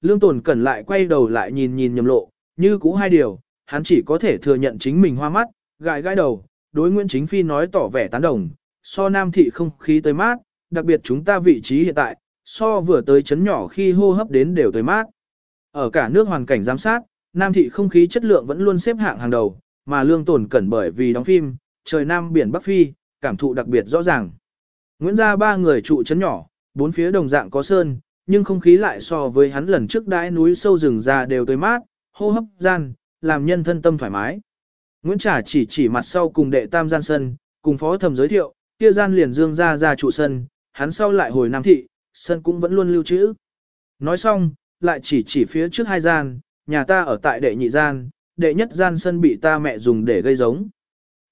Lương Tồn Cẩn lại quay đầu lại nhìn nhìn nhầm lộ, như cũ hai điều, hắn chỉ có thể thừa nhận chính mình hoa mắt, gãi gãi đầu, đối Nguyễn Chính Phi nói tỏ vẻ tán đồng, so nam thị không khí tới mát, đặc biệt chúng ta vị trí hiện tại, so vừa tới chấn nhỏ khi hô hấp đến đều tới mát. Ở cả nước hoàn cảnh giám sát, nam thị không khí chất lượng vẫn luôn xếp hạng hàng đầu, mà lương tồn cẩn bởi vì đóng phim, trời nam biển Bắc Phi, cảm thụ đặc biệt rõ ràng. Nguyễn gia ba người trụ chấn nhỏ, bốn phía đồng dạng có sơn, nhưng không khí lại so với hắn lần trước đãi núi sâu rừng già đều tới mát, hô hấp gian, làm nhân thân tâm thoải mái. Nguyễn Trà chỉ chỉ mặt sau cùng đệ tam gian sân, cùng phó thẩm giới thiệu, kia gian liền dương ra ra trụ sân, hắn sau lại hồi Nam Thị, sân cũng vẫn luôn lưu trữ. Nói xong, lại chỉ chỉ phía trước hai gian, nhà ta ở tại đệ nhị gian, đệ nhất gian sân bị ta mẹ dùng để gây giống.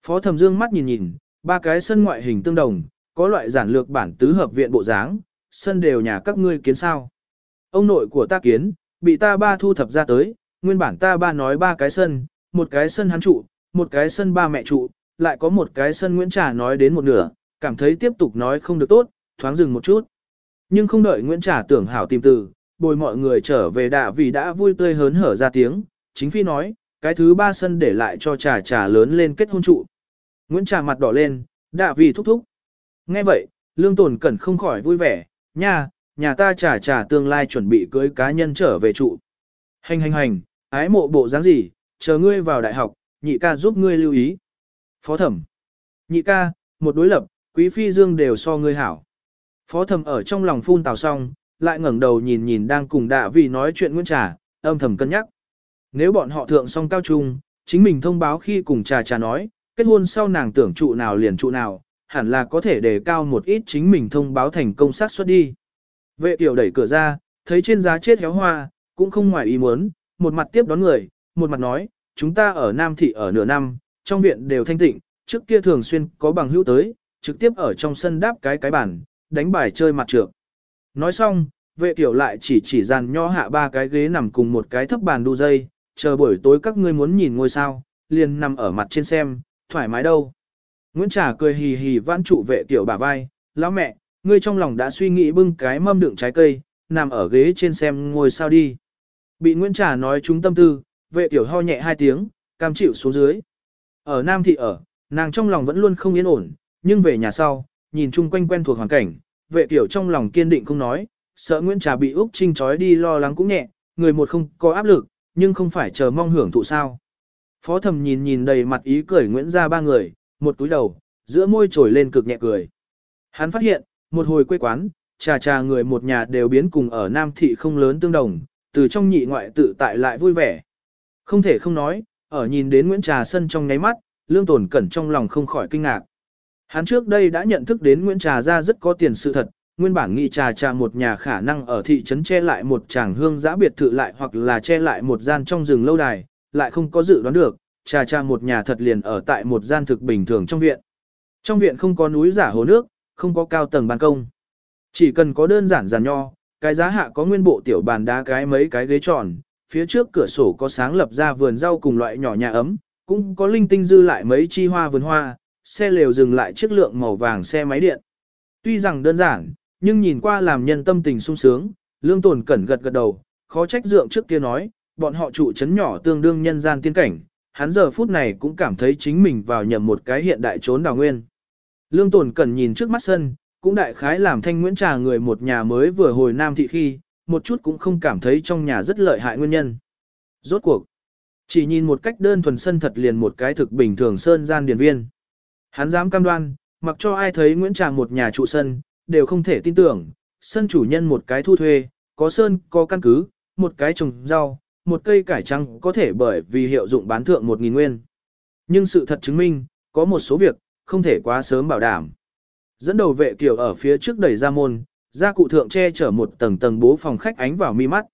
Phó thẩm dương mắt nhìn nhìn, ba cái sân ngoại hình tương đồng, có loại giản lược bản tứ hợp viện bộ dáng, sân đều nhà các ngươi kiến sao. Ông nội của ta kiến, bị ta ba thu thập ra tới, nguyên bản ta ba nói ba cái sân, một cái sân hắn trụ, một cái sân ba mẹ trụ, lại có một cái sân Nguyễn Trà nói đến một nửa, cảm thấy tiếp tục nói không được tốt, thoáng dừng một chút. Nhưng không đợi Nguyễn Trà tưởng hảo tìm từ, bồi mọi người trở về đạ vì đã vui tươi hớn hở ra tiếng, chính phi nói, cái thứ ba sân để lại cho trà trà lớn lên kết hôn trụ. Nguyễn Trà mặt đỏ lên, đạ vì thúc thúc. Nghe vậy, Lương Tồn Cẩn không khỏi vui vẻ, nha, nhà ta trà trà tương lai chuẩn bị cưới cá nhân trở về trụ. Hành hành hành, ái mộ bộ dáng gì, chờ ngươi vào đại học, nhị ca giúp ngươi lưu ý. Phó thẩm, nhị ca, một đối lập, quý phi dương đều so ngươi hảo. Phó thẩm ở trong lòng phun tào xong, lại ngẩng đầu nhìn nhìn đang cùng đạ vì nói chuyện Nguyễn Trà, âm thầm cân nhắc. Nếu bọn họ thượng xong cao trung, chính mình thông báo khi cùng trà trà nói, kết hôn sau nàng tưởng trụ nào liền trụ nào, hẳn là có thể đề cao một ít chính mình thông báo thành công sát xuất đi. Vệ tiểu đẩy cửa ra, thấy trên giá chết héo hoa, cũng không ngoài ý muốn, một mặt tiếp đón người, một mặt nói, chúng ta ở Nam Thị ở nửa năm, trong viện đều thanh tịnh, trước kia thường xuyên có bằng hữu tới, trực tiếp ở trong sân đáp cái cái bàn, đánh bài chơi mặt trược. Nói xong, vệ tiểu lại chỉ chỉ dàn nho hạ ba cái ghế nằm cùng một cái thấp bàn đu dây, chờ buổi tối các ngươi muốn nhìn ngôi sao, liền nằm ở mặt trên xem, thoải mái đâu. Nguyễn Trà cười hì hì vãn trụ vệ tiểu bà vai, lão mẹ, ngươi trong lòng đã suy nghĩ bưng cái mâm đựng trái cây, nằm ở ghế trên xem ngồi sao đi. Bị Nguyễn Trà nói trúng tâm tư, vệ tiểu ho nhẹ hai tiếng, cam chịu xuống dưới. Ở Nam Thị ở, nàng trong lòng vẫn luôn không yên ổn, nhưng về nhà sau, nhìn chung quanh quen thuộc hoàn cảnh, vệ tiểu trong lòng kiên định không nói, sợ Nguyễn Trà bị Úc Trinh trói đi lo lắng cũng nhẹ, người một không có áp lực, nhưng không phải chờ mong hưởng thụ sao. Phó thầm nhìn nhìn đầy mặt ý cười Nguyễn ra ba người, một túi đầu, giữa môi trồi lên cực nhẹ cười. Hắn phát hiện, một hồi quê quán, trà trà người một nhà đều biến cùng ở Nam Thị không lớn tương đồng, từ trong nhị ngoại tự tại lại vui vẻ. Không thể không nói, ở nhìn đến Nguyễn Trà Sân trong nháy mắt, Lương Tồn Cẩn trong lòng không khỏi kinh ngạc. Hắn trước đây đã nhận thức đến Nguyễn Trà ra rất có tiền sự thật, nguyên bản nghĩ trà trà một nhà khả năng ở thị trấn che lại một tràng hương giã biệt thự lại hoặc là che lại một gian trong rừng lâu đài, lại không có dự đoán được, trà trà một nhà thật liền ở tại một gian thực bình thường trong viện. Trong viện không có núi giả hồ nước, không có cao tầng ban công. Chỉ cần có đơn giản giàn nho, cái giá hạ có nguyên bộ tiểu bàn đá cái mấy cái ghế tròn, phía trước cửa sổ có sáng lập ra vườn rau cùng loại nhỏ nhà ấm, cũng có linh tinh dư lại mấy chi hoa vườn hoa, xe lều dừng lại chiếc lượng màu vàng xe máy điện. Tuy rằng đơn giản, nhưng nhìn qua làm nhân tâm tình sung sướng, lương tồn cẩn gật gật đầu, khó trách dượng trước kia nói, bọn họ trụ chấn nhỏ tương đương nhân gian tiên cảnh, hắn giờ phút này cũng cảm thấy chính mình vào nhầm một cái hiện đại trốn đào nguyên. Lương tồn cẩn nhìn trước mắt sân, cũng đại khái làm thanh nguyễn trà người một nhà mới vừa hồi nam thị khi, một chút cũng không cảm thấy trong nhà rất lợi hại nguyên nhân. Rốt cuộc, chỉ nhìn một cách đơn thuần sân thật liền một cái thực bình thường sơn gian điền viên. Hắn dám cam đoan, mặc cho ai thấy Nguyễn trà một nhà trụ sân, đều không thể tin tưởng, sân chủ nhân một cái thu thuê, có sơn, có căn cứ, một cái trồng rau, một cây cải trắng có thể bởi vì hiệu dụng bán thượng một nghìn nguyên. Nhưng sự thật chứng minh, có một số việc, không thể quá sớm bảo đảm. Dẫn đầu vệ kiểu ở phía trước đẩy ra môn, ra cụ thượng che chở một tầng tầng bố phòng khách ánh vào mi mắt.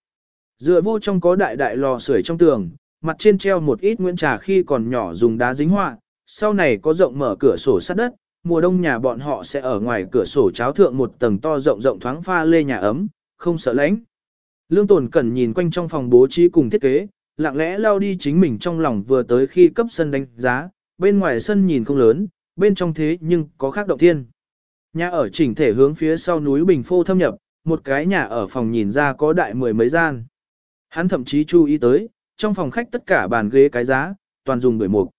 Dựa vô trong có đại đại lò sưởi trong tường, mặt trên treo một ít nguyễn trà khi còn nhỏ dùng đá dính họa, sau này có rộng mở cửa sổ sát đất, mùa đông nhà bọn họ sẽ ở ngoài cửa sổ cháo thượng một tầng to rộng rộng thoáng pha lê nhà ấm, không sợ lạnh. Lương Tồn Cẩn nhìn quanh trong phòng bố trí cùng thiết kế, lặng lẽ lao đi chính mình trong lòng vừa tới khi cấp sân đánh giá, bên ngoài sân nhìn không lớn, bên trong thế nhưng có khác động thiên. Nhà ở chỉnh thể hướng phía sau núi Bình Phô thâm nhập, một cái nhà ở phòng nhìn ra có đại mười mấy gian. Hắn thậm chí chú ý tới, trong phòng khách tất cả bàn ghế cái giá, toàn dùng bởi mục.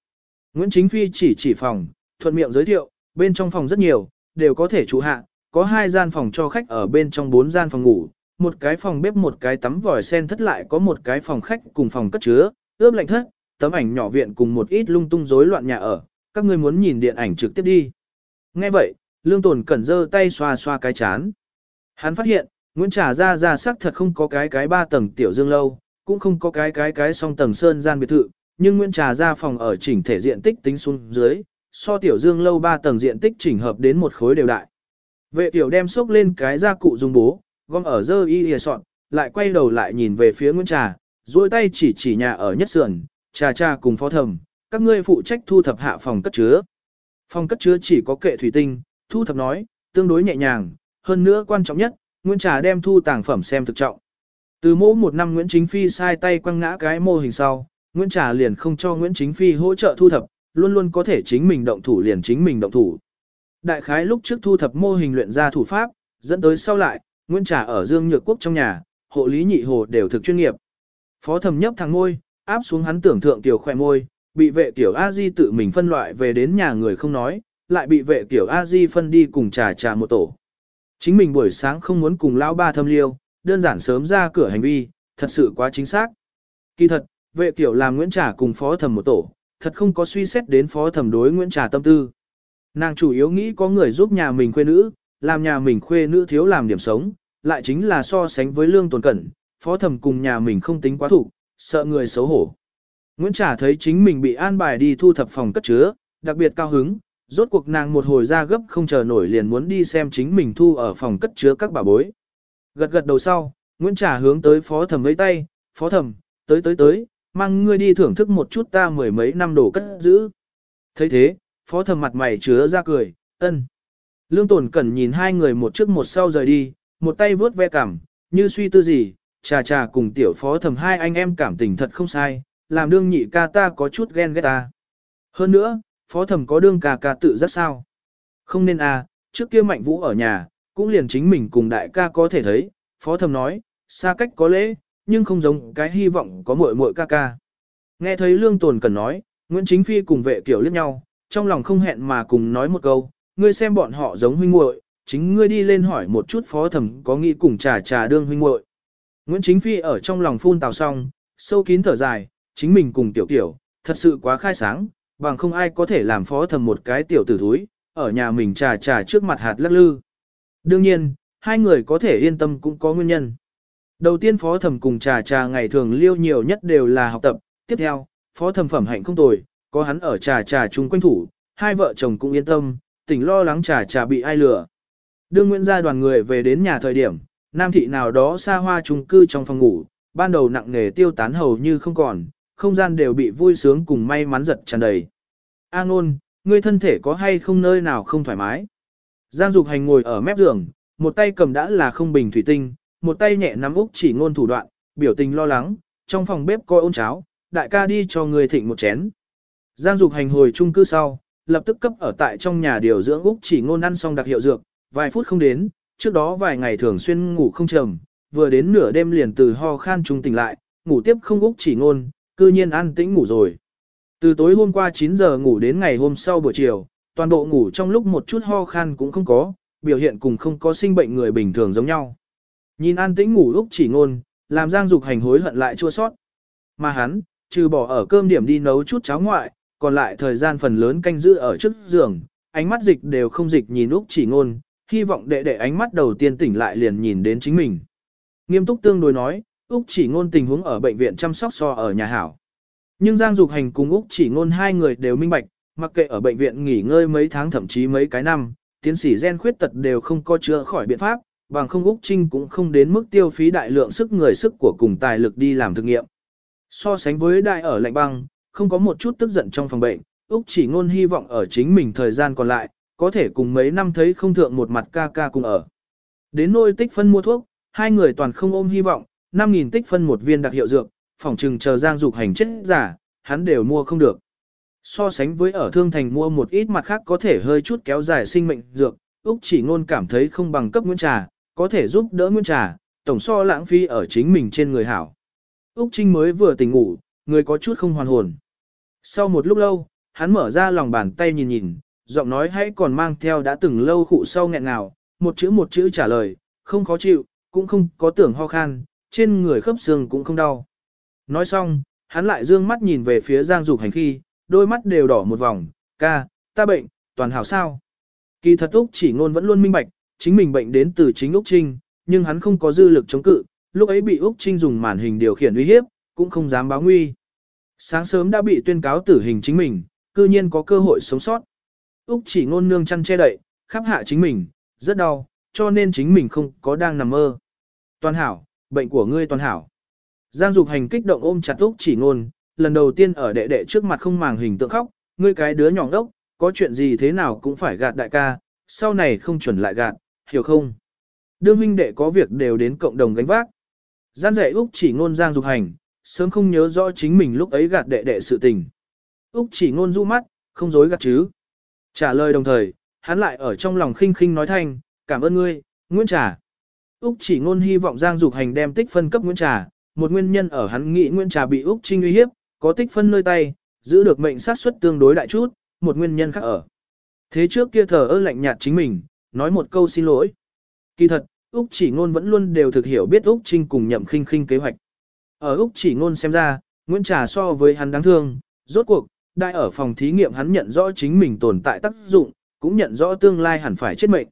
Nguyễn Chính Phi chỉ chỉ phòng, thuận miệng giới thiệu, bên trong phòng rất nhiều, đều có thể trụ hạ, có hai gian phòng cho khách ở bên trong bốn gian phòng ngủ, một cái phòng bếp một cái tắm vòi sen thất lại có một cái phòng khách cùng phòng cất chứa, ướp lạnh thất, tấm ảnh nhỏ viện cùng một ít lung tung rối loạn nhà ở, các ngươi muốn nhìn điện ảnh trực tiếp đi. Nghe vậy, Lương Tồn cẩn giơ tay xoa xoa cái chán. Hắn phát hiện, Nguyễn Trà ra ra sắc thật không có cái cái ba tầng tiểu dương lâu, cũng không có cái cái cái song tầng sơn gian biệt thự, nhưng Nguyễn Trà ra phòng ở chỉnh thể diện tích tính xuống dưới, so tiểu dương lâu ba tầng diện tích chỉnh hợp đến một khối đều đại. Vệ tiểu đem xốc lên cái gia cụ dùng bố, gom ở dơ y lìa sọn, lại quay đầu lại nhìn về phía Nguyễn Trà, duỗi tay chỉ chỉ nhà ở nhất sườn, trà trà cùng phó thẩm, các ngươi phụ trách thu thập hạ phòng cất chứa. Phòng cất chứa chỉ có kệ thủy tinh, thu thập nói, tương đối nhẹ nhàng, hơn nữa quan trọng nhất, Nguyễn Trà đem thu tàng phẩm xem thực trọng. Từ mỗi một năm Nguyễn Chính Phi sai tay quăng ngã cái mô hình sau, Nguyễn Trà liền không cho Nguyễn Chính Phi hỗ trợ thu thập, luôn luôn có thể chính mình động thủ liền chính mình động thủ. Đại khái lúc trước thu thập mô hình luyện ra thủ pháp, dẫn tới sau lại, Nguyễn Trà ở Dương Nhược Quốc trong nhà, hộ lý nhị hồ đều thực chuyên nghiệp. Phó thầm nhấp thằng môi, áp xuống hắn tưởng thượng tiểu khỏe môi, bị vệ tiểu A Di tự mình phân loại về đến nhà người không nói, lại bị vệ tiểu A Di phân đi cùng trà trà một tổ. Chính mình buổi sáng không muốn cùng lão ba thâm liêu, đơn giản sớm ra cửa hành vi, thật sự quá chính xác. Kỳ thật, vệ tiểu làm Nguyễn Trà cùng phó thầm một tổ, thật không có suy xét đến phó thẩm đối Nguyễn Trà tâm tư. Nàng chủ yếu nghĩ có người giúp nhà mình quê nữ, làm nhà mình khuê nữ thiếu làm điểm sống, lại chính là so sánh với lương tồn cẩn, phó thẩm cùng nhà mình không tính quá thủ, sợ người xấu hổ. Nguyễn Trà thấy chính mình bị an bài đi thu thập phòng cất chứa, đặc biệt cao hứng, rốt cuộc nàng một hồi ra gấp không chờ nổi liền muốn đi xem chính mình thu ở phòng cất chứa các bà bối. Gật gật đầu sau, Nguyễn Trà hướng tới phó thẩm với tay, phó thẩm, tới tới tới, mang ngươi đi thưởng thức một chút ta mười mấy năm đồ cất giữ. thấy thế, phó thẩm mặt mày chứa ra cười, ân. Lương tồn cẩn nhìn hai người một trước một sau rời đi, một tay vướt ve cảm, như suy tư gì, trà trà cùng tiểu phó thẩm hai anh em cảm tình thật không sai, làm đương nhị ca ta có chút ghen ghét ta. Hơn nữa, phó thẩm có đương ca ca tự rất sao. Không nên à, trước kia mạnh vũ ở nhà, cũng liền chính mình cùng đại ca có thể thấy, phó thẩm nói, xa cách có lễ, nhưng không giống cái hy vọng có muội muội ca ca. Nghe thấy Lương Tồn cần nói, Nguyễn Chính Phi cùng vệ kiểu liếc nhau, trong lòng không hẹn mà cùng nói một câu, ngươi xem bọn họ giống huynh muội, chính ngươi đi lên hỏi một chút phó thẩm có nghĩ cùng trà trà đương huynh muội. Nguyễn Chính Phi ở trong lòng phun tào xong, sâu kín thở dài, chính mình cùng tiểu tiểu, thật sự quá khai sáng, bằng không ai có thể làm phó thẩm một cái tiểu tử thúi, ở nhà mình trà trà trước mặt hạt lắc lư. Đương nhiên, hai người có thể yên tâm cũng có nguyên nhân. Đầu tiên phó thẩm cùng trà trà ngày thường liêu nhiều nhất đều là học tập, tiếp theo, phó thẩm phẩm hạnh không tồi, có hắn ở trà trà chung quanh thủ, hai vợ chồng cũng yên tâm, tỉnh lo lắng trà trà bị ai lừa. Đương Nguyễn gia đoàn người về đến nhà thời điểm, nam thị nào đó xa hoa trung cư trong phòng ngủ, ban đầu nặng nề tiêu tán hầu như không còn, không gian đều bị vui sướng cùng may mắn giật tràn đầy. A ngôn, ngươi thân thể có hay không nơi nào không thoải mái? Giang Dục Hành ngồi ở mép giường, một tay cầm đã là không bình thủy tinh, một tay nhẹ nắm Úc chỉ ngôn thủ đoạn, biểu tình lo lắng, trong phòng bếp coi ôn cháo, đại ca đi cho người thịnh một chén. Giang Dục hành hồi chung cư sau, lập tức cấp ở tại trong nhà điều dưỡng Úc chỉ ngôn ăn xong đặc hiệu dược, vài phút không đến, trước đó vài ngày thường xuyên ngủ không trầm, vừa đến nửa đêm liền từ ho khan trung tỉnh lại, ngủ tiếp không Úc chỉ ngôn, cư nhiên ăn tĩnh ngủ rồi. Từ tối hôm qua 9 giờ ngủ đến ngày hôm sau buổi chiều, toàn bộ ngủ trong lúc một chút ho khan cũng không có, biểu hiện cùng không có sinh bệnh người bình thường giống nhau. Nhìn an tĩnh ngủ úc chỉ ngôn, làm Giang Dục hành hối hận lại chua sót. Mà hắn, trừ bỏ ở cơm điểm đi nấu chút cháo ngoại, còn lại thời gian phần lớn canh giữ ở trước giường, ánh mắt dịch đều không dịch nhìn úc chỉ ngôn, hy vọng đệ đệ ánh mắt đầu tiên tỉnh lại liền nhìn đến chính mình. Nghiêm túc tương đối nói, Úc chỉ ngôn tình huống ở bệnh viện chăm sóc so ở nhà hảo. Nhưng Giang Dục Hành cùng Úc chỉ ngôn hai người đều minh bạch, mặc kệ ở bệnh viện nghỉ ngơi mấy tháng thậm chí mấy cái năm, tiến sĩ gen khuyết tật đều không có chữa khỏi biện pháp, bằng không Úc Trinh cũng không đến mức tiêu phí đại lượng sức người sức của cùng tài lực đi làm thực nghiệm. So sánh với đại ở lạnh băng, không có một chút tức giận trong phòng bệnh, Úc chỉ ngôn hy vọng ở chính mình thời gian còn lại, có thể cùng mấy năm thấy không thượng một mặt ca ca cùng ở. Đến nôi tích phân mua thuốc, hai người toàn không ôm hy vọng, 5.000 tích phân một viên đặc hiệu dược, phòng trừng chờ Giang Dục hành chết giả, hắn đều mua không được. So sánh với ở Thương Thành mua một ít mặt khác có thể hơi chút kéo dài sinh mệnh dược, Úc chỉ ngôn cảm thấy không bằng cấp Nguyễn Trà, có thể giúp đỡ Nguyễn Trà, tổng so lãng phí ở chính mình trên người hảo. Úc Trinh mới vừa tỉnh ngủ, người có chút không hoàn hồn. Sau một lúc lâu, hắn mở ra lòng bàn tay nhìn nhìn, giọng nói hãy còn mang theo đã từng lâu khụ sau nghẹn ngào, một chữ một chữ trả lời, không khó chịu, cũng không có tưởng ho khan, trên người khớp xương cũng không đau. Nói xong, hắn lại dương mắt nhìn về phía Giang Dục Hành khi, đôi mắt đều đỏ một vòng, ca, ta bệnh, toàn hảo sao. Kỳ thật Úc chỉ ngôn vẫn luôn minh bạch, chính mình bệnh đến từ chính Úc Trinh, nhưng hắn không có dư lực chống cự, lúc ấy bị Úc Trinh dùng màn hình điều khiển uy hiếp, cũng không dám báo nguy. Sáng sớm đã bị tuyên cáo tử hình chính mình, cư nhiên có cơ hội sống sót. Úc chỉ ngôn nương chăn che đậy, khắp hạ chính mình, rất đau, cho nên chính mình không có đang nằm mơ. Toàn hảo, bệnh của ngươi toàn hảo. Giang Dục Hành kích động ôm chặt Úc chỉ ngôn, lần đầu tiên ở đệ đệ trước mặt không màng hình tượng khóc, ngươi cái đứa nhỏ đốc, có chuyện gì thế nào cũng phải gạt đại ca, sau này không chuẩn lại gạt, hiểu không? Đương huynh đệ có việc đều đến cộng đồng gánh vác. Gian dạy Úc chỉ ngôn Giang Dục Hành, sớm không nhớ rõ chính mình lúc ấy gạt đệ đệ sự tình. Úc chỉ ngôn du mắt, không dối gạt chứ. Trả lời đồng thời, hắn lại ở trong lòng khinh khinh nói thanh, cảm ơn ngươi, Nguyễn Trà. Úc chỉ ngôn hy vọng Giang Dục Hành đem tích phân cấp Nguyễn Trà, một nguyên nhân ở hắn nghĩ Nguyễn Trà bị Úc Trinh uy hiếp, có tích phân nơi tay, giữ được mệnh sát suất tương đối đại chút, một nguyên nhân khác ở. Thế trước kia thờ ơ lạnh nhạt chính mình, nói một câu xin lỗi. Kỳ thật, Úc chỉ ngôn vẫn luôn đều thực hiểu biết Úc Trinh cùng nhậm khinh khinh kế hoạch. Ở Úc chỉ ngôn xem ra, Nguyễn Trà so với hắn đáng thương, rốt cuộc, đại ở phòng thí nghiệm hắn nhận rõ chính mình tồn tại tác dụng, cũng nhận rõ tương lai hẳn phải chết mệnh.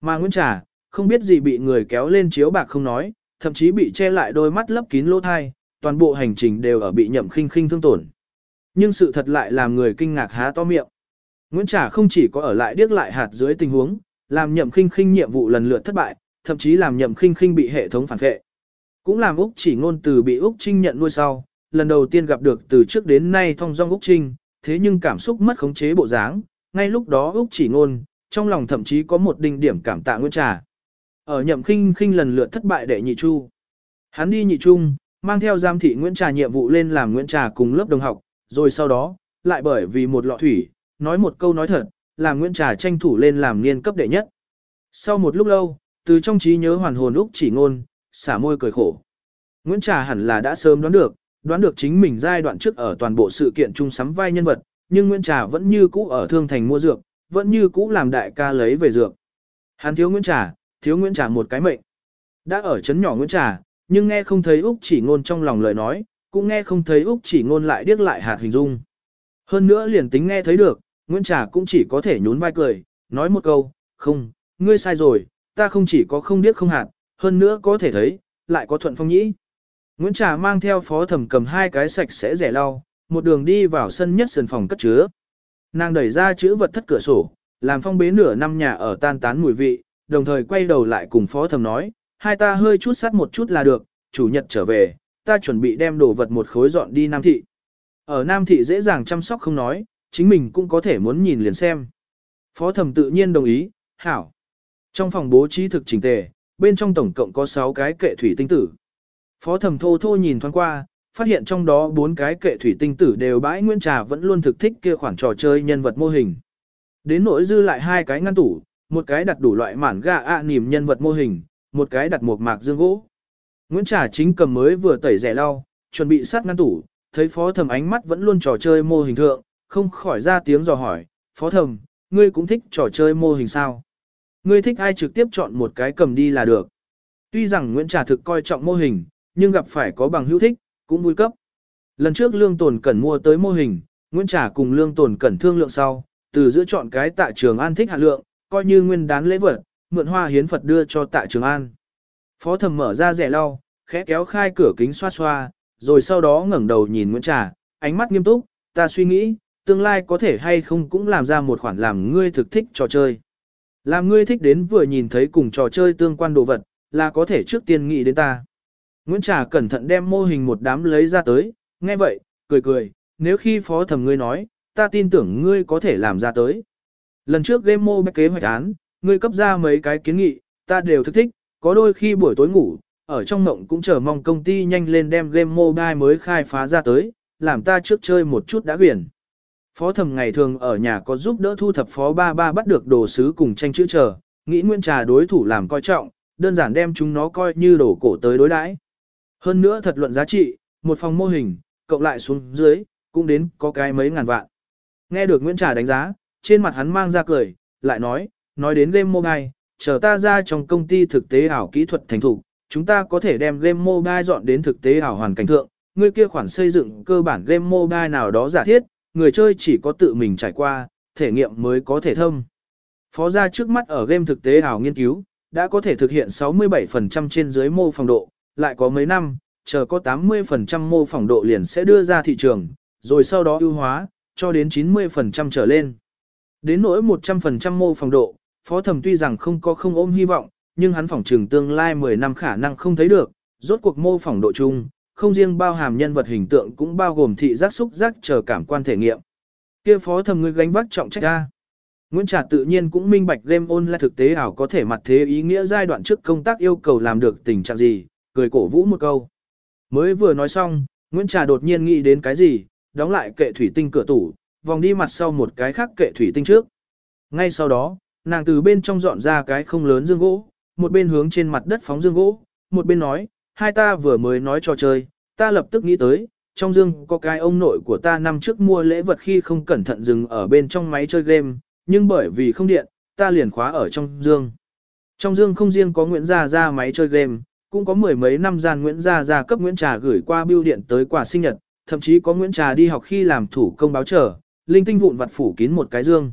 Mà Nguyễn Trà, không biết gì bị người kéo lên chiếu bạc không nói, thậm chí bị che lại đôi mắt lấp kín lỗ thai, toàn bộ hành trình đều ở bị nhậm khinh khinh thương tổn. Nhưng sự thật lại làm người kinh ngạc há to miệng. Nguyễn Trà không chỉ có ở lại điếc lại hạt dưới tình huống, làm nhậm khinh khinh nhiệm vụ lần lượt thất bại, thậm chí làm nhậm khinh khinh bị hệ thống phản vệ. Cũng làm Úc chỉ ngôn từ bị Úc Trinh nhận nuôi sau, lần đầu tiên gặp được từ trước đến nay thông dong Úc Trinh, thế nhưng cảm xúc mất khống chế bộ dáng, ngay lúc đó Úc chỉ ngôn, trong lòng thậm chí có một đinh điểm cảm tạ Nguyễn Trà. Ở nhậm khinh khinh lần lượt thất bại đệ nhị chu. Hắn đi nhị trung, mang theo giam thị Nguyễn Trà nhiệm vụ lên làm Nguyễn Trà cùng lớp đồng học, rồi sau đó, lại bởi vì một lọ thủy, nói một câu nói thật, làm Nguyễn Trà tranh thủ lên làm niên cấp đệ nhất. Sau một lúc lâu, từ trong trí nhớ hoàn hồn Úc chỉ ngôn, xả môi cười khổ. Nguyễn Trà hẳn là đã sớm đoán được, đoán được chính mình giai đoạn trước ở toàn bộ sự kiện chung sắm vai nhân vật, nhưng Nguyễn Trà vẫn như cũ ở thương thành mua dược, vẫn như cũ làm đại ca lấy về dược. Hắn thiếu Nguyễn Trà, thiếu Nguyễn Trà một cái mệnh. Đã ở chấn nhỏ Nguyễn Trà, nhưng nghe không thấy Úc chỉ ngôn trong lòng lời nói, cũng nghe không thấy Úc chỉ ngôn lại điếc lại hạt hình dung. Hơn nữa liền tính nghe thấy được, Nguyễn Trà cũng chỉ có thể nhún vai cười, nói một câu, không, ngươi sai rồi, ta không chỉ có không điếc không hạt, hơn nữa có thể thấy, lại có thuận phong nhĩ. Nguyễn Trà mang theo phó thẩm cầm hai cái sạch sẽ rẻ lau, một đường đi vào sân nhất sân phòng cất chứa. Nàng đẩy ra chữ vật thất cửa sổ, làm phong bế nửa năm nhà ở tan tán mùi vị, đồng thời quay đầu lại cùng phó thẩm nói, hai ta hơi chút sát một chút là được, chủ nhật trở về, ta chuẩn bị đem đồ vật một khối dọn đi Nam Thị. Ở Nam Thị dễ dàng chăm sóc không nói, chính mình cũng có thể muốn nhìn liền xem. Phó thẩm tự nhiên đồng ý, hảo. Trong phòng bố trí thực chỉnh tề, bên trong tổng cộng có 6 cái kệ thủy tinh tử. Phó thẩm thô thô nhìn thoáng qua, phát hiện trong đó bốn cái kệ thủy tinh tử đều bãi nguyên trà vẫn luôn thực thích kia khoản trò chơi nhân vật mô hình. Đến nỗi dư lại hai cái ngăn tủ, một cái đặt đủ loại mản gà ạ à nìm nhân vật mô hình, một cái đặt một mạc dương gỗ. Nguyễn Trà chính cầm mới vừa tẩy rẻ lau, chuẩn bị sát ngăn tủ, thấy phó thẩm ánh mắt vẫn luôn trò chơi mô hình thượng, không khỏi ra tiếng dò hỏi, phó thẩm, ngươi cũng thích trò chơi mô hình sao? Ngươi thích ai trực tiếp chọn một cái cầm đi là được. Tuy rằng Nguyễn Trà thực coi trọng mô hình, nhưng gặp phải có bằng hữu thích, cũng vui cấp. Lần trước Lương Tồn Cẩn mua tới mô hình, Nguyễn Trà cùng Lương Tồn Cẩn thương lượng sau, từ giữa chọn cái tại trường an thích hạ lượng, coi như nguyên đán lễ vật, mượn hoa hiến Phật đưa cho tại trường an. Phó thầm mở ra rẻ lau, khẽ kéo khai cửa kính xoa xoa, rồi sau đó ngẩng đầu nhìn Nguyễn Trà, ánh mắt nghiêm túc, ta suy nghĩ, tương lai có thể hay không cũng làm ra một khoản làm ngươi thực thích trò chơi. Làm ngươi thích đến vừa nhìn thấy cùng trò chơi tương quan đồ vật, là có thể trước tiên nghĩ đến ta. Nguyễn Trà cẩn thận đem mô hình một đám lấy ra tới, nghe vậy, cười cười, nếu khi phó thẩm ngươi nói, ta tin tưởng ngươi có thể làm ra tới. Lần trước game mô kế hoạch án, ngươi cấp ra mấy cái kiến nghị, ta đều thức thích, có đôi khi buổi tối ngủ, ở trong mộng cũng chờ mong công ty nhanh lên đem game mobile mới khai phá ra tới, làm ta trước chơi một chút đã quyển. Phó thẩm ngày thường ở nhà có giúp đỡ thu thập phó ba ba bắt được đồ sứ cùng tranh chữ chờ, nghĩ nguyên trà đối thủ làm coi trọng, đơn giản đem chúng nó coi như đồ cổ tới đối đãi. Hơn nữa thật luận giá trị, một phòng mô hình, cộng lại xuống dưới, cũng đến có cái mấy ngàn vạn. Nghe được Nguyễn Trà đánh giá, trên mặt hắn mang ra cười, lại nói, nói đến game mobile, chờ ta ra trong công ty thực tế ảo kỹ thuật thành thủ, chúng ta có thể đem game mobile dọn đến thực tế ảo hoàn cảnh thượng, người kia khoản xây dựng cơ bản game mobile nào đó giả thiết, người chơi chỉ có tự mình trải qua, thể nghiệm mới có thể thâm. Phó gia trước mắt ở game thực tế ảo nghiên cứu, đã có thể thực hiện 67% trên dưới mô phỏng độ, lại có mấy năm, chờ có 80% mô phỏng độ liền sẽ đưa ra thị trường, rồi sau đó ưu hóa, cho đến 90% trở lên. Đến nỗi 100% mô phỏng độ, phó thẩm tuy rằng không có không ôm hy vọng, nhưng hắn phỏng trường tương lai 10 năm khả năng không thấy được, rốt cuộc mô phỏng độ chung, không riêng bao hàm nhân vật hình tượng cũng bao gồm thị giác xúc giác chờ cảm quan thể nghiệm. Kia phó thẩm người gánh vác trọng trách ra. Nguyễn Trà tự nhiên cũng minh bạch game là thực tế ảo có thể mặt thế ý nghĩa giai đoạn trước công tác yêu cầu làm được tình trạng gì, cười cổ vũ một câu. Mới vừa nói xong, Nguyễn Trà đột nhiên nghĩ đến cái gì, đóng lại kệ thủy tinh cửa tủ, vòng đi mặt sau một cái khác kệ thủy tinh trước. Ngay sau đó, nàng từ bên trong dọn ra cái không lớn dương gỗ, một bên hướng trên mặt đất phóng dương gỗ, một bên nói, hai ta vừa mới nói trò chơi, ta lập tức nghĩ tới, trong dương có cái ông nội của ta năm trước mua lễ vật khi không cẩn thận dừng ở bên trong máy chơi game, nhưng bởi vì không điện, ta liền khóa ở trong dương. Trong dương không riêng có Nguyễn Gia Gia máy chơi game, cũng có mười mấy năm gian Nguyễn Gia Gia cấp Nguyễn Trà gửi qua bưu điện tới quà sinh nhật, thậm chí có Nguyễn Trà đi học khi làm thủ công báo trở, linh tinh vụn vặt phủ kín một cái dương.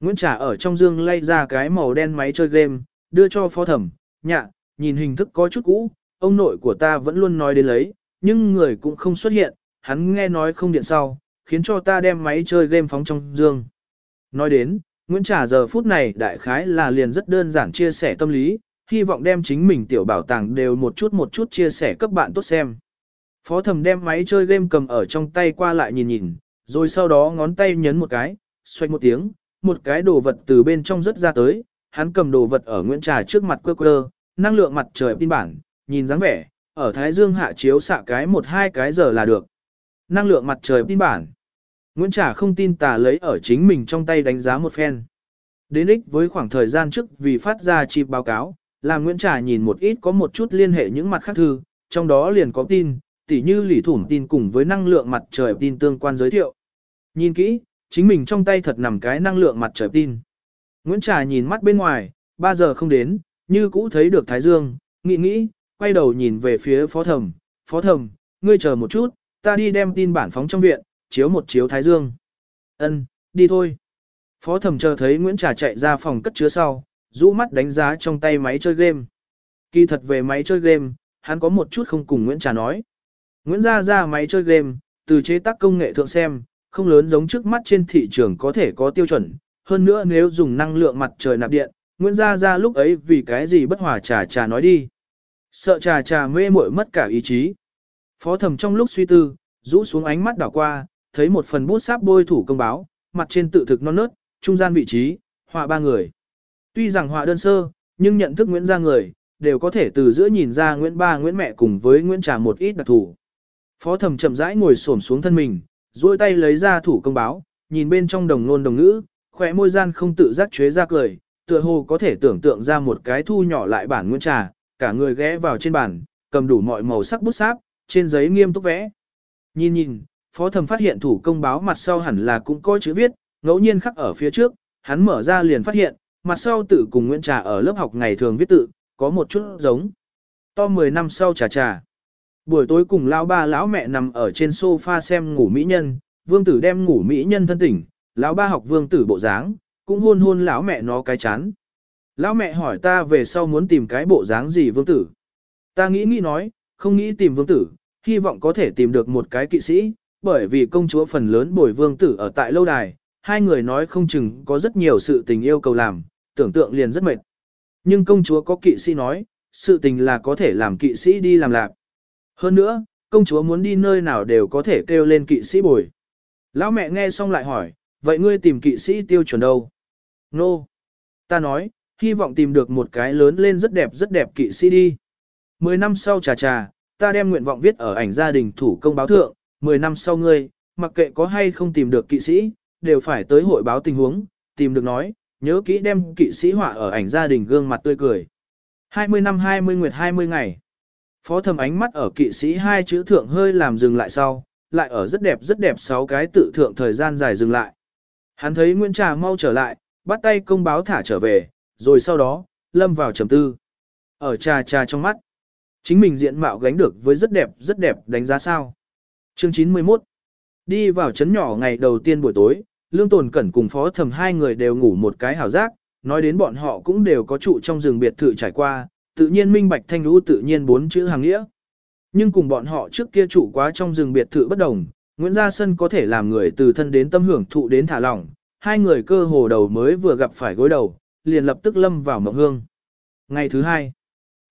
Nguyễn Trà ở trong dương lay ra cái màu đen máy chơi game, đưa cho phó thẩm, nhạ, nhìn hình thức có chút cũ, ông nội của ta vẫn luôn nói đến lấy, nhưng người cũng không xuất hiện, hắn nghe nói không điện sau, khiến cho ta đem máy chơi game phóng trong giường Nói đến, Nguyễn Trà giờ phút này đại khái là liền rất đơn giản chia sẻ tâm lý, hy vọng đem chính mình tiểu bảo tàng đều một chút một chút chia sẻ cấp bạn tốt xem. Phó thẩm đem máy chơi game cầm ở trong tay qua lại nhìn nhìn, rồi sau đó ngón tay nhấn một cái, xoay một tiếng, một cái đồ vật từ bên trong rất ra tới, hắn cầm đồ vật ở Nguyễn Trà trước mặt quơ quơ, năng lượng mặt trời tin bản, nhìn dáng vẻ, ở Thái Dương hạ chiếu xạ cái một hai cái giờ là được. Năng lượng mặt trời tin bản. Nguyễn Trà không tin tà lấy ở chính mình trong tay đánh giá một phen. Đến ích với khoảng thời gian trước vì phát ra chi báo cáo, là Nguyễn Trà nhìn một ít có một chút liên hệ những mặt khác thư, trong đó liền có tin, tỉ như lỉ thủng tin cùng với năng lượng mặt trời tin tương quan giới thiệu. Nhìn kỹ, chính mình trong tay thật nằm cái năng lượng mặt trời tin. Nguyễn Trà nhìn mắt bên ngoài, 3 giờ không đến, như cũ thấy được Thái Dương, nghĩ nghĩ, quay đầu nhìn về phía phó thẩm, phó thẩm, ngươi chờ một chút, ta đi đem tin bản phóng trong viện, chiếu một chiếu Thái Dương. Ân, đi thôi. Phó thẩm chờ thấy Nguyễn Trà chạy ra phòng cất chứa sau, rũ mắt đánh giá trong tay máy chơi game. Kỳ thật về máy chơi game, hắn có một chút không cùng Nguyễn Trà nói. Nguyễn Gia ra máy chơi game, từ chế tác công nghệ thượng xem, không lớn giống trước mắt trên thị trường có thể có tiêu chuẩn. Hơn nữa nếu dùng năng lượng mặt trời nạp điện, Nguyễn Gia ra lúc ấy vì cái gì bất hòa trà trà nói đi. Sợ trà trà mê muội mất cả ý chí. Phó thẩm trong lúc suy tư, rũ xuống ánh mắt đảo qua, thấy một phần bút sáp bôi thủ công báo, mặt trên tự thực non nớt, trung gian vị trí, họa ba người. Tuy rằng họa đơn sơ, nhưng nhận thức Nguyễn gia người, đều có thể từ giữa nhìn ra Nguyễn ba Nguyễn mẹ cùng với Nguyễn trà một ít đặc thủ. Phó thẩm chậm rãi ngồi xổm xuống thân mình, duỗi tay lấy ra thủ công báo, nhìn bên trong đồng nôn đồng ngữ, khỏe môi gian không tự giác chế ra cười, tựa hồ có thể tưởng tượng ra một cái thu nhỏ lại bản Nguyễn trà, cả người ghé vào trên bàn, cầm đủ mọi màu sắc bút sáp, trên giấy nghiêm túc vẽ. Nhìn nhìn, phó thẩm phát hiện thủ công báo mặt sau hẳn là cũng có chữ viết, ngẫu nhiên khắc ở phía trước, hắn mở ra liền phát hiện, mặt sau tự cùng Nguyễn Trà ở lớp học ngày thường viết tự, có một chút giống. To 10 năm sau trà trà. Buổi tối cùng lão ba lão mẹ nằm ở trên sofa xem ngủ mỹ nhân, vương tử đem ngủ mỹ nhân thân tỉnh, lão ba học vương tử bộ dáng, cũng hôn hôn lão mẹ nó cái chán. Lão mẹ hỏi ta về sau muốn tìm cái bộ dáng gì vương tử. Ta nghĩ nghĩ nói, không nghĩ tìm vương tử, hy vọng có thể tìm được một cái kỵ sĩ, bởi vì công chúa phần lớn bồi vương tử ở tại lâu đài, hai người nói không chừng có rất nhiều sự tình yêu cầu làm, tưởng tượng liền rất mệt. Nhưng công chúa có kỵ sĩ nói, sự tình là có thể làm kỵ sĩ đi làm lạc. Hơn nữa, công chúa muốn đi nơi nào đều có thể kêu lên kỵ sĩ bồi. Lão mẹ nghe xong lại hỏi, vậy ngươi tìm kỵ sĩ tiêu chuẩn đâu? Nô. No. Ta nói, hy vọng tìm được một cái lớn lên rất đẹp rất đẹp kỵ sĩ đi. Mười năm sau trà trà, ta đem nguyện vọng viết ở ảnh gia đình thủ công báo thượng, mười năm sau ngươi, mặc kệ có hay không tìm được kỵ sĩ, đều phải tới hội báo tình huống, tìm được nói, nhớ kỹ đem kỵ sĩ họa ở ảnh gia đình gương mặt tươi cười. 20 năm 20 nguyệt 20 ngày. Phó thầm ánh mắt ở kỵ sĩ hai chữ thượng hơi làm dừng lại sau, lại ở rất đẹp rất đẹp sáu cái tự thượng thời gian dài dừng lại. Hắn thấy Nguyễn Trà mau trở lại, bắt tay công báo thả trở về, rồi sau đó, lâm vào trầm tư. Ở trà trà trong mắt, chính mình diện mạo gánh được với rất đẹp rất đẹp đánh giá sao. Chương 91 Đi vào chấn nhỏ ngày đầu tiên buổi tối, Lương Tồn Cẩn cùng Phó Thầm hai người đều ngủ một cái hảo giác, nói đến bọn họ cũng đều có trụ trong rừng biệt thự trải qua, tự nhiên minh bạch thanh lũ tự nhiên bốn chữ hàng nghĩa. Nhưng cùng bọn họ trước kia trụ quá trong rừng biệt thự bất đồng, Nguyễn Gia Sân có thể làm người từ thân đến tâm hưởng thụ đến thả lỏng, hai người cơ hồ đầu mới vừa gặp phải gối đầu, liền lập tức lâm vào mộng hương. Ngày thứ hai,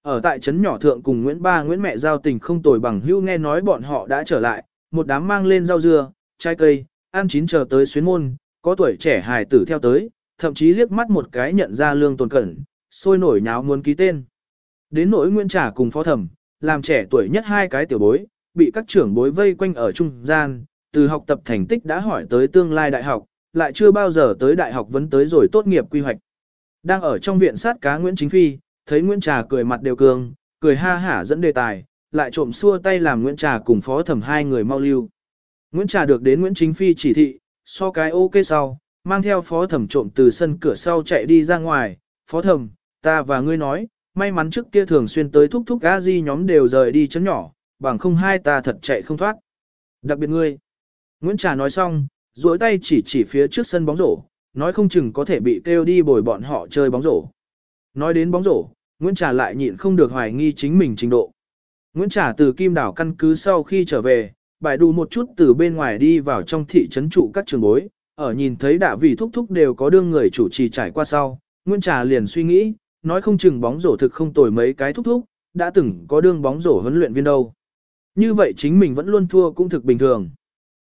ở tại trấn nhỏ thượng cùng Nguyễn Ba Nguyễn mẹ giao tình không tồi bằng hưu nghe nói bọn họ đã trở lại, một đám mang lên rau dưa, trái cây, ăn chín chờ tới xuyến môn, có tuổi trẻ hài tử theo tới, thậm chí liếc mắt một cái nhận ra lương tồn cẩn, sôi nổi nháo muốn ký tên. Đến nỗi Nguyễn Trà cùng phó thẩm, làm trẻ tuổi nhất hai cái tiểu bối, bị các trưởng bối vây quanh ở trung gian, từ học tập thành tích đã hỏi tới tương lai đại học, lại chưa bao giờ tới đại học vấn tới rồi tốt nghiệp quy hoạch. Đang ở trong viện sát cá Nguyễn Chính Phi, thấy Nguyễn Trà cười mặt đều cường, cười ha hả dẫn đề tài, lại trộm xua tay làm Nguyễn Trà cùng phó thẩm hai người mau lưu. Nguyễn Trà được đến Nguyễn Chính Phi chỉ thị, so cái ok sau, mang theo phó thẩm trộm từ sân cửa sau chạy đi ra ngoài, phó thẩm, ta và ngươi nói, may mắn trước kia thường xuyên tới thúc thúc gã di nhóm đều rời đi chấn nhỏ, bằng không hai ta thật chạy không thoát. Đặc biệt ngươi. Nguyễn Trà nói xong, duỗi tay chỉ chỉ phía trước sân bóng rổ, nói không chừng có thể bị kêu đi bồi bọn họ chơi bóng rổ. Nói đến bóng rổ, Nguyễn Trà lại nhịn không được hoài nghi chính mình trình độ. Nguyễn Trà từ Kim Đảo căn cứ sau khi trở về, bài đù một chút từ bên ngoài đi vào trong thị trấn trụ các trường bối, ở nhìn thấy đạ vị thúc thúc đều có đương người chủ trì trải qua sau, Nguyễn Trà liền suy nghĩ, nói không chừng bóng rổ thực không tồi mấy cái thúc thúc, đã từng có đương bóng rổ huấn luyện viên đâu. Như vậy chính mình vẫn luôn thua cũng thực bình thường.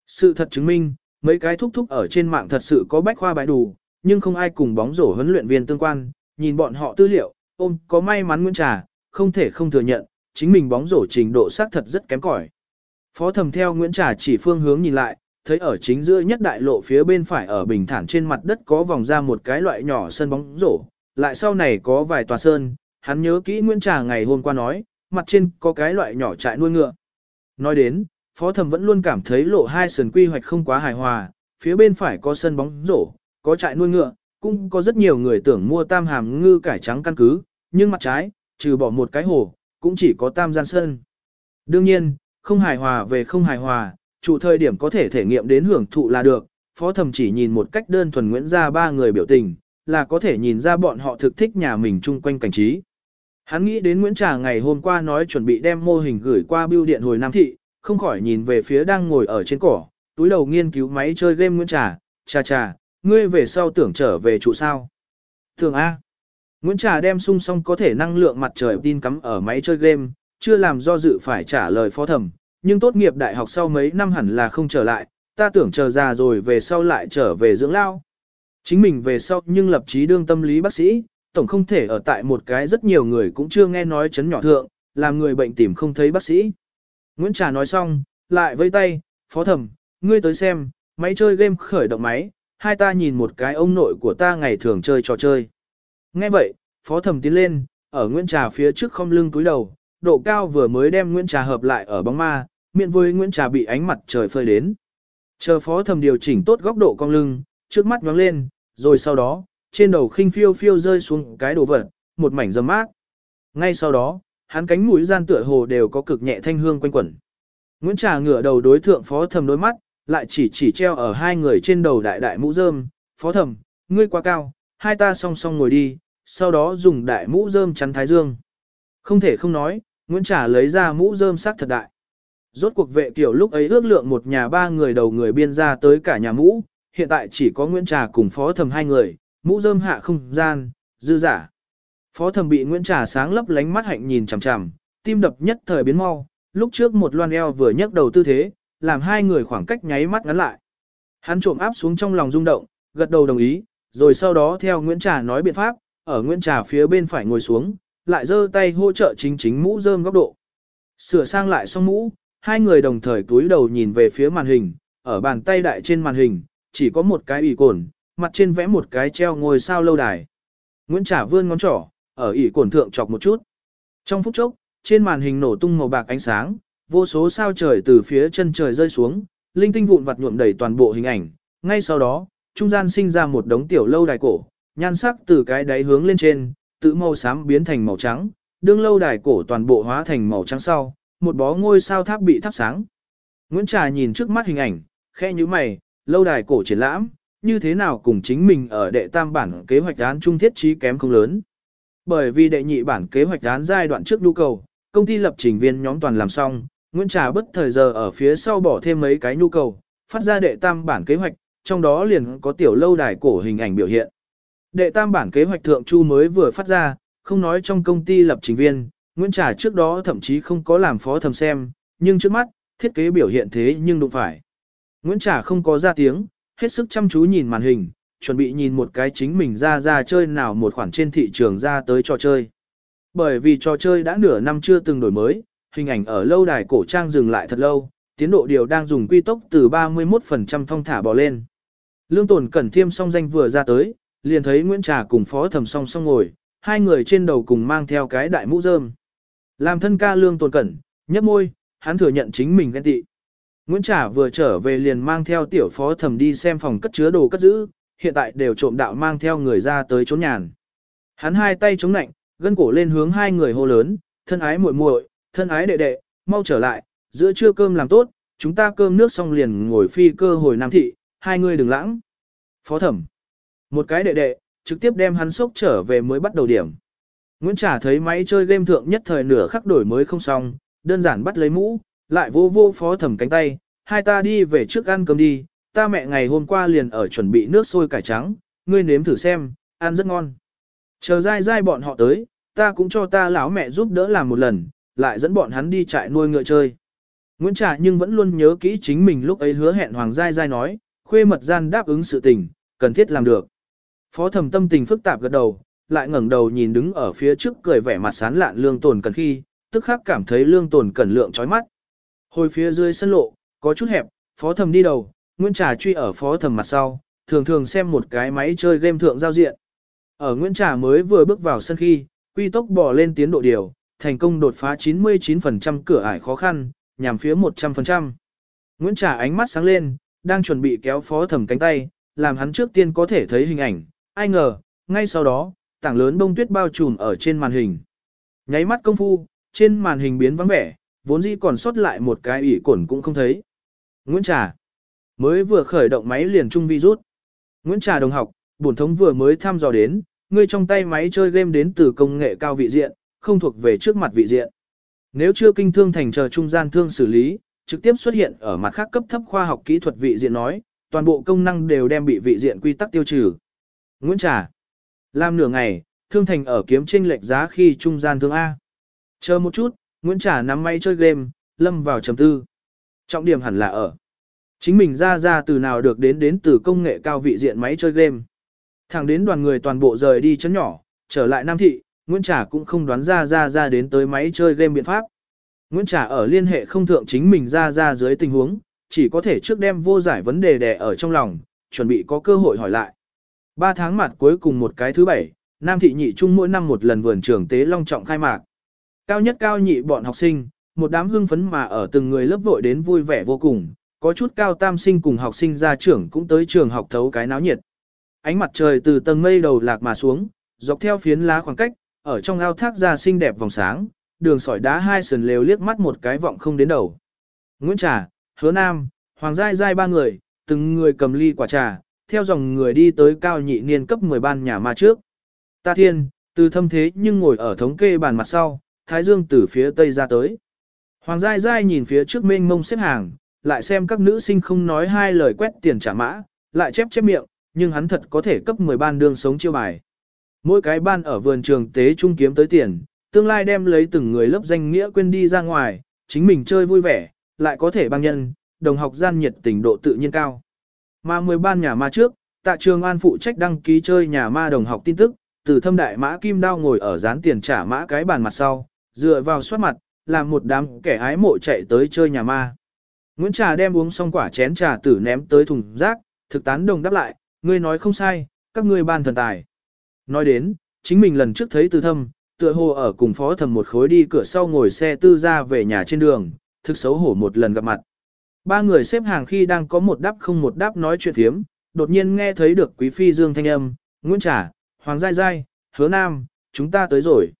Sự thật chứng minh, mấy cái thúc thúc ở trên mạng thật sự có bách khoa bãi đủ, nhưng không ai cùng bóng rổ huấn luyện viên tương quan, nhìn bọn họ tư liệu, ôm có may mắn Nguyễn Trà, không thể không thừa nhận, chính mình bóng rổ trình độ xác thật rất kém cỏi. Phó thầm theo Nguyễn Trà chỉ phương hướng nhìn lại, thấy ở chính giữa nhất đại lộ phía bên phải ở bình thản trên mặt đất có vòng ra một cái loại nhỏ sân bóng rổ, lại sau này có vài tòa sơn, hắn nhớ kỹ Nguyễn Trà ngày hôm qua nói, mặt trên có cái loại nhỏ trại nuôi ngựa. Nói đến, Phó Thẩm vẫn luôn cảm thấy lộ hai sườn quy hoạch không quá hài hòa, phía bên phải có sân bóng rổ, có trại nuôi ngựa, cũng có rất nhiều người tưởng mua tam hàm ngư cải trắng căn cứ, nhưng mặt trái, trừ bỏ một cái hồ, cũng chỉ có tam gian sân. Đương nhiên, không hài hòa về không hài hòa, chủ thời điểm có thể thể nghiệm đến hưởng thụ là được, Phó Thẩm chỉ nhìn một cách đơn thuần Nguyễn ra ba người biểu tình, là có thể nhìn ra bọn họ thực thích nhà mình chung quanh cảnh trí. Hắn nghĩ đến Nguyễn Trà ngày hôm qua nói chuẩn bị đem mô hình gửi qua bưu điện hồi Nam Thị, không khỏi nhìn về phía đang ngồi ở trên cỏ, túi đầu nghiên cứu máy chơi game Nguyễn Trà, Trà trà, ngươi về sau tưởng trở về trụ sao. Thường A. Nguyễn Trà đem sung song có thể năng lượng mặt trời tin cắm ở máy chơi game, chưa làm do dự phải trả lời phó thẩm, nhưng tốt nghiệp đại học sau mấy năm hẳn là không trở lại, ta tưởng chờ già rồi về sau lại trở về dưỡng lao. Chính mình về sau nhưng lập chí đương tâm lý bác sĩ, tổng không thể ở tại một cái rất nhiều người cũng chưa nghe nói chấn nhỏ thượng, làm người bệnh tìm không thấy bác sĩ. Nguyễn Trà nói xong, lại vây tay, phó thẩm, ngươi tới xem, máy chơi game khởi động máy, hai ta nhìn một cái ông nội của ta ngày thường chơi trò chơi. Nghe vậy, phó thẩm tiến lên, ở Nguyễn Trà phía trước không lưng túi đầu, độ cao vừa mới đem Nguyễn Trà hợp lại ở bóng ma, miệng với Nguyễn Trà bị ánh mặt trời phơi đến. Chờ phó thẩm điều chỉnh tốt góc độ cong lưng, trước mắt nhóng lên, rồi sau đó, trên đầu khinh phiêu phiêu rơi xuống cái đồ vật, một mảnh dầm mát. Ngay sau đó, hắn cánh mũi gian tựa hồ đều có cực nhẹ thanh hương quanh quẩn. Nguyễn Trà ngửa đầu đối thượng phó thầm đôi mắt, lại chỉ chỉ treo ở hai người trên đầu đại đại mũ rơm, phó thầm, ngươi quá cao, hai ta song song ngồi đi, sau đó dùng đại mũ rơm chắn thái dương. Không thể không nói, Nguyễn Trà lấy ra mũ rơm sắc thật đại. Rốt cuộc vệ kiểu lúc ấy ước lượng một nhà ba người đầu người biên ra tới cả nhà mũ, hiện tại chỉ có Nguyễn Trà cùng phó thầm hai người, mũ rơm hạ không gian, dư giả. Phó thẩm bị Nguyễn Trà sáng lấp lánh mắt hạnh nhìn chằm chằm, tim đập nhất thời biến mau, lúc trước một loan eo vừa nhấc đầu tư thế, làm hai người khoảng cách nháy mắt ngắn lại. Hắn trộm áp xuống trong lòng rung động, gật đầu đồng ý, rồi sau đó theo Nguyễn Trà nói biện pháp, ở Nguyễn Trà phía bên phải ngồi xuống, lại giơ tay hỗ trợ chính chính mũ rơm góc độ. Sửa sang lại xong mũ, hai người đồng thời túi đầu nhìn về phía màn hình, ở bàn tay đại trên màn hình, chỉ có một cái ủy cồn, mặt trên vẽ một cái treo ngôi sao lâu đài. Nguyễn Trà vươn ngón trỏ, ở ỉ cổn thượng chọc một chút. Trong phút chốc, trên màn hình nổ tung màu bạc ánh sáng, vô số sao trời từ phía chân trời rơi xuống, linh tinh vụn vặt nhuộm đầy toàn bộ hình ảnh. Ngay sau đó, trung gian sinh ra một đống tiểu lâu đài cổ, nhan sắc từ cái đáy hướng lên trên, tự màu xám biến thành màu trắng, đương lâu đài cổ toàn bộ hóa thành màu trắng sau, một bó ngôi sao tháp bị thắp sáng. Nguyễn Trà nhìn trước mắt hình ảnh, khẽ như mày, lâu đài cổ triển lãm, như thế nào cùng chính mình ở đệ tam bản kế hoạch án trung thiết trí kém không lớn. Bởi vì đệ nhị bản kế hoạch án giai đoạn trước nhu cầu, công ty lập trình viên nhóm toàn làm xong, Nguyễn Trà bất thời giờ ở phía sau bỏ thêm mấy cái nhu cầu, phát ra đệ tam bản kế hoạch, trong đó liền có tiểu lâu đài cổ hình ảnh biểu hiện. Đệ tam bản kế hoạch thượng chu mới vừa phát ra, không nói trong công ty lập trình viên, Nguyễn Trà trước đó thậm chí không có làm phó thầm xem, nhưng trước mắt, thiết kế biểu hiện thế nhưng đụng phải. Nguyễn Trà không có ra tiếng, hết sức chăm chú nhìn màn hình, chuẩn bị nhìn một cái chính mình ra ra chơi nào một khoản trên thị trường ra tới trò chơi. Bởi vì trò chơi đã nửa năm chưa từng đổi mới, hình ảnh ở lâu đài cổ trang dừng lại thật lâu, tiến độ điều đang dùng quy tốc từ 31% thông thả bò lên. Lương tồn cẩn thiêm song danh vừa ra tới, liền thấy Nguyễn Trà cùng phó thầm song song ngồi, hai người trên đầu cùng mang theo cái đại mũ rơm. Làm thân ca lương tồn cẩn, nhấp môi, hắn thừa nhận chính mình ghen tị. Nguyễn Trà vừa trở về liền mang theo tiểu phó thầm đi xem phòng cất chứa đồ cất giữ, hiện tại đều trộm đạo mang theo người ra tới trốn nhàn. Hắn hai tay chống nạnh, gân cổ lên hướng hai người hô lớn, thân ái muội muội, thân ái đệ đệ, mau trở lại, giữa trưa cơm làm tốt, chúng ta cơm nước xong liền ngồi phi cơ hồi Nam Thị, hai người đừng lãng. Phó thẩm, một cái đệ đệ, trực tiếp đem hắn sốc trở về mới bắt đầu điểm. Nguyễn Trả thấy máy chơi game thượng nhất thời nửa khắc đổi mới không xong, đơn giản bắt lấy mũ, lại vô vô phó thẩm cánh tay, hai ta đi về trước ăn cơm đi, ta mẹ ngày hôm qua liền ở chuẩn bị nước sôi cải trắng, ngươi nếm thử xem, ăn rất ngon. Chờ dai dai bọn họ tới, ta cũng cho ta lão mẹ giúp đỡ làm một lần, lại dẫn bọn hắn đi trại nuôi ngựa chơi. Nguyễn Trà nhưng vẫn luôn nhớ kỹ chính mình lúc ấy hứa hẹn Hoàng Giai Giai nói, khuê mật gian đáp ứng sự tình, cần thiết làm được. Phó thẩm tâm tình phức tạp gật đầu, lại ngẩng đầu nhìn đứng ở phía trước cười vẻ mặt sán lạn lương tồn cần khi, tức khắc cảm thấy lương tồn cần lượng chói mắt. Hồi phía dưới sân lộ, có chút hẹp, phó thẩm đi đầu, Nguyễn Trà truy ở phó thẩm mặt sau, thường thường xem một cái máy chơi game thượng giao diện. Ở Nguyễn Trà mới vừa bước vào sân khi, quy tốc bỏ lên tiến độ điều, thành công đột phá 99% cửa ải khó khăn, nhằm phía 100%. Nguyễn Trà ánh mắt sáng lên, đang chuẩn bị kéo phó thẩm cánh tay, làm hắn trước tiên có thể thấy hình ảnh, ai ngờ, ngay sau đó, tảng lớn bông tuyết bao trùm ở trên màn hình. Nháy mắt công phu, trên màn hình biến vắng vẻ, vốn dĩ còn sót lại một cái ỉ cổn cũng không thấy. Nguyễn Trà mới vừa khởi động máy liền trung virus. Nguyễn Trà đồng học, bổn thống vừa mới thăm dò đến, ngươi trong tay máy chơi game đến từ công nghệ cao vị diện, không thuộc về trước mặt vị diện. Nếu chưa kinh thương thành chờ trung gian thương xử lý, trực tiếp xuất hiện ở mặt khác cấp thấp khoa học kỹ thuật vị diện nói, toàn bộ công năng đều đem bị vị diện quy tắc tiêu trừ. Nguyễn Trà Làm nửa ngày, thương thành ở kiếm chênh lệch giá khi trung gian thương A. Chờ một chút, Nguyễn Trà nắm máy chơi game, lâm vào trầm tư. Trọng điểm hẳn là ở. Chính mình ra ra từ nào được đến đến từ công nghệ cao vị diện máy chơi game. Thẳng đến đoàn người toàn bộ rời đi chấn nhỏ, trở lại Nam Thị, Nguyễn Trà cũng không đoán ra ra ra đến tới máy chơi game biện pháp. Nguyễn Trà ở liên hệ không thượng chính mình ra ra dưới tình huống, chỉ có thể trước đem vô giải vấn đề đè ở trong lòng, chuẩn bị có cơ hội hỏi lại. Ba tháng mặt cuối cùng một cái thứ bảy, Nam Thị nhị trung mỗi năm một lần vườn trường tế long trọng khai mạc. Cao nhất cao nhị bọn học sinh, một đám hưng phấn mà ở từng người lớp vội đến vui vẻ vô cùng, có chút cao tam sinh cùng học sinh ra trưởng cũng tới trường học thấu cái náo nhiệt. Ánh mặt trời từ tầng mây đầu lạc mà xuống, dọc theo phiến lá khoảng cách, ở trong ao thác ra xinh đẹp vòng sáng, đường sỏi đá hai sườn lều liếc mắt một cái vọng không đến đầu. Nguyễn Trà, Hứa Nam, Hoàng Giai Giai ba người, từng người cầm ly quả trà, theo dòng người đi tới cao nhị niên cấp 10 ban nhà ma trước. Ta thiên, từ thâm thế nhưng ngồi ở thống kê bàn mặt sau, Thái Dương từ phía tây ra tới. Hoàng Giai Giai nhìn phía trước mênh mông xếp hàng, lại xem các nữ sinh không nói hai lời quét tiền trả mã, lại chép chép miệng, nhưng hắn thật có thể cấp 10 ban đương sống chiêu bài. Mỗi cái ban ở vườn trường tế trung kiếm tới tiền, tương lai đem lấy từng người lớp danh nghĩa quên đi ra ngoài, chính mình chơi vui vẻ, lại có thể băng nhân, đồng học gian nhiệt tình độ tự nhiên cao. Mà 10 ban nhà ma trước, tại trường an phụ trách đăng ký chơi nhà ma đồng học tin tức, từ thâm đại mã kim đao ngồi ở dán tiền trả mã cái bàn mặt sau, dựa vào soát mặt, làm một đám kẻ ái mộ chạy tới chơi nhà ma. Nguyễn Trà đem uống xong quả chén trà tử ném tới thùng rác, thực tán đồng đáp lại, ngươi nói không sai, các ngươi ban thần tài. Nói đến, chính mình lần trước thấy từ thâm, tựa hồ ở cùng phó thẩm một khối đi cửa sau ngồi xe tư ra về nhà trên đường, thực xấu hổ một lần gặp mặt. Ba người xếp hàng khi đang có một đáp không một đáp nói chuyện thiếm, đột nhiên nghe thấy được quý phi dương thanh âm, Nguyễn Trà, Hoàng Giai Giai, Hứa Nam, chúng ta tới rồi.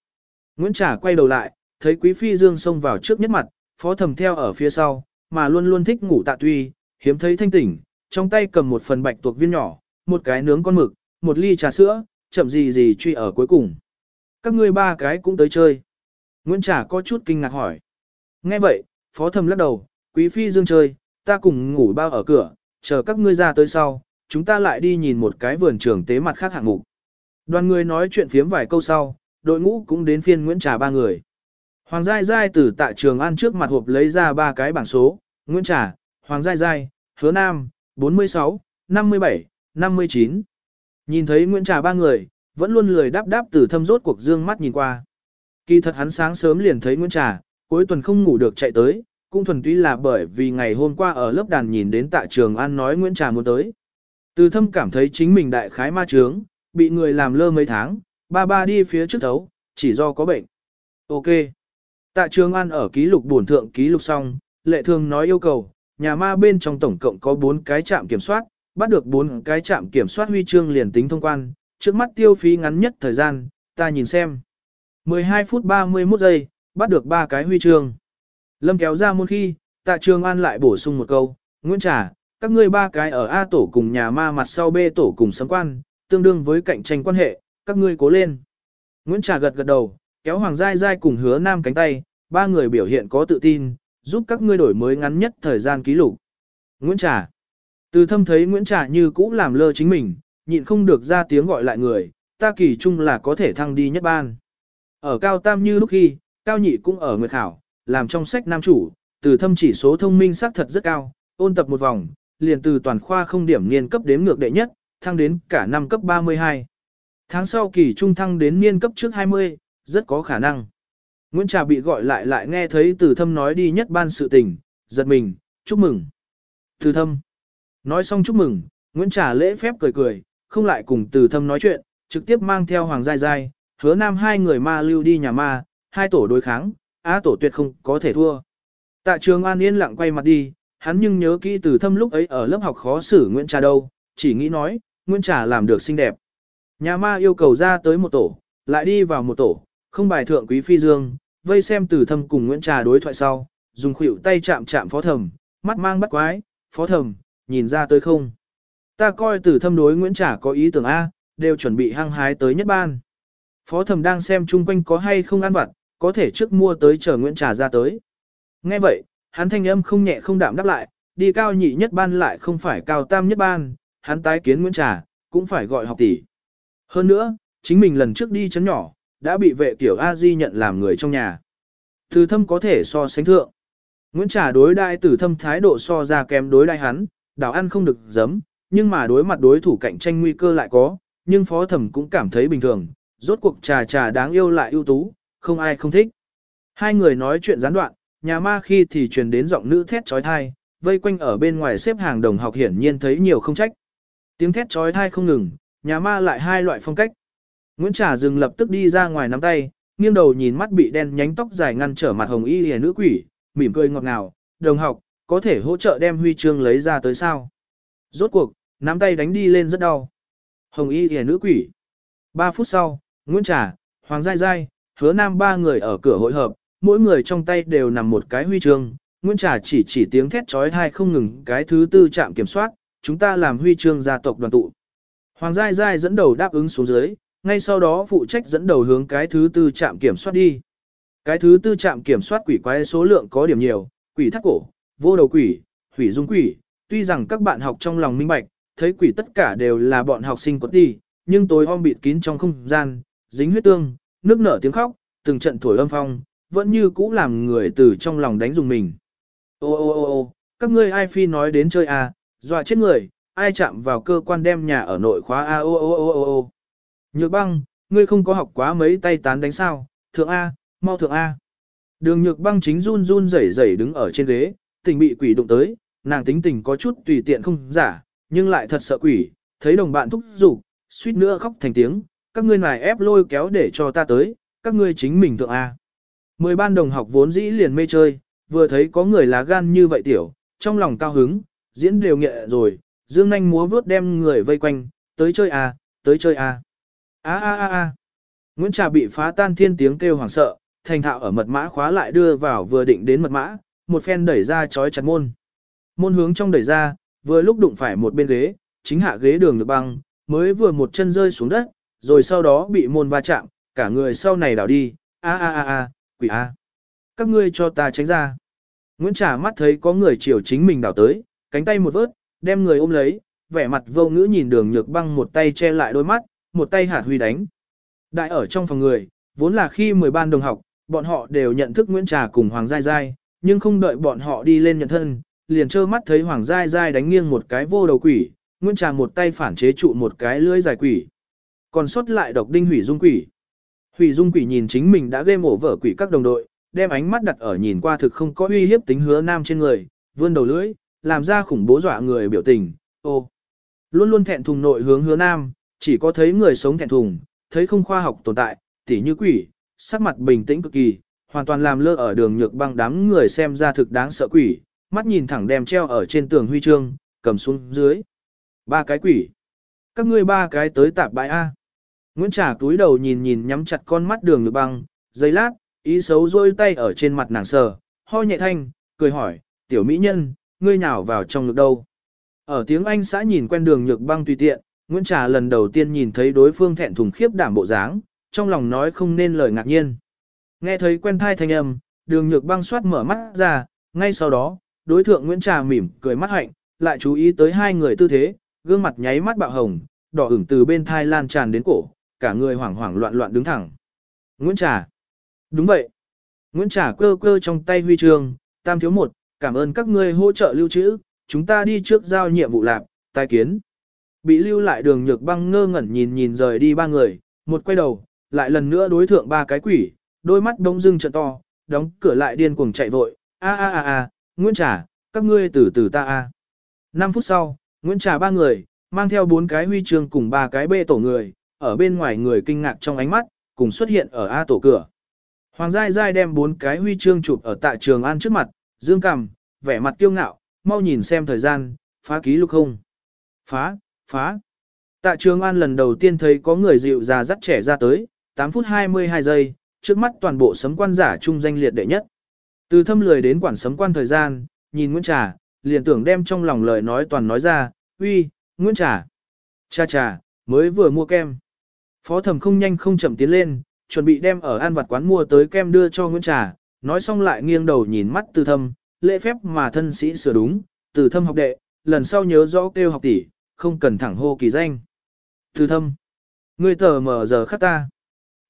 Nguyễn Trà quay đầu lại, thấy quý phi dương xông vào trước nhất mặt, phó thẩm theo ở phía sau, mà luôn luôn thích ngủ tạ tuy, hiếm thấy thanh tỉnh, trong tay cầm một phần bạch tuộc viên nhỏ, một cái nướng con mực, một ly trà sữa, chậm gì gì truy ở cuối cùng. Các ngươi ba cái cũng tới chơi. Nguyễn Trà có chút kinh ngạc hỏi. Nghe vậy, phó thầm lắc đầu, quý phi dương chơi, ta cùng ngủ bao ở cửa, chờ các ngươi ra tới sau, chúng ta lại đi nhìn một cái vườn trường tế mặt khác hạng mục. Đoàn người nói chuyện phiếm vài câu sau, đội ngũ cũng đến phiên Nguyễn Trà ba người. Hoàng Giai Giai từ tại trường ăn trước mặt hộp lấy ra ba cái bảng số, Nguyễn Trà, Hoàng Giai Giai, Hứa Nam, 46, 57, 59. Nhìn thấy Nguyễn Trà ba người, vẫn luôn lười đáp đáp từ thâm rốt cuộc dương mắt nhìn qua. Kỳ thật hắn sáng sớm liền thấy Nguyễn Trà, cuối tuần không ngủ được chạy tới, cũng thuần túy là bởi vì ngày hôm qua ở lớp đàn nhìn đến tại trường An nói Nguyễn Trà muốn tới. Từ thâm cảm thấy chính mình đại khái ma trướng, bị người làm lơ mấy tháng, ba ba đi phía trước thấu, chỉ do có bệnh. Ok. Tạ trường An ở ký lục bổn thượng ký lục xong, lệ thường nói yêu cầu, nhà ma bên trong tổng cộng có 4 cái trạm kiểm soát, bắt được 4 cái trạm kiểm soát huy chương liền tính thông quan, trước mắt tiêu phí ngắn nhất thời gian, ta nhìn xem. 12 phút 31 giây, bắt được 3 cái huy chương. Lâm kéo ra môn khi, tạ trường an lại bổ sung một câu, Nguyễn Trà, các ngươi ba cái ở A tổ cùng nhà ma mặt sau B tổ cùng sấm quan, tương đương với cạnh tranh quan hệ, các ngươi cố lên. Nguyễn Trà gật gật đầu, kéo Hoàng Giai Giai cùng hứa nam cánh tay, ba người biểu hiện có tự tin, giúp các ngươi đổi mới ngắn nhất thời gian ký lục. Nguyễn Trà. Từ thâm thấy Nguyễn Trà như cũ làm lơ chính mình, nhịn không được ra tiếng gọi lại người, ta kỳ chung là có thể thăng đi nhất ban. Ở cao tam như lúc khi, cao nhị cũng ở nguyệt khảo, làm trong sách nam chủ, từ thâm chỉ số thông minh xác thật rất cao, ôn tập một vòng, liền từ toàn khoa không điểm niên cấp đếm ngược đệ nhất, thăng đến cả năm cấp 32. Tháng sau kỳ trung thăng đến niên cấp trước 20, rất có khả năng. Nguyễn Trà bị gọi lại lại nghe thấy từ thâm nói đi nhất ban sự tình, giật mình, chúc mừng. Từ thâm. Nói xong chúc mừng, Nguyễn Trà lễ phép cười cười, không lại cùng từ thâm nói chuyện, trực tiếp mang theo Hoàng Giai Giai, hứa nam hai người ma lưu đi nhà ma, hai tổ đối kháng, á tổ tuyệt không có thể thua. Tạ trường An yên lặng quay mặt đi, hắn nhưng nhớ kỹ từ thâm lúc ấy ở lớp học khó xử Nguyễn Trà đâu, chỉ nghĩ nói, Nguyễn Trà làm được xinh đẹp. Nhà ma yêu cầu ra tới một tổ, lại đi vào một tổ, không bài thượng quý phi dương, vây xem từ thâm cùng Nguyễn Trà đối thoại sau, dùng khuỷu tay chạm chạm phó thẩm, mắt mang bắt quái, phó thẩm, nhìn ra tới không. Ta coi từ thâm đối Nguyễn Trà có ý tưởng A, đều chuẩn bị hăng hái tới nhất ban. Phó thẩm đang xem chung quanh có hay không ăn vặt, có thể trước mua tới chờ Nguyễn Trà ra tới. Nghe vậy, hắn thanh âm không nhẹ không đạm đáp lại, đi cao nhị nhất ban lại không phải cao tam nhất ban, hắn tái kiến Nguyễn Trà, cũng phải gọi học tỷ. Hơn nữa, chính mình lần trước đi chấn nhỏ, đã bị vệ tiểu A Di nhận làm người trong nhà. Từ thâm có thể so sánh thượng. Nguyễn Trà đối đại tử thâm thái độ so ra kém đối đại hắn, đảo ăn không được giấm, nhưng mà đối mặt đối thủ cạnh tranh nguy cơ lại có, nhưng phó thẩm cũng cảm thấy bình thường, rốt cuộc trà trà đáng yêu lại ưu tú, không ai không thích. Hai người nói chuyện gián đoạn, nhà ma khi thì truyền đến giọng nữ thét trói thai, vây quanh ở bên ngoài xếp hàng đồng học hiển nhiên thấy nhiều không trách. Tiếng thét trói thai không ngừng, nhà ma lại hai loại phong cách. Nguyễn Trà dừng lập tức đi ra ngoài nắm tay, nghiêng đầu nhìn mắt bị đen nhánh tóc dài ngăn trở mặt hồng y hề nữ quỷ, mỉm cười ngọt ngào, đồng học, có thể hỗ trợ đem huy chương lấy ra tới sao. Rốt cuộc, nắm tay đánh đi lên rất đau. Hồng y hề nữ quỷ. Ba phút sau, Nguyễn Trà, Hoàng Giai Giai, hứa nam ba người ở cửa hội hợp, mỗi người trong tay đều nằm một cái huy chương. Nguyễn Trà chỉ chỉ tiếng thét trói thai không ngừng cái thứ tư trạm kiểm soát, chúng ta làm huy chương gia tộc đoàn tụ. Hoàng Giai Giai dẫn đầu đáp ứng xuống dưới, ngay sau đó phụ trách dẫn đầu hướng cái thứ tư trạm kiểm soát đi. Cái thứ tư trạm kiểm soát quỷ quái số lượng có điểm nhiều, quỷ thắt cổ, vô đầu quỷ, hủy dung quỷ, tuy rằng các bạn học trong lòng minh bạch, thấy quỷ tất cả đều là bọn học sinh có đi, nhưng tối om bịt kín trong không gian, dính huyết tương, nước nở tiếng khóc, từng trận thổi âm phong, vẫn như cũ làm người từ trong lòng đánh dùng mình. Ô ô ô ô, các ngươi ai phi nói đến chơi à, dọa chết người, ai chạm vào cơ quan đem nhà ở nội khóa a ô ô ô ô ô. Nhược băng, ngươi không có học quá mấy tay tán đánh sao, thượng A, mau thượng A. Đường nhược băng chính run run rẩy rẩy đứng ở trên ghế, tình bị quỷ đụng tới, nàng tính tình có chút tùy tiện không giả, nhưng lại thật sợ quỷ, thấy đồng bạn thúc giục, suýt nữa khóc thành tiếng, các ngươi này ép lôi kéo để cho ta tới, các ngươi chính mình thượng A. Mười ban đồng học vốn dĩ liền mê chơi, vừa thấy có người lá gan như vậy tiểu, trong lòng cao hứng, diễn đều nghệ rồi, dương nanh múa vướt đem người vây quanh, tới chơi A, tới chơi A. A a a a. Nguyễn Trà bị phá tan thiên tiếng kêu hoảng sợ, thành thạo ở mật mã khóa lại đưa vào vừa định đến mật mã, một phen đẩy ra chói chặt môn. Môn hướng trong đẩy ra, vừa lúc đụng phải một bên ghế, chính hạ ghế đường được băng, mới vừa một chân rơi xuống đất, rồi sau đó bị môn va chạm, cả người sau này đảo đi, a a a a, quỷ a. Các ngươi cho ta tránh ra. Nguyễn Trà mắt thấy có người chiều chính mình đảo tới, cánh tay một vớt, đem người ôm lấy, vẻ mặt vô ngữ nhìn đường nhược băng một tay che lại đôi mắt, một tay hạt huy đánh. Đại ở trong phòng người, vốn là khi 10 ban đồng học, bọn họ đều nhận thức Nguyễn Trà cùng Hoàng Giai Giai, nhưng không đợi bọn họ đi lên nhận thân, liền trơ mắt thấy Hoàng Giai Giai đánh nghiêng một cái vô đầu quỷ, Nguyễn Trà một tay phản chế trụ một cái lưỡi dài quỷ. Còn xuất lại độc đinh hủy dung quỷ. Hủy dung quỷ nhìn chính mình đã game vở quỷ các đồng đội, đem ánh mắt đặt ở nhìn qua thực không có uy hiếp tính hứa nam trên người, vươn đầu lưỡi, làm ra khủng bố dọa người biểu tình, ô. Luôn luôn thẹn thùng nội hướng hứa nam, chỉ có thấy người sống thẹn thùng, thấy không khoa học tồn tại, tỉ như quỷ, sắc mặt bình tĩnh cực kỳ, hoàn toàn làm lơ ở đường nhược băng đám người xem ra thực đáng sợ quỷ, mắt nhìn thẳng đem treo ở trên tường huy chương, cầm xuống dưới. Ba cái quỷ. Các ngươi ba cái tới tạp bãi A. Nguyễn Trà túi đầu nhìn nhìn nhắm chặt con mắt đường nhược băng, giây lát, ý xấu rôi tay ở trên mặt nàng sờ, ho nhẹ thanh, cười hỏi, tiểu mỹ nhân, ngươi nhào vào trong ngực đâu. Ở tiếng Anh xã nhìn quen đường nhược băng tùy tiện, Nguyễn Trà lần đầu tiên nhìn thấy đối phương thẹn thùng khiếp đảm bộ dáng, trong lòng nói không nên lời ngạc nhiên. Nghe thấy quen thai thanh âm, đường nhược băng soát mở mắt ra, ngay sau đó, đối thượng Nguyễn Trà mỉm cười mắt hạnh, lại chú ý tới hai người tư thế, gương mặt nháy mắt bạo hồng, đỏ ửng từ bên thai lan tràn đến cổ, cả người hoảng hoảng loạn loạn đứng thẳng. Nguyễn Trà. Đúng vậy. Nguyễn Trà cơ cơ trong tay huy chương, tam thiếu một, cảm ơn các ngươi hỗ trợ lưu trữ, chúng ta đi trước giao nhiệm vụ lạc, tai kiến. Bị lưu lại đường nhược băng ngơ ngẩn nhìn nhìn rời đi ba người, một quay đầu, lại lần nữa đối thượng ba cái quỷ, đôi mắt đông dưng trợ to, đóng cửa lại điên cuồng chạy vội, a a a a, Nguyễn Trà, các ngươi từ từ ta a. 5 phút sau, Nguyễn Trà ba người, mang theo bốn cái huy chương cùng ba cái bê tổ người, ở bên ngoài người kinh ngạc trong ánh mắt, cùng xuất hiện ở A tổ cửa. Hoàng Giai Giai đem bốn cái huy chương chụp ở tại trường An trước mặt, dương cằm, vẻ mặt kiêu ngạo, mau nhìn xem thời gian, phá ký lục không. Phá, phá. Tạ trường An lần đầu tiên thấy có người dịu già dắt trẻ ra tới, 8 phút 22 giây, trước mắt toàn bộ sấm quan giả trung danh liệt đệ nhất. Từ thâm lười đến quản sấm quan thời gian, nhìn Nguyễn Trà, liền tưởng đem trong lòng lời nói toàn nói ra, uy, Nguyễn Trà. Cha trà, mới vừa mua kem. Phó thẩm không nhanh không chậm tiến lên, chuẩn bị đem ở an vặt quán mua tới kem đưa cho Nguyễn Trà, nói xong lại nghiêng đầu nhìn mắt từ thâm, lễ phép mà thân sĩ sửa đúng, từ thâm học đệ, lần sau nhớ rõ kêu học tỷ, không cần thẳng hô kỳ danh. Từ thâm, ngươi tờ mở giờ khắc ta.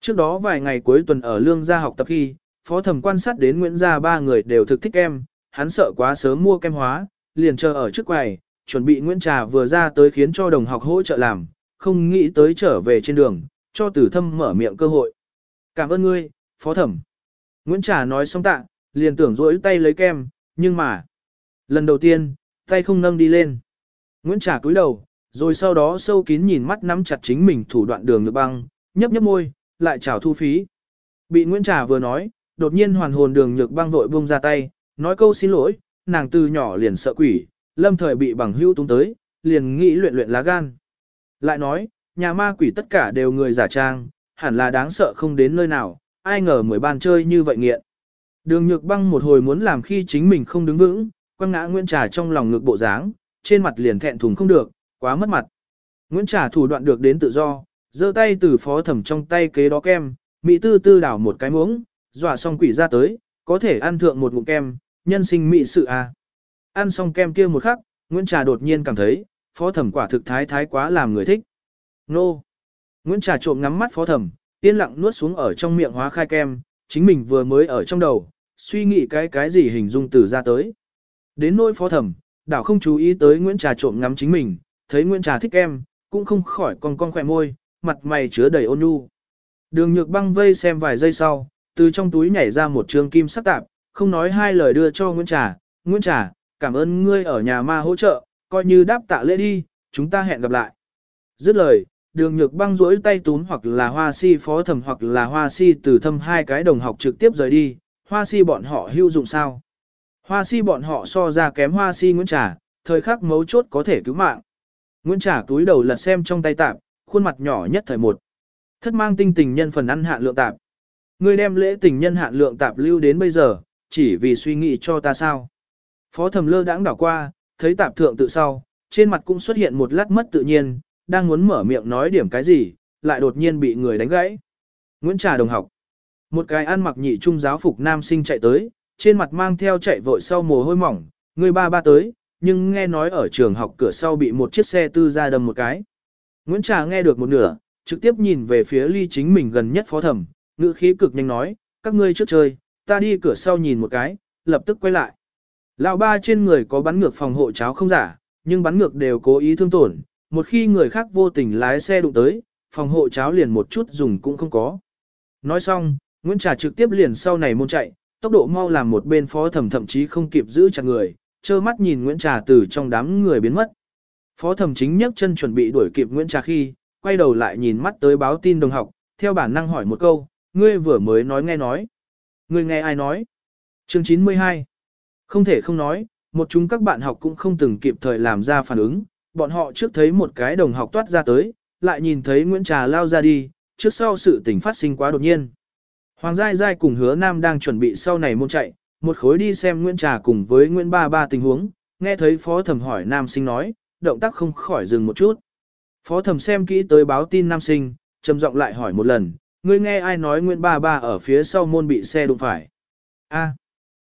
Trước đó vài ngày cuối tuần ở lương gia học tập khi, phó thẩm quan sát đến Nguyễn gia ba người đều thực thích kem, hắn sợ quá sớm mua kem hóa, liền chờ ở trước quầy, chuẩn bị Nguyễn Trà vừa ra tới khiến cho đồng học hỗ trợ làm, không nghĩ tới trở về trên đường, cho tử thâm mở miệng cơ hội. Cảm ơn ngươi, phó thẩm. Nguyễn Trà nói xong tạ, liền tưởng rỗi tay lấy kem, nhưng mà, lần đầu tiên, tay không nâng đi lên. Nguyễn Trà cúi đầu, rồi sau đó sâu kín nhìn mắt nắm chặt chính mình thủ đoạn đường nhược băng, nhấp nhấp môi, lại chào thu phí. Bị Nguyễn Trà vừa nói, đột nhiên hoàn hồn đường nhược băng vội buông ra tay, nói câu xin lỗi, nàng từ nhỏ liền sợ quỷ, lâm thời bị bằng hưu tung tới, liền nghĩ luyện luyện lá gan. Lại nói, nhà ma quỷ tất cả đều người giả trang, hẳn là đáng sợ không đến nơi nào, ai ngờ mới ban chơi như vậy nghiện. Đường nhược băng một hồi muốn làm khi chính mình không đứng vững, quăng ngã Nguyễn Trà trong lòng ngực bộ dáng, trên mặt liền thẹn thùng không được, quá mất mặt. Nguyễn Trà thủ đoạn được đến tự do, giơ tay từ phó thẩm trong tay kế đó kem, mỹ tư tư đảo một cái muỗng, dọa xong quỷ ra tới, có thể ăn thượng một ngụm kem, nhân sinh mỹ sự à. Ăn xong kem kia một khắc, Nguyễn Trà đột nhiên cảm thấy, phó thẩm quả thực thái thái quá làm người thích. Nô! Nguyễn Trà trộm ngắm mắt phó thẩm, yên lặng nuốt xuống ở trong miệng hóa khai kem, chính mình vừa mới ở trong đầu, suy nghĩ cái cái gì hình dung từ ra tới. Đến nỗi phó thẩm, đảo không chú ý tới Nguyễn Trà trộm ngắm chính mình, thấy Nguyễn Trà thích em cũng không khỏi con con khỏe môi, mặt mày chứa đầy ôn nhu. Đường nhược băng vây xem vài giây sau, từ trong túi nhảy ra một trường kim sắc tạp, không nói hai lời đưa cho Nguyễn Trà. Nguyễn Trà, cảm ơn ngươi ở nhà ma hỗ trợ, coi như đáp tạ lễ đi, chúng ta hẹn gặp lại. Dứt lời, đường nhược băng rỗi tay tún hoặc là hoa si phó thẩm hoặc là hoa si từ thâm hai cái đồng học trực tiếp rời đi, hoa si bọn họ hữu dụng sao. Hoa si bọn họ so ra kém hoa si Nguyễn Trà, thời khắc mấu chốt có thể cứu mạng. Nguyễn Trà túi đầu lật xem trong tay tạp, khuôn mặt nhỏ nhất thời một. Thất mang tinh tình nhân phần ăn hạn lượng tạp. Ngươi đem lễ tình nhân hạn lượng tạp lưu đến bây giờ, chỉ vì suy nghĩ cho ta sao. Phó Thầm lơ đãng đảo qua, thấy tạp thượng tự sau, trên mặt cũng xuất hiện một lát mất tự nhiên, đang muốn mở miệng nói điểm cái gì, lại đột nhiên bị người đánh gãy. Nguyễn Trà đồng học. Một cái ăn mặc nhị trung giáo phục nam sinh chạy tới, trên mặt mang theo chạy vội sau mồ hôi mỏng, người ba ba tới, nhưng nghe nói ở trường học cửa sau bị một chiếc xe tư ra đâm một cái. Nguyễn Trà nghe được một nửa, trực tiếp nhìn về phía ly chính mình gần nhất phó thẩm, ngữ khí cực nhanh nói, các ngươi trước chơi, ta đi cửa sau nhìn một cái, lập tức quay lại. Lão ba trên người có bắn ngược phòng hộ cháo không giả, nhưng bắn ngược đều cố ý thương tổn, một khi người khác vô tình lái xe đụng tới, phòng hộ cháo liền một chút dùng cũng không có. Nói xong, Nguyễn Trà trực tiếp liền sau này môn chạy, tốc độ mau làm một bên phó thẩm thậm chí không kịp giữ chặt người, trơ mắt nhìn Nguyễn Trà từ trong đám người biến mất. Phó thẩm chính nhấc chân chuẩn bị đuổi kịp Nguyễn Trà khi, quay đầu lại nhìn mắt tới báo tin đồng học, theo bản năng hỏi một câu, ngươi vừa mới nói nghe nói. Ngươi nghe ai nói? Chương 92 Không thể không nói, một chúng các bạn học cũng không từng kịp thời làm ra phản ứng, bọn họ trước thấy một cái đồng học toát ra tới, lại nhìn thấy Nguyễn Trà lao ra đi, trước sau sự tình phát sinh quá đột nhiên. Hoàng Giai Giai cùng hứa Nam đang chuẩn bị sau này môn chạy, một khối đi xem Nguyễn Trà cùng với Nguyễn Ba Ba tình huống, nghe thấy phó thẩm hỏi Nam sinh nói, động tác không khỏi dừng một chút. Phó thẩm xem kỹ tới báo tin Nam sinh, trầm giọng lại hỏi một lần, ngươi nghe ai nói Nguyễn Ba Ba ở phía sau môn bị xe đụng phải. A.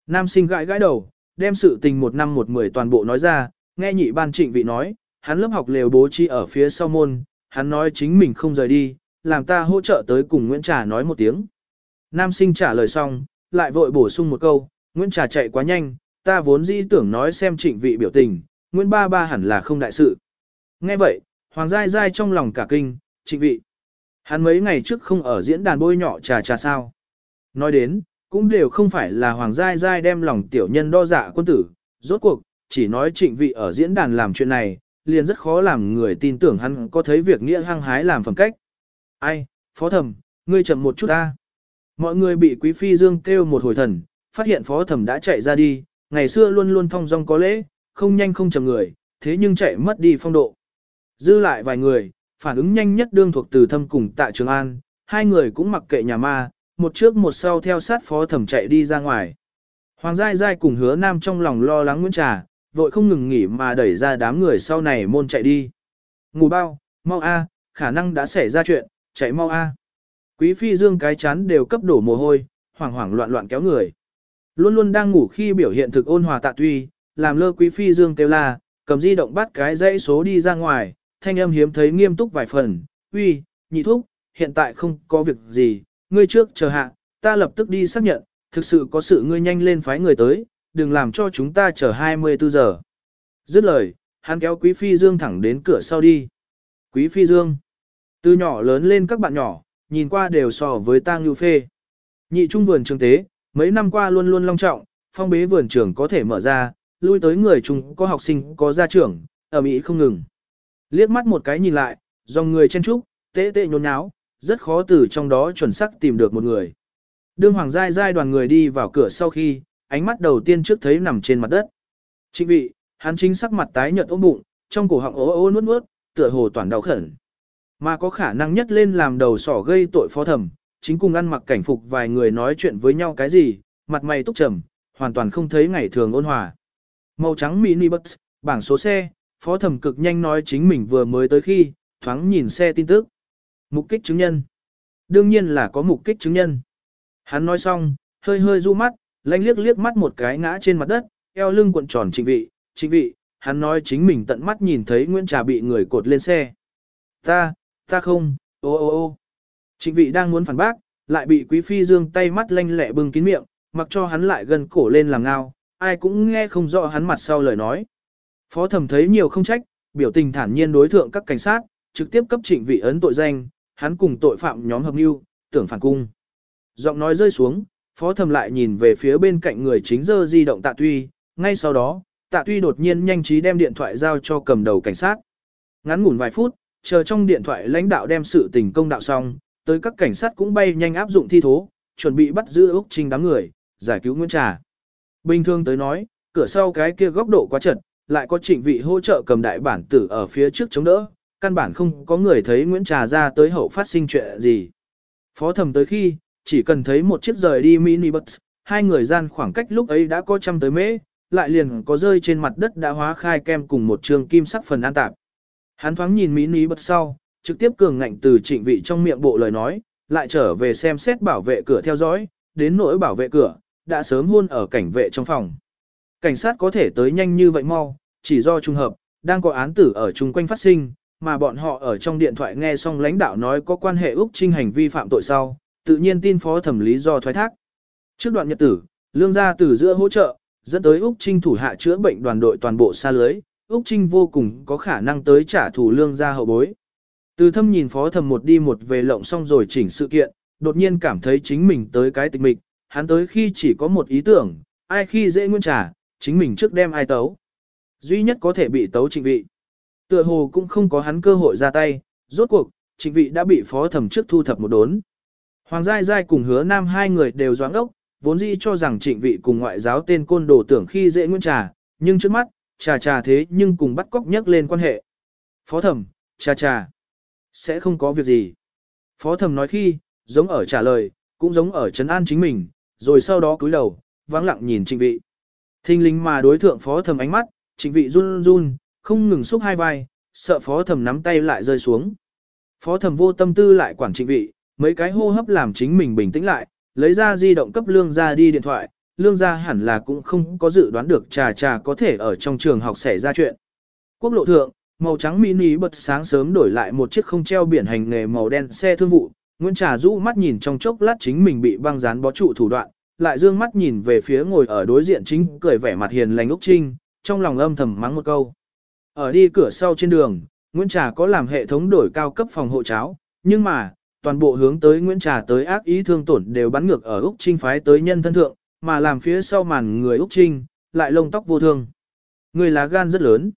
Nam sinh gãi gãi đầu, đem sự tình một năm một mười toàn bộ nói ra, nghe nhị ban trịnh vị nói, hắn lớp học lều bố trí ở phía sau môn, hắn nói chính mình không rời đi, làm ta hỗ trợ tới cùng Nguyễn Trà nói một tiếng. Nam sinh trả lời xong, lại vội bổ sung một câu, Nguyễn Trà chạy quá nhanh, ta vốn dĩ tưởng nói xem trịnh vị biểu tình, Nguyễn Ba Ba hẳn là không đại sự. Nghe vậy, Hoàng Giai Giai trong lòng cả kinh, trịnh vị. Hắn mấy ngày trước không ở diễn đàn bôi nhỏ trà trà sao. Nói đến, cũng đều không phải là Hoàng Giai Giai đem lòng tiểu nhân đo dạ quân tử, rốt cuộc, chỉ nói trịnh vị ở diễn đàn làm chuyện này, liền rất khó làm người tin tưởng hắn có thấy việc nghĩa hăng hái làm phẩm cách. Ai, phó thẩm, ngươi chậm một chút ta. Mọi người bị quý phi dương kêu một hồi thần, phát hiện phó thẩm đã chạy ra đi, ngày xưa luôn luôn thong dong có lễ, không nhanh không chậm người, thế nhưng chạy mất đi phong độ. Dư lại vài người, phản ứng nhanh nhất đương thuộc từ thâm cùng tại Trường An, hai người cũng mặc kệ nhà ma, một trước một sau theo sát phó thẩm chạy đi ra ngoài. Hoàng Giai Giai cùng hứa nam trong lòng lo lắng Nguyễn Trà, vội không ngừng nghỉ mà đẩy ra đám người sau này môn chạy đi. Ngủ bao, mau a, khả năng đã xảy ra chuyện, chạy mau a. Quý phi dương cái chán đều cấp đổ mồ hôi, hoảng hoảng loạn loạn kéo người. Luôn luôn đang ngủ khi biểu hiện thực ôn hòa tạ tuy, làm lơ quý phi dương kêu la, cầm di động bắt cái dãy số đi ra ngoài, thanh âm hiếm thấy nghiêm túc vài phần, uy, nhị thúc, hiện tại không có việc gì, ngươi trước chờ hạ, ta lập tức đi xác nhận, thực sự có sự ngươi nhanh lên phái người tới, đừng làm cho chúng ta chờ 24 giờ. Dứt lời, hắn kéo Quý Phi Dương thẳng đến cửa sau đi. Quý Phi Dương. Từ nhỏ lớn lên các bạn nhỏ, nhìn qua đều so với tang ngưu phê. Nhị trung vườn trường tế, mấy năm qua luôn luôn long trọng, phong bế vườn trường có thể mở ra, lui tới người chung có học sinh có gia trưởng, ở Mỹ không ngừng. Liếc mắt một cái nhìn lại, dòng người chen trúc, tệ tệ nhốn nháo, rất khó từ trong đó chuẩn xác tìm được một người. Đương Hoàng Giai Giai đoàn người đi vào cửa sau khi, ánh mắt đầu tiên trước thấy nằm trên mặt đất. Trịnh vị, hắn chính sắc mặt tái nhợt ốm bụng, trong cổ họng ố ô nuốt nuốt, tựa hồ toàn đau khẩn. Mà có khả năng nhất lên làm đầu sỏ gây tội phó thẩm, chính cùng ăn mặc cảnh phục vài người nói chuyện với nhau cái gì, mặt mày túc trầm, hoàn toàn không thấy ngày thường ôn hòa. Màu trắng minibus, bảng số xe, phó thẩm cực nhanh nói chính mình vừa mới tới khi, thoáng nhìn xe tin tức. Mục kích chứng nhân. Đương nhiên là có mục kích chứng nhân. Hắn nói xong, hơi hơi du mắt, lanh liếc liếc mắt một cái ngã trên mặt đất, eo lưng cuộn tròn trịnh vị, trịnh vị, hắn nói chính mình tận mắt nhìn thấy Nguyễn Trà bị người cột lên xe. Ta, ta không, ô ô ô. Trịnh vị đang muốn phản bác, lại bị quý phi dương tay mắt lanh lẹ bưng kín miệng, mặc cho hắn lại gần cổ lên làm ngao, ai cũng nghe không rõ hắn mặt sau lời nói. Phó thẩm thấy nhiều không trách, biểu tình thản nhiên đối thượng các cảnh sát, trực tiếp cấp trịnh vị ấn tội danh, hắn cùng tội phạm nhóm hợp mưu, tưởng phản cung. Giọng nói rơi xuống, phó thẩm lại nhìn về phía bên cạnh người chính dơ di động tạ tuy, ngay sau đó, tạ tuy đột nhiên nhanh trí đem điện thoại giao cho cầm đầu cảnh sát. Ngắn ngủn vài phút, chờ trong điện thoại lãnh đạo đem sự tình công đạo xong, tới các cảnh sát cũng bay nhanh áp dụng thi thố, chuẩn bị bắt giữ Úc Trinh đám người, giải cứu Nguyễn Trà. Bình thường tới nói, cửa sau cái kia góc độ quá chật, lại có trịnh vị hỗ trợ cầm đại bản tử ở phía trước chống đỡ, căn bản không có người thấy Nguyễn Trà ra tới hậu phát sinh chuyện gì. Phó thẩm tới khi, chỉ cần thấy một chiếc rời đi mini bus, hai người gian khoảng cách lúc ấy đã có trăm tới mễ, lại liền có rơi trên mặt đất đã hóa khai kem cùng một trường kim sắc phần an tạp. Hắn thoáng nhìn mỹ ní bật sau, trực tiếp cường ngạnh từ trịnh vị trong miệng bộ lời nói, lại trở về xem xét bảo vệ cửa theo dõi, đến nỗi bảo vệ cửa, đã sớm hôn ở cảnh vệ trong phòng. Cảnh sát có thể tới nhanh như vậy mau, chỉ do trùng hợp, đang có án tử ở chung quanh phát sinh, mà bọn họ ở trong điện thoại nghe xong lãnh đạo nói có quan hệ Úc Trinh hành vi phạm tội sau, tự nhiên tin phó thẩm lý do thoái thác. Trước đoạn nhật tử, lương gia từ giữa hỗ trợ, dẫn tới Úc Trinh thủ hạ chữa bệnh đoàn đội toàn bộ xa lưới, Úc Trinh vô cùng có khả năng tới trả thù lương gia hậu bối. Từ thâm nhìn phó thẩm một đi một về lộng xong rồi chỉnh sự kiện, đột nhiên cảm thấy chính mình tới cái tịch mịch, hắn tới khi chỉ có một ý tưởng, ai khi dễ nguyên trả, chính mình trước đem ai tấu. Duy nhất có thể bị tấu trịnh vị. Tựa hồ cũng không có hắn cơ hội ra tay, rốt cuộc, trịnh vị đã bị phó thẩm trước thu thập một đốn. Hoàng Giai Giai cùng hứa nam hai người đều doãn ốc, vốn dĩ cho rằng trịnh vị cùng ngoại giáo tên côn đồ tưởng khi dễ nguyên trà, nhưng trước mắt, trà trà thế nhưng cùng bắt cóc nhắc lên quan hệ. Phó thẩm, trà trà, sẽ không có việc gì. Phó thẩm nói khi, giống ở trả lời, cũng giống ở trấn an chính mình, rồi sau đó cúi đầu, vắng lặng nhìn trịnh vị. Thinh linh mà đối thượng phó thẩm ánh mắt, trịnh vị run run, không ngừng xúc hai vai, sợ phó thẩm nắm tay lại rơi xuống. Phó thẩm vô tâm tư lại quản trịnh vị, mấy cái hô hấp làm chính mình bình tĩnh lại, lấy ra di động cấp lương ra đi điện thoại, lương gia hẳn là cũng không có dự đoán được trà trà có thể ở trong trường học xảy ra chuyện. Quốc lộ thượng, màu trắng mini bật sáng sớm đổi lại một chiếc không treo biển hành nghề màu đen xe thương vụ, Nguyễn Trà rũ mắt nhìn trong chốc lát chính mình bị băng dán bó trụ thủ đoạn, lại dương mắt nhìn về phía ngồi ở đối diện chính cười vẻ mặt hiền lành Úc Trinh, trong lòng âm thầm mắng một câu. Ở đi cửa sau trên đường, Nguyễn Trà có làm hệ thống đổi cao cấp phòng hộ cháo, nhưng mà, toàn bộ hướng tới Nguyễn Trà tới ác ý thương tổn đều bắn ngược ở Úc Trinh phái tới nhân thân thượng, mà làm phía sau màn người Úc Trinh, lại lông tóc vô thương. Người lá gan rất lớn.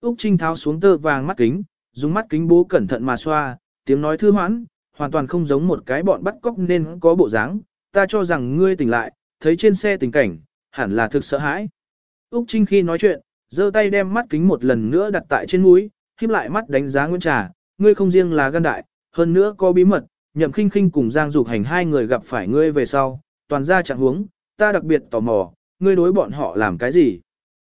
Úc Trinh tháo xuống tơ vàng mắt kính, dùng mắt kính bố cẩn thận mà xoa, tiếng nói thư hoãn, hoàn toàn không giống một cái bọn bắt cóc nên có bộ dáng. Ta cho rằng ngươi tỉnh lại, thấy trên xe tình cảnh, hẳn là thực sợ hãi. Úc Trinh khi nói chuyện, giơ tay đem mắt kính một lần nữa đặt tại trên mũi, khép lại mắt đánh giá Nguyễn Trà, ngươi không riêng là gan đại, hơn nữa có bí mật, nhậm khinh khinh cùng Giang Dục Hành hai người gặp phải ngươi về sau, toàn ra trạng huống, ta đặc biệt tò mò, ngươi đối bọn họ làm cái gì?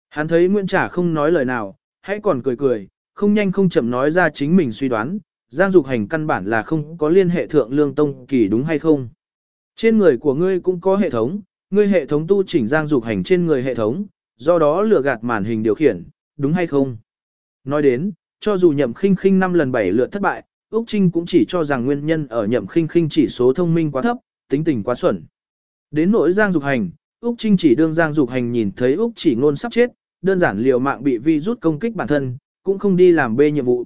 Hắn thấy Nguyễn trả không nói lời nào, hãy còn cười cười, không nhanh không chậm nói ra chính mình suy đoán, Giang Dục Hành căn bản là không có liên hệ thượng lương tông kỳ đúng hay không? Trên người của ngươi cũng có hệ thống, ngươi hệ thống tu chỉnh Giang Dục Hành trên người hệ thống, do đó lừa gạt màn hình điều khiển, đúng hay không? Nói đến, cho dù nhậm khinh khinh năm lần bảy lượt thất bại, Úc Trinh cũng chỉ cho rằng nguyên nhân ở nhậm khinh khinh chỉ số thông minh quá thấp, tính tình quá xuẩn. Đến nỗi Giang Dục Hành, Úc Trinh chỉ đương Giang Dục Hành nhìn thấy Úc chỉ ngôn sắp chết, đơn giản liều mạng bị vi rút công kích bản thân, cũng không đi làm bê nhiệm vụ.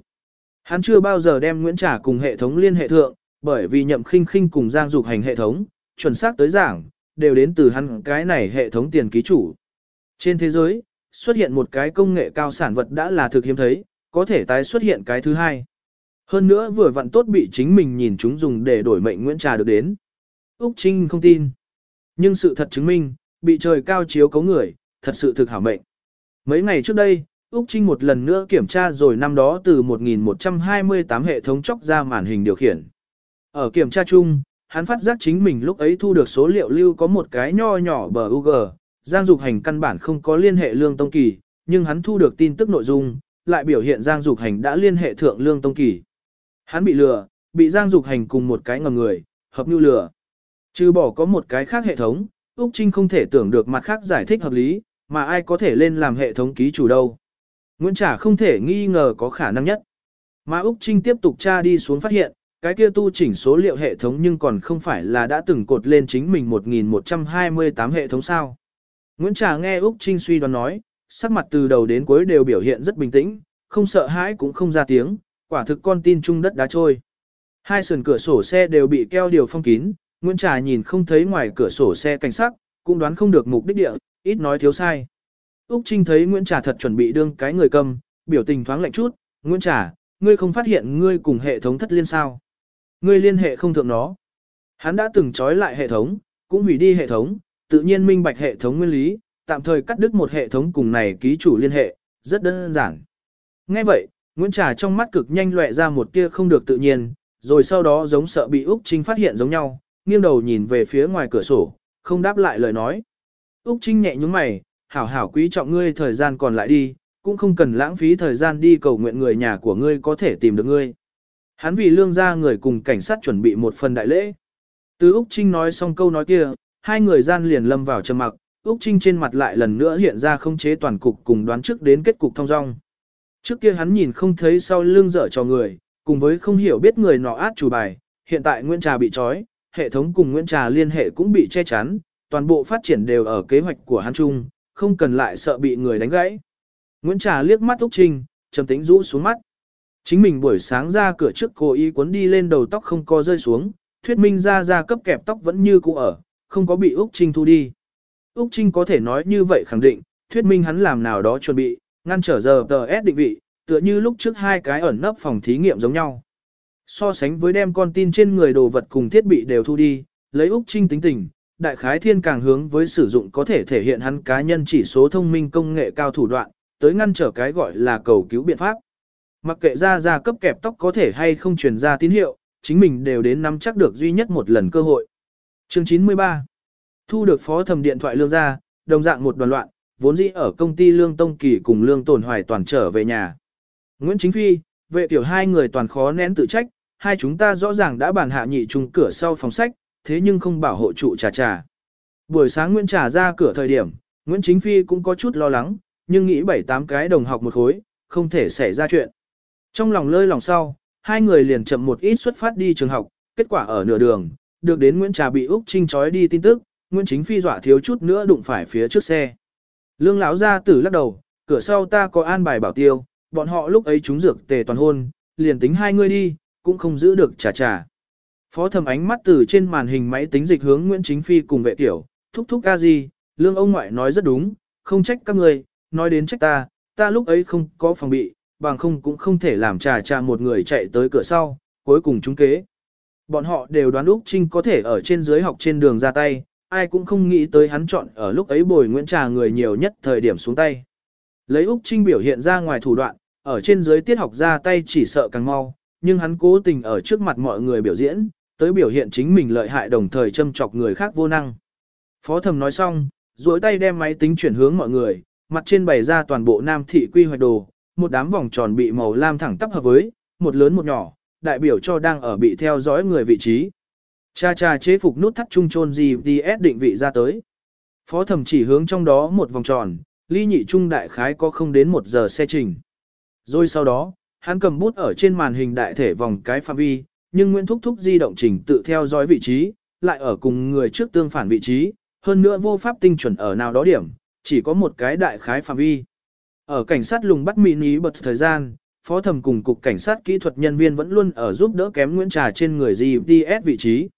Hắn chưa bao giờ đem Nguyễn Trả cùng hệ thống liên hệ thượng, bởi vì nhậm khinh khinh cùng Giang Dục Hành hệ thống, chuẩn xác tới giảng, đều đến từ hắn cái này hệ thống tiền ký chủ. Trên thế giới, xuất hiện một cái công nghệ cao sản vật đã là thực hiếm thấy, có thể tái xuất hiện cái thứ hai. Hơn nữa vừa vặn tốt bị chính mình nhìn chúng dùng để đổi mệnh Nguyễn Trà được đến. Úc Trinh không tin. Nhưng sự thật chứng minh, bị trời cao chiếu cấu người, thật sự thực hảo mệnh. Mấy ngày trước đây, Úc Trinh một lần nữa kiểm tra rồi năm đó từ 1128 hệ thống chóc ra màn hình điều khiển. Ở kiểm tra chung, hắn phát giác chính mình lúc ấy thu được số liệu lưu có một cái nho nhỏ bờ UG, Giang Dục Hành căn bản không có liên hệ Lương Tông Kỳ, nhưng hắn thu được tin tức nội dung, lại biểu hiện Giang Dục Hành đã liên hệ thượng Lương Tông Kỳ. Hắn bị lừa, bị Giang Dục Hành cùng một cái ngầm người, hợp như lừa. Trừ bỏ có một cái khác hệ thống, Úc Trinh không thể tưởng được mặt khác giải thích hợp lý, mà ai có thể lên làm hệ thống ký chủ đâu. Nguyễn Trả không thể nghi ngờ có khả năng nhất. Mà Úc Trinh tiếp tục tra đi xuống phát hiện, cái kia tu chỉnh số liệu hệ thống nhưng còn không phải là đã từng cột lên chính mình 1128 hệ thống sao. Nguyễn Trà nghe Úc Trinh suy đoán nói, sắc mặt từ đầu đến cuối đều biểu hiện rất bình tĩnh, không sợ hãi cũng không ra tiếng, quả thực con tin chung đất đá trôi. Hai sườn cửa sổ xe đều bị keo điều phong kín, Nguyễn Trà nhìn không thấy ngoài cửa sổ xe cảnh sát, cũng đoán không được mục đích địa, ít nói thiếu sai. Úc Trinh thấy Nguyễn Trà thật chuẩn bị đương cái người cầm, biểu tình thoáng lạnh chút, Nguyễn Trà, ngươi không phát hiện ngươi cùng hệ thống thất liên sao. Ngươi liên hệ không thượng nó. Hắn đã từng trói lại hệ thống, cũng hủy đi hệ thống, tự nhiên minh bạch hệ thống nguyên lý, tạm thời cắt đứt một hệ thống cùng này ký chủ liên hệ, rất đơn giản. Nghe vậy, Nguyễn Trà trong mắt cực nhanh lệ ra một tia không được tự nhiên, rồi sau đó giống sợ bị Úc Trinh phát hiện giống nhau, nghiêng đầu nhìn về phía ngoài cửa sổ, không đáp lại lời nói. Úc Trinh nhẹ nhúng mày, hảo hảo quý trọng ngươi thời gian còn lại đi, cũng không cần lãng phí thời gian đi cầu nguyện người nhà của ngươi có thể tìm được ngươi. Hắn vì lương gia người cùng cảnh sát chuẩn bị một phần đại lễ. Từ Úc Trinh nói xong câu nói kia, hai người gian liền lâm vào trầm mặc, Úc Trinh trên mặt lại lần nữa hiện ra không chế toàn cục cùng đoán trước đến kết cục thông dong. Trước kia hắn nhìn không thấy sau lưng dở cho người, cùng với không hiểu biết người nọ át chủ bài, hiện tại Nguyễn Trà bị trói, hệ thống cùng Nguyễn Trà liên hệ cũng bị che chắn, toàn bộ phát triển đều ở kế hoạch của hắn chung, không cần lại sợ bị người đánh gãy. Nguyễn Trà liếc mắt Úc Trinh, trầm tĩnh rũ xuống mắt. Chính mình buổi sáng ra cửa trước cô y cuốn đi lên đầu tóc không co rơi xuống, thuyết minh ra ra cấp kẹp tóc vẫn như cũ ở, không có bị Úc Trinh thu đi. Úc Trinh có thể nói như vậy khẳng định, thuyết minh hắn làm nào đó chuẩn bị, ngăn trở giờ tờ S định vị, tựa như lúc trước hai cái ẩn nấp phòng thí nghiệm giống nhau. So sánh với đem con tin trên người đồ vật cùng thiết bị đều thu đi, lấy Úc Trinh tính tình, đại khái thiên càng hướng với sử dụng có thể thể hiện hắn cá nhân chỉ số thông minh công nghệ cao thủ đoạn, tới ngăn trở cái gọi là cầu cứu biện pháp. Mặc kệ ra ra cấp kẹp tóc có thể hay không truyền ra tín hiệu, chính mình đều đến nắm chắc được duy nhất một lần cơ hội. Chương 93 Thu được phó thẩm điện thoại lương ra, đồng dạng một đoàn loạn, vốn dĩ ở công ty lương tông kỳ cùng lương tồn hoài toàn trở về nhà. Nguyễn Chính Phi, vệ tiểu hai người toàn khó nén tự trách, hai chúng ta rõ ràng đã bàn hạ nhị trùng cửa sau phòng sách, thế nhưng không bảo hộ trụ trà trà. Buổi sáng Nguyễn Trà ra cửa thời điểm, Nguyễn Chính Phi cũng có chút lo lắng, nhưng nghĩ bảy tám cái đồng học một khối, không thể xảy ra chuyện. Trong lòng lơi lòng sau, hai người liền chậm một ít xuất phát đi trường học, kết quả ở nửa đường, được đến Nguyễn Trà bị Úc Trinh trói đi tin tức, Nguyễn Chính Phi dọa thiếu chút nữa đụng phải phía trước xe. Lương lão ra tử lắc đầu, cửa sau ta có an bài bảo tiêu, bọn họ lúc ấy chúng dược tề toàn hôn, liền tính hai người đi, cũng không giữ được trà trà Phó thầm ánh mắt từ trên màn hình máy tính dịch hướng Nguyễn Chính Phi cùng vệ tiểu, thúc thúc ca gì, lương ông ngoại nói rất đúng, không trách các người, nói đến trách ta, ta lúc ấy không có phòng bị, bằng không cũng không thể làm trà trà một người chạy tới cửa sau, cuối cùng chúng kế. Bọn họ đều đoán Úc Trinh có thể ở trên dưới học trên đường ra tay, ai cũng không nghĩ tới hắn chọn ở lúc ấy bồi Nguyễn Trà người nhiều nhất thời điểm xuống tay. Lấy Úc Trinh biểu hiện ra ngoài thủ đoạn, ở trên dưới tiết học ra tay chỉ sợ càng mau, nhưng hắn cố tình ở trước mặt mọi người biểu diễn, tới biểu hiện chính mình lợi hại đồng thời châm chọc người khác vô năng. Phó thầm nói xong, duỗi tay đem máy tính chuyển hướng mọi người, mặt trên bày ra toàn bộ nam thị quy hoạch đồ, một đám vòng tròn bị màu lam thẳng tắp hợp với, một lớn một nhỏ, đại biểu cho đang ở bị theo dõi người vị trí. Cha cha chế phục nút thắt trung trôn GPS định vị ra tới. Phó thẩm chỉ hướng trong đó một vòng tròn, ly nhị trung đại khái có không đến một giờ xe trình. Rồi sau đó, hắn cầm bút ở trên màn hình đại thể vòng cái phạm vi, nhưng Nguyễn Thúc Thúc di động trình tự theo dõi vị trí, lại ở cùng người trước tương phản vị trí, hơn nữa vô pháp tinh chuẩn ở nào đó điểm, chỉ có một cái đại khái phạm vi. Ở cảnh sát lùng bắt mini bật thời gian, phó thẩm cùng cục cảnh sát kỹ thuật nhân viên vẫn luôn ở giúp đỡ kém Nguyễn Trà trên người GPS vị trí.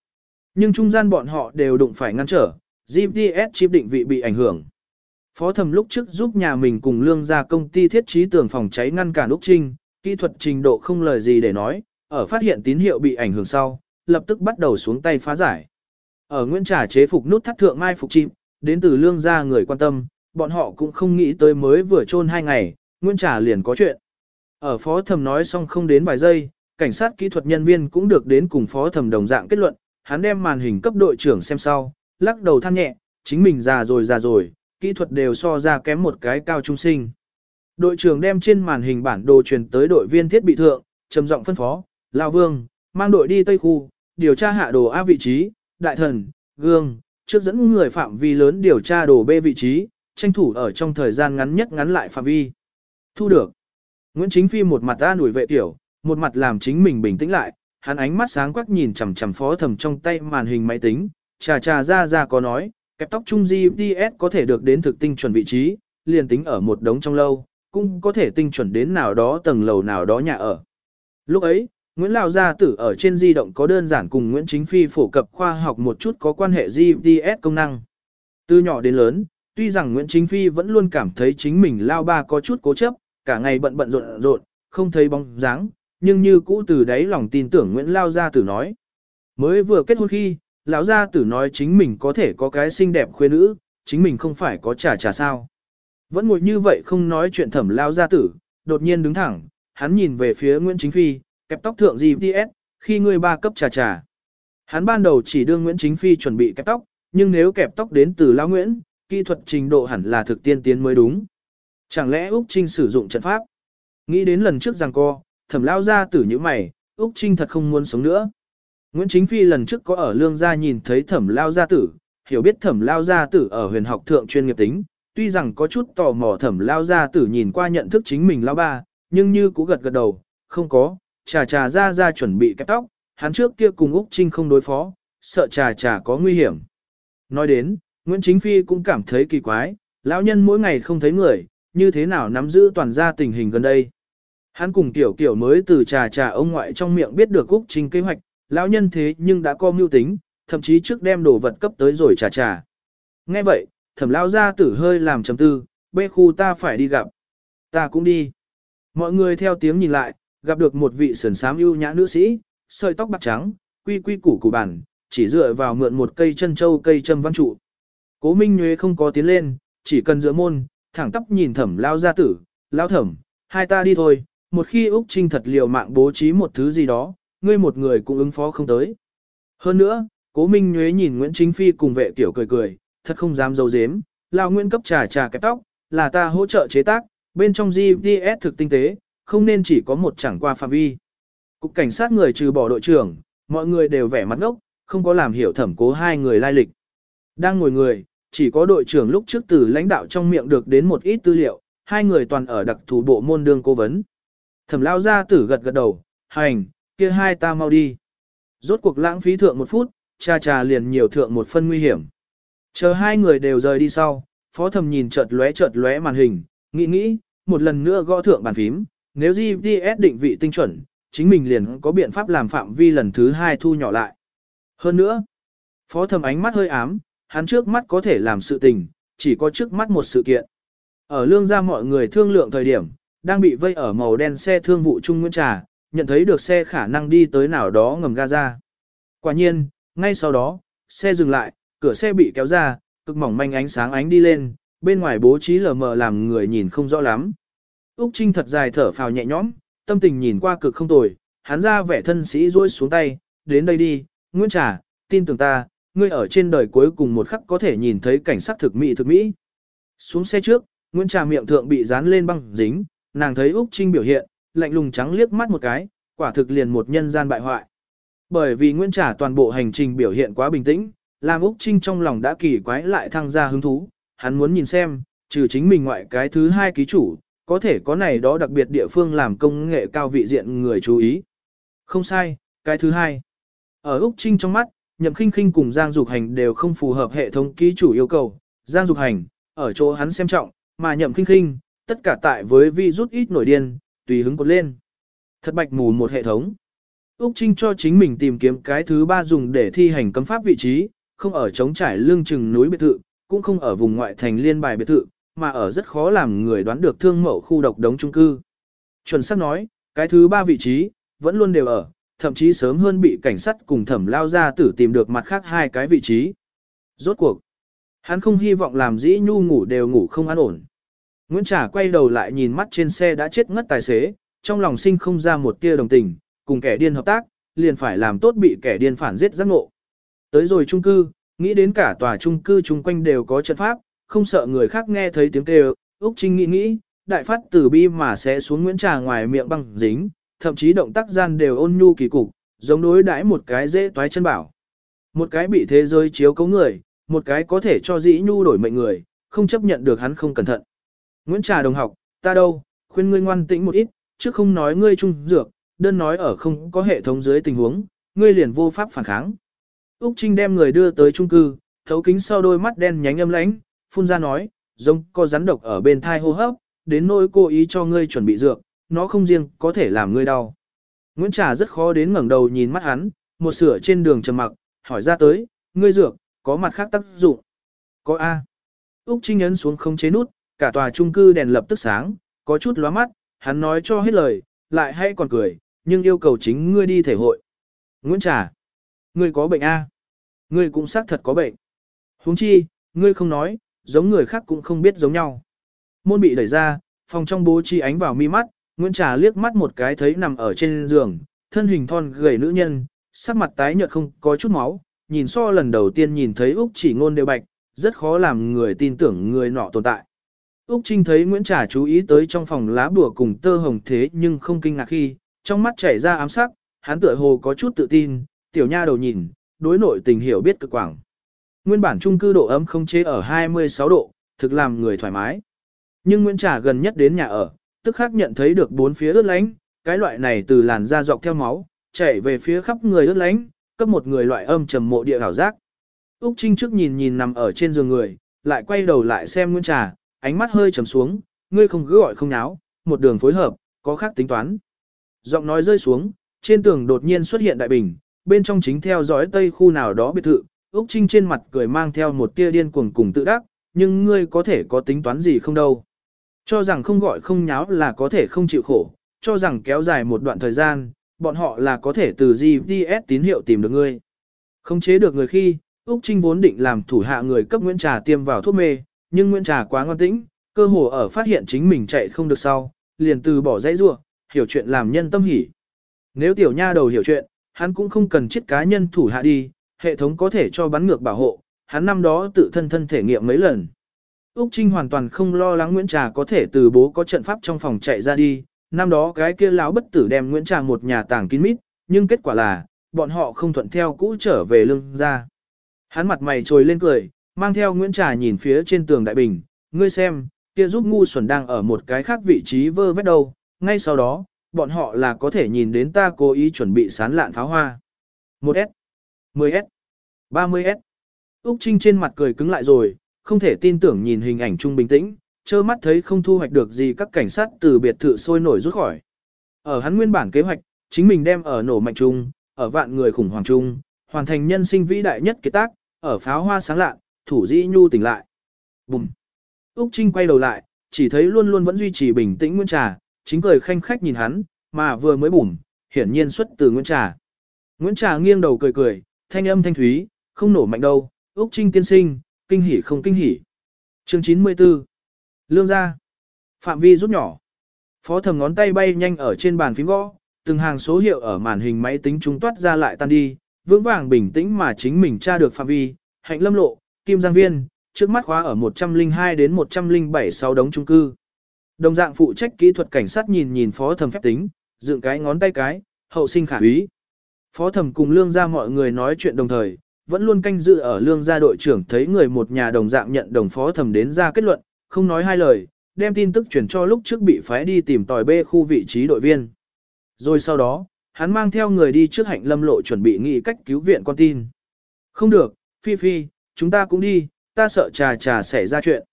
Nhưng trung gian bọn họ đều đụng phải ngăn trở, GPS chip định vị bị ảnh hưởng. Phó thẩm lúc trước giúp nhà mình cùng lương ra công ty thiết trí tường phòng cháy ngăn cản Úc Trinh, kỹ thuật trình độ không lời gì để nói, ở phát hiện tín hiệu bị ảnh hưởng sau, lập tức bắt đầu xuống tay phá giải. Ở Nguyễn Trà chế phục nút thắt thượng mai phục chim, đến từ lương gia người quan tâm, bọn họ cũng không nghĩ tới mới vừa trôn hai ngày, Nguyễn Trà liền có chuyện. Ở phó thẩm nói xong không đến vài giây, cảnh sát kỹ thuật nhân viên cũng được đến cùng phó thẩm đồng dạng kết luận, hắn đem màn hình cấp đội trưởng xem sau, lắc đầu than nhẹ, chính mình già rồi già rồi, kỹ thuật đều so ra kém một cái cao trung sinh. Đội trưởng đem trên màn hình bản đồ truyền tới đội viên thiết bị thượng, trầm giọng phân phó, Lão Vương, mang đội đi Tây Khu, điều tra hạ đồ A vị trí, đại thần, gương, trước dẫn người phạm vi lớn điều tra đồ B vị trí, tranh thủ ở trong thời gian ngắn nhất ngắn lại phạm vi. Thu được. Nguyễn Chính Phi một mặt an ủi vệ tiểu, một mặt làm chính mình bình tĩnh lại, hắn ánh mắt sáng quắc nhìn chằm chằm phó thầm trong tay màn hình máy tính, trà trà ra ra có nói, kẹp tóc chung GPS có thể được đến thực tinh chuẩn vị trí, liền tính ở một đống trong lâu, cũng có thể tinh chuẩn đến nào đó tầng lầu nào đó nhà ở. Lúc ấy, Nguyễn lao Gia Tử ở trên di động có đơn giản cùng Nguyễn Chính Phi phổ cập khoa học một chút có quan hệ GPS công năng. Từ nhỏ đến lớn, tuy rằng Nguyễn Chính Phi vẫn luôn cảm thấy chính mình Lao Ba có chút cố chấp, cả ngày bận bận rộn rộn, không thấy bóng dáng, nhưng như cũ từ đấy lòng tin tưởng Nguyễn Lao Gia Tử nói. Mới vừa kết hôn khi, lão Gia Tử nói chính mình có thể có cái xinh đẹp khuê nữ, chính mình không phải có trà trà sao. Vẫn ngồi như vậy không nói chuyện thẩm Lao Gia Tử, đột nhiên đứng thẳng, hắn nhìn về phía Nguyễn Chính Phi, kẹp tóc thượng GPS, khi ngươi ba cấp trà trà. Hắn ban đầu chỉ đương Nguyễn Chính Phi chuẩn bị kẹp tóc, nhưng nếu kẹp tóc đến từ Lão Nguyễn, kỹ thuật trình độ hẳn là thực tiên tiến mới đúng. Chẳng lẽ Úc Trinh sử dụng trận pháp? Nghĩ đến lần trước rằng co, thẩm lao gia tử như mày, Úc Trinh thật không muốn sống nữa. Nguyễn Chính Phi lần trước có ở lương gia nhìn thấy thẩm lao gia tử, hiểu biết thẩm lao gia tử ở huyền học thượng chuyên nghiệp tính, tuy rằng có chút tò mò thẩm lao ra tử nhìn qua nhận thức chính mình lao ba, nhưng như cũ gật gật đầu, không có, trà trà ra ra chuẩn bị kẹp tóc, hắn trước kia cùng Úc Trinh không đối phó, sợ trà trà có nguy hiểm. Nói đến, Nguyễn Chính Phi cũng cảm thấy kỳ quái, lão nhân mỗi ngày không thấy người, như thế nào nắm giữ toàn gia tình hình gần đây. Hắn cùng tiểu kiểu mới từ trà trà ông ngoại trong miệng biết được Úc Trinh kế hoạch, lão nhân thế nhưng đã có mưu tính, thậm chí trước đem đồ vật cấp tới rồi trà trà. Nghe vậy, thẩm lão gia tử hơi làm trầm tư, bê khu ta phải đi gặp. Ta cũng đi. Mọi người theo tiếng nhìn lại, gặp được một vị sườn sám ưu nhã nữ sĩ, sợi tóc bạc trắng, quy quy củ củ bản, chỉ dựa vào mượn một cây chân châu cây châm văn trụ. Cố Minh Nhuế không có tiến lên, chỉ cần dựa môn, thẳng tóc nhìn thẩm lao gia tử, lao thẩm, hai ta đi thôi, một khi Úc Trinh thật liều mạng bố trí một thứ gì đó, ngươi một người cũng ứng phó không tới. Hơn nữa, cố Minh Nhuế nhìn Nguyễn Chính Phi cùng vệ tiểu cười cười, thật không dám dấu dếm, lao Nguyễn cấp trà trà kẹp tóc, là ta hỗ trợ chế tác, bên trong GPS thực tinh tế, không nên chỉ có một chẳng qua phạm vi. Cục cảnh sát người trừ bỏ đội trưởng, mọi người đều vẻ mặt ngốc, không có làm hiểu thẩm cố hai người lai lịch. Đang ngồi người, chỉ có đội trưởng lúc trước từ lãnh đạo trong miệng được đến một ít tư liệu, hai người toàn ở đặc thù bộ môn đương cố vấn. Thẩm lao ra tử gật gật đầu, hành, kia hai ta mau đi. Rốt cuộc lãng phí thượng một phút, cha cha liền nhiều thượng một phân nguy hiểm. Chờ hai người đều rời đi sau, phó thẩm nhìn chợt lóe chợt lóe màn hình, nghĩ nghĩ, một lần nữa gõ thượng bàn phím, nếu GPS định vị tinh chuẩn, chính mình liền có biện pháp làm phạm vi lần thứ hai thu nhỏ lại. Hơn nữa, phó thẩm ánh mắt hơi ám, hắn trước mắt có thể làm sự tình, chỉ có trước mắt một sự kiện. Ở lương gia mọi người thương lượng thời điểm, đang bị vây ở màu đen xe thương vụ Trung Nguyễn Trà, nhận thấy được xe khả năng đi tới nào đó ngầm ga ra. Quả nhiên, ngay sau đó, xe dừng lại, cửa xe bị kéo ra, cực mỏng manh ánh sáng ánh đi lên, bên ngoài bố trí lờ mờ làm người nhìn không rõ lắm. Úc Trinh thật dài thở phào nhẹ nhõm, tâm tình nhìn qua cực không tồi, hắn ra vẻ thân sĩ rôi xuống tay, đến đây đi, Nguyễn Trà, tin tưởng ta, ngươi ở trên đời cuối cùng một khắc có thể nhìn thấy cảnh sắc thực mỹ thực mỹ. Xuống xe trước, Nguyễn Trà miệng thượng bị dán lên băng dính, nàng thấy Úc Trinh biểu hiện, lạnh lùng trắng liếc mắt một cái, quả thực liền một nhân gian bại hoại. Bởi vì Nguyễn Trà toàn bộ hành trình biểu hiện quá bình tĩnh, làm Úc Trinh trong lòng đã kỳ quái lại thăng ra hứng thú, hắn muốn nhìn xem, trừ chính mình ngoại cái thứ hai ký chủ, có thể có này đó đặc biệt địa phương làm công nghệ cao vị diện người chú ý. Không sai, cái thứ hai. Ở Úc Trinh trong mắt, Nhậm Khinh Khinh cùng Giang Dục Hành đều không phù hợp hệ thống ký chủ yêu cầu. Giang Dục Hành, ở chỗ hắn xem trọng, mà Nhậm Khinh Khinh, tất cả tại với vi rút ít nổi điên, tùy hứng cột lên. Thật bạch mù một hệ thống. Úc Trinh cho chính mình tìm kiếm cái thứ ba dùng để thi hành cấm pháp vị trí, không ở chống trải lương chừng núi biệt thự, cũng không ở vùng ngoại thành liên bài biệt thự, mà ở rất khó làm người đoán được thương mẫu khu độc đống trung cư. Chuẩn xác nói, cái thứ ba vị trí, vẫn luôn đều ở, thậm chí sớm hơn bị cảnh sát cùng thẩm lao ra tử tìm được mặt khác hai cái vị trí. Rốt cuộc, hắn không hy vọng làm dĩ nhu ngủ đều ngủ không an ổn. Nguyễn Trà quay đầu lại nhìn mắt trên xe đã chết ngất tài xế, trong lòng sinh không ra một tia đồng tình, cùng kẻ điên hợp tác, liền phải làm tốt bị kẻ điên phản giết giác ngộ. Tới rồi trung cư, nghĩ đến cả tòa trung cư chung quanh đều có trận pháp, không sợ người khác nghe thấy tiếng kêu, Úc Trinh nghĩ nghĩ, đại phát tử bi mà sẽ xuống Nguyễn Trà ngoài miệng băng dính, thậm chí động tác gian đều ôn nhu kỳ cục, giống đối đãi một cái dễ toái chân bảo. Một cái bị thế giới chiếu cấu người, một cái có thể cho dĩ nhu đổi mệnh người, không chấp nhận được hắn không cẩn thận. Nguyễn Trà đồng học, ta đâu, khuyên ngươi ngoan tĩnh một ít, chứ không nói ngươi trung dược, đơn nói ở không có hệ thống dưới tình huống, ngươi liền vô pháp phản kháng. Úc Trinh đem người đưa tới trung cư, thấu kính sau đôi mắt đen nhánh âm lãnh, phun ra nói, giống có rắn độc ở bên thai hô hấp, đến nỗi cố ý cho ngươi chuẩn bị dược, nó không riêng có thể làm ngươi đau. Nguyễn Trà rất khó đến ngẩng đầu nhìn mắt hắn, một sửa trên đường trầm mặc, hỏi ra tới, ngươi dược, có mặt khác tác dụng. Có A. Úc Trinh ấn xuống không chế nút, cả tòa trung cư đèn lập tức sáng, có chút lóa mắt, hắn nói cho hết lời, lại hay còn cười, nhưng yêu cầu chính ngươi đi thể hội. Nguyễn Trà, ngươi có bệnh A. Ngươi cũng xác thật có bệnh. huống chi, ngươi không nói, giống người khác cũng không biết giống nhau. Môn bị đẩy ra, phòng trong bố chi ánh vào mi mắt, Nguyễn Trà liếc mắt một cái thấy nằm ở trên giường, thân hình thon gầy nữ nhân, sắc mặt tái nhợt không có chút máu, nhìn so lần đầu tiên nhìn thấy Úc chỉ ngôn đều bạch, rất khó làm người tin tưởng người nọ tồn tại. Úc Trinh thấy Nguyễn Trà chú ý tới trong phòng lá bùa cùng tơ hồng thế nhưng không kinh ngạc khi, trong mắt chảy ra ám sắc, hắn tựa hồ có chút tự tin, tiểu nha đầu nhìn, đối nội tình hiểu biết cực quảng. Nguyên bản trung cư độ ấm không chế ở 26 độ, thực làm người thoải mái. Nhưng Nguyễn Trà gần nhất đến nhà ở, tức khắc nhận thấy được bốn phía ướt lánh, cái loại này từ làn da dọc theo máu, chảy về phía khắp người ướt lánh, cấp một người loại âm trầm mộ địa hảo giác. Úc Trinh trước nhìn nhìn nằm ở trên giường người, lại quay đầu lại xem Nguyễn Trà, ánh mắt hơi trầm xuống, ngươi không cứ gọi không náo, một đường phối hợp, có khác tính toán. Giọng nói rơi xuống, trên tường đột nhiên xuất hiện đại bình, bên trong chính theo dõi tây khu nào đó biệt thự, Úc Trinh trên mặt cười mang theo một tia điên cuồng cùng tự đắc, nhưng ngươi có thể có tính toán gì không đâu. Cho rằng không gọi không nháo là có thể không chịu khổ, cho rằng kéo dài một đoạn thời gian, bọn họ là có thể từ GPS tín hiệu tìm được ngươi. Không chế được người khi, Úc Trinh vốn định làm thủ hạ người cấp Nguyễn Trà tiêm vào thuốc mê, nhưng Nguyễn Trà quá ngoan tĩnh, cơ hồ ở phát hiện chính mình chạy không được sau, liền từ bỏ dãy rua, hiểu chuyện làm nhân tâm hỉ. Nếu tiểu nha đầu hiểu chuyện, hắn cũng không cần chết cá nhân thủ hạ đi, hệ thống có thể cho bắn ngược bảo hộ, hắn năm đó tự thân thân thể nghiệm mấy lần. Úc Trinh hoàn toàn không lo lắng Nguyễn Trà có thể từ bố có trận pháp trong phòng chạy ra đi, năm đó cái kia lão bất tử đem Nguyễn Trà một nhà tàng kín mít, nhưng kết quả là, bọn họ không thuận theo cũ trở về lưng ra. Hắn mặt mày trồi lên cười, mang theo Nguyễn Trà nhìn phía trên tường đại bình, ngươi xem, kia giúp ngu xuẩn đang ở một cái khác vị trí vơ vét đâu, ngay sau đó, bọn họ là có thể nhìn đến ta cố ý chuẩn bị sán lạn pháo hoa. 1S, 10S, 30S. Úc Trinh trên mặt cười cứng lại rồi, không thể tin tưởng nhìn hình ảnh trung bình tĩnh, trơ mắt thấy không thu hoạch được gì các cảnh sát từ biệt thự sôi nổi rút khỏi. Ở hắn nguyên bản kế hoạch, chính mình đem ở nổ mạnh trung, ở vạn người khủng hoảng trung, hoàn thành nhân sinh vĩ đại nhất kế tác, ở pháo hoa sáng lạ, thủ dĩ nhu tỉnh lại. Bùm. Úc Trinh quay đầu lại, chỉ thấy luôn luôn vẫn duy trì bình tĩnh nguyên Trà, chính cười khanh khách nhìn hắn, mà vừa mới bùm, hiển nhiên xuất từ Nguyễn Trà. Nguyễn Trà nghiêng đầu cười cười, thanh âm thanh thúy, không nổ mạnh đâu, Úc Trinh tiên sinh, kinh hỉ không kinh hỉ. Chương 94 Lương gia Phạm vi rút nhỏ Phó thầm ngón tay bay nhanh ở trên bàn phím gõ, từng hàng số hiệu ở màn hình máy tính trung toát ra lại tan đi, vững vàng bình tĩnh mà chính mình tra được phạm vi, hạnh lâm lộ, kim giang viên, trước mắt khóa ở 102 đến 107 sáu đống trung cư. Đồng dạng phụ trách kỹ thuật cảnh sát nhìn nhìn phó thầm phép tính, dựng cái ngón tay cái, hậu sinh khả úy. Phó thầm cùng lương gia mọi người nói chuyện đồng thời, vẫn luôn canh dự ở lương gia đội trưởng thấy người một nhà đồng dạng nhận đồng phó thầm đến ra kết luận, không nói hai lời, đem tin tức chuyển cho lúc trước bị phái đi tìm tòi bê khu vị trí đội viên. Rồi sau đó, hắn mang theo người đi trước hạnh lâm lộ chuẩn bị nghĩ cách cứu viện con tin. Không được, Phi Phi, chúng ta cũng đi, ta sợ trà trà xảy ra chuyện.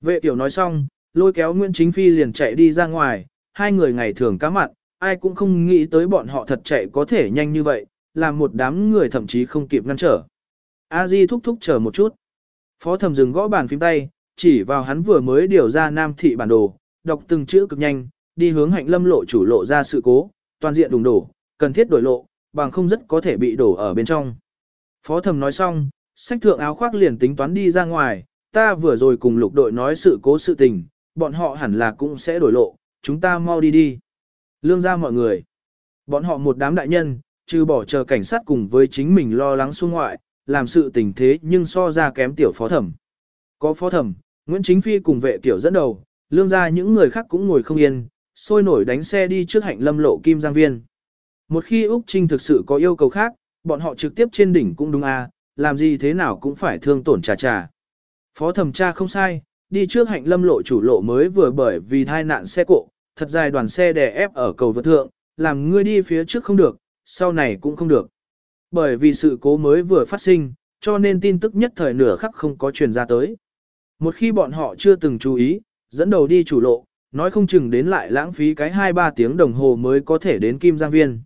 Vệ tiểu nói xong, lôi kéo Nguyễn Chính Phi liền chạy đi ra ngoài, hai người ngày thường cá mặn, ai cũng không nghĩ tới bọn họ thật chạy có thể nhanh như vậy, làm một đám người thậm chí không kịp ngăn trở. A Di thúc thúc chờ một chút. Phó thẩm dừng gõ bàn phím tay, chỉ vào hắn vừa mới điều ra nam thị bản đồ, đọc từng chữ cực nhanh, đi hướng hạnh lâm lộ chủ lộ ra sự cố, toàn diện đùng đổ, cần thiết đổi lộ, bằng không rất có thể bị đổ ở bên trong. Phó thẩm nói xong, sách thượng áo khoác liền tính toán đi ra ngoài, ta vừa rồi cùng lục đội nói sự cố sự tình, bọn họ hẳn là cũng sẽ đổi lộ, chúng ta mau đi đi. Lương ra mọi người. Bọn họ một đám đại nhân, trừ bỏ chờ cảnh sát cùng với chính mình lo lắng xuống ngoại, làm sự tình thế nhưng so ra kém tiểu phó thẩm. Có phó thẩm, Nguyễn Chính Phi cùng vệ tiểu dẫn đầu, lương ra những người khác cũng ngồi không yên, sôi nổi đánh xe đi trước hạnh lâm lộ Kim Giang Viên. Một khi Úc Trinh thực sự có yêu cầu khác, bọn họ trực tiếp trên đỉnh cũng đúng à, làm gì thế nào cũng phải thương tổn trà trà. Phó thẩm tra không sai, đi trước hạnh lâm lộ chủ lộ mới vừa bởi vì thai nạn xe cộ, thật dài đoàn xe đè ép ở cầu vượt thượng, làm ngươi đi phía trước không được, sau này cũng không được. Bởi vì sự cố mới vừa phát sinh, cho nên tin tức nhất thời nửa khắc không có truyền ra tới. Một khi bọn họ chưa từng chú ý, dẫn đầu đi chủ lộ, nói không chừng đến lại lãng phí cái 2-3 tiếng đồng hồ mới có thể đến Kim Giang Viên.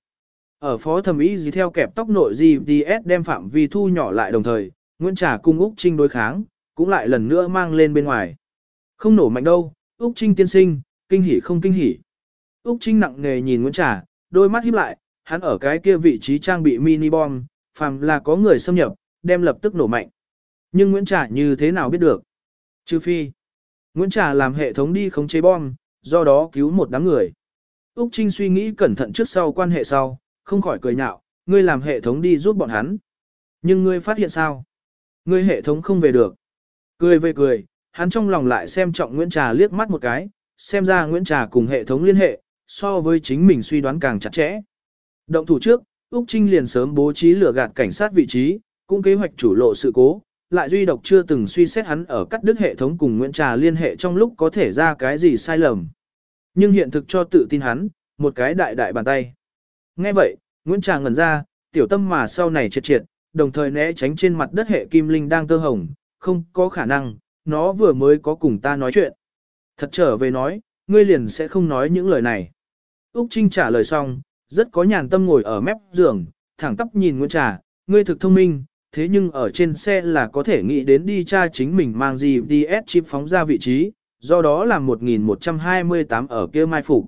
Ở phó thẩm ý gì theo kẹp tóc nội GDS đem phạm vi thu nhỏ lại đồng thời, Nguyễn Trà cung Úc Trinh đối kháng, cũng lại lần nữa mang lên bên ngoài. Không nổ mạnh đâu, Úc Trinh tiên sinh, kinh hỉ không kinh hỉ. Úc Trinh nặng nề nhìn Nguyễn Trà, đôi mắt híp lại, hắn ở cái kia vị trí trang bị mini bom, phàm là có người xâm nhập, đem lập tức nổ mạnh. Nhưng Nguyễn Trà như thế nào biết được? Trừ phi, Nguyễn Trà làm hệ thống đi khống chế bom, do đó cứu một đám người. Úc Trinh suy nghĩ cẩn thận trước sau quan hệ sau, không khỏi cười nhạo, ngươi làm hệ thống đi giúp bọn hắn. Nhưng ngươi phát hiện sao? Ngươi hệ thống không về được. Cười về cười, hắn trong lòng lại xem trọng Nguyễn Trà liếc mắt một cái, xem ra Nguyễn Trà cùng hệ thống liên hệ, so với chính mình suy đoán càng chặt chẽ. Động thủ trước, Úc Trinh liền sớm bố trí lửa gạt cảnh sát vị trí, cũng kế hoạch chủ lộ sự cố, lại duy độc chưa từng suy xét hắn ở cắt đứt hệ thống cùng Nguyễn Trà liên hệ trong lúc có thể ra cái gì sai lầm. Nhưng hiện thực cho tự tin hắn, một cái đại đại bàn tay. Nghe vậy, Nguyễn Trà ngẩn ra, tiểu tâm mà sau này triệt triệt, đồng thời né tránh trên mặt đất hệ kim linh đang tơ hồng, không có khả năng, nó vừa mới có cùng ta nói chuyện. Thật trở về nói, ngươi liền sẽ không nói những lời này. Úc Trinh trả lời xong, rất có nhàn tâm ngồi ở mép giường, thẳng tắp nhìn Nguyễn Trà, ngươi thực thông minh, thế nhưng ở trên xe là có thể nghĩ đến đi tra chính mình mang gì DS chip phóng ra vị trí, do đó là 1128 ở kia mai phục.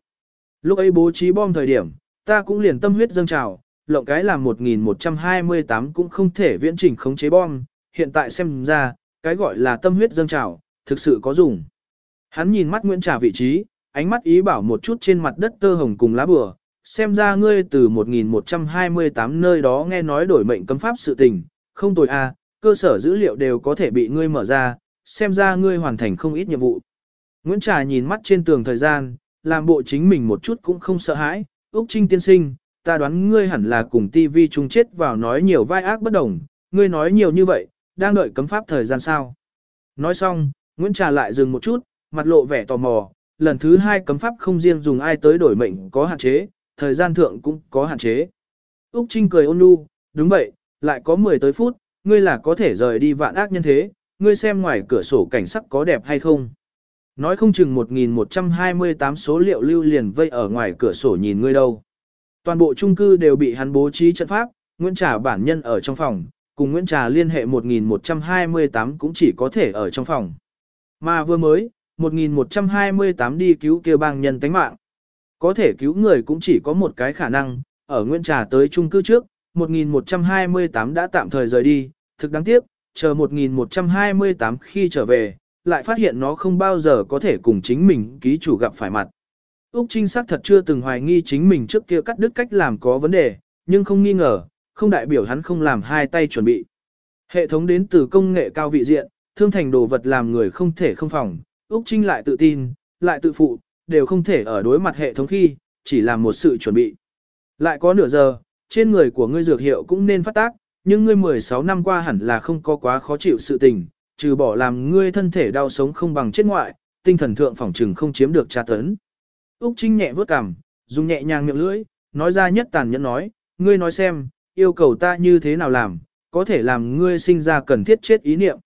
Lúc ấy bố trí bom thời điểm, ta cũng liền tâm huyết dâng trào, lộng cái là 1128 cũng không thể viễn trình khống chế bom, hiện tại xem ra, cái gọi là tâm huyết dâng trào, thực sự có dùng. Hắn nhìn mắt Nguyễn Trà vị trí, ánh mắt ý bảo một chút trên mặt đất tơ hồng cùng lá bừa, xem ra ngươi từ 1128 nơi đó nghe nói đổi mệnh cấm pháp sự tình, không tồi a, à, cơ sở dữ liệu đều có thể bị ngươi mở ra, xem ra ngươi hoàn thành không ít nhiệm vụ. Nguyễn Trà nhìn mắt trên tường thời gian, làm bộ chính mình một chút cũng không sợ hãi, Úc Trinh tiên sinh, ta đoán ngươi hẳn là cùng TV chung chết vào nói nhiều vai ác bất đồng, ngươi nói nhiều như vậy, đang đợi cấm pháp thời gian sao. Nói xong, Nguyễn Trà lại dừng một chút, mặt lộ vẻ tò mò, lần thứ hai cấm pháp không riêng dùng ai tới đổi mệnh có hạn chế, thời gian thượng cũng có hạn chế. Úc Trinh cười ôn nhu, đúng vậy, lại có 10 tới phút, ngươi là có thể rời đi vạn ác nhân thế, ngươi xem ngoài cửa sổ cảnh sắc có đẹp hay không. Nói không chừng 1128 số liệu lưu liền vây ở ngoài cửa sổ nhìn ngươi đâu. Toàn bộ chung cư đều bị hắn bố trí trận pháp, Nguyễn Trà bản nhân ở trong phòng, cùng Nguyễn Trà liên hệ 1128 cũng chỉ có thể ở trong phòng. Mà vừa mới, 1128 đi cứu kia bang nhân tánh mạng. Có thể cứu người cũng chỉ có một cái khả năng, ở Nguyễn Trà tới chung cư trước, 1128 đã tạm thời rời đi, thực đáng tiếc, chờ 1128 khi trở về, lại phát hiện nó không bao giờ có thể cùng chính mình ký chủ gặp phải mặt. Úc Trinh xác thật chưa từng hoài nghi chính mình trước kia cắt đứt cách làm có vấn đề, nhưng không nghi ngờ, không đại biểu hắn không làm hai tay chuẩn bị. Hệ thống đến từ công nghệ cao vị diện, thương thành đồ vật làm người không thể không phòng, Úc Trinh lại tự tin, lại tự phụ, đều không thể ở đối mặt hệ thống khi, chỉ làm một sự chuẩn bị. Lại có nửa giờ, trên người của ngươi dược hiệu cũng nên phát tác, nhưng ngươi 16 năm qua hẳn là không có quá khó chịu sự tình, trừ bỏ làm ngươi thân thể đau sống không bằng chết ngoại, tinh thần thượng phỏng trừng không chiếm được tra tấn. Úc Trinh nhẹ vớt cằm, dùng nhẹ nhàng miệng lưỡi, nói ra nhất tàn nhẫn nói, ngươi nói xem, yêu cầu ta như thế nào làm, có thể làm ngươi sinh ra cần thiết chết ý niệm.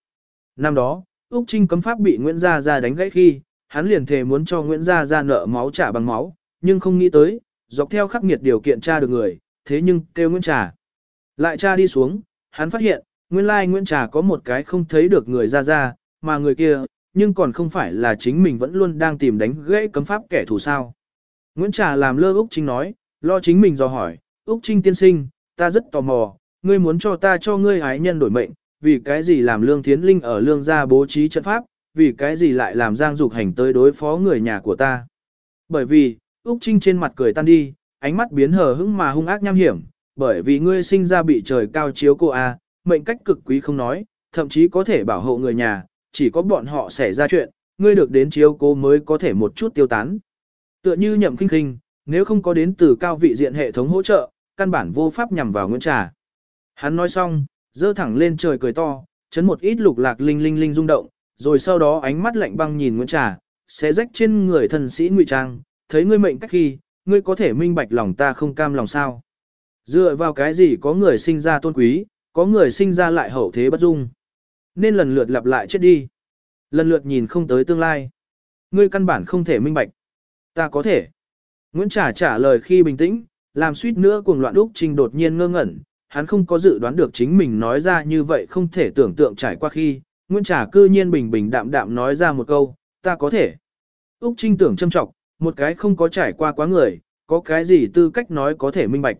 Năm đó, Úc Trinh cấm pháp bị Nguyễn Gia Gia đánh gãy khi, hắn liền thề muốn cho Nguyễn Gia Gia nợ máu trả bằng máu, nhưng không nghĩ tới, dọc theo khắc nghiệt điều kiện tra được người, thế nhưng kêu Nguyễn Trà. Lại tra đi xuống, hắn phát hiện, nguyên lai Nguyễn Trà có một cái không thấy được người gia gia, mà người kia, nhưng còn không phải là chính mình vẫn luôn đang tìm đánh gãy cấm pháp kẻ thù sao. Nguyễn Trà làm lơ Úc Trinh nói, lo chính mình do hỏi, Úc Trinh tiên sinh, ta rất tò mò, ngươi muốn cho ta cho ngươi ái nhân đổi mệnh, vì cái gì làm lương thiến linh ở lương gia bố trí trận pháp, vì cái gì lại làm giang dục hành tới đối phó người nhà của ta. Bởi vì, Úc Trinh trên mặt cười tan đi, ánh mắt biến hờ hững mà hung ác nham hiểm, bởi vì ngươi sinh ra bị trời cao chiếu cô a, mệnh cách cực quý không nói, thậm chí có thể bảo hộ người nhà, chỉ có bọn họ xảy ra chuyện, ngươi được đến chiếu cố mới có thể một chút tiêu tán. Tựa như nhậm kinh kinh, nếu không có đến từ cao vị diện hệ thống hỗ trợ, căn bản vô pháp nhằm vào Nguyễn Trà. Hắn nói xong, dơ thẳng lên trời cười to, chấn một ít lục lạc linh linh linh rung động, rồi sau đó ánh mắt lạnh băng nhìn Nguyễn Trà, sẽ rách trên người thần sĩ ngụy trang, thấy ngươi mệnh cách khi, ngươi có thể minh bạch lòng ta không cam lòng sao. Dựa vào cái gì có người sinh ra tôn quý, có người sinh ra lại hậu thế bất dung. Nên lần lượt lặp lại chết đi. Lần lượt nhìn không tới tương lai. Ngươi căn bản không thể minh bạch. Ta có thể. Nguyễn Trà trả lời khi bình tĩnh, làm suýt nữa cuồng loạn Úc Trinh đột nhiên ngơ ngẩn. Hắn không có dự đoán được chính mình nói ra như vậy không thể tưởng tượng trải qua khi. Nguyễn Trà cư nhiên bình bình đạm đạm nói ra một câu, ta có thể. Úc Trinh tưởng châm trọng, một cái không có trải qua quá người, có cái gì tư cách nói có thể minh bạch.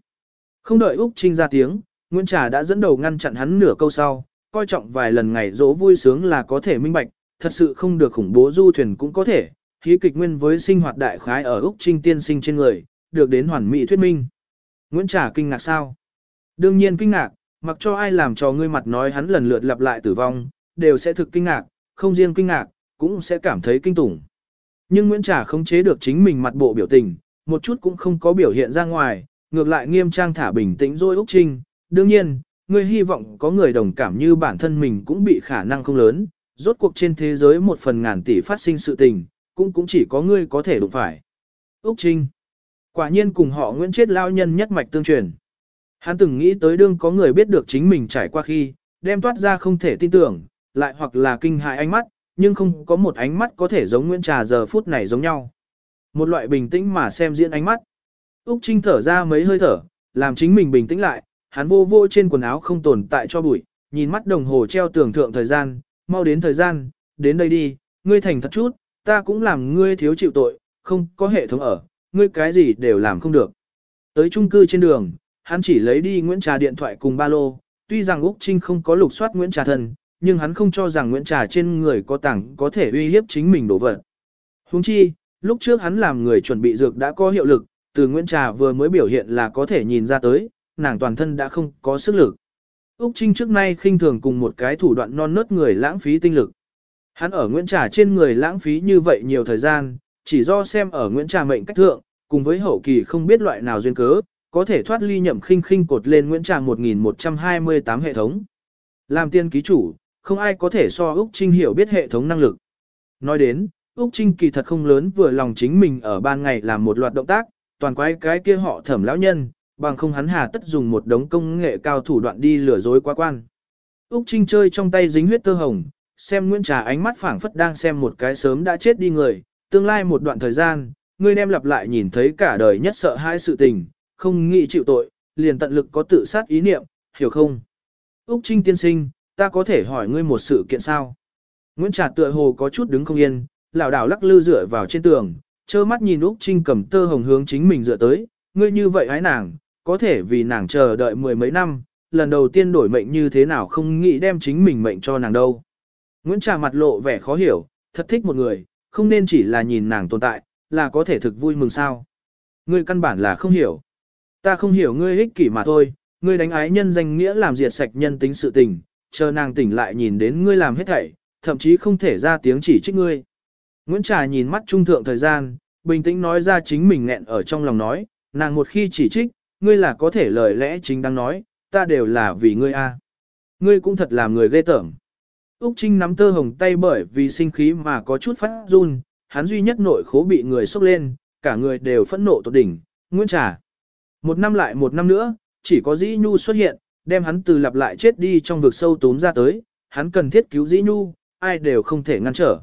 Không đợi Úc Trinh ra tiếng, Nguyễn Trà đã dẫn đầu ngăn chặn hắn nửa câu sau, coi trọng vài lần ngày dỗ vui sướng là có thể minh bạch, thật sự không được khủng bố du thuyền cũng có thể, khí kịch nguyên với sinh hoạt đại khái ở Úc Trinh tiên sinh trên người, được đến hoàn mỹ thuyết minh. Nguyễn Trà kinh ngạc sao? Đương nhiên kinh ngạc, mặc cho ai làm cho ngươi mặt nói hắn lần lượt lặp lại tử vong, đều sẽ thực kinh ngạc, không riêng kinh ngạc, cũng sẽ cảm thấy kinh tủng. Nhưng Nguyễn Trà không chế được chính mình mặt bộ biểu tình, một chút cũng không có biểu hiện ra ngoài, ngược lại nghiêm trang thả bình tĩnh rồi Úc Trinh. Đương nhiên, ngươi hy vọng có người đồng cảm như bản thân mình cũng bị khả năng không lớn, rốt cuộc trên thế giới một phần ngàn tỷ phát sinh sự tình, cũng cũng chỉ có ngươi có thể đụng phải. Úc Trinh Quả nhiên cùng họ Nguyễn chết lao nhân nhất mạch tương truyền. Hắn từng nghĩ tới đương có người biết được chính mình trải qua khi, đem toát ra không thể tin tưởng, lại hoặc là kinh hại ánh mắt, nhưng không có một ánh mắt có thể giống Nguyễn Trà giờ phút này giống nhau. Một loại bình tĩnh mà xem diễn ánh mắt. Úc Trinh thở ra mấy hơi thở, làm chính mình bình tĩnh lại, hắn vô vô trên quần áo không tồn tại cho bụi, nhìn mắt đồng hồ treo tưởng thượng thời gian, mau đến thời gian, đến đây đi, ngươi thành thật chút, ta cũng làm ngươi thiếu chịu tội, không có hệ thống ở, ngươi cái gì đều làm không được. Tới chung cư trên đường, hắn chỉ lấy đi Nguyễn Trà điện thoại cùng ba lô, tuy rằng Úc Trinh không có lục soát Nguyễn Trà thân, nhưng hắn không cho rằng Nguyễn Trà trên người có tảng có thể uy hiếp chính mình đổ vật. Huống chi, lúc trước hắn làm người chuẩn bị dược đã có hiệu lực, từ Nguyễn Trà vừa mới biểu hiện là có thể nhìn ra tới, nàng toàn thân đã không có sức lực. Úc Trinh trước nay khinh thường cùng một cái thủ đoạn non nớt người lãng phí tinh lực. Hắn ở Nguyễn Trà trên người lãng phí như vậy nhiều thời gian, chỉ do xem ở Nguyễn Trà mệnh cách thượng, cùng với hậu kỳ không biết loại nào duyên cớ, có thể thoát ly nhậm khinh khinh cột lên Nguyễn Trà 1128 hệ thống. Làm tiên ký chủ, không ai có thể so Úc Trinh hiểu biết hệ thống năng lực. Nói đến, Úc Trinh kỳ thật không lớn vừa lòng chính mình ở ban ngày làm một loạt động tác, toàn quái cái kia họ thẩm lão nhân, bằng không hắn hà tất dùng một đống công nghệ cao thủ đoạn đi lừa dối quá quan. Úc Trinh chơi trong tay dính huyết tơ hồng, xem Nguyễn Trà ánh mắt phảng phất đang xem một cái sớm đã chết đi người, tương lai một đoạn thời gian, ngươi đem lặp lại nhìn thấy cả đời nhất sợ hai sự tình, không nghĩ chịu tội, liền tận lực có tự sát ý niệm, hiểu không? Úc Trinh tiên sinh, ta có thể hỏi ngươi một sự kiện sao? Nguyễn Trà tựa hồ có chút đứng không yên, lảo đảo lắc lư dựa vào trên tường, trơ mắt nhìn Úc Trinh cầm tơ hồng hướng chính mình dựa tới, ngươi như vậy hái nàng, có thể vì nàng chờ đợi mười mấy năm, lần đầu tiên đổi mệnh như thế nào không nghĩ đem chính mình mệnh cho nàng đâu. Nguyễn Trà mặt lộ vẻ khó hiểu, thật thích một người, không nên chỉ là nhìn nàng tồn tại, là có thể thực vui mừng sao. Ngươi căn bản là không hiểu. Ta không hiểu ngươi ích kỷ mà thôi, ngươi đánh ái nhân danh nghĩa làm diệt sạch nhân tính sự tình, chờ nàng tỉnh lại nhìn đến ngươi làm hết thảy, thậm chí không thể ra tiếng chỉ trích ngươi. Nguyễn Trà nhìn mắt trung thượng thời gian, bình tĩnh nói ra chính mình nghẹn ở trong lòng nói, nàng một khi chỉ trích, ngươi là có thể lời lẽ chính đang nói, ta đều là vì ngươi a. Ngươi cũng thật là người ghê tởm. Úc Trinh nắm tơ hồng tay bởi vì sinh khí mà có chút phát run, hắn duy nhất nội khố bị người xốc lên, cả người đều phẫn nộ tột đỉnh, Nguyễn Trà. Một năm lại một năm nữa, chỉ có Dĩ Nhu xuất hiện, đem hắn từ lặp lại chết đi trong vực sâu túm ra tới, hắn cần thiết cứu Dĩ Nhu, ai đều không thể ngăn trở.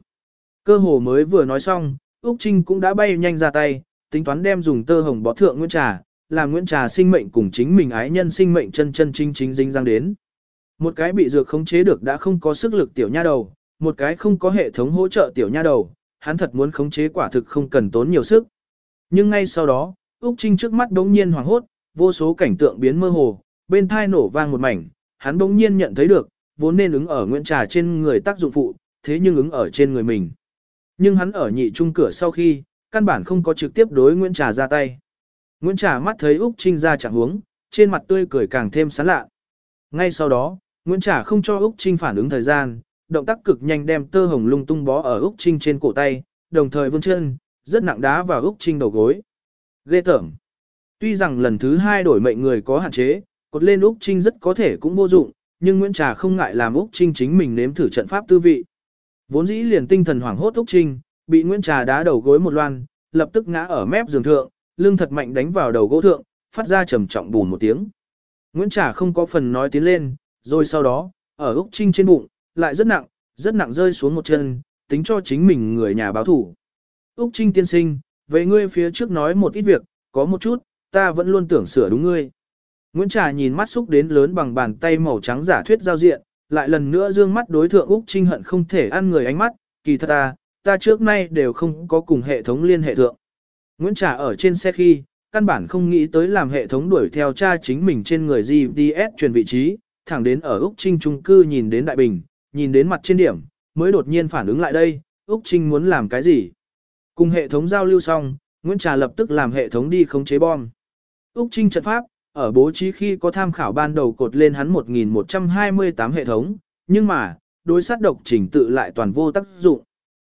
Cơ hồ mới vừa nói xong, Úc Trinh cũng đã bay nhanh ra tay, tính toán đem dùng tơ hồng bó thượng Nguyễn Trà, làm Nguyễn Trà sinh mệnh cùng chính mình ái nhân sinh mệnh chân chân chính chính dính răng đến. Một cái bị dược khống chế được đã không có sức lực tiểu nha đầu, một cái không có hệ thống hỗ trợ tiểu nha đầu, hắn thật muốn khống chế quả thực không cần tốn nhiều sức. Nhưng ngay sau đó, Úc Trinh trước mắt đống nhiên hoảng hốt, vô số cảnh tượng biến mơ hồ, bên thai nổ vang một mảnh, hắn đống nhiên nhận thấy được, vốn nên ứng ở Nguyễn Trà trên người tác dụng phụ, thế nhưng ứng ở trên người mình. Nhưng hắn ở nhị trung cửa sau khi, căn bản không có trực tiếp đối Nguyễn Trà ra tay. Nguyễn Trà mắt thấy Úc Trinh ra chẳng huống, trên mặt tươi cười càng thêm sán lạ. Ngay sau đó, Nguyễn Trà không cho Úc Trinh phản ứng thời gian, động tác cực nhanh đem tơ hồng lung tung bó ở Úc Trinh trên cổ tay, đồng thời vươn chân, rất nặng đá vào Úc Trinh đầu gối. Ghê tởm. Tuy rằng lần thứ hai đổi mệnh người có hạn chế, cột lên Úc Trinh rất có thể cũng vô dụng, nhưng Nguyễn Trà không ngại làm Úc Trinh chính mình nếm thử trận pháp tư vị. Vốn dĩ liền tinh thần hoảng hốt Úc Trinh, bị Nguyễn Trà đá đầu gối một loan, lập tức ngã ở mép giường thượng, lưng thật mạnh đánh vào đầu gỗ thượng, phát ra trầm trọng bùn một tiếng. Nguyễn Trà không có phần nói tiến lên, rồi sau đó, ở Úc Trinh trên bụng, lại rất nặng, rất nặng rơi xuống một chân, tính cho chính mình người nhà báo thủ. Úc Trinh tiên sinh, về ngươi phía trước nói một ít việc, có một chút, ta vẫn luôn tưởng sửa đúng ngươi. Nguyễn Trà nhìn mắt xúc đến lớn bằng bàn tay màu trắng giả thuyết giao diện, lại lần nữa dương mắt đối thượng Úc Trinh hận không thể ăn người ánh mắt, kỳ thật ta, ta trước nay đều không có cùng hệ thống liên hệ thượng. Nguyễn Trà ở trên xe khi, căn bản không nghĩ tới làm hệ thống đuổi theo cha chính mình trên người GPS truyền vị trí, thẳng đến ở Úc Trinh trung cư nhìn đến Đại Bình, nhìn đến mặt trên điểm, mới đột nhiên phản ứng lại đây, Úc Trinh muốn làm cái gì. Cùng hệ thống giao lưu xong, Nguyễn Trà lập tức làm hệ thống đi khống chế bom. Úc Trinh trận pháp, ở bố trí khi có tham khảo ban đầu cột lên hắn 1128 hệ thống, nhưng mà, đối sát độc trình tự lại toàn vô tác dụng.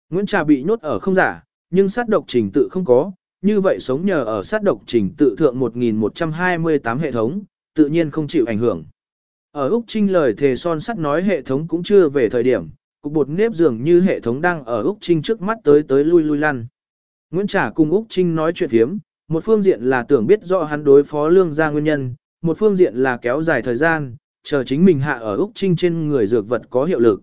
Nguyễn Trà bị nhốt ở không giả, nhưng sát độc trình tự không có, như vậy sống nhờ ở sát độc trình tự thượng 1128 hệ thống, tự nhiên không chịu ảnh hưởng. Ở Úc Trinh lời thề son sắt nói hệ thống cũng chưa về thời điểm, cục bột nếp dường như hệ thống đang ở Úc Trinh trước mắt tới tới lui lui lăn. Nguyễn Trà cùng Úc Trinh nói chuyện thiếm, một phương diện là tưởng biết rõ hắn đối phó lương ra nguyên nhân, một phương diện là kéo dài thời gian, chờ chính mình hạ ở Úc Trinh trên người dược vật có hiệu lực.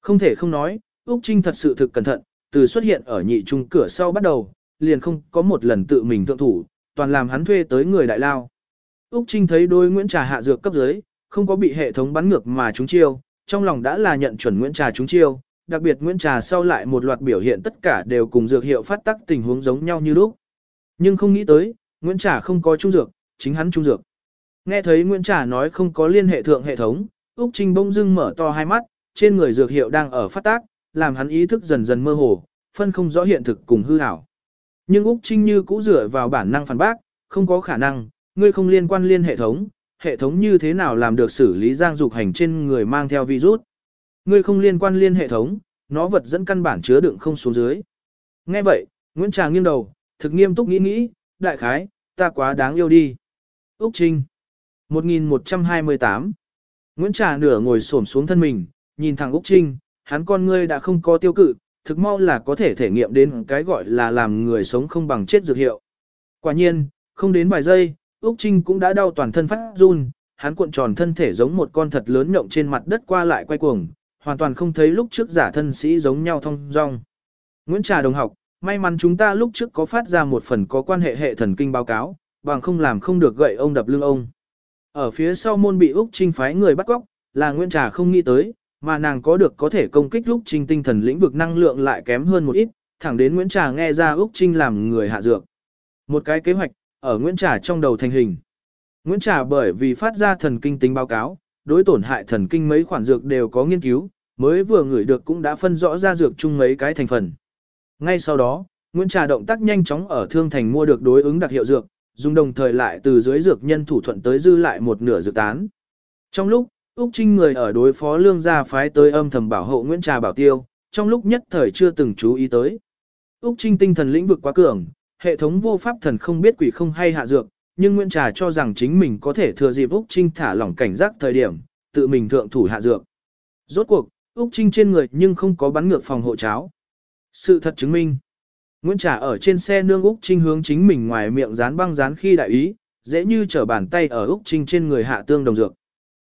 Không thể không nói, Úc Trinh thật sự thực cẩn thận, từ xuất hiện ở nhị trung cửa sau bắt đầu, liền không có một lần tự mình thượng thủ, toàn làm hắn thuê tới người đại lao. Úc Trinh thấy đôi Nguyễn Trà hạ dược cấp dưới, không có bị hệ thống bắn ngược mà chúng chiêu, trong lòng đã là nhận chuẩn Nguyễn Trà chúng chiêu, đặc biệt Nguyễn Trà sau lại một loạt biểu hiện tất cả đều cùng dược hiệu phát tắc tình huống giống nhau như lúc. Nhưng không nghĩ tới, Nguyễn Trà không có trung dược, chính hắn trung dược. Nghe thấy Nguyễn Trà nói không có liên hệ thượng hệ thống, Úc Trinh bỗng dưng mở to hai mắt, trên người dược hiệu đang ở phát tác, làm hắn ý thức dần dần mơ hồ, phân không rõ hiện thực cùng hư ảo. Nhưng Úc Trinh như cũ dựa vào bản năng phản bác, không có khả năng, ngươi không liên quan liên hệ thống, hệ thống như thế nào làm được xử lý giang dục hành trên người mang theo virus. Ngươi không liên quan liên hệ thống, nó vật dẫn căn bản chứa đựng không xuống dưới. Nghe vậy, Nguyễn Trà nghiêng đầu, thực nghiêm túc nghĩ nghĩ, đại khái, ta quá đáng yêu đi. Úc Trinh 1128 Nguyễn Trà nửa ngồi xổm xuống thân mình, nhìn thằng Úc Trinh, hắn con ngươi đã không có tiêu cự, thực mau là có thể thể nghiệm đến cái gọi là làm người sống không bằng chết dược hiệu. Quả nhiên, không đến vài giây, Úc Trinh cũng đã đau toàn thân phát run, hắn cuộn tròn thân thể giống một con thật lớn nhộng trên mặt đất qua lại quay cuồng, hoàn toàn không thấy lúc trước giả thân sĩ giống nhau thông dong. Nguyễn Trà đồng học, may mắn chúng ta lúc trước có phát ra một phần có quan hệ hệ thần kinh báo cáo, bằng không làm không được gậy ông đập lưng ông. Ở phía sau môn bị Úc Trinh phái người bắt góc, là Nguyễn Trà không nghĩ tới, mà nàng có được có thể công kích Úc Trinh tinh thần lĩnh vực năng lượng lại kém hơn một ít, thẳng đến Nguyễn Trà nghe ra Úc Trinh làm người hạ dược. Một cái kế hoạch, ở Nguyễn Trà trong đầu thành hình. Nguyễn Trà bởi vì phát ra thần kinh tính báo cáo, đối tổn hại thần kinh mấy khoản dược đều có nghiên cứu, mới vừa ngửi được cũng đã phân rõ ra dược chung mấy cái thành phần. Ngay sau đó, Nguyễn Trà động tác nhanh chóng ở Thương Thành mua được đối ứng đặc hiệu dược, dùng đồng thời lại từ dưới dược nhân thủ thuận tới dư lại một nửa dược tán. Trong lúc, Úc Trinh người ở đối phó lương gia phái tới âm thầm bảo hộ Nguyễn Trà bảo tiêu, trong lúc nhất thời chưa từng chú ý tới. Úc Trinh tinh thần lĩnh vực quá cường, hệ thống vô pháp thần không biết quỷ không hay hạ dược, nhưng Nguyễn Trà cho rằng chính mình có thể thừa dịp Úc Trinh thả lỏng cảnh giác thời điểm, tự mình thượng thủ hạ dược. Rốt cuộc, Úc Trinh trên người nhưng không có bắn ngược phòng hộ cháo. Sự thật chứng minh, Nguyễn Trà ở trên xe nương Úc Trinh hướng chính mình ngoài miệng dán băng dán khi đại ý, dễ như trở bàn tay ở Úc Trinh trên người hạ tương đồng dược.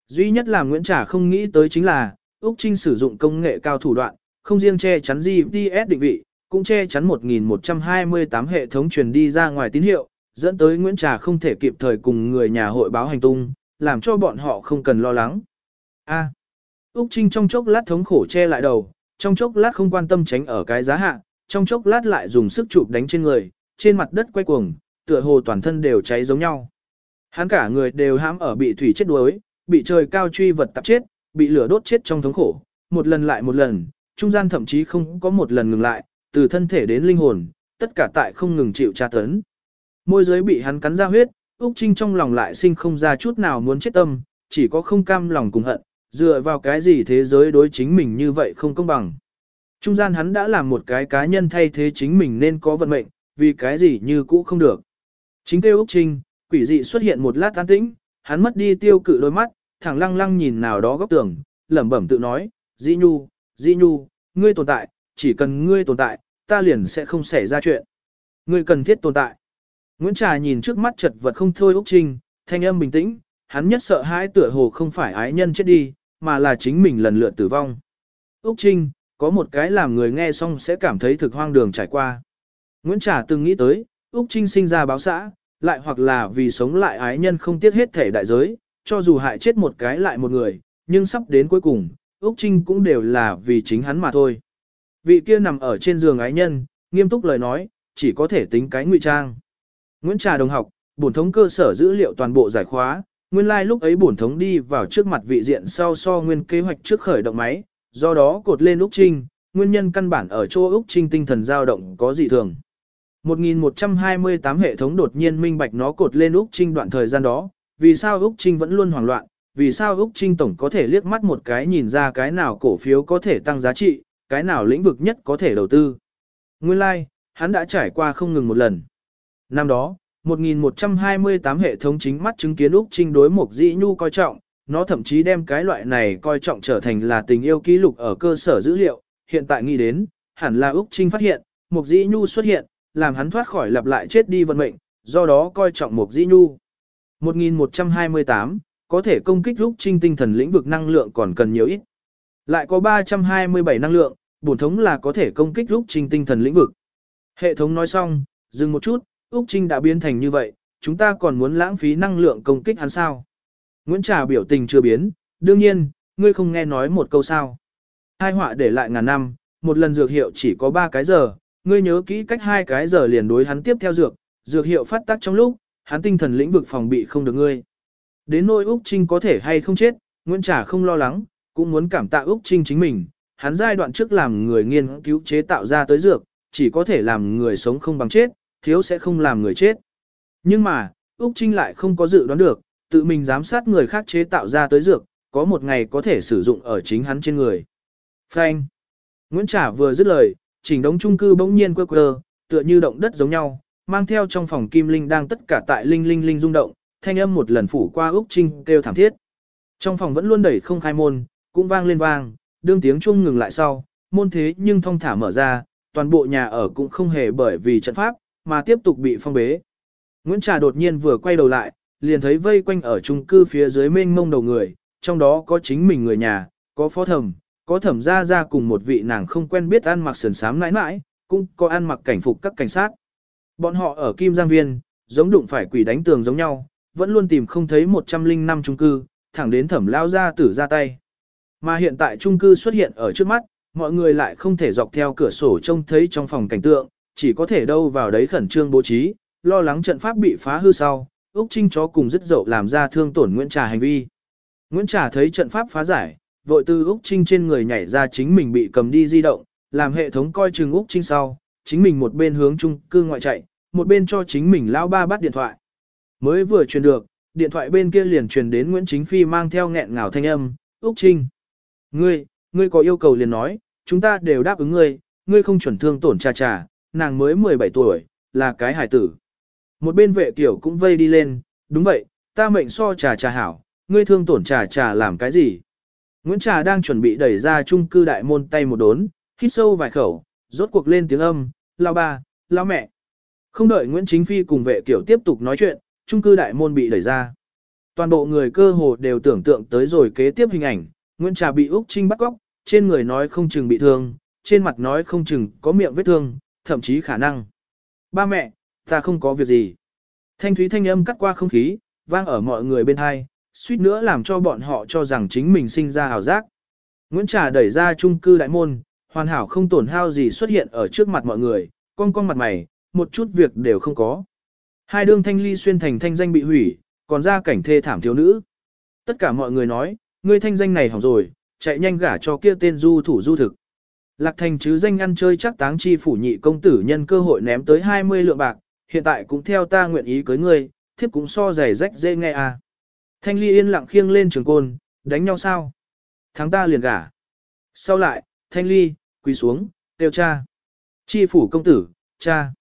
Duy nhất là Nguyễn Trà không nghĩ tới chính là, Úc Trinh sử dụng công nghệ cao thủ đoạn, không riêng che chắn GPS định vị, cũng che chắn 1128 hệ thống truyền đi ra ngoài tín hiệu, dẫn tới Nguyễn Trà không thể kịp thời cùng người nhà hội báo hành tung, làm cho bọn họ không cần lo lắng. A. Úc Trinh trong chốc lát thống khổ che lại đầu, trong chốc lát không quan tâm tránh ở cái giá hạ, trong chốc lát lại dùng sức chụp đánh trên người, trên mặt đất quay cuồng, tựa hồ toàn thân đều cháy giống nhau. Hắn cả người đều hãm ở bị thủy chết đuối, bị trời cao truy vật tạp chết, bị lửa đốt chết trong thống khổ, một lần lại một lần, trung gian thậm chí không có một lần ngừng lại, từ thân thể đến linh hồn, tất cả tại không ngừng chịu tra tấn. Môi giới bị hắn cắn ra huyết, Úc Trinh trong lòng lại sinh không ra chút nào muốn chết tâm, chỉ có không cam lòng cùng hận, dựa vào cái gì thế giới đối chính mình như vậy không công bằng. Trung gian hắn đã làm một cái cá nhân thay thế chính mình nên có vận mệnh, vì cái gì như cũ không được. Chính kêu Úc Trinh, quỷ dị xuất hiện một lát an tĩnh, hắn mất đi tiêu cự đôi mắt, thẳng lăng lăng nhìn nào đó góc tường, lẩm bẩm tự nói, Dĩ Nhu, Dĩ Nhu, ngươi tồn tại, chỉ cần ngươi tồn tại, ta liền sẽ không xảy ra chuyện. Ngươi cần thiết tồn tại. Nguyễn Trà nhìn trước mắt chật vật không thôi Úc Trinh, thanh âm bình tĩnh, hắn nhất sợ hãi tựa hồ không phải ái nhân chết đi, mà là chính mình lần lượt tử vong. Úc Trinh, có một cái làm người nghe xong sẽ cảm thấy thực hoang đường trải qua. Nguyễn Trà từng nghĩ tới, Úc Trinh sinh ra báo xã, lại hoặc là vì sống lại ái nhân không tiếc hết thể đại giới, cho dù hại chết một cái lại một người, nhưng sắp đến cuối cùng, Úc Trinh cũng đều là vì chính hắn mà thôi. Vị kia nằm ở trên giường ái nhân, nghiêm túc lời nói, chỉ có thể tính cái ngụy trang. Nguyễn Trà đồng học, bổn thống cơ sở dữ liệu toàn bộ giải khóa, nguyên lai like lúc ấy bổn thống đi vào trước mặt vị diện sau so nguyên kế hoạch trước khởi động máy, do đó cột lên Úc Trinh, nguyên nhân căn bản ở chỗ Úc Trinh tinh thần dao động có dị thường. 1128 hệ thống đột nhiên minh bạch nó cột lên Úc Trinh đoạn thời gian đó, vì sao Úc Trinh vẫn luôn hoảng loạn, vì sao Úc Trinh tổng có thể liếc mắt một cái nhìn ra cái nào cổ phiếu có thể tăng giá trị, cái nào lĩnh vực nhất có thể đầu tư. Nguyên lai, like, hắn đã trải qua không ngừng một lần. Năm đó, 1128 hệ thống chính mắt chứng kiến Úc Trinh đối một Dĩ Nhu coi trọng, nó thậm chí đem cái loại này coi trọng trở thành là tình yêu ký lục ở cơ sở dữ liệu, hiện tại nghĩ đến, hẳn là Úc Trinh phát hiện, một Dĩ Nhu xuất hiện, làm hắn thoát khỏi lặp lại chết đi vận mệnh, do đó coi trọng một Dĩ Nhu. 1128, có thể công kích Úc Trinh tinh thần lĩnh vực năng lượng còn cần nhiều ít. Lại có 327 năng lượng, bổn thống là có thể công kích Úc Trinh tinh thần lĩnh vực. Hệ thống nói xong, dừng một chút, Úc Trinh đã biến thành như vậy, chúng ta còn muốn lãng phí năng lượng công kích hắn sao? Nguyễn Trà biểu tình chưa biến, đương nhiên, ngươi không nghe nói một câu sao. Hai họa để lại ngàn năm, một lần dược hiệu chỉ có 3 cái giờ, ngươi nhớ kỹ cách hai cái giờ liền đối hắn tiếp theo dược, dược hiệu phát tác trong lúc, hắn tinh thần lĩnh vực phòng bị không được ngươi. Đến nỗi Úc Trinh có thể hay không chết, Nguyễn Trà không lo lắng, cũng muốn cảm tạ Úc Trinh chính mình, hắn giai đoạn trước làm người nghiên cứu chế tạo ra tới dược, chỉ có thể làm người sống không bằng chết, thiếu sẽ không làm người chết. Nhưng mà, Úc Trinh lại không có dự đoán được, tự mình giám sát người khác chế tạo ra tới dược, có một ngày có thể sử dụng ở chính hắn trên người. Frank. Nguyễn Trả vừa dứt lời, chỉnh đống trung cư bỗng nhiên quơ quơ, tựa như động đất giống nhau, mang theo trong phòng kim linh đang tất cả tại linh linh linh rung động, thanh âm một lần phủ qua Úc Trinh kêu thảm thiết. Trong phòng vẫn luôn đẩy không khai môn, cũng vang lên vang, đương tiếng chuông ngừng lại sau, môn thế nhưng thông thả mở ra, toàn bộ nhà ở cũng không hề bởi vì trận pháp, mà tiếp tục bị phong bế. Nguyễn Trà đột nhiên vừa quay đầu lại, liền thấy vây quanh ở chung cư phía dưới mênh mông đầu người, trong đó có chính mình người nhà, có phó thẩm, có thẩm gia gia cùng một vị nàng không quen biết ăn mặc sườn sám nãi nãi, cũng có ăn mặc cảnh phục các cảnh sát. Bọn họ ở Kim Giang Viên, giống đụng phải quỷ đánh tường giống nhau, vẫn luôn tìm không thấy 105 chung cư, thẳng đến thẩm lao ra tử ra tay. Mà hiện tại chung cư xuất hiện ở trước mắt, mọi người lại không thể dọc theo cửa sổ trông thấy trong phòng cảnh tượng, chỉ có thể đâu vào đấy khẩn trương bố trí, lo lắng trận pháp bị phá hư sau, Úc Trinh chó cùng dứt dậu làm ra thương tổn Nguyễn Trà hành vi. Nguyễn Trà thấy trận pháp phá giải, vội từ Úc Trinh trên người nhảy ra chính mình bị cầm đi di động, làm hệ thống coi chừng Úc Trinh sau, chính mình một bên hướng chung cư ngoại chạy, một bên cho chính mình lao ba bắt điện thoại. Mới vừa truyền được, điện thoại bên kia liền truyền đến Nguyễn Chính Phi mang theo nghẹn ngào thanh âm, Úc Trinh. Ngươi, ngươi có yêu cầu liền nói, chúng ta đều đáp ứng ngươi, ngươi không chuẩn thương tổn cha cha, nàng mới 17 tuổi, là cái hải tử. Một bên vệ tiểu cũng vây đi lên, đúng vậy, ta mệnh so trà trà hảo, ngươi thương tổn trà trà làm cái gì? Nguyễn Trà đang chuẩn bị đẩy ra trung cư đại môn tay một đốn, hít sâu vài khẩu, rốt cuộc lên tiếng âm, lao ba, lao mẹ. Không đợi Nguyễn Chính Phi cùng vệ tiểu tiếp tục nói chuyện, trung cư đại môn bị đẩy ra. Toàn bộ người cơ hồ đều tưởng tượng tới rồi kế tiếp hình ảnh, Nguyễn Trà bị Úc Trinh bắt cóc, trên người nói không chừng bị thương, trên mặt nói không chừng có miệng vết thương, thậm chí khả năng. Ba mẹ, ta không có việc gì. Thanh thúy thanh âm cắt qua không khí, vang ở mọi người bên hai, suýt nữa làm cho bọn họ cho rằng chính mình sinh ra hào giác. Nguyễn Trà đẩy ra trung cư đại môn, hoàn hảo không tổn hao gì xuất hiện ở trước mặt mọi người, con con mặt mày, một chút việc đều không có. Hai đương thanh ly xuyên thành thanh danh bị hủy, còn ra cảnh thê thảm thiếu nữ. Tất cả mọi người nói, ngươi thanh danh này hỏng rồi, chạy nhanh gả cho kia tên du thủ du thực. Lạc thành chứ danh ăn chơi chắc táng chi phủ nhị công tử nhân cơ hội ném tới 20 lượng bạc, hiện tại cũng theo ta nguyện ý cưới ngươi, thiếp cũng so giày rách dễ nghe à. Thanh ly yên lặng khiêng lên trường côn, đánh nhau sao? Thắng ta liền gả. Sau lại, thanh ly, quỳ xuống, tiêu cha. Chi phủ công tử, cha.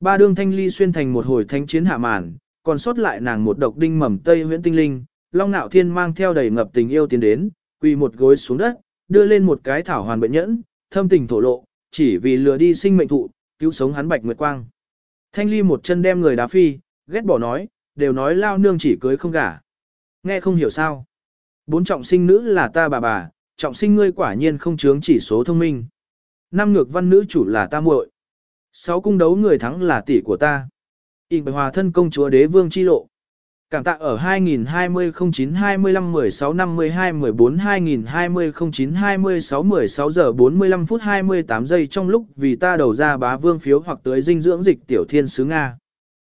Ba đương thanh ly xuyên thành một hồi thanh chiến hạ màn, còn sót lại nàng một độc đinh mầm tây huyễn tinh linh, long nạo thiên mang theo đầy ngập tình yêu tiến đến, quỳ một gối xuống đất, đưa lên một cái thảo hoàn bệnh nhẫn, thâm tình thổ lộ, chỉ vì lừa đi sinh mệnh thụ, cứu sống hắn bạch nguyệt quang. Thanh ly một chân đem người đá phi, ghét bỏ nói, đều nói lao nương chỉ cưới không gả. Nghe không hiểu sao. Bốn trọng sinh nữ là ta bà bà, trọng sinh ngươi quả nhiên không chướng chỉ số thông minh. Năm ngược văn nữ chủ là ta muội. Sáu cung đấu người thắng là tỷ của ta. Ình bạch hòa thân công chúa đế vương chi lộ. Cảm tạ ở 2020 09 25 16 52 14 2020 09 26 16 giờ 45 phút 28 giây trong lúc vì ta đầu ra bá vương phiếu hoặc tới dinh dưỡng dịch tiểu thiên sứ Nga.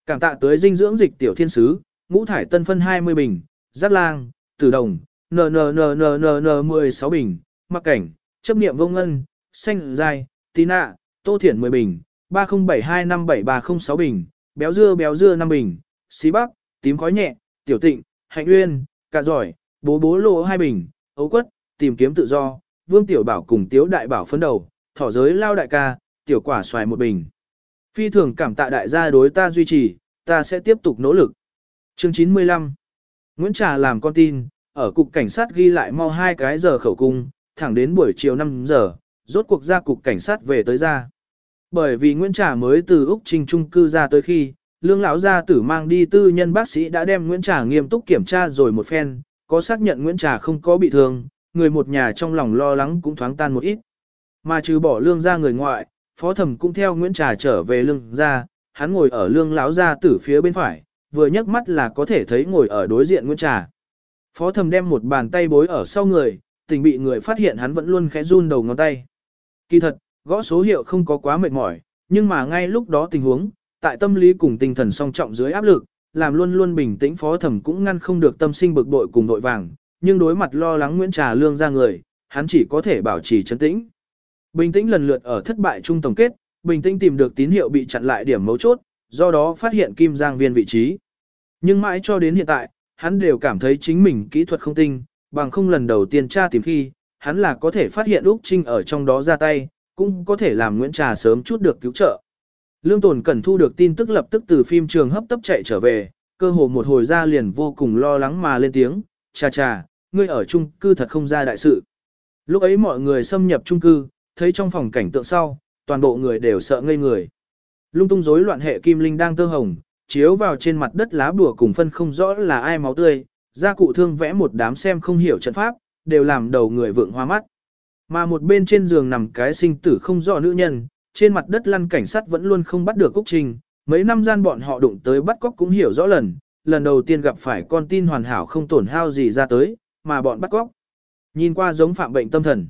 Cảm tạ tới dinh dưỡng dịch tiểu thiên sứ, ngũ thải tân phân 20 bình, giác lang, tử đồng, NNNNNN 16 bình, mặc cảnh, chấp niệm vô ngân, xanh dài, tí nạ, tô thiển 10 bình, 307257306 bình, béo dưa béo dưa 5 bình, xí bắc, tím khói nhẹ, tiểu tịnh, hạnh uyên, cà giỏi, bố bố lộ hai bình, ấu quất, tìm kiếm tự do, vương tiểu bảo cùng tiếu đại bảo phấn đầu, thỏ giới lao đại ca, tiểu quả xoài một bình. Phi thường cảm tạ đại gia đối ta duy trì, ta sẽ tiếp tục nỗ lực. Chương 95 Nguyễn Trà làm con tin, ở cục cảnh sát ghi lại mau hai cái giờ khẩu cung, thẳng đến buổi chiều 5 giờ, rốt cuộc ra cục cảnh sát về tới ra. Bởi vì Nguyễn Trà mới từ Úc Trinh trung cư ra tới khi, lương lão gia tử mang đi tư nhân bác sĩ đã đem Nguyễn Trà nghiêm túc kiểm tra rồi một phen, có xác nhận Nguyễn Trà không có bị thương, người một nhà trong lòng lo lắng cũng thoáng tan một ít. Mà trừ bỏ lương ra người ngoại, phó thẩm cũng theo Nguyễn Trà trở về lương ra, hắn ngồi ở lương lão gia tử phía bên phải, vừa nhấc mắt là có thể thấy ngồi ở đối diện Nguyễn Trà. Phó thẩm đem một bàn tay bối ở sau người, tình bị người phát hiện hắn vẫn luôn khẽ run đầu ngón tay. Kỳ thật, gõ số hiệu không có quá mệt mỏi, nhưng mà ngay lúc đó tình huống, tại tâm lý cùng tinh thần song trọng dưới áp lực, làm luôn luôn bình tĩnh phó thẩm cũng ngăn không được tâm sinh bực bội cùng vội vàng, nhưng đối mặt lo lắng Nguyễn Trà Lương ra người, hắn chỉ có thể bảo trì trấn tĩnh. Bình tĩnh lần lượt ở thất bại trung tổng kết, bình tĩnh tìm được tín hiệu bị chặn lại điểm mấu chốt, do đó phát hiện Kim Giang Viên vị trí. Nhưng mãi cho đến hiện tại, hắn đều cảm thấy chính mình kỹ thuật không tinh, bằng không lần đầu tiên tra tìm khi, hắn là có thể phát hiện Úc Trinh ở trong đó ra tay, cũng có thể làm Nguyễn Trà sớm chút được cứu trợ. Lương Tồn Cẩn thu được tin tức lập tức từ phim trường hấp tấp chạy trở về, cơ hồ một hồi ra liền vô cùng lo lắng mà lên tiếng, cha cha, ngươi ở chung cư thật không ra đại sự. Lúc ấy mọi người xâm nhập chung cư, thấy trong phòng cảnh tượng sau, toàn bộ người đều sợ ngây người. Lung tung rối loạn hệ kim linh đang tơ hồng, chiếu vào trên mặt đất lá bùa cùng phân không rõ là ai máu tươi, gia cụ thương vẽ một đám xem không hiểu trận pháp, đều làm đầu người vượng hoa mắt. Mà một bên trên giường nằm cái sinh tử không rõ nữ nhân, trên mặt đất lăn cảnh sát vẫn luôn không bắt được Cúc Trình, mấy năm gian bọn họ đụng tới bắt cóc cũng hiểu rõ lần, lần đầu tiên gặp phải con tin hoàn hảo không tổn hao gì ra tới, mà bọn bắt cóc. Nhìn qua giống phạm bệnh tâm thần.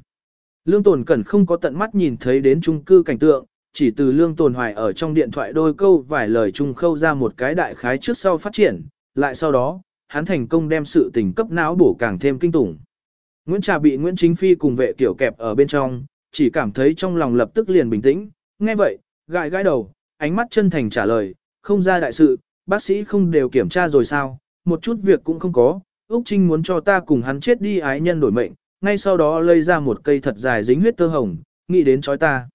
Lương Tồn Cẩn không có tận mắt nhìn thấy đến chung cư cảnh tượng, chỉ từ Lương Tồn Hoài ở trong điện thoại đôi câu vài lời chung khâu ra một cái đại khái trước sau phát triển, lại sau đó, hắn thành công đem sự tình cấp não bổ càng thêm kinh tủng. Nguyễn Trà bị Nguyễn Chính Phi cùng vệ kiểu kẹp ở bên trong, chỉ cảm thấy trong lòng lập tức liền bình tĩnh, nghe vậy, gãi gãi đầu, ánh mắt chân thành trả lời, không ra đại sự, bác sĩ không đều kiểm tra rồi sao, một chút việc cũng không có, Úc Trinh muốn cho ta cùng hắn chết đi ái nhân đổi mệnh, ngay sau đó lấy ra một cây thật dài dính huyết tơ hồng, nghĩ đến chói ta.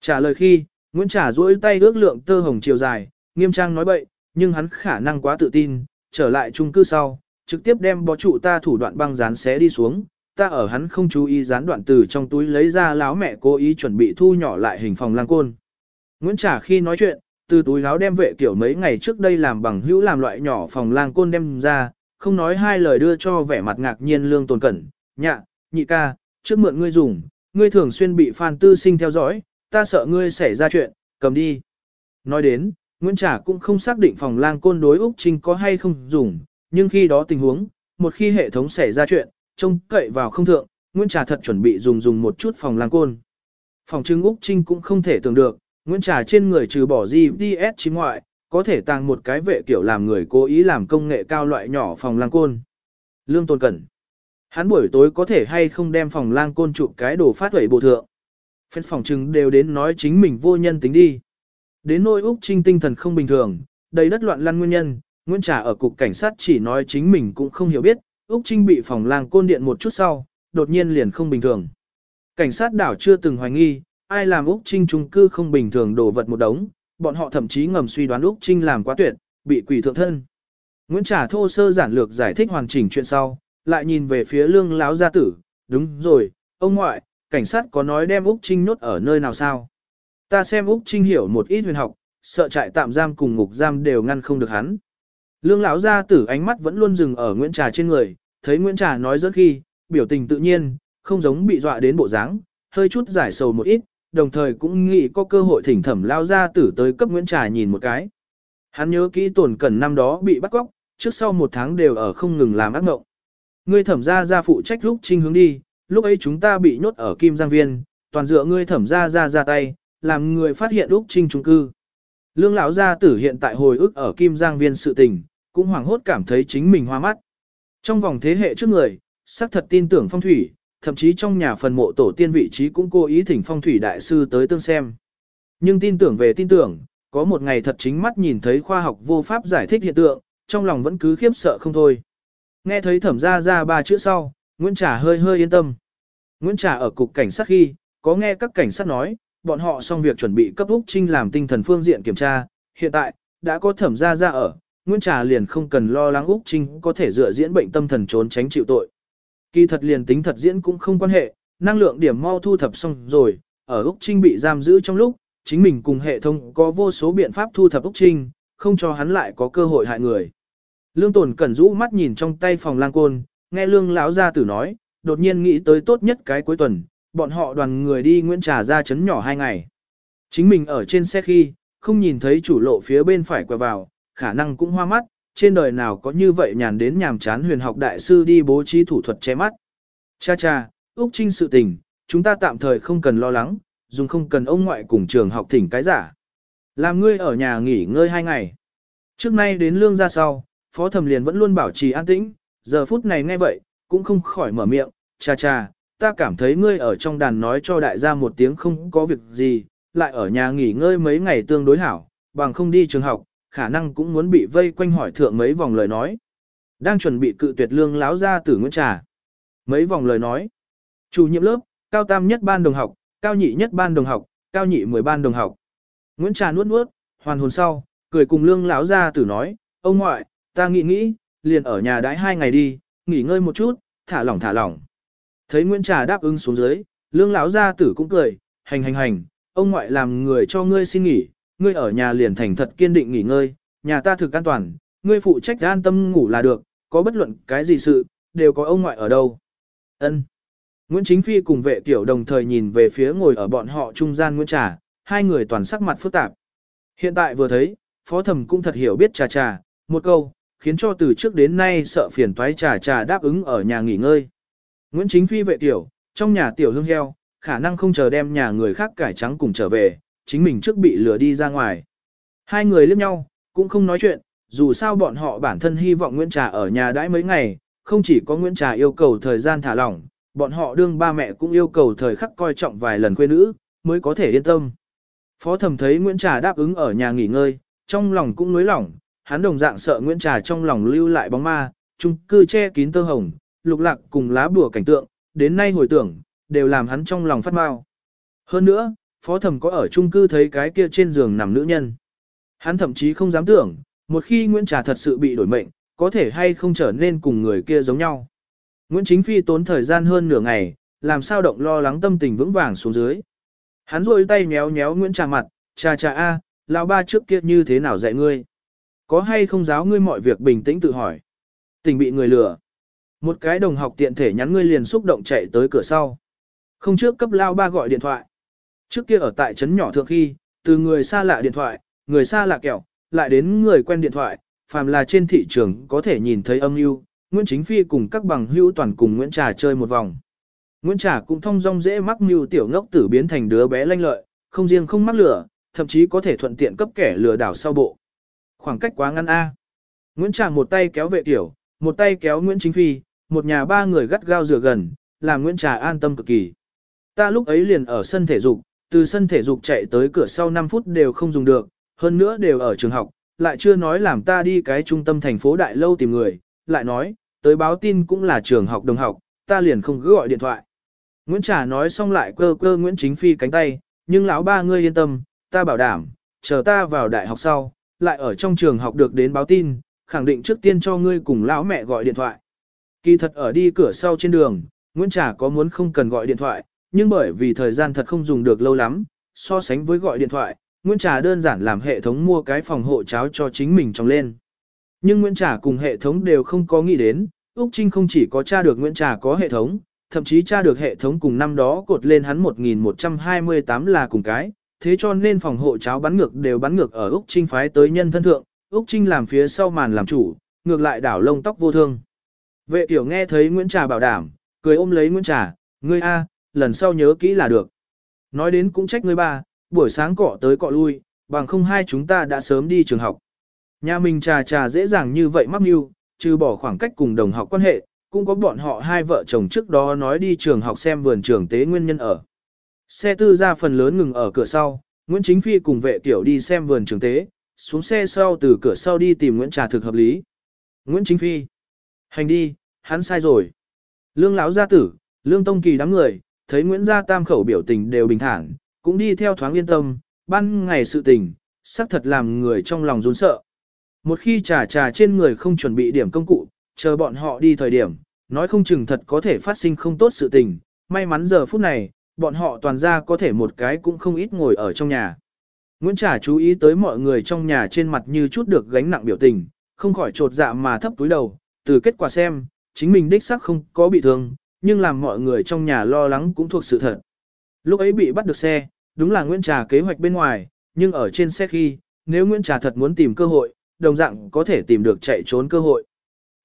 Trả lời khi, Nguyễn Trả duỗi tay ước lượng tơ hồng chiều dài, nghiêm trang nói bậy, nhưng hắn khả năng quá tự tin, trở lại chung cư sau, trực tiếp đem bó trụ ta thủ đoạn băng dán xé đi xuống, ta ở hắn không chú ý dán đoạn từ trong túi lấy ra láo mẹ cố ý chuẩn bị thu nhỏ lại hình phòng lang côn. Nguyễn Trả khi nói chuyện, từ túi láo đem vệ kiểu mấy ngày trước đây làm bằng hữu làm loại nhỏ phòng lang côn đem ra, không nói hai lời đưa cho vẻ mặt ngạc nhiên lương tồn cẩn, nhạ, nhị ca, trước mượn ngươi dùng, ngươi thường xuyên bị Phan Tư Sinh theo dõi, ta sợ ngươi xảy ra chuyện, cầm đi. Nói đến, Nguyễn Trả cũng không xác định phòng lang côn đối Úc Trinh có hay không dùng, nhưng khi đó tình huống, một khi hệ thống xảy ra chuyện, trông cậy vào không thượng, Nguyễn Trà thật chuẩn bị dùng dùng một chút phòng lang côn. Phòng trưng Úc Trinh cũng không thể tưởng được, Nguyễn Trà trên người trừ bỏ GPS chính ngoại, có thể tàng một cái vệ kiểu làm người cố ý làm công nghệ cao loại nhỏ phòng lang côn. Lương Tôn Cẩn. Hắn buổi tối có thể hay không đem phòng lang côn chụp cái đồ phát huẩy bộ thượng. Phép phòng trưng đều đến nói chính mình vô nhân tính đi. Đến nỗi Úc Trinh tinh thần không bình thường, đầy đất loạn lăn nguyên nhân, Nguyễn Trà ở cục cảnh sát chỉ nói chính mình cũng không hiểu biết, Úc Trinh bị phòng lang côn điện một chút sau, đột nhiên liền không bình thường. Cảnh sát đảo chưa từng hoài nghi, ai làm Úc Trinh trung cư không bình thường đổ vật một đống, bọn họ thậm chí ngầm suy đoán Úc Trinh làm quá tuyệt, bị quỷ thượng thân. Nguyễn Trà thô sơ giản lược giải thích hoàn chỉnh chuyện sau, lại nhìn về phía lương láo gia tử, đúng rồi, ông ngoại, cảnh sát có nói đem Úc Trinh nốt ở nơi nào sao? Ta xem Úc Trinh hiểu một ít huyền học, sợ trại tạm giam cùng ngục giam đều ngăn không được hắn. Lương lão gia tử ánh mắt vẫn luôn dừng ở Nguyễn Trà trên người, thấy Nguyễn Trà nói rất khi, biểu tình tự nhiên, không giống bị dọa đến bộ dáng, hơi chút giải sầu một ít, đồng thời cũng nghĩ có cơ hội thỉnh thẩm lao gia tử tới cấp Nguyễn Trà nhìn một cái. Hắn nhớ kỹ tổn cẩn năm đó bị bắt cóc, trước sau một tháng đều ở không ngừng làm ác mộng. Ngươi thẩm gia gia phụ trách lúc trinh hướng đi, lúc ấy chúng ta bị nhốt ở Kim Giang Viên, toàn dựa ngươi thẩm gia gia ra tay, làm người phát hiện lúc trinh trung cư. Lương lão gia tử hiện tại hồi ức ở Kim Giang Viên sự tình, cũng hoảng hốt cảm thấy chính mình hoa mắt. Trong vòng thế hệ trước người, xác thật tin tưởng phong thủy, thậm chí trong nhà phần mộ tổ tiên vị trí cũng cố ý thỉnh phong thủy đại sư tới tương xem. Nhưng tin tưởng về tin tưởng, có một ngày thật chính mắt nhìn thấy khoa học vô pháp giải thích hiện tượng, trong lòng vẫn cứ khiếp sợ không thôi. Nghe thấy thẩm ra ra ba chữ sau, Nguyễn Trà hơi hơi yên tâm. Nguyễn Trà ở cục cảnh sát khi, có nghe các cảnh sát nói, bọn họ xong việc chuẩn bị cấp Úc Trinh làm tinh thần phương diện kiểm tra, hiện tại, đã có thẩm ra ra ở, Nguyễn Trà liền không cần lo lắng Úc Trinh có thể dựa diễn bệnh tâm thần trốn tránh chịu tội. Kỳ thật liền tính thật diễn cũng không quan hệ, năng lượng điểm mau thu thập xong rồi, ở Úc Trinh bị giam giữ trong lúc, chính mình cùng hệ thống có vô số biện pháp thu thập Úc Trinh, không cho hắn lại có cơ hội hại người. Lương Tồn cẩn rũ mắt nhìn trong tay phòng lang côn, nghe Lương lão gia tử nói, đột nhiên nghĩ tới tốt nhất cái cuối tuần, bọn họ đoàn người đi Nguyễn Trà ra chấn nhỏ hai ngày. Chính mình ở trên xe khi, không nhìn thấy chủ lộ phía bên phải quẹo vào, khả năng cũng hoa mắt, trên đời nào có như vậy nhàn đến nhàm chán huyền học đại sư đi bố trí thủ thuật che mắt. Cha cha, Úc Trinh sự tình, chúng ta tạm thời không cần lo lắng, dùng không cần ông ngoại cùng trường học thỉnh cái giả. Làm ngươi ở nhà nghỉ ngơi hai ngày. Trước nay đến lương ra sau, phó thẩm liền vẫn luôn bảo trì an tĩnh, giờ phút này nghe vậy, cũng không khỏi mở miệng, cha cha, ta cảm thấy ngươi ở trong đàn nói cho đại gia một tiếng không có việc gì, lại ở nhà nghỉ ngơi mấy ngày tương đối hảo, bằng không đi trường học, khả năng cũng muốn bị vây quanh hỏi thượng mấy vòng lời nói. Đang chuẩn bị cự tuyệt lương láo ra tử Nguyễn Trà. Mấy vòng lời nói. Chủ nhiệm lớp, cao tam nhất ban đồng học, cao nhị nhất ban đồng học, cao nhị mười ban đồng học. Nguyễn Trà nuốt nuốt, hoàn hồn sau, cười cùng lương láo ra tử nói, ông ngoại, ta nghĩ nghĩ, liền ở nhà đãi hai ngày đi, nghỉ ngơi một chút, thả lỏng thả lỏng. Thấy Nguyễn Trà đáp ứng xuống dưới, lương lão gia tử cũng cười, hành hành hành, ông ngoại làm người cho ngươi xin nghỉ, ngươi ở nhà liền thành thật kiên định nghỉ ngơi, nhà ta thực an toàn, ngươi phụ trách an tâm ngủ là được, có bất luận cái gì sự, đều có ông ngoại ở đâu. Ân. Nguyễn Chính Phi cùng vệ tiểu đồng thời nhìn về phía ngồi ở bọn họ trung gian Nguyễn Trà, hai người toàn sắc mặt phức tạp. Hiện tại vừa thấy, phó thẩm cũng thật hiểu biết trà trà, một câu, khiến cho từ trước đến nay sợ phiền toái trà trà đáp ứng ở nhà nghỉ ngơi. Nguyễn Chính Phi vệ tiểu, trong nhà tiểu hương heo, khả năng không chờ đem nhà người khác cải trắng cùng trở về, chính mình trước bị lừa đi ra ngoài. Hai người liếc nhau, cũng không nói chuyện, dù sao bọn họ bản thân hy vọng Nguyễn Trà ở nhà đãi mấy ngày, không chỉ có Nguyễn Trà yêu cầu thời gian thả lỏng, bọn họ đương ba mẹ cũng yêu cầu thời khắc coi trọng vài lần quê nữ, mới có thể yên tâm. Phó thẩm thấy Nguyễn Trà đáp ứng ở nhà nghỉ ngơi, trong lòng cũng nối lỏng, hắn đồng dạng sợ Nguyễn Trà trong lòng lưu lại bóng ma, chung cư che kín tơ hồng, lục lạc cùng lá bùa cảnh tượng, đến nay hồi tưởng, đều làm hắn trong lòng phát mau. Hơn nữa, phó thẩm có ở chung cư thấy cái kia trên giường nằm nữ nhân. Hắn thậm chí không dám tưởng, một khi Nguyễn Trà thật sự bị đổi mệnh, có thể hay không trở nên cùng người kia giống nhau. Nguyễn Chính Phi tốn thời gian hơn nửa ngày, làm sao động lo lắng tâm tình vững vàng xuống dưới. Hắn rôi tay nhéo nhéo Nguyễn Trà mặt, cha cha a, lão ba trước kia như thế nào dạy ngươi? Có hay không giáo ngươi mọi việc bình tĩnh tự hỏi? Tình bị người lừa. Một cái đồng học tiện thể nhắn ngươi liền xúc động chạy tới cửa sau. Không trước cấp lao ba gọi điện thoại. Trước kia ở tại trấn nhỏ thượng khi, từ người xa lạ điện thoại, người xa lạ kẹo, lại đến người quen điện thoại, phàm là trên thị trường có thể nhìn thấy âm mưu Nguyễn Chính Phi cùng các bằng hữu toàn cùng Nguyễn Trà chơi một vòng. Nguyễn Trà cũng thông dong dễ mắc mưu tiểu ngốc tử biến thành đứa bé lanh lợi, không riêng không mắc lửa, thậm chí có thể thuận tiện cấp kẻ lừa đảo sau bộ. Khoảng cách quá ngắn A. Nguyễn Trà một tay kéo vệ tiểu, một tay kéo Nguyễn Chính Phi, một nhà ba người gắt gao rửa gần, làm Nguyễn Trà an tâm cực kỳ. Ta lúc ấy liền ở sân thể dục, từ sân thể dục chạy tới cửa sau 5 phút đều không dùng được, hơn nữa đều ở trường học, lại chưa nói làm ta đi cái trung tâm thành phố đại lâu tìm người, lại nói, tới báo tin cũng là trường học đồng học, ta liền không cứ gọi điện thoại. Nguyễn Trà nói xong lại cơ cơ Nguyễn Chính Phi cánh tay, nhưng lão ba ngươi yên tâm, ta bảo đảm, chờ ta vào đại học sau, lại ở trong trường học được đến báo tin, khẳng định trước tiên cho ngươi cùng lão mẹ gọi điện thoại. Kỳ thật ở đi cửa sau trên đường, Nguyễn Trà có muốn không cần gọi điện thoại, nhưng bởi vì thời gian thật không dùng được lâu lắm, so sánh với gọi điện thoại, Nguyễn Trà đơn giản làm hệ thống mua cái phòng hộ cháo cho chính mình trong lên. Nhưng Nguyễn Trà cùng hệ thống đều không có nghĩ đến, Úc Trinh không chỉ có tra được Nguyễn Trà có hệ thống, thậm chí tra được hệ thống cùng năm đó cột lên hắn 1128 là cùng cái, thế cho nên phòng hộ cháo bắn ngược đều bắn ngược ở Úc Trinh phái tới nhân thân thượng, Úc Trinh làm phía sau màn làm chủ, ngược lại đảo lông tóc vô thương. Vệ tiểu nghe thấy Nguyễn Trà bảo đảm, cười ôm lấy Nguyễn Trà, ngươi A, lần sau nhớ kỹ là được. Nói đến cũng trách ngươi ba, buổi sáng cọ tới cọ lui, bằng không hai chúng ta đã sớm đi trường học. Nhà mình trà trà dễ dàng như vậy mắc mưu, trừ bỏ khoảng cách cùng đồng học quan hệ, cũng có bọn họ hai vợ chồng trước đó nói đi trường học xem vườn trường tế nguyên nhân ở. Xe tư ra phần lớn ngừng ở cửa sau, Nguyễn Chính Phi cùng vệ tiểu đi xem vườn trường tế, xuống xe sau từ cửa sau đi tìm Nguyễn Trà thực hợp lý. Nguyễn Chính Phi. Hành đi, hắn sai rồi. Lương lão gia tử, Lương Tông Kỳ đám người, thấy Nguyễn gia tam khẩu biểu tình đều bình thản, cũng đi theo thoáng yên tâm, ban ngày sự tình, xác thật làm người trong lòng run sợ. Một khi trà trà trên người không chuẩn bị điểm công cụ, chờ bọn họ đi thời điểm, nói không chừng thật có thể phát sinh không tốt sự tình, may mắn giờ phút này, bọn họ toàn ra có thể một cái cũng không ít ngồi ở trong nhà. Nguyễn Trà chú ý tới mọi người trong nhà trên mặt như chút được gánh nặng biểu tình, không khỏi trột dạ mà thấp túi đầu, từ kết quả xem, chính mình đích xác không có bị thương, nhưng làm mọi người trong nhà lo lắng cũng thuộc sự thật. Lúc ấy bị bắt được xe, đúng là Nguyễn Trà kế hoạch bên ngoài, nhưng ở trên xe khi, nếu Nguyễn Trà thật muốn tìm cơ hội, đồng dạng có thể tìm được chạy trốn cơ hội.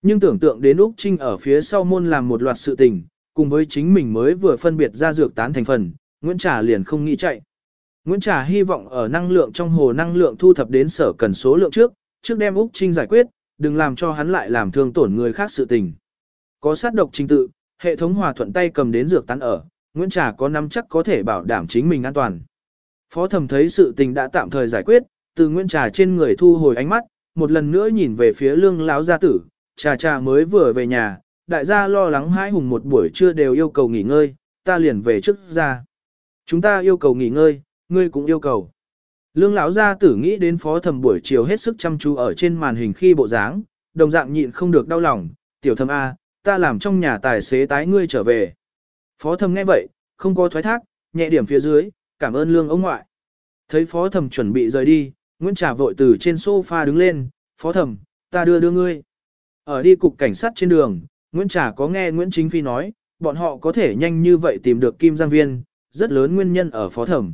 Nhưng tưởng tượng đến Úc Trinh ở phía sau môn làm một loạt sự tình, cùng với chính mình mới vừa phân biệt ra dược tán thành phần, Nguyễn Trà liền không nghĩ chạy. Nguyễn Trà hy vọng ở năng lượng trong hồ năng lượng thu thập đến sở cần số lượng trước, trước đem Úc Trinh giải quyết, đừng làm cho hắn lại làm thương tổn người khác sự tình. Có sát độc trình tự, hệ thống hòa thuận tay cầm đến dược tán ở, Nguyễn Trà có nắm chắc có thể bảo đảm chính mình an toàn. Phó thẩm thấy sự tình đã tạm thời giải quyết, từ Nguyễn Trà trên người thu hồi ánh mắt, một lần nữa nhìn về phía lương lão gia tử, trà trà mới vừa về nhà, đại gia lo lắng hãi hùng một buổi trưa đều yêu cầu nghỉ ngơi, ta liền về trước ra. Chúng ta yêu cầu nghỉ ngơi, ngươi cũng yêu cầu. Lương lão gia tử nghĩ đến phó thẩm buổi chiều hết sức chăm chú ở trên màn hình khi bộ dáng, đồng dạng nhịn không được đau lòng, tiểu thầm A, ta làm trong nhà tài xế tái ngươi trở về. Phó thẩm nghe vậy, không có thoái thác, nhẹ điểm phía dưới, cảm ơn lương ông ngoại. Thấy phó thẩm chuẩn bị rời đi, Nguyễn Trà vội từ trên sofa đứng lên, phó thẩm, ta đưa đưa ngươi. Ở đi cục cảnh sát trên đường, Nguyễn Trà có nghe Nguyễn Chính Phi nói, bọn họ có thể nhanh như vậy tìm được Kim Giang Viên, rất lớn nguyên nhân ở phó thẩm.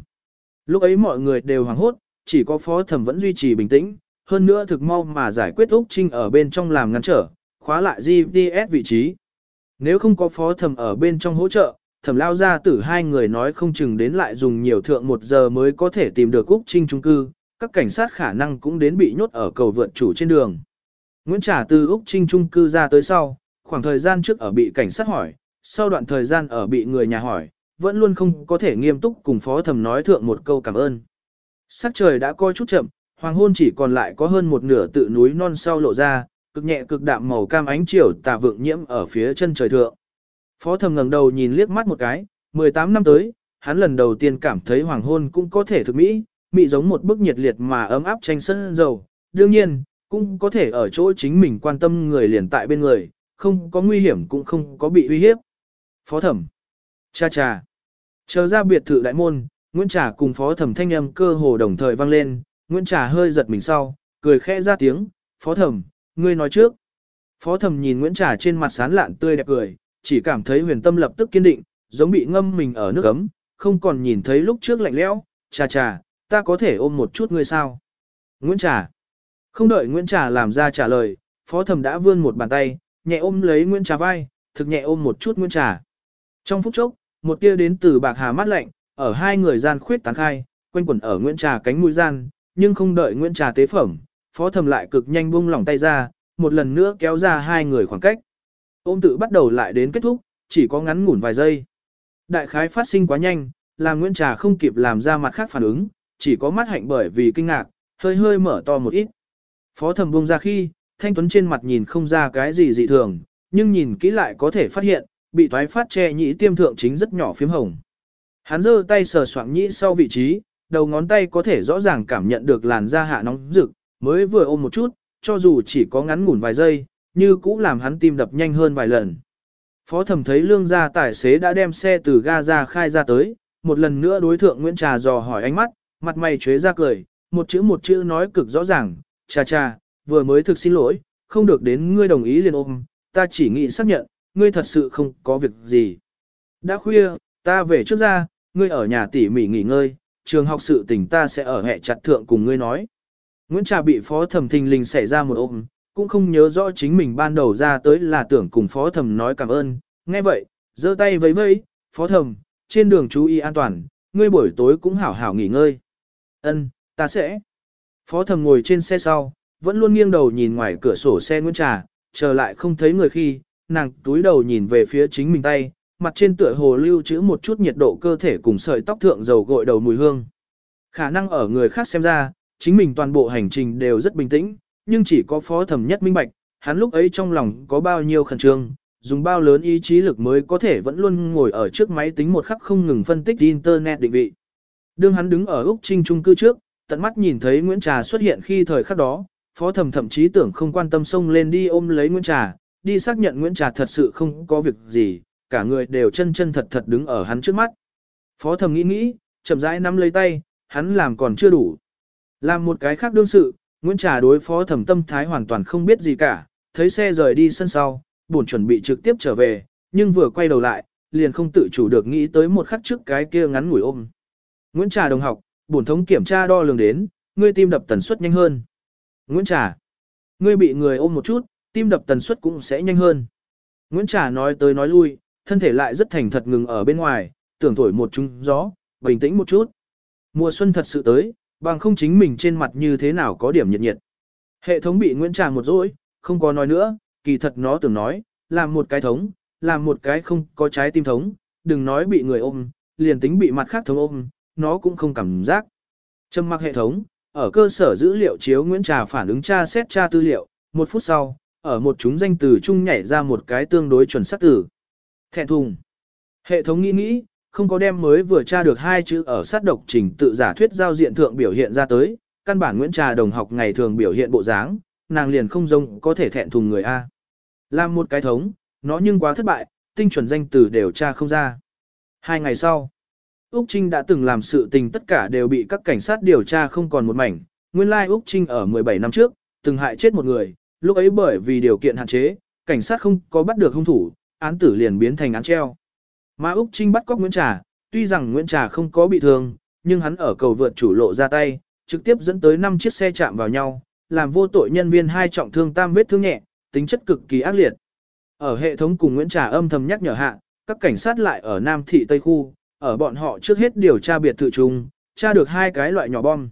Lúc ấy mọi người đều hoảng hốt, chỉ có phó thẩm vẫn duy trì bình tĩnh, hơn nữa thực mau mà giải quyết Úc Trinh ở bên trong làm ngăn trở, khóa lại GPS vị trí. Nếu không có phó thẩm ở bên trong hỗ trợ, thẩm lao ra tử hai người nói không chừng đến lại dùng nhiều thượng một giờ mới có thể tìm được Úc Trinh trung cư, các cảnh sát khả năng cũng đến bị nhốt ở cầu vượt chủ trên đường. Nguyễn Trả từ Úc Trinh trung cư ra tới sau, khoảng thời gian trước ở bị cảnh sát hỏi, sau đoạn thời gian ở bị người nhà hỏi, vẫn luôn không có thể nghiêm túc cùng phó thẩm nói thượng một câu cảm ơn. Sắc trời đã coi chút chậm, hoàng hôn chỉ còn lại có hơn một nửa tự núi non sau lộ ra, cực nhẹ cực đạm màu cam ánh chiều tà vượng nhiễm ở phía chân trời thượng. Phó thẩm ngẩng đầu nhìn liếc mắt một cái, 18 năm tới, hắn lần đầu tiên cảm thấy hoàng hôn cũng có thể thực mỹ, mỹ giống một bức nhiệt liệt mà ấm áp tranh sân dầu. Đương nhiên, cũng có thể ở chỗ chính mình quan tâm người liền tại bên người, không có nguy hiểm cũng không có bị uy hiếp. Phó thẩm. Cha cha. Chờ ra biệt thự đại môn, Nguyễn Trà cùng phó thẩm thanh âm cơ hồ đồng thời vang lên, Nguyễn Trà hơi giật mình sau, cười khẽ ra tiếng, phó thẩm, ngươi nói trước. Phó thẩm nhìn Nguyễn Trà trên mặt sán lạn tươi đẹp cười, chỉ cảm thấy huyền tâm lập tức kiên định, giống bị ngâm mình ở nước ấm, không còn nhìn thấy lúc trước lạnh lẽo, trà trà, ta có thể ôm một chút ngươi sao? Nguyễn Trà. Không đợi Nguyễn Trà làm ra trả lời, phó thẩm đã vươn một bàn tay, nhẹ ôm lấy Nguyễn Trà vai, thực nhẹ ôm một chút Nguyễn Trà. Trong phút chốc, một tia đến từ bạc hà mát lạnh, ở hai người gian khuyết tán khai, quanh quẩn ở Nguyễn Trà cánh mũi gian, nhưng không đợi Nguyễn Trà tế phẩm, phó Thầm lại cực nhanh buông lỏng tay ra, một lần nữa kéo ra hai người khoảng cách. Ôm tự bắt đầu lại đến kết thúc, chỉ có ngắn ngủn vài giây. Đại khái phát sinh quá nhanh, làm Nguyễn Trà không kịp làm ra mặt khác phản ứng, chỉ có mắt hạnh bởi vì kinh ngạc, hơi hơi mở to một ít. Phó Thầm buông ra khi, thanh tuấn trên mặt nhìn không ra cái gì dị thường, nhưng nhìn kỹ lại có thể phát hiện, bị thoái phát che nhĩ tiêm thượng chính rất nhỏ phím hồng. Hắn giơ tay sờ soạng nhĩ sau vị trí, đầu ngón tay có thể rõ ràng cảm nhận được làn da hạ nóng rực, mới vừa ôm một chút, cho dù chỉ có ngắn ngủn vài giây, như cũng làm hắn tim đập nhanh hơn vài lần. Phó thẩm thấy lương gia tài xế đã đem xe từ ga ra khai ra tới, một lần nữa đối thượng Nguyễn Trà dò hỏi ánh mắt, mặt mày chế ra cười, một chữ một chữ nói cực rõ ràng, cha cha, vừa mới thực xin lỗi, không được đến ngươi đồng ý liền ôm, ta chỉ nghĩ xác nhận, ngươi thật sự không có việc gì. Đã khuya, ta về trước ra, ngươi ở nhà tỉ mỉ nghỉ ngơi, trường học sự tình ta sẽ ở hẹ chặt thượng cùng ngươi nói. Nguyễn Trà bị phó thẩm thình lình xảy ra một ôm, cũng không nhớ rõ chính mình ban đầu ra tới là tưởng cùng phó thẩm nói cảm ơn, nghe vậy, giơ tay vẫy vẫy, phó thẩm, trên đường chú ý an toàn, ngươi buổi tối cũng hảo hảo nghỉ ngơi. Ân, Ta sẽ. Phó thẩm ngồi trên xe sau, vẫn luôn nghiêng đầu nhìn ngoài cửa sổ xe Nguyễn Trà, chờ lại không thấy người khi, nàng túi đầu nhìn về phía chính mình tay, mặt trên tựa hồ lưu trữ một chút nhiệt độ cơ thể cùng sợi tóc thượng dầu gội đầu mùi hương. Khả năng ở người khác xem ra, chính mình toàn bộ hành trình đều rất bình tĩnh, nhưng chỉ có phó thẩm nhất minh bạch, hắn lúc ấy trong lòng có bao nhiêu khẩn trương, dùng bao lớn ý chí lực mới có thể vẫn luôn ngồi ở trước máy tính một khắc không ngừng phân tích internet định vị. Đương hắn đứng ở Úc Trinh trung cư trước, tận mắt nhìn thấy Nguyễn Trà xuất hiện khi thời khắc đó, phó thẩm thậm chí tưởng không quan tâm xông lên đi ôm lấy Nguyễn Trà, đi xác nhận Nguyễn Trà thật sự không có việc gì, cả người đều chân chân thật thật đứng ở hắn trước mắt. Phó thẩm nghĩ nghĩ, chậm rãi nắm lấy tay, hắn làm còn chưa đủ. Làm một cái khác đương sự, Nguyễn Trà đối phó thẩm tâm thái hoàn toàn không biết gì cả, thấy xe rời đi sân sau, buồn chuẩn bị trực tiếp trở về, nhưng vừa quay đầu lại, liền không tự chủ được nghĩ tới một khắc trước cái kia ngắn ngủi ôm. Nguyễn Trà đồng học, bổn thống kiểm tra đo lường đến, ngươi tim đập tần suất nhanh hơn. Nguyễn Trà, ngươi bị người ôm một chút, tim đập tần suất cũng sẽ nhanh hơn. Nguyễn Trà nói tới nói lui, thân thể lại rất thành thật ngừng ở bên ngoài, tưởng thổi một chung gió, bình tĩnh một chút. Mùa xuân thật sự tới, bằng không chính mình trên mặt như thế nào có điểm nhiệt nhiệt. Hệ thống bị Nguyễn Trà một dỗi, không có nói nữa, kỳ thật nó tưởng nói, làm một cái thống, làm một cái không có trái tim thống, đừng nói bị người ôm, liền tính bị mặt khác thống ôm, nó cũng không cảm giác. Trầm mặc hệ thống, ở cơ sở dữ liệu chiếu Nguyễn Trà phản ứng tra xét tra tư liệu, một phút sau, ở một chúng danh từ chung nhảy ra một cái tương đối chuẩn xác từ. Thẹn thùng. Hệ thống nghĩ nghĩ, không có đem mới vừa tra được hai chữ ở sát độc trình tự giả thuyết giao diện thượng biểu hiện ra tới, căn bản Nguyễn Trà đồng học ngày thường biểu hiện bộ dáng, nàng liền không giống có thể thẹn thùng người A. Làm một cái thống, nó nhưng quá thất bại, tinh chuẩn danh từ đều tra không ra. Hai ngày sau, Úc Trinh đã từng làm sự tình tất cả đều bị các cảnh sát điều tra không còn một mảnh. Nguyên lai like Úc Trinh ở 17 năm trước, từng hại chết một người, lúc ấy bởi vì điều kiện hạn chế, cảnh sát không có bắt được hung thủ, án tử liền biến thành án treo. Mà Úc Trinh bắt cóc Nguyễn Trà, tuy rằng Nguyễn Trà không có bị thương, nhưng hắn ở cầu vượt chủ lộ ra tay, trực tiếp dẫn tới 5 chiếc xe chạm vào nhau, làm vô tội nhân viên hai trọng thương tam vết thương nhẹ, tính chất cực kỳ ác liệt. Ở hệ thống cùng Nguyễn Trà âm thầm nhắc nhở hạ, các cảnh sát lại ở Nam Thị Tây Khu, ở bọn họ trước hết điều tra biệt thự chung, tra được hai cái loại nhỏ bom.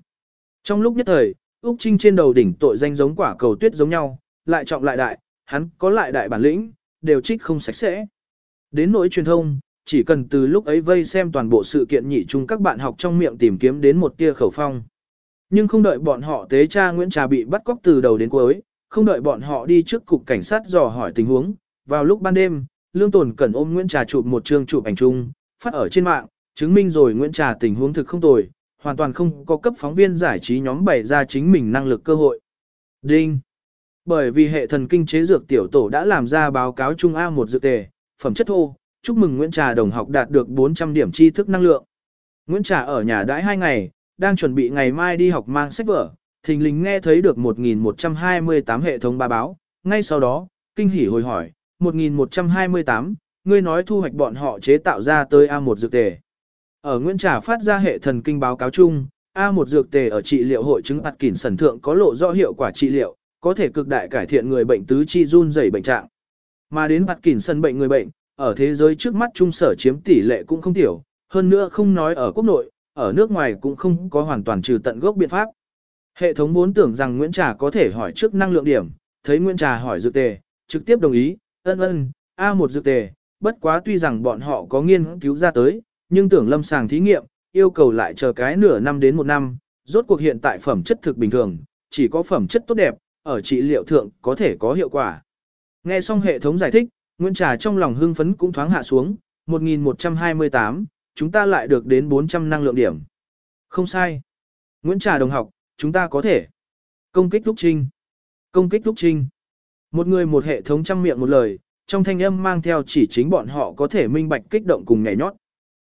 Trong lúc nhất thời, Úc Trinh trên đầu đỉnh tội danh giống quả cầu tuyết giống nhau, lại trọng lại đại, hắn có lại đại bản lĩnh, đều trích không sạch sẽ. Đến nỗi truyền thông, chỉ cần từ lúc ấy vây xem toàn bộ sự kiện nhị chung các bạn học trong miệng tìm kiếm đến một tia khẩu phong. Nhưng không đợi bọn họ tế cha Nguyễn Trà bị bắt cóc từ đầu đến cuối, không đợi bọn họ đi trước cục cảnh sát dò hỏi tình huống, vào lúc ban đêm, Lương Tồn cần ôm Nguyễn Trà chụp một chương chụp ảnh chung, phát ở trên mạng, chứng minh rồi Nguyễn Trà tình huống thực không tồi, hoàn toàn không có cấp phóng viên giải trí nhóm bày ra chính mình năng lực cơ hội. Đinh. Bởi vì hệ thần kinh chế dược tiểu tổ đã làm ra báo cáo trung A một dự tề, phẩm chất thô, chúc mừng Nguyễn Trà đồng học đạt được 400 điểm tri thức năng lượng. Nguyễn Trà ở nhà đãi 2 ngày, đang chuẩn bị ngày mai đi học mang sách vở, thình lình nghe thấy được 1128 hệ thống ba báo, ngay sau đó, kinh hỉ hồi hỏi, 1128, ngươi nói thu hoạch bọn họ chế tạo ra tới A1 dược tề. Ở Nguyễn Trà phát ra hệ thần kinh báo cáo chung, A1 dược tề ở trị liệu hội chứng ạt kỉn sẩn thượng có lộ rõ hiệu quả trị liệu, có thể cực đại cải thiện người bệnh tứ chi run rẩy bệnh trạng. Mà đến ạt kỉn sân bệnh người bệnh, ở thế giới trước mắt trung sở chiếm tỷ lệ cũng không tiểu, hơn nữa không nói ở quốc nội, ở nước ngoài cũng không có hoàn toàn trừ tận gốc biện pháp. Hệ thống vốn tưởng rằng Nguyễn Trà có thể hỏi trước năng lượng điểm, thấy Nguyễn Trà hỏi dược tề, trực tiếp đồng ý, ân ân, A1 dược tề, bất quá tuy rằng bọn họ có nghiên cứu ra tới, nhưng tưởng lâm sàng thí nghiệm, yêu cầu lại chờ cái nửa năm đến một năm, rốt cuộc hiện tại phẩm chất thực bình thường, chỉ có phẩm chất tốt đẹp, ở trị liệu thượng có thể có hiệu quả. Nghe xong hệ thống giải thích, Nguyễn Trà trong lòng hưng phấn cũng thoáng hạ xuống, 1128, chúng ta lại được đến 400 năng lượng điểm. Không sai. Nguyễn Trà đồng học, chúng ta có thể. Công kích lúc trinh. Công kích lúc trinh. Một người một hệ thống trăm miệng một lời, trong thanh âm mang theo chỉ chính bọn họ có thể minh bạch kích động cùng nhảy nhót.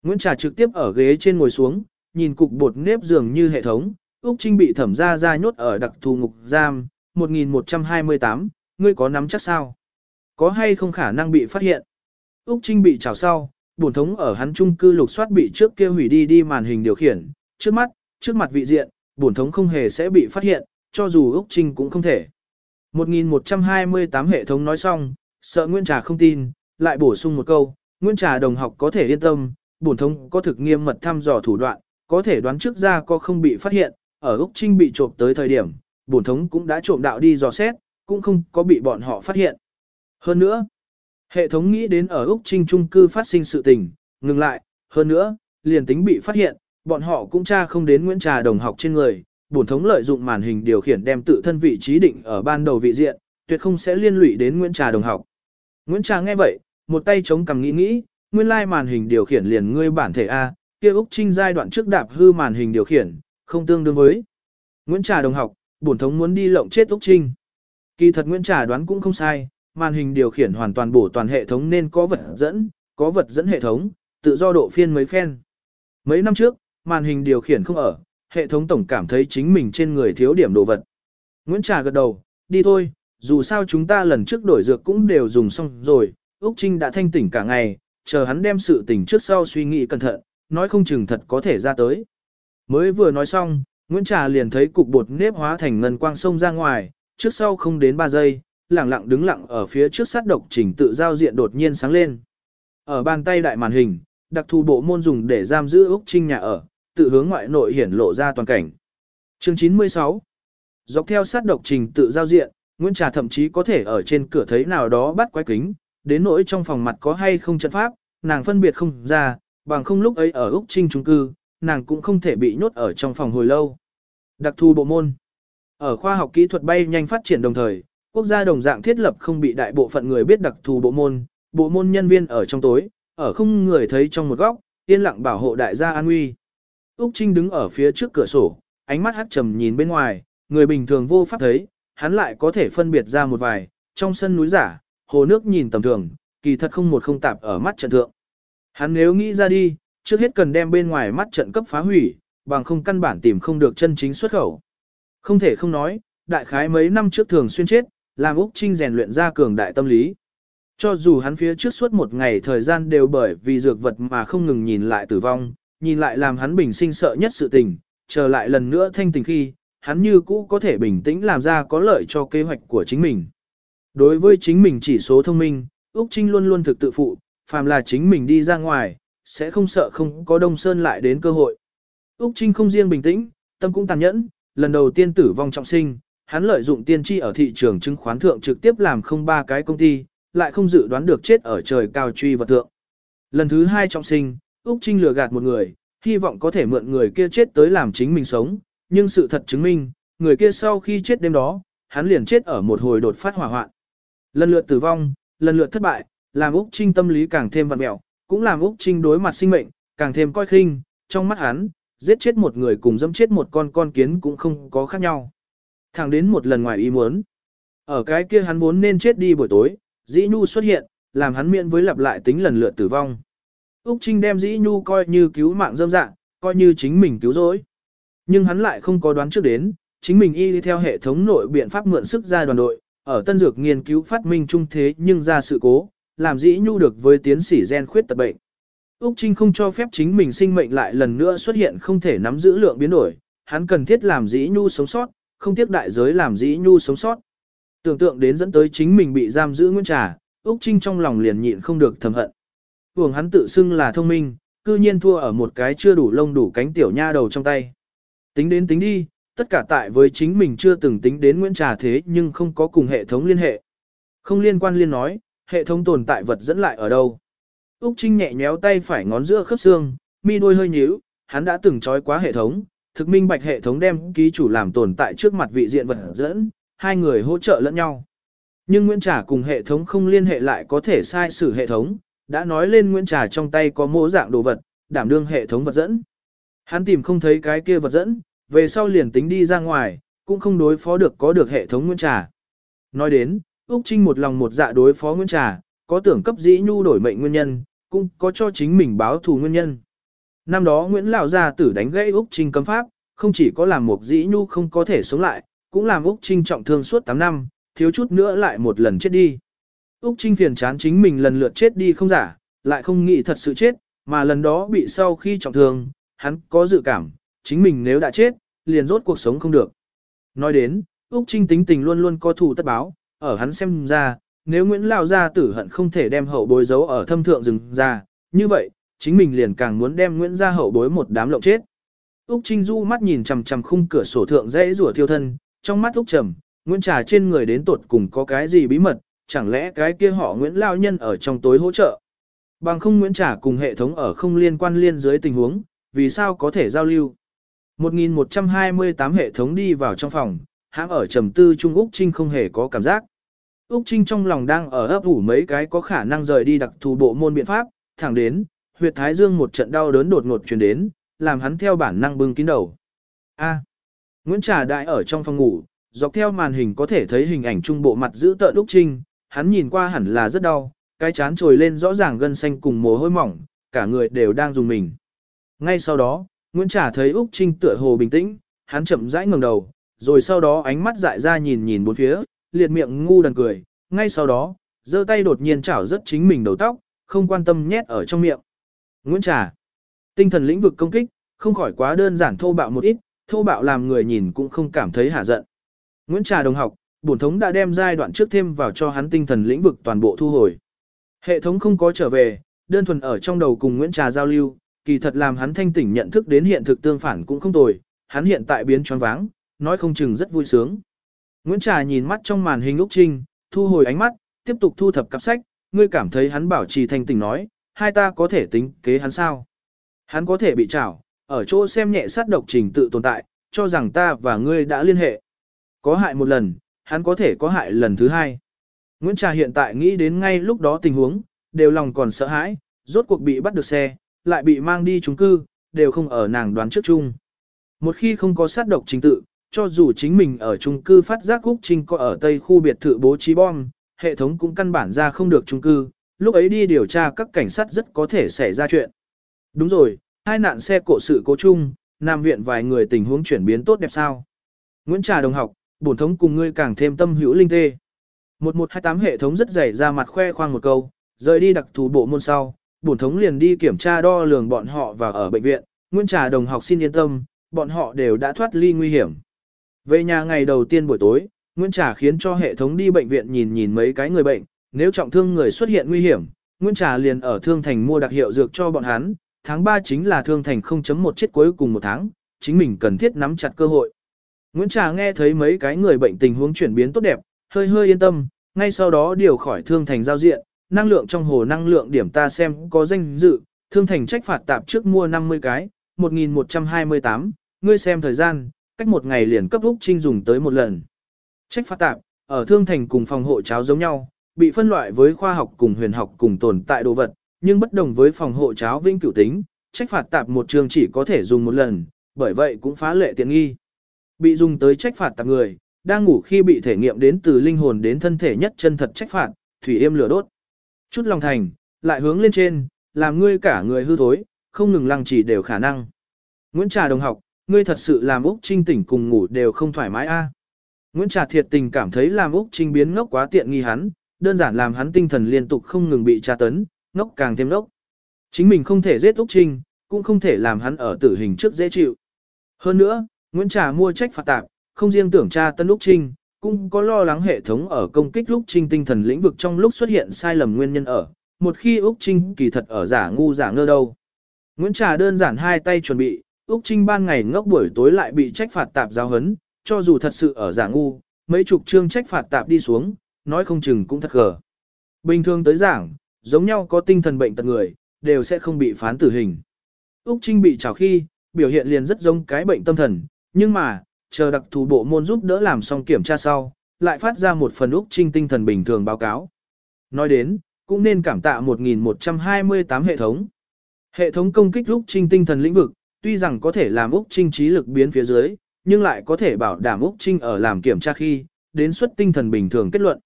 Nguyễn Trà trực tiếp ở ghế trên ngồi xuống, nhìn cục bột nếp dường như hệ thống, Úc Trinh bị thẩm ra ra nhốt ở đặc thù ngục giam, 1128, ngươi có nắm chắc sao? Có hay không khả năng bị phát hiện? Úc Trinh bị trào sau, bổn thống ở hắn trung cư lục soát bị trước kia hủy đi đi màn hình điều khiển, trước mắt, trước mặt vị diện, bổn thống không hề sẽ bị phát hiện, cho dù Úc Trinh cũng không thể. 1128 hệ thống nói xong, sợ Nguyễn Trà không tin, lại bổ sung một câu, Nguyễn Trà đồng học có thể yên tâm, bổn thống có thực nghiêm mật thăm dò thủ đoạn, có thể đoán trước ra có không bị phát hiện, ở Úc Trinh bị trộm tới thời điểm, bổn thống cũng đã trộm đạo đi dò xét, cũng không có bị bọn họ phát hiện. Hơn nữa, hệ thống nghĩ đến ở Úc Trinh trung cư phát sinh sự tình, ngừng lại, hơn nữa, liền tính bị phát hiện, bọn họ cũng tra không đến Nguyễn Trà đồng học trên người, bổn thống lợi dụng màn hình điều khiển đem tự thân vị trí định ở ban đầu vị diện, tuyệt không sẽ liên lụy đến Nguyễn Trà đồng học. Nguyễn Trà nghe vậy, một tay chống cằm nghĩ nghĩ, nguyên lai màn hình điều khiển liền ngươi bản thể A, kia Úc Trinh giai đoạn trước đạp hư màn hình điều khiển, không tương đương với. Nguyễn Trà đồng học, bổn thống muốn đi lộng chết Úc Trinh. Kỳ thật Nguyễn Trà đoán cũng không sai, màn hình điều khiển hoàn toàn bổ toàn hệ thống nên có vật dẫn, có vật dẫn hệ thống, tự do độ phiên mấy phen. Mấy năm trước, màn hình điều khiển không ở, hệ thống tổng cảm thấy chính mình trên người thiếu điểm đồ vật. Nguyễn Trà gật đầu, đi thôi, dù sao chúng ta lần trước đổi dược cũng đều dùng xong rồi, Úc Trinh đã thanh tỉnh cả ngày, chờ hắn đem sự tỉnh trước sau suy nghĩ cẩn thận, nói không chừng thật có thể ra tới. Mới vừa nói xong, Nguyễn Trà liền thấy cục bột nếp hóa thành ngân quang sông ra ngoài, trước sau không đến 3 giây, lặng lặng đứng lặng ở phía trước sát độc trình tự giao diện đột nhiên sáng lên. Ở bàn tay đại màn hình, đặc thù bộ môn dùng để giam giữ Úc Trinh nhà ở, tự hướng ngoại nội hiển lộ ra toàn cảnh. Chương 96 Dọc theo sát độc trình tự giao diện, Nguyễn Trà thậm chí có thể ở trên cửa thấy nào đó bắt quái kính, đến nỗi trong phòng mặt có hay không trận pháp, nàng phân biệt không ra, bằng không lúc ấy ở Úc Trinh trung cư, nàng cũng không thể bị nhốt ở trong phòng hồi lâu. Đặc thù bộ môn Ở khoa học kỹ thuật bay nhanh phát triển đồng thời, quốc gia đồng dạng thiết lập không bị đại bộ phận người biết đặc thù bộ môn, bộ môn nhân viên ở trong tối, ở không người thấy trong một góc, yên lặng bảo hộ đại gia an nguy. Úc Trinh đứng ở phía trước cửa sổ, ánh mắt hắt trầm nhìn bên ngoài, người bình thường vô pháp thấy, hắn lại có thể phân biệt ra một vài, trong sân núi giả, hồ nước nhìn tầm thường, kỳ thật không một không tạp ở mắt trận thượng. Hắn nếu nghĩ ra đi, trước hết cần đem bên ngoài mắt trận cấp phá hủy, bằng không căn bản tìm không được chân chính xuất khẩu. Không thể không nói, đại khái mấy năm trước thường xuyên chết, làm Úc Trinh rèn luyện ra cường đại tâm lý. Cho dù hắn phía trước suốt một ngày thời gian đều bởi vì dược vật mà không ngừng nhìn lại tử vong, nhìn lại làm hắn bình sinh sợ nhất sự tình, chờ lại lần nữa thanh tình khi, hắn như cũ có thể bình tĩnh làm ra có lợi cho kế hoạch của chính mình. Đối với chính mình chỉ số thông minh, Úc Trinh luôn luôn thực tự phụ, phàm là chính mình đi ra ngoài, sẽ không sợ không có Đông Sơn lại đến cơ hội. Úc Trinh không riêng bình tĩnh, tâm cũng tàn nhẫn, lần đầu tiên tử vong trọng sinh, hắn lợi dụng tiên tri ở thị trường chứng khoán thượng trực tiếp làm không ba cái công ty, lại không dự đoán được chết ở trời cao truy vật thượng. Lần thứ hai trọng sinh, Úc Trinh lừa gạt một người, hy vọng có thể mượn người kia chết tới làm chính mình sống, nhưng sự thật chứng minh, người kia sau khi chết đêm đó, hắn liền chết ở một hồi đột phát hỏa hoạn. Lần lượt tử vong, lần lượt thất bại, làm Úc Trinh tâm lý càng thêm vặn mẹo, cũng làm Úc Trinh đối mặt sinh mệnh, càng thêm coi khinh, trong mắt hắn, giết chết một người cùng dẫm chết một con con kiến cũng không có khác nhau. Thẳng đến một lần ngoài ý muốn. Ở cái kia hắn vốn nên chết đi buổi tối, Dĩ Nhu xuất hiện, làm hắn miễn với lặp lại tính lần lượt tử vong. Úc Trinh đem Dĩ Nhu coi như cứu mạng dâm dạng, coi như chính mình cứu rỗi. Nhưng hắn lại không có đoán trước đến, chính mình y theo hệ thống nội biện pháp mượn sức ra đoàn đội, ở tân dược nghiên cứu phát minh trung thế nhưng ra sự cố, làm Dĩ Nhu được với tiến sĩ gen khuyết tật bệnh. Úc Trinh không cho phép chính mình sinh mệnh lại lần nữa xuất hiện không thể nắm giữ lượng biến đổi, hắn cần thiết làm Dĩ Nhu sống sót, không tiếc đại giới làm Dĩ Nhu sống sót. Tưởng tượng đến dẫn tới chính mình bị giam giữ Nguyễn Trà, Úc Trinh trong lòng liền nhịn không được thầm hận. Vương hắn tự xưng là thông minh, cư nhiên thua ở một cái chưa đủ lông đủ cánh tiểu nha đầu trong tay. Tính đến tính đi, tất cả tại với chính mình chưa từng tính đến Nguyễn Trà thế nhưng không có cùng hệ thống liên hệ. Không liên quan liên nói, hệ thống tồn tại vật dẫn lại ở đâu. Úc Trinh nhẹ nhéo tay phải ngón giữa khớp xương, mi đôi hơi nhíu, hắn đã từng trói quá hệ thống, thực minh bạch hệ thống đem ký chủ làm tồn tại trước mặt vị diện vật dẫn, hai người hỗ trợ lẫn nhau. Nhưng Nguyễn Trà cùng hệ thống không liên hệ lại có thể sai sử hệ thống, đã nói lên Nguyễn Trà trong tay có mô dạng đồ vật, đảm đương hệ thống vật dẫn. Hắn tìm không thấy cái kia vật dẫn, về sau liền tính đi ra ngoài, cũng không đối phó được có được hệ thống Nguyễn Trà. Nói đến, Úc Trinh một lòng một dạ đối phó Nguyễn Trà, có tưởng cấp dĩ nhu đổi mệnh nguyên nhân, cũng có cho chính mình báo thù nguyên nhân. Năm đó Nguyễn Lão Gia tử đánh gãy Úc Trinh cấm pháp, không chỉ có làm một dĩ nhu không có thể sống lại, cũng làm Úc Trinh trọng thương suốt 8 năm, thiếu chút nữa lại một lần chết đi. Úc Trinh phiền chán chính mình lần lượt chết đi không giả, lại không nghĩ thật sự chết, mà lần đó bị sau khi trọng thương, hắn có dự cảm, chính mình nếu đã chết, liền rốt cuộc sống không được. Nói đến, Úc Trinh tính tình luôn luôn có thù tất báo, ở hắn xem ra, nếu Nguyễn Lao Gia tử hận không thể đem hậu bối giấu ở thâm thượng rừng ra, như vậy, chính mình liền càng muốn đem Nguyễn Gia hậu bối một đám lộng chết. Úc Trinh Du mắt nhìn chằm chằm khung cửa sổ thượng dãy rủa thiêu thân, trong mắt Úc trầm, Nguyễn Trà trên người đến tột cùng có cái gì bí mật, chẳng lẽ cái kia họ Nguyễn Lao Nhân ở trong tối hỗ trợ. Bằng không Nguyễn Trà cùng hệ thống ở không liên quan liên dưới tình huống, vì sao có thể giao lưu. 1128 hệ thống đi vào trong phòng, hãng ở trầm tư Trung Úc Trinh không hề có cảm giác. Úc Trinh trong lòng đang ở ấp ủ mấy cái có khả năng rời đi đặc thù bộ môn biện pháp, thẳng đến, huyệt thái dương một trận đau đớn đột ngột truyền đến, làm hắn theo bản năng bưng kín đầu. A. Nguyễn Trà đại ở trong phòng ngủ, dọc theo màn hình có thể thấy hình ảnh trung bộ mặt giữ tợn Úc Trinh, hắn nhìn qua hẳn là rất đau, cái chán trồi lên rõ ràng gân xanh cùng mồ hôi mỏng, cả người đều đang dùng mình. Ngay sau đó, Nguyễn Trà thấy Úc Trinh tựa hồ bình tĩnh, hắn chậm rãi ngẩng đầu, rồi sau đó ánh mắt dại ra nhìn nhìn bốn phía, liệt miệng ngu đần cười, ngay sau đó, giơ tay đột nhiên chảo rất chính mình đầu tóc, không quan tâm nhét ở trong miệng. Nguyễn Trà, tinh thần lĩnh vực công kích, không khỏi quá đơn giản thô bạo một ít, thô bạo làm người nhìn cũng không cảm thấy hả giận. Nguyễn Trà đồng học, bổn thống đã đem giai đoạn trước thêm vào cho hắn tinh thần lĩnh vực toàn bộ thu hồi. Hệ thống không có trở về, đơn thuần ở trong đầu cùng Nguyễn Trà giao lưu, kỳ thật làm hắn thanh tỉnh nhận thức đến hiện thực tương phản cũng không tồi, hắn hiện tại biến choáng váng, nói không chừng rất vui sướng. Nguyễn Trà nhìn mắt trong màn hình Úc Trinh, thu hồi ánh mắt, tiếp tục thu thập cặp sách, ngươi cảm thấy hắn bảo trì thanh tỉnh nói, hai ta có thể tính kế hắn sao? Hắn có thể bị trảo, ở chỗ xem nhẹ sát độc trình tự tồn tại, cho rằng ta và ngươi đã liên hệ. Có hại một lần, hắn có thể có hại lần thứ hai. Nguyễn Trà hiện tại nghĩ đến ngay lúc đó tình huống, đều lòng còn sợ hãi, rốt cuộc bị bắt được xe, lại bị mang đi trung cư, đều không ở nàng đoán trước chung. Một khi không có sát độc trình tự, cho dù chính mình ở trung cư phát giác Úc Trinh có ở tây khu biệt thự bố trí bom, hệ thống cũng căn bản ra không được trung cư, lúc ấy đi điều tra các cảnh sát rất có thể xảy ra chuyện. Đúng rồi, hai nạn xe cộ sự cố chung, Nam viện vài người tình huống chuyển biến tốt đẹp sao. Nguyễn Trà đồng học, bổn thống cùng ngươi càng thêm tâm hữu linh tê. 1128 hệ thống rất dày ra mặt khoe khoang một câu, rời đi đặc thù bộ môn sau, bổn thống liền đi kiểm tra đo lường bọn họ và ở bệnh viện, Nguyễn Trà đồng học xin yên tâm, bọn họ đều đã thoát ly nguy hiểm. Về nhà ngày đầu tiên buổi tối, Nguyễn Trà khiến cho hệ thống đi bệnh viện nhìn nhìn mấy cái người bệnh, nếu trọng thương người xuất hiện nguy hiểm, Nguyễn Trà liền ở Thương Thành mua đặc hiệu dược cho bọn hắn, tháng 3 chính là Thương Thành 0.1 chết cuối cùng một tháng, chính mình cần thiết nắm chặt cơ hội. Nguyễn Trà nghe thấy mấy cái người bệnh tình huống chuyển biến tốt đẹp, hơi hơi yên tâm, ngay sau đó điều khỏi Thương Thành giao diện, năng lượng trong hồ năng lượng điểm ta xem có danh dự, Thương Thành trách phạt tạp trước mua 50 cái, 1128, ngươi xem thời gian, cách một ngày liền cấp Úc Trinh dùng tới một lần. Trách phạt tạp, ở Thương Thành cùng phòng hộ cháo giống nhau, bị phân loại với khoa học cùng huyền học cùng tồn tại đồ vật, nhưng bất đồng với phòng hộ cháo vĩnh cửu tính, trách phạt tạp một trường chỉ có thể dùng một lần, bởi vậy cũng phá lệ tiện nghi. Bị dùng tới trách phạt tạp người, đang ngủ khi bị thể nghiệm đến từ linh hồn đến thân thể nhất chân thật trách phạt, thủy yêm lửa đốt. Chút lòng thành, lại hướng lên trên, làm ngươi cả người hư thối, không ngừng lăng chỉ đều khả năng. Nguyễn Trà đồng học, ngươi thật sự làm Úc Trinh tỉnh cùng ngủ đều không thoải mái a. Nguyễn Trà thiệt tình cảm thấy làm Úc Trinh biến ngốc quá tiện nghi hắn, đơn giản làm hắn tinh thần liên tục không ngừng bị tra tấn, ngốc càng thêm ngốc. Chính mình không thể giết Úc Trinh, cũng không thể làm hắn ở tử hình trước dễ chịu. Hơn nữa, Nguyễn Trà mua trách phạt tạp, không riêng tưởng tra tân Úc Trinh, cũng có lo lắng hệ thống ở công kích Úc Trinh tinh thần lĩnh vực trong lúc xuất hiện sai lầm nguyên nhân ở, một khi Úc Trinh kỳ thật ở giả ngu giả ngơ đâu. Nguyễn Trà đơn giản hai tay chuẩn bị, Úc Trinh ban ngày ngốc buổi tối lại bị trách phạt tạp giáo hấn, cho dù thật sự ở giả ngu, mấy chục chương trách phạt tạp đi xuống, nói không chừng cũng thật gờ. Bình thường tới giảng, giống nhau có tinh thần bệnh tật người, đều sẽ không bị phán tử hình. Úc Trinh bị trào khi, biểu hiện liền rất giống cái bệnh tâm thần, nhưng mà, chờ đặc thù bộ môn giúp đỡ làm xong kiểm tra sau, lại phát ra một phần Úc Trinh tinh thần bình thường báo cáo. Nói đến, cũng nên cảm tạ 1128 hệ thống. Hệ thống công kích Úc Trinh tinh thần lĩnh vực, tuy rằng có thể làm Úc Trinh trí lực biến phía dưới, nhưng lại có thể bảo đảm Úc Trinh ở làm kiểm tra khi, đến xuất tinh thần bình thường kết luận.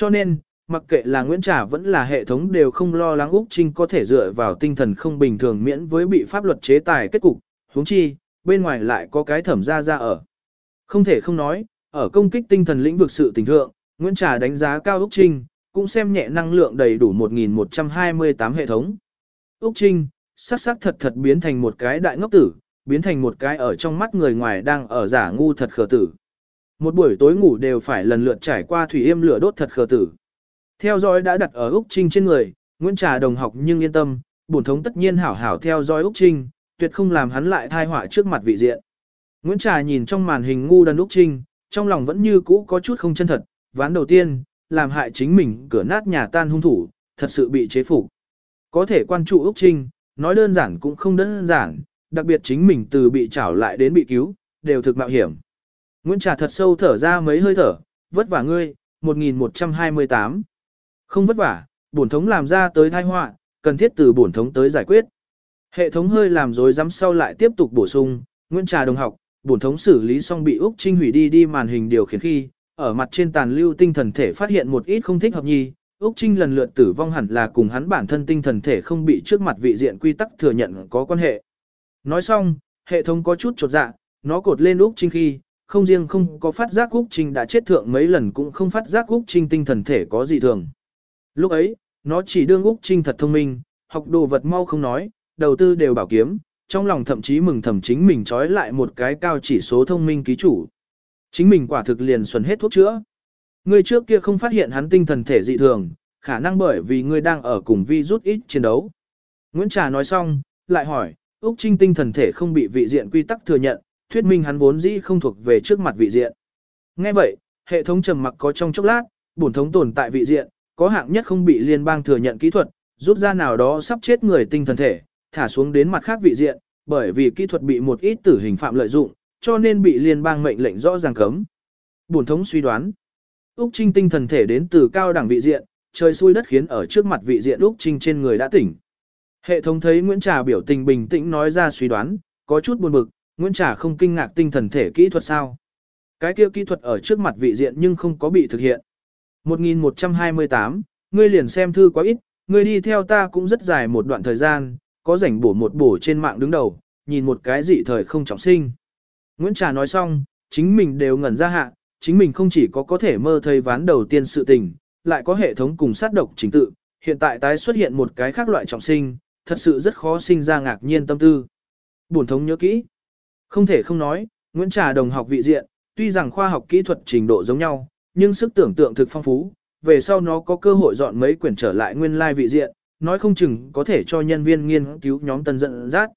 Cho nên, mặc kệ là Nguyễn Trà vẫn là hệ thống đều không lo lắng Úc Trinh có thể dựa vào tinh thần không bình thường miễn với bị pháp luật chế tài kết cục, huống chi, bên ngoài lại có cái thẩm ra ra ở. Không thể không nói, ở công kích tinh thần lĩnh vực sự tình thượng, Nguyễn Trà đánh giá cao Úc Trinh, cũng xem nhẹ năng lượng đầy đủ 1128 hệ thống. Úc Trinh, sắc sắc thật thật biến thành một cái đại ngốc tử, biến thành một cái ở trong mắt người ngoài đang ở giả ngu thật khờ tử. Một buổi tối ngủ đều phải lần lượt trải qua thủy yêm lửa đốt thật khờ tử. Theo dõi đã đặt ở Úc Trinh trên người, Nguyễn Trà đồng học nhưng yên tâm, bổn thống tất nhiên hảo hảo theo dõi Úc Trinh, tuyệt không làm hắn lại thai họa trước mặt vị diện. Nguyễn Trà nhìn trong màn hình ngu đần Úc Trinh, trong lòng vẫn như cũ có chút không chân thật, ván đầu tiên, làm hại chính mình cửa nát nhà tan hung thủ, thật sự bị chế phục. Có thể quan trụ Úc Trinh, nói đơn giản cũng không đơn giản, đặc biệt chính mình từ bị trảo lại đến bị cứu, đều thực mạo hiểm. Nguyễn Trà thật sâu thở ra mấy hơi thở, vất vả ngươi, 1128. Không vất vả, bổn thống làm ra tới thai họa, cần thiết từ bổn thống tới giải quyết. Hệ thống hơi làm rối rắm sau lại tiếp tục bổ sung, Nguyễn Trà đồng học, bổn thống xử lý xong bị Úc Trinh hủy đi đi màn hình điều khiển khi, ở mặt trên tàn lưu tinh thần thể phát hiện một ít không thích hợp nhi, Úc Trinh lần lượt tử vong hẳn là cùng hắn bản thân tinh thần thể không bị trước mặt vị diện quy tắc thừa nhận có quan hệ. Nói xong, hệ thống có chút chột dạ, nó cột lên Úc Trinh khi, không riêng không có phát giác Úc Trinh đã chết thượng mấy lần cũng không phát giác Úc Trinh tinh thần thể có gì thường. Lúc ấy, nó chỉ đương Úc Trinh thật thông minh, học đồ vật mau không nói, đầu tư đều bảo kiếm, trong lòng thậm chí mừng thầm chính mình trói lại một cái cao chỉ số thông minh ký chủ. Chính mình quả thực liền xuân hết thuốc chữa. Người trước kia không phát hiện hắn tinh thần thể dị thường, khả năng bởi vì người đang ở cùng vi rút ít chiến đấu. Nguyễn Trà nói xong, lại hỏi, Úc Trinh tinh thần thể không bị vị diện quy tắc thừa nhận, thuyết minh hắn vốn dĩ không thuộc về trước mặt vị diện. Nghe vậy, hệ thống trầm mặc có trong chốc lát, bổn thống tồn tại vị diện, có hạng nhất không bị liên bang thừa nhận kỹ thuật, rút ra nào đó sắp chết người tinh thần thể, thả xuống đến mặt khác vị diện, bởi vì kỹ thuật bị một ít tử hình phạm lợi dụng, cho nên bị liên bang mệnh lệnh rõ ràng cấm. Bổn thống suy đoán, Úc Trinh tinh thần thể đến từ cao đẳng vị diện, trời xui đất khiến ở trước mặt vị diện Úc Trinh trên người đã tỉnh. Hệ thống thấy Nguyễn Trà biểu tình bình tĩnh nói ra suy đoán, có chút buồn bực, Nguyễn Trà không kinh ngạc tinh thần thể kỹ thuật sao. Cái kia kỹ thuật ở trước mặt vị diện nhưng không có bị thực hiện. 1128, ngươi liền xem thư quá ít, ngươi đi theo ta cũng rất dài một đoạn thời gian, có rảnh bổ một bổ trên mạng đứng đầu, nhìn một cái dị thời không trọng sinh. Nguyễn Trà nói xong, chính mình đều ngẩn ra hạ, chính mình không chỉ có có thể mơ thấy ván đầu tiên sự tình, lại có hệ thống cùng sát độc chính tự, hiện tại tái xuất hiện một cái khác loại trọng sinh, thật sự rất khó sinh ra ngạc nhiên tâm tư. Bổn thống nhớ kỹ. Không thể không nói, Nguyễn Trà đồng học vị diện, tuy rằng khoa học kỹ thuật trình độ giống nhau, nhưng sức tưởng tượng thực phong phú, về sau nó có cơ hội dọn mấy quyển trở lại nguyên lai vị diện, nói không chừng có thể cho nhân viên nghiên cứu nhóm tân dẫn dắt.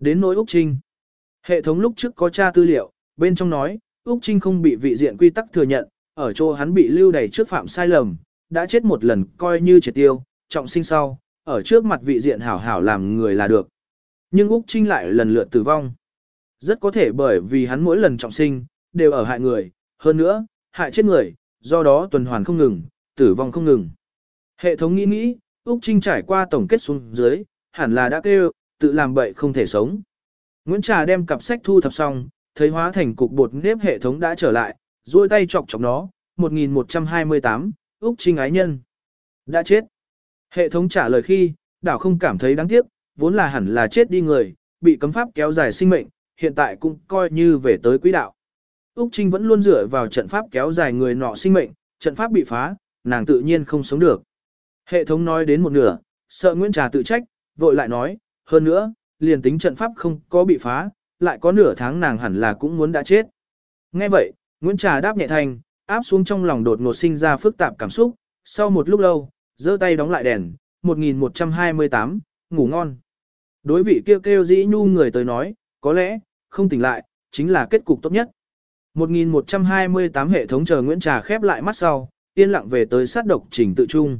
Đến nỗi Úc Trinh. Hệ thống lúc trước có tra tư liệu, bên trong nói, Úc Trinh không bị vị diện quy tắc thừa nhận, ở chỗ hắn bị lưu đày trước phạm sai lầm, đã chết một lần coi như triệt tiêu, trọng sinh sau, ở trước mặt vị diện hảo hảo làm người là được. Nhưng Úc Trinh lại lần lượt tử vong. Rất có thể bởi vì hắn mỗi lần trọng sinh, đều ở hại người, hơn nữa, hại chết người, do đó tuần hoàn không ngừng, tử vong không ngừng. Hệ thống nghĩ nghĩ, Úc Trinh trải qua tổng kết xuống dưới, hẳn là đã kêu, tự làm bậy không thể sống. Nguyễn Trà đem cặp sách thu thập xong, thấy hóa thành cục bột nếp hệ thống đã trở lại, duỗi tay chọc chọc nó, 1128, Úc Trinh ái nhân. Đã chết. Hệ thống trả lời khi, đảo không cảm thấy đáng tiếc, vốn là hẳn là chết đi người, bị cấm pháp kéo dài sinh mệnh, hiện tại cũng coi như về tới quỹ đạo. Úc Trinh vẫn luôn dựa vào trận pháp kéo dài người nọ sinh mệnh, trận pháp bị phá, nàng tự nhiên không sống được. Hệ thống nói đến một nửa, sợ Nguyễn Trà tự trách, vội lại nói, hơn nữa, liền tính trận pháp không có bị phá, lại có nửa tháng nàng hẳn là cũng muốn đã chết. Nghe vậy, Nguyễn Trà đáp nhẹ thành, áp xuống trong lòng đột ngột sinh ra phức tạp cảm xúc, sau một lúc lâu, giơ tay đóng lại đèn, 1128, ngủ ngon. Đối vị kêu kêu dĩ nhu người tới nói, có lẽ, không tỉnh lại, chính là kết cục tốt nhất. 1128 hệ thống chờ Nguyễn Trà khép lại mắt sau, yên lặng về tới sát độc trình tự trung.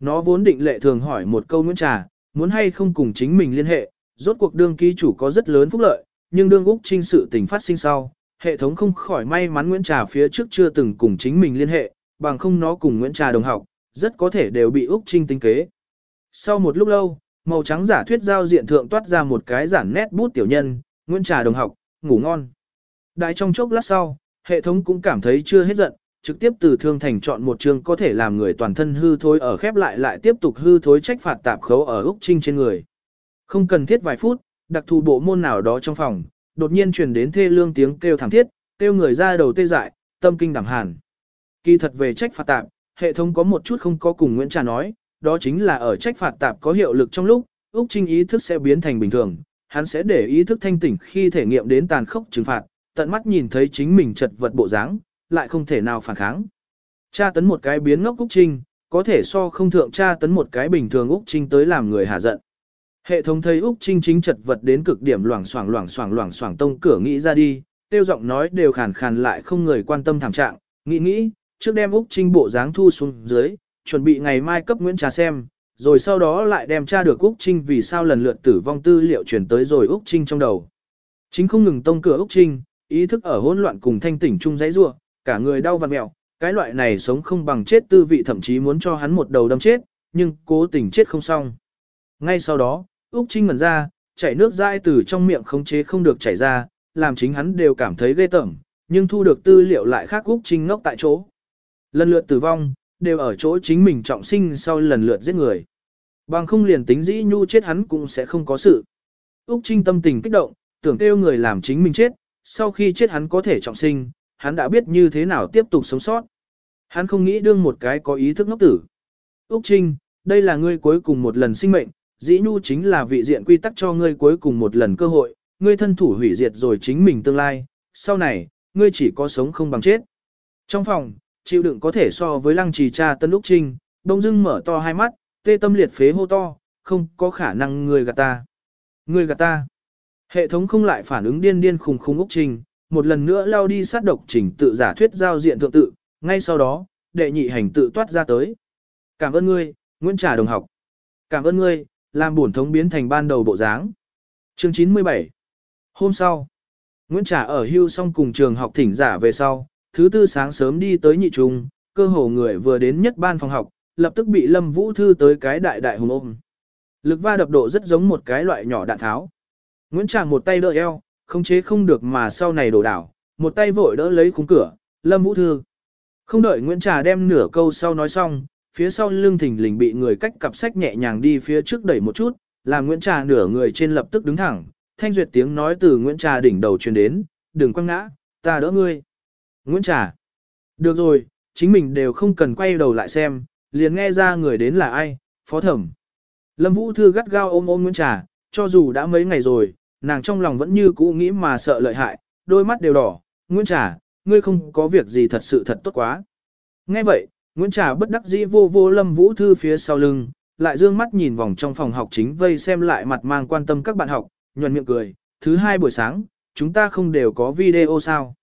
Nó vốn định lệ thường hỏi một câu Nguyễn Trà, muốn hay không cùng chính mình liên hệ, rốt cuộc đương ký chủ có rất lớn phúc lợi, nhưng đương Úc Trinh sự tình phát sinh sau, hệ thống không khỏi may mắn Nguyễn Trà phía trước chưa từng cùng chính mình liên hệ, bằng không nó cùng Nguyễn Trà đồng học, rất có thể đều bị Úc Trinh tính kế. Sau một lúc lâu, màu trắng giả thuyết giao diện thượng toát ra một cái giản nét bút tiểu nhân, Nguyễn Trà đồng học, ngủ ngon. Đại trong chốc lát sau, hệ thống cũng cảm thấy chưa hết giận, trực tiếp từ thương thành chọn một chương có thể làm người toàn thân hư thối ở khép lại lại tiếp tục hư thối trách phạt tạp khấu ở Úc Trinh trên người. Không cần thiết vài phút, đặc thù bộ môn nào đó trong phòng, đột nhiên truyền đến thê lương tiếng kêu thảm thiết, kêu người ra đầu tê dại, tâm kinh đảm hàn. Kỳ thật về trách phạt tạp, hệ thống có một chút không có cùng Nguyễn Trà nói, đó chính là ở trách phạt tạp có hiệu lực trong lúc, Úc Trinh ý thức sẽ biến thành bình thường, hắn sẽ để ý thức thanh tỉnh khi thể nghiệm đến tàn khốc trừng phạt, tận mắt nhìn thấy chính mình chật vật bộ dáng, lại không thể nào phản kháng. Cha tấn một cái biến ngốc Úc Trinh, có thể so không thượng cha tấn một cái bình thường Úc Trinh tới làm người hạ giận. Hệ thống thấy Úc Trinh chính chật vật đến cực điểm loảng xoảng loảng xoảng loảng xoảng tông cửa nghĩ ra đi, tiêu giọng nói đều khàn khàn lại không người quan tâm thảm trạng, nghĩ nghĩ, trước đem Úc Trinh bộ dáng thu xuống dưới, chuẩn bị ngày mai cấp Nguyễn Trà xem, rồi sau đó lại đem tra được Úc Trinh vì sao lần lượt tử vong tư liệu chuyển tới rồi Úc Trinh trong đầu. Chính không ngừng tông cửa Úc Trinh, ý thức ở hỗn loạn cùng thanh tỉnh chung giấy rua, cả người đau vằn mẹo, cái loại này sống không bằng chết tư vị thậm chí muốn cho hắn một đầu đâm chết, nhưng cố tình chết không xong. Ngay sau đó, Úc Trinh ngẩn ra, chảy nước dãi từ trong miệng khống chế không được chảy ra, làm chính hắn đều cảm thấy ghê tởm, nhưng thu được tư liệu lại khác Úc Trinh ngốc tại chỗ. Lần lượt tử vong, đều ở chỗ chính mình trọng sinh sau lần lượt giết người. Bằng không liền tính dĩ nhu chết hắn cũng sẽ không có sự. Úc Trinh tâm tình kích động, tưởng kêu người làm chính mình chết, sau khi chết hắn có thể trọng sinh, hắn đã biết như thế nào tiếp tục sống sót. Hắn không nghĩ đương một cái có ý thức ngốc tử. Úc Trinh, đây là ngươi cuối cùng một lần sinh mệnh, dĩ nhu chính là vị diện quy tắc cho ngươi cuối cùng một lần cơ hội, ngươi thân thủ hủy diệt rồi chính mình tương lai, sau này, ngươi chỉ có sống không bằng chết. Trong phòng, chịu đựng có thể so với lăng trì cha tân lúc Trinh, đông dưng mở to hai mắt, tê tâm liệt phế hô to, không có khả năng người gạt ta. người gạt ta. Hệ thống không lại phản ứng điên điên khùng khùng Úc Trinh, một lần nữa lao đi sát độc chỉnh tự giả thuyết giao diện thượng tự, ngay sau đó, đệ nhị hành tự toát ra tới. Cảm ơn ngươi, Nguyễn Trà đồng học. Cảm ơn ngươi, làm bổn thống biến thành ban đầu bộ dáng. Chương 97 Hôm sau, Nguyễn Trà ở hưu xong cùng trường học thỉnh giả về sau, thứ tư sáng sớm đi tới nhị trung, cơ hồ người vừa đến nhất ban phòng học, lập tức bị Lâm Vũ Thư tới cái đại đại hùng ôm. Lực va đập độ rất giống một cái loại nhỏ đạn tháo. Nguyễn Tràng một tay đỡ eo, không chế không được mà sau này đổ đảo, một tay vội đỡ lấy khung cửa, Lâm Vũ Thư. Không đợi Nguyễn Trà đem nửa câu sau nói xong, phía sau lưng thình lình bị người cách cặp sách nhẹ nhàng đi phía trước đẩy một chút, làm Nguyễn Trà nửa người trên lập tức đứng thẳng, thanh duyệt tiếng nói từ Nguyễn Trà đỉnh đầu truyền đến, đừng quăng ngã, ta đỡ ngươi. Nguyễn Trà. Được rồi, chính mình đều không cần quay đầu lại xem, liền nghe ra người đến là ai, phó thẩm. Lâm Vũ Thư gắt gao ôm ôm Nguyễn Trà, cho dù đã mấy ngày rồi, nàng trong lòng vẫn như cũ nghĩ mà sợ lợi hại, đôi mắt đều đỏ, Nguyễn Trà, ngươi không có việc gì thật sự thật tốt quá. Nghe vậy, Nguyễn Trà bất đắc dĩ vô vô Lâm Vũ Thư phía sau lưng, lại dương mắt nhìn vòng trong phòng học chính vây xem lại mặt mang quan tâm các bạn học, nhuận miệng cười, thứ hai buổi sáng, chúng ta không đều có video sao.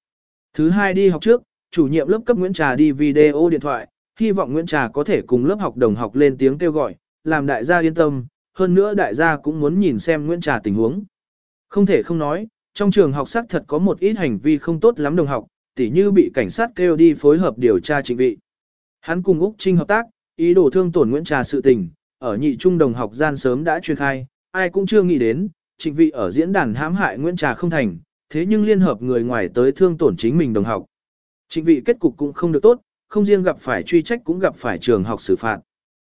Thứ hai đi học trước, chủ nhiệm lớp cấp Nguyễn Trà đi video điện thoại, hy vọng Nguyễn Trà có thể cùng lớp học đồng học lên tiếng kêu gọi, làm đại gia yên tâm, hơn nữa đại gia cũng muốn nhìn xem Nguyễn Trà tình huống. Không thể không nói, trong trường học xác thật có một ít hành vi không tốt lắm đồng học, tỉ như bị cảnh sát kêu đi phối hợp điều tra chính vị. Hắn cùng Úc Trinh hợp tác, ý đồ thương tổn Nguyễn Trà sự tình, ở nhị trung đồng học gian sớm đã truyền khai, ai cũng chưa nghĩ đến, trịnh vị ở diễn đàn hãm hại Nguyễn Trà không thành, thế nhưng liên hợp người ngoài tới thương tổn chính mình đồng học. Trịnh vị kết cục cũng không được tốt, không riêng gặp phải truy trách cũng gặp phải trường học xử phạt.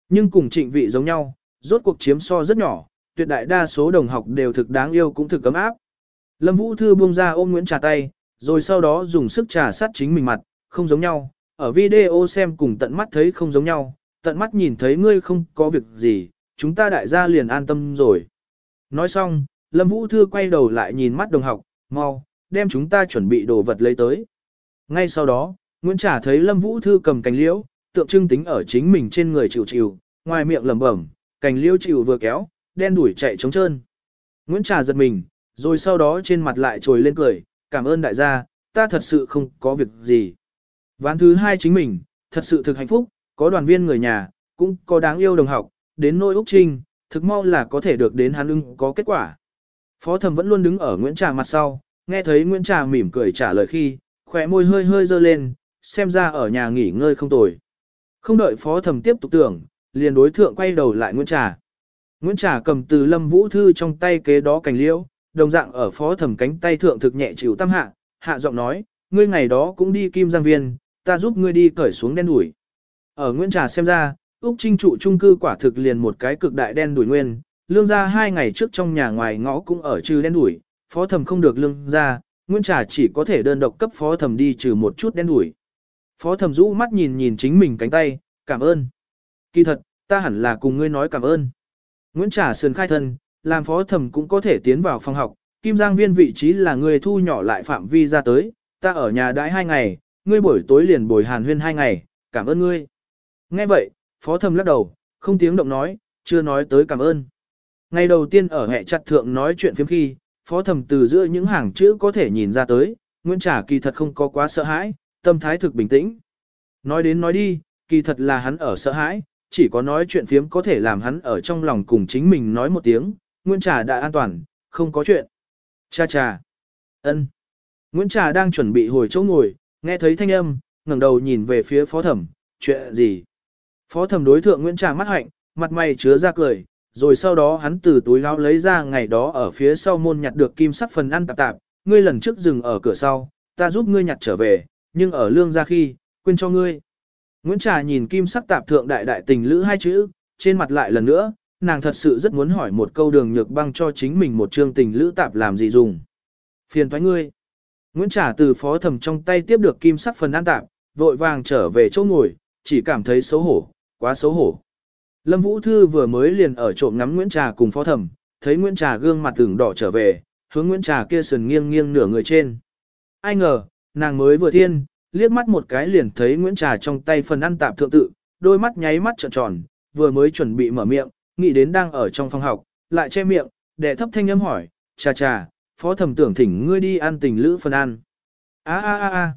Nhưng cùng trịnh vị giống nhau, rốt cuộc chiếm so rất nhỏ, tuyệt đại đa số đồng học đều thực đáng yêu cũng thực cấm áp. Lâm Vũ Thư buông ra ôm Nguyễn Trà tay, rồi sau đó dùng sức trà sát chính mình mặt, không giống nhau, ở video xem cùng tận mắt thấy không giống nhau, tận mắt nhìn thấy ngươi không có việc gì, chúng ta đại gia liền an tâm rồi. Nói xong, Lâm Vũ Thư quay đầu lại nhìn mắt đồng học, mau, đem chúng ta chuẩn bị đồ vật lấy tới. Ngay sau đó, Nguyễn Trà thấy Lâm Vũ Thư cầm cành liễu, tượng trưng tính ở chính mình trên người chịu chịu, ngoài miệng lẩm bẩm, cành liễu chịu vừa kéo, đen đuổi chạy trống trơn. Nguyễn Trà giật mình, rồi sau đó trên mặt lại trồi lên cười, cảm ơn đại gia, ta thật sự không có việc gì. Ván thứ hai chính mình, thật sự thực hạnh phúc, có đoàn viên người nhà, cũng có đáng yêu đồng học, đến nỗi Úc Trinh, thực mau là có thể được đến hắn ưng có kết quả. Phó thẩm vẫn luôn đứng ở Nguyễn Trà mặt sau, nghe thấy Nguyễn Trà mỉm cười trả lời khi, khỏe môi hơi hơi dơ lên, xem ra ở nhà nghỉ ngơi không tồi. Không đợi phó thẩm tiếp tục tưởng, liền đối thượng quay đầu lại Nguyễn Trà. Nguyễn Trà cầm từ Lâm Vũ Thư trong tay kế đó cành liễu, đồng dạng ở phó thẩm cánh tay thượng thực nhẹ chịu tâm hạ, hạ giọng nói, ngươi ngày đó cũng đi kim giang viên, ta giúp ngươi đi cởi xuống đen đuổi. Ở Nguyễn Trà xem ra, Úc Trinh trụ trung cư quả thực liền một cái cực đại đen đuổi nguyên, lương gia hai ngày trước trong nhà ngoài ngõ cũng ở trừ đen đuổi, phó thẩm không được lương gia, Nguyễn Trà chỉ có thể đơn độc cấp phó thẩm đi trừ một chút đen đuổi. Phó thẩm rũ mắt nhìn nhìn chính mình cánh tay, cảm ơn. Kỳ thật, ta hẳn là cùng ngươi nói cảm ơn. Nguyễn Trà sườn khai thân, làm phó thẩm cũng có thể tiến vào phòng học, Kim Giang viên vị trí là người thu nhỏ lại phạm vi ra tới, ta ở nhà đãi hai ngày, ngươi buổi tối liền bồi hàn huyên hai ngày, cảm ơn ngươi. Nghe vậy, phó thẩm lắc đầu, không tiếng động nói, chưa nói tới cảm ơn. Ngày đầu tiên ở hệ chặt thượng nói chuyện phiếm khi, phó thẩm từ giữa những hàng chữ có thể nhìn ra tới, Nguyễn Trà kỳ thật không có quá sợ hãi, tâm thái thực bình tĩnh. Nói đến nói đi, kỳ thật là hắn ở sợ hãi, chỉ có nói chuyện phiếm có thể làm hắn ở trong lòng cùng chính mình nói một tiếng, Nguyễn Trà đã an toàn, không có chuyện. Cha cha. ân. Nguyễn Trà đang chuẩn bị hồi chỗ ngồi, nghe thấy thanh âm, ngẩng đầu nhìn về phía phó thẩm, chuyện gì? Phó thẩm đối thượng Nguyễn Trà mắt hạnh, mặt mày chứa ra cười, rồi sau đó hắn từ túi áo lấy ra ngày đó ở phía sau môn nhặt được kim sắc phần ăn tạp tạp, ngươi lần trước dừng ở cửa sau, ta giúp ngươi nhặt trở về, nhưng ở lương ra khi, quên cho ngươi. Nguyễn Trà nhìn kim sắc tạp thượng đại đại tình lữ hai chữ, trên mặt lại lần nữa, nàng thật sự rất muốn hỏi một câu đường nhược băng cho chính mình một chương tình lữ tạp làm gì dùng. Phiền thoái ngươi. Nguyễn Trà từ phó thầm trong tay tiếp được kim sắc phần ăn tạp, vội vàng trở về chỗ ngồi, chỉ cảm thấy xấu hổ, quá xấu hổ. Lâm Vũ Thư vừa mới liền ở trộm ngắm Nguyễn Trà cùng phó thẩm, thấy Nguyễn Trà gương mặt tưởng đỏ trở về, hướng Nguyễn Trà kia sườn nghiêng nghiêng nửa người trên. Ai ngờ, nàng mới vừa thiên, liếc mắt một cái liền thấy Nguyễn Trà trong tay phần ăn tạp thượng tự, đôi mắt nháy mắt trợn tròn, vừa mới chuẩn bị mở miệng, nghĩ đến đang ở trong phòng học, lại che miệng, để thấp thanh âm hỏi, "Trà trà, phó thẩm tưởng thỉnh ngươi đi ăn tình lữ phần ăn." A a a a.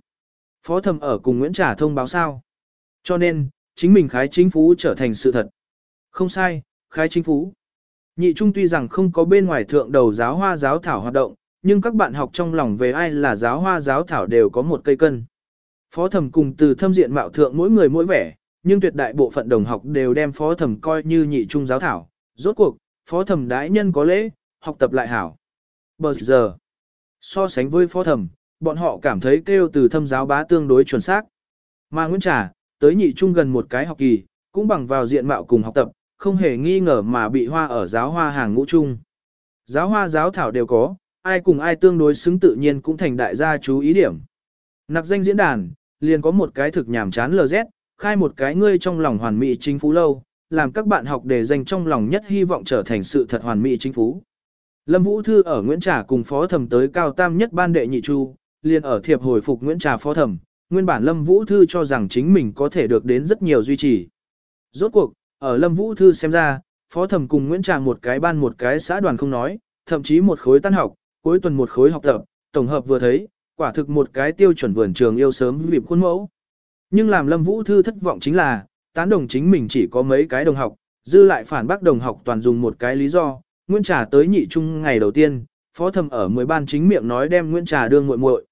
Phó thẩm ở cùng Nguyễn Trà thông báo sao? Cho nên, chính mình khái chính phú trở thành sự thật. Không sai, khai chính phú. Nhị trung tuy rằng không có bên ngoài thượng đầu giáo hoa giáo thảo hoạt động, nhưng các bạn học trong lòng về ai là giáo hoa giáo thảo đều có một cây cân. Phó thẩm cùng từ thâm diện mạo thượng mỗi người mỗi vẻ, nhưng tuyệt đại bộ phận đồng học đều đem phó thẩm coi như nhị trung giáo thảo. Rốt cuộc, phó thẩm đãi nhân có lễ, học tập lại hảo. Bờ giờ, so sánh với phó thẩm, bọn họ cảm thấy kêu từ thâm giáo bá tương đối chuẩn xác. Mà Nguyễn Trà, tới nhị trung gần một cái học kỳ, cũng bằng vào diện mạo cùng học tập, không hề nghi ngờ mà bị hoa ở giáo hoa hàng ngũ chung Giáo hoa giáo thảo đều có, ai cùng ai tương đối xứng tự nhiên cũng thành đại gia chú ý điểm. Nặc danh diễn đàn, liền có một cái thực nhảm chán LZ, khai một cái ngươi trong lòng hoàn mỹ chính phú lâu, làm các bạn học để danh trong lòng nhất hy vọng trở thành sự thật hoàn mỹ chính phú. Lâm Vũ Thư ở Nguyễn Trà cùng phó thẩm tới cao tam nhất ban đệ nhị chu, liền ở thiệp hồi phục Nguyễn Trà phó thẩm, nguyên bản Lâm Vũ Thư cho rằng chính mình có thể được đến rất nhiều duy trì. Rốt cuộc, ở Lâm Vũ Thư xem ra, phó thẩm cùng Nguyễn Trà một cái ban một cái xã đoàn không nói, thậm chí một khối tan học, cuối tuần một khối học tập, tổng hợp vừa thấy, quả thực một cái tiêu chuẩn vườn trường yêu sớm vịp khuôn mẫu. Nhưng làm Lâm Vũ Thư thất vọng chính là, tán đồng chính mình chỉ có mấy cái đồng học, dư lại phản bác đồng học toàn dùng một cái lý do, Nguyễn Trà tới nhị trung ngày đầu tiên, phó thẩm ở 10 ban chính miệng nói đem Nguyễn Trà đưa muội muội.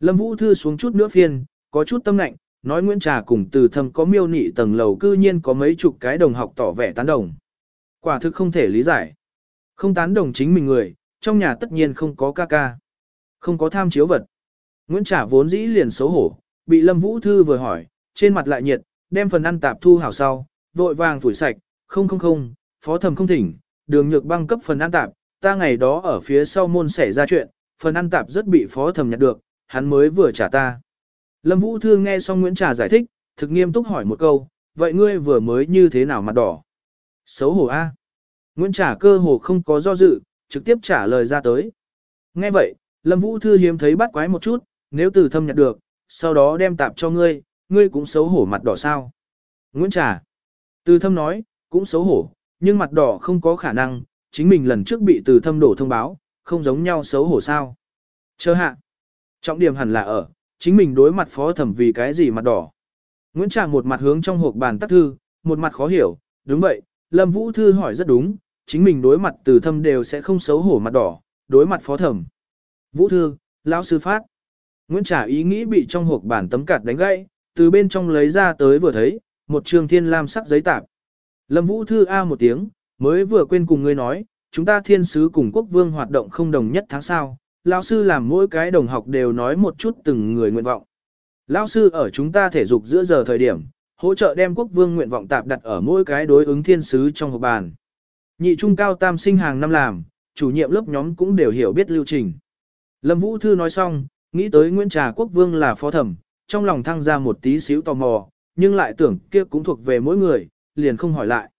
Lâm Vũ Thư xuống chút nữa phiền, có chút tâm lạnh, nói Nguyễn Trà cùng từ thâm có miêu nị tầng lầu cư nhiên có mấy chục cái đồng học tỏ vẻ tán đồng. Quả thực không thể lý giải. Không tán đồng chính mình người, trong nhà tất nhiên không có ca ca. Không có tham chiếu vật. Nguyễn Trà vốn dĩ liền xấu hổ, bị Lâm Vũ Thư vừa hỏi, trên mặt lại nhiệt, đem phần ăn tạp thu hảo sau, vội vàng phủi sạch, không không không, phó thầm không thỉnh, đường nhược băng cấp phần ăn tạp, ta ngày đó ở phía sau môn xảy ra chuyện, phần ăn tạp rất bị phó thầm nhặt được, hắn mới vừa trả ta. Lâm Vũ Thư nghe xong Nguyễn Trà giải thích, thực nghiêm túc hỏi một câu, vậy ngươi vừa mới như thế nào mặt đỏ? Xấu hổ A. Nguyễn Trà cơ hồ không có do dự, trực tiếp trả lời ra tới. Nghe vậy, Lâm Vũ Thư hiếm thấy bắt quái một chút, nếu từ thâm nhặt được, sau đó đem tạp cho ngươi, ngươi cũng xấu hổ mặt đỏ sao. Nguyễn Trà. Từ thâm nói, cũng xấu hổ, nhưng mặt đỏ không có khả năng, chính mình lần trước bị từ thâm đổ thông báo, không giống nhau xấu hổ sao. Chờ hạ. Trọng điểm hẳn là ở, chính mình đối mặt phó thẩm vì cái gì mặt đỏ. Nguyễn Trà một mặt hướng trong hộp bàn tắc thư, một mặt khó hiểu, đúng vậy, Lâm Vũ Thư hỏi rất đúng, chính mình đối mặt từ thâm đều sẽ không xấu hổ mặt đỏ, đối mặt phó thẩm. Vũ Thư, lão sư phát. Nguyễn Trà ý nghĩ bị trong hộp bản tấm cạt đánh gãy, từ bên trong lấy ra tới vừa thấy, một trường thiên lam sắc giấy tạp. Lâm Vũ Thư A một tiếng, mới vừa quên cùng ngươi nói, chúng ta thiên sứ cùng quốc vương hoạt động không đồng nhất tháng sau, lão sư làm mỗi cái đồng học đều nói một chút từng người nguyện vọng. Lão sư ở chúng ta thể dục giữa giờ thời điểm, hỗ trợ đem quốc vương nguyện vọng tạp đặt ở mỗi cái đối ứng thiên sứ trong hộp bàn. Nhị trung cao tam sinh hàng năm làm, chủ nhiệm lớp nhóm cũng đều hiểu biết lưu trình. Lâm Vũ Thư nói xong, nghĩ tới Nguyễn Trà Quốc Vương là phó thẩm, trong lòng thăng ra một tí xíu tò mò, nhưng lại tưởng kia cũng thuộc về mỗi người, liền không hỏi lại.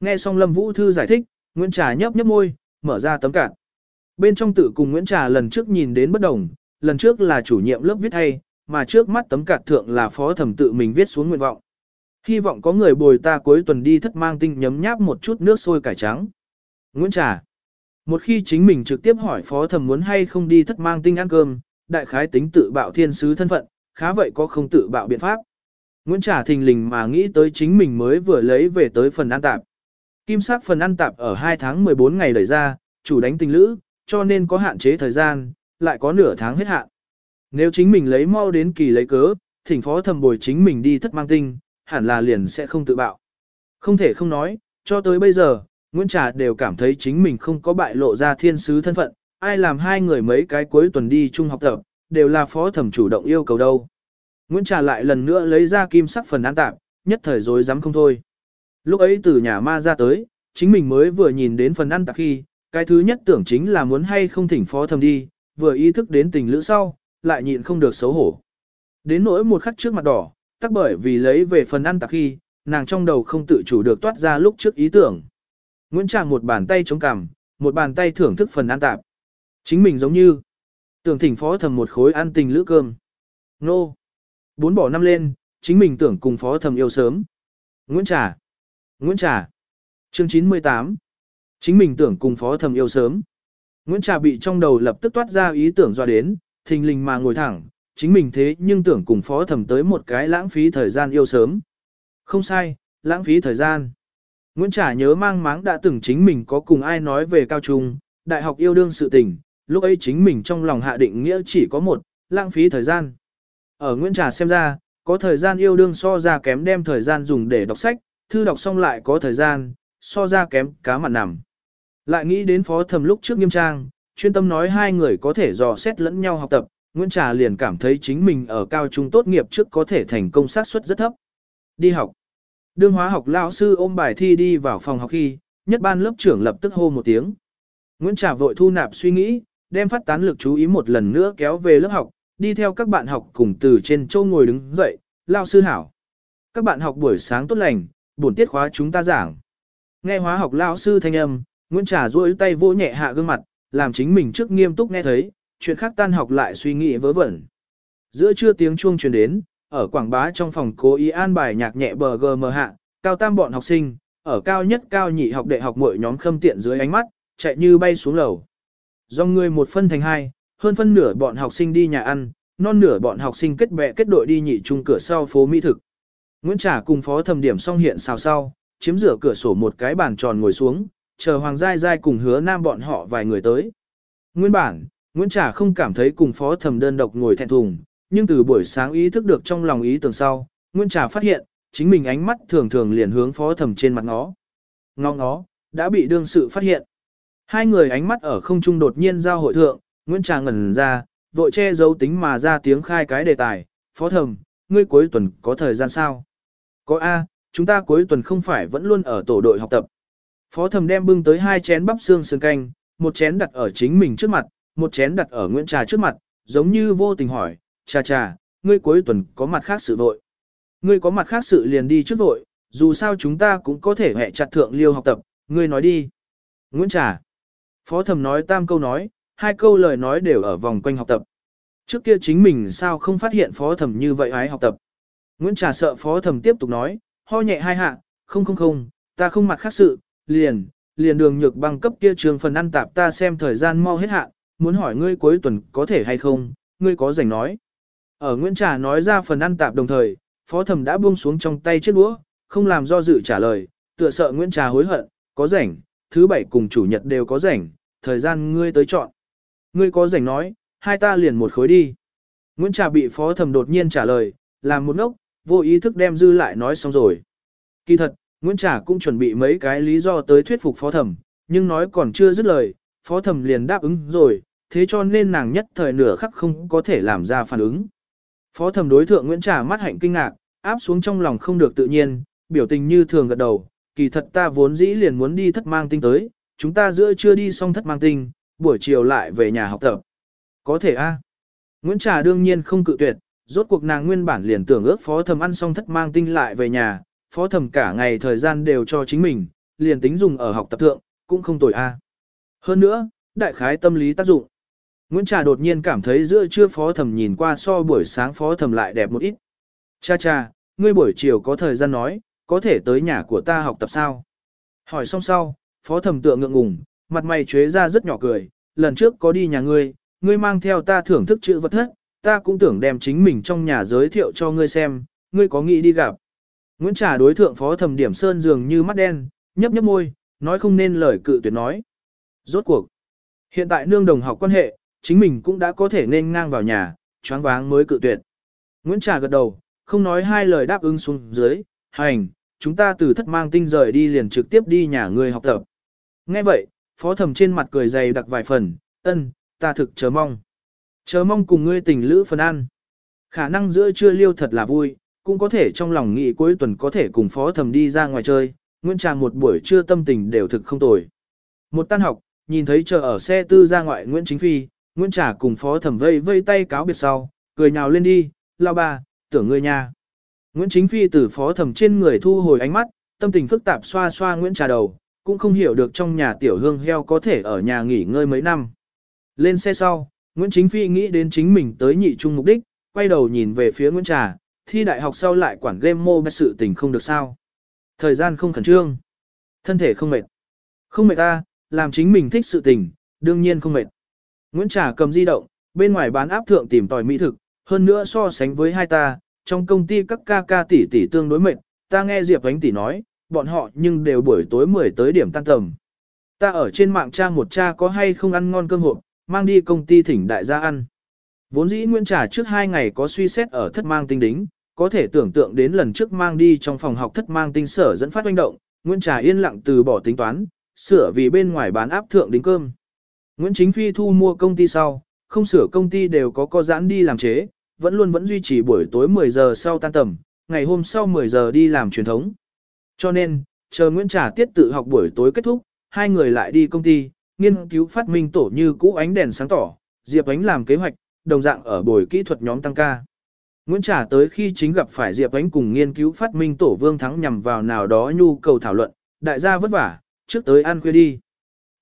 Nghe xong Lâm Vũ Thư giải thích, Nguyễn Trà nhấp nhấp môi, mở ra tấm cản. Bên trong tự cùng Nguyễn Trà lần trước nhìn đến bất đồng, lần trước là chủ nhiệm lớp viết hay, mà trước mắt tấm cạt thượng là phó thẩm tự mình viết xuống nguyện vọng. Hy vọng có người bồi ta cuối tuần đi thất mang tinh nhấm nháp một chút nước sôi cải trắng. Nguyễn Trà. Một khi chính mình trực tiếp hỏi phó thẩm muốn hay không đi thất mang tinh ăn cơm, đại khái tính tự bạo thiên sứ thân phận, khá vậy có không tự bạo biện pháp. Nguyễn Trà thình lình mà nghĩ tới chính mình mới vừa lấy về tới phần ăn tạp. Kim sắc phần ăn tạp ở 2 tháng 14 ngày đẩy ra, chủ đánh tình lữ, cho nên có hạn chế thời gian, lại có nửa tháng hết hạn. Nếu chính mình lấy mau đến kỳ lấy cớ, thỉnh phó thầm bồi chính mình đi thất mang tinh, hẳn là liền sẽ không tự bạo. Không thể không nói, cho tới bây giờ, Nguyễn Trà đều cảm thấy chính mình không có bại lộ ra thiên sứ thân phận, ai làm hai người mấy cái cuối tuần đi chung học tập, đều là phó thẩm chủ động yêu cầu đâu. Nguyễn Trà lại lần nữa lấy ra kim sắc phần an tạp, nhất thời dối dám không thôi. Lúc ấy từ nhà ma ra tới, chính mình mới vừa nhìn đến phần ăn tạp khi, cái thứ nhất tưởng chính là muốn hay không thỉnh phó thẩm đi, vừa ý thức đến tình lữ sau, lại nhịn không được xấu hổ. Đến nỗi một khắc trước mặt đỏ, tắc bởi vì lấy về phần ăn tạp khi, nàng trong đầu không tự chủ được toát ra lúc trước ý tưởng. Nguyễn Tràng một bàn tay chống cằm, một bàn tay thưởng thức phần ăn tạp. Chính mình giống như tưởng thỉnh phó thầm một khối ăn tình lữ cơm. Nô! Bốn bỏ năm lên, chính mình tưởng cùng phó thầm yêu sớm. Nguyễn Trà! Nguyễn Trà! Chương 98 Chính mình tưởng cùng phó thầm yêu sớm. Nguyễn Trà bị trong đầu lập tức toát ra ý tưởng do đến, thình lình mà ngồi thẳng, chính mình thế nhưng tưởng cùng phó thầm tới một cái lãng phí thời gian yêu sớm. Không sai, lãng phí thời gian. Nguyễn trà nhớ mang máng đã từng chính mình có cùng ai nói về cao trung, đại học yêu đương sự tình, lúc ấy chính mình trong lòng hạ định nghĩa chỉ có một, lãng phí thời gian. Ở Nguyễn Trà xem ra, có thời gian yêu đương so ra kém đem thời gian dùng để đọc sách, thư đọc xong lại có thời gian, so ra kém cá mặt nằm. Lại nghĩ đến phó thầm lúc trước nghiêm trang, chuyên tâm nói hai người có thể dò xét lẫn nhau học tập, Nguyễn Trà liền cảm thấy chính mình ở cao trung tốt nghiệp trước có thể thành công sát suất rất thấp. Đi học. Đương hóa học lão sư ôm bài thi đi vào phòng học khi, nhất ban lớp trưởng lập tức hô một tiếng. Nguyễn Trà vội thu nạp suy nghĩ, đem phát tán lực chú ý một lần nữa kéo về lớp học, đi theo các bạn học cùng từ trên châu ngồi đứng dậy, lao sư hảo. Các bạn học buổi sáng tốt lành, buổi tiết khóa chúng ta giảng. Nghe hóa học lao sư thanh âm, Nguyễn Trà duỗi tay vỗ nhẹ hạ gương mặt, làm chính mình trước nghiêm túc nghe thấy, chuyện khác tan học lại suy nghĩ vớ vẩn. Giữa trưa tiếng chuông truyền đến, ở quảng bá trong phòng cố ý an bài nhạc nhẹ bờ gm hạ, cao tam bọn học sinh, ở cao nhất cao nhị học đệ học mỗi nhóm khâm tiện dưới ánh mắt, chạy như bay xuống lầu. Do người một phân thành hai, hơn phân nửa bọn học sinh đi nhà ăn, non nửa bọn học sinh kết bè kết đội đi nhị chung cửa sau phố mỹ thực. Nguyễn Trà cùng phó thẩm điểm xong hiện xào sau, chiếm rửa cửa sổ một cái bàn tròn ngồi xuống, chờ Hoàng Giai Giai cùng hứa nam bọn họ vài người tới. Nguyên bản, Nguyễn Trà không cảm thấy cùng phó thẩm đơn độc ngồi thẹn thùng, nhưng từ buổi sáng ý thức được trong lòng ý tưởng sau, Nguyễn Trà phát hiện, chính mình ánh mắt thường thường liền hướng phó thẩm trên mặt ngó. Ngó ngó, đã bị đương sự phát hiện. Hai người ánh mắt ở không trung đột nhiên giao hội thượng, Nguyễn Trà ngẩn ra, vội che giấu tính mà ra tiếng khai cái đề tài, phó thẩm, ngươi cuối tuần có thời gian sao? Có A, chúng ta cuối tuần không phải vẫn luôn ở tổ đội học tập. Phó Thầm đem bưng tới hai chén bắp xương sườn canh, một chén đặt ở chính mình trước mặt, một chén đặt ở Nguyễn Trà trước mặt, giống như vô tình hỏi, cha cha, ngươi cuối tuần có mặt khác sự vội. Ngươi có mặt khác sự liền đi trước vội, dù sao chúng ta cũng có thể hẹ chặt thượng liêu học tập, ngươi nói đi. Nguyễn Trà. Phó Thầm nói tam câu nói, hai câu lời nói đều ở vòng quanh học tập. Trước kia chính mình sao không phát hiện phó Thầm như vậy ái học tập. Nguyễn Trà sợ phó Thầm tiếp tục nói, ho nhẹ hai hạ, không không không, ta không mặt khác sự, liền, liền đường nhược băng cấp kia trường phần ăn tạp ta xem thời gian mau hết hạn, muốn hỏi ngươi cuối tuần có thể hay không, ngươi có rảnh nói. Ở Nguyễn Trà nói ra phần ăn tạp đồng thời, phó thẩm đã buông xuống trong tay chiếc đũa, không làm do dự trả lời, tựa sợ Nguyễn Trà hối hận, có rảnh, thứ bảy cùng chủ nhật đều có rảnh, thời gian ngươi tới chọn. Ngươi có rảnh nói, hai ta liền một khối đi. Nguyễn Trà bị phó thẩm đột nhiên trả lời, làm một ngốc, vô ý thức đem dư lại nói xong rồi. Kỳ thật, Nguyễn Trà cũng chuẩn bị mấy cái lý do tới thuyết phục phó thẩm, nhưng nói còn chưa dứt lời, phó thẩm liền đáp ứng rồi, thế cho nên nàng nhất thời nửa khắc không có thể làm ra phản ứng. Phó thẩm đối thượng Nguyễn Trà mắt hạnh kinh ngạc, áp xuống trong lòng không được tự nhiên, biểu tình như thường gật đầu, kỳ thật ta vốn dĩ liền muốn đi thất mang tinh tới, chúng ta giữa chưa đi xong thất mang tinh, buổi chiều lại về nhà học tập. Có thể a Nguyễn Trà đương nhiên không cự tuyệt, rốt cuộc nàng nguyên bản liền tưởng ước phó thẩm ăn xong thất mang tinh lại về nhà, phó thẩm cả ngày thời gian đều cho chính mình, liền tính dùng ở học tập thượng, cũng không tồi a Hơn nữa, đại khái tâm lý tác dụng. Nguyễn Trà đột nhiên cảm thấy giữa trưa phó thẩm nhìn qua so buổi sáng phó thẩm lại đẹp một ít. Cha cha, ngươi buổi chiều có thời gian nói, có thể tới nhà của ta học tập sao? Hỏi xong sau, phó thẩm tượng ngượng ngùng, mặt mày chế ra rất nhỏ cười, lần trước có đi nhà ngươi, ngươi mang theo ta thưởng thức chữ vật thất, ta cũng tưởng đem chính mình trong nhà giới thiệu cho ngươi xem, ngươi có nghĩ đi gặp. Nguyễn Trà đối thượng phó thẩm điểm sơn dường như mắt đen, nhấp nhấp môi, nói không nên lời cự tuyệt nói. Rốt cuộc, hiện tại nương đồng học quan hệ, chính mình cũng đã có thể nên ngang vào nhà, choáng váng mới cự tuyệt. Nguyễn Trà gật đầu, không nói hai lời đáp ứng xuống dưới, hành, chúng ta từ thất mang tinh rời đi liền trực tiếp đi nhà người học tập. Nghe vậy, phó thẩm trên mặt cười dày đặc vài phần, ân, ta thực chờ mong. Chờ mong cùng ngươi tình lữ phần ăn. Khả năng giữa trưa liêu thật là vui, cũng có thể trong lòng nghĩ cuối tuần có thể cùng phó thẩm đi ra ngoài chơi, Nguyễn Trà một buổi trưa tâm tình đều thực không tồi. Một tan học, nhìn thấy chờ ở xe tư ra ngoại Nguyễn Chính Phi, Nguyễn Trà cùng phó thẩm vây vây tay cáo biệt sau, cười nhào lên đi, lao bà tưởng ngươi nha. Nguyễn Chính Phi từ phó thẩm trên người thu hồi ánh mắt, tâm tình phức tạp xoa xoa Nguyễn Trà đầu, cũng không hiểu được trong nhà tiểu hương heo có thể ở nhà nghỉ ngơi mấy năm. Lên xe sau, Nguyễn Chính Phi nghĩ đến chính mình tới nhị trung mục đích, quay đầu nhìn về phía Nguyễn Trà, thi đại học sau lại quản game mô sự tình không được sao. Thời gian không khẩn trương, thân thể không mệt. Không mệt ta, làm chính mình thích sự tình, đương nhiên không mệt. Nguyễn Trà cầm di động, bên ngoài bán áp thượng tìm tòi mỹ thực, hơn nữa so sánh với hai ta, trong công ty các ca ca tỷ tỷ tương đối mệt, ta nghe Diệp Ánh tỷ nói, bọn họ nhưng đều buổi tối 10 tới điểm tan tầm. Ta ở trên mạng tra một cha có hay không ăn ngon cơm hộp, mang đi công ty thỉnh đại gia ăn. Vốn dĩ Nguyễn Trà trước hai ngày có suy xét ở thất mang tinh đính, có thể tưởng tượng đến lần trước mang đi trong phòng học thất mang tinh sở dẫn phát hoành động, Nguyễn Trà yên lặng từ bỏ tính toán, sửa vì bên ngoài bán áp thượng đính cơm. Nguyễn Chính Phi thu mua công ty sau, không sửa công ty đều có co giãn đi làm chế, vẫn luôn vẫn duy trì buổi tối 10 giờ sau tan tầm, ngày hôm sau 10 giờ đi làm truyền thống. Cho nên, chờ Nguyễn Trà tiết tự học buổi tối kết thúc, hai người lại đi công ty, nghiên cứu phát minh tổ như cũ ánh đèn sáng tỏ, Diệp Ánh làm kế hoạch, đồng dạng ở buổi kỹ thuật nhóm tăng ca. Nguyễn Trà tới khi chính gặp phải Diệp Ánh cùng nghiên cứu phát minh tổ Vương Thắng nhằm vào nào đó nhu cầu thảo luận, đại gia vất vả, trước tới ăn khuya đi.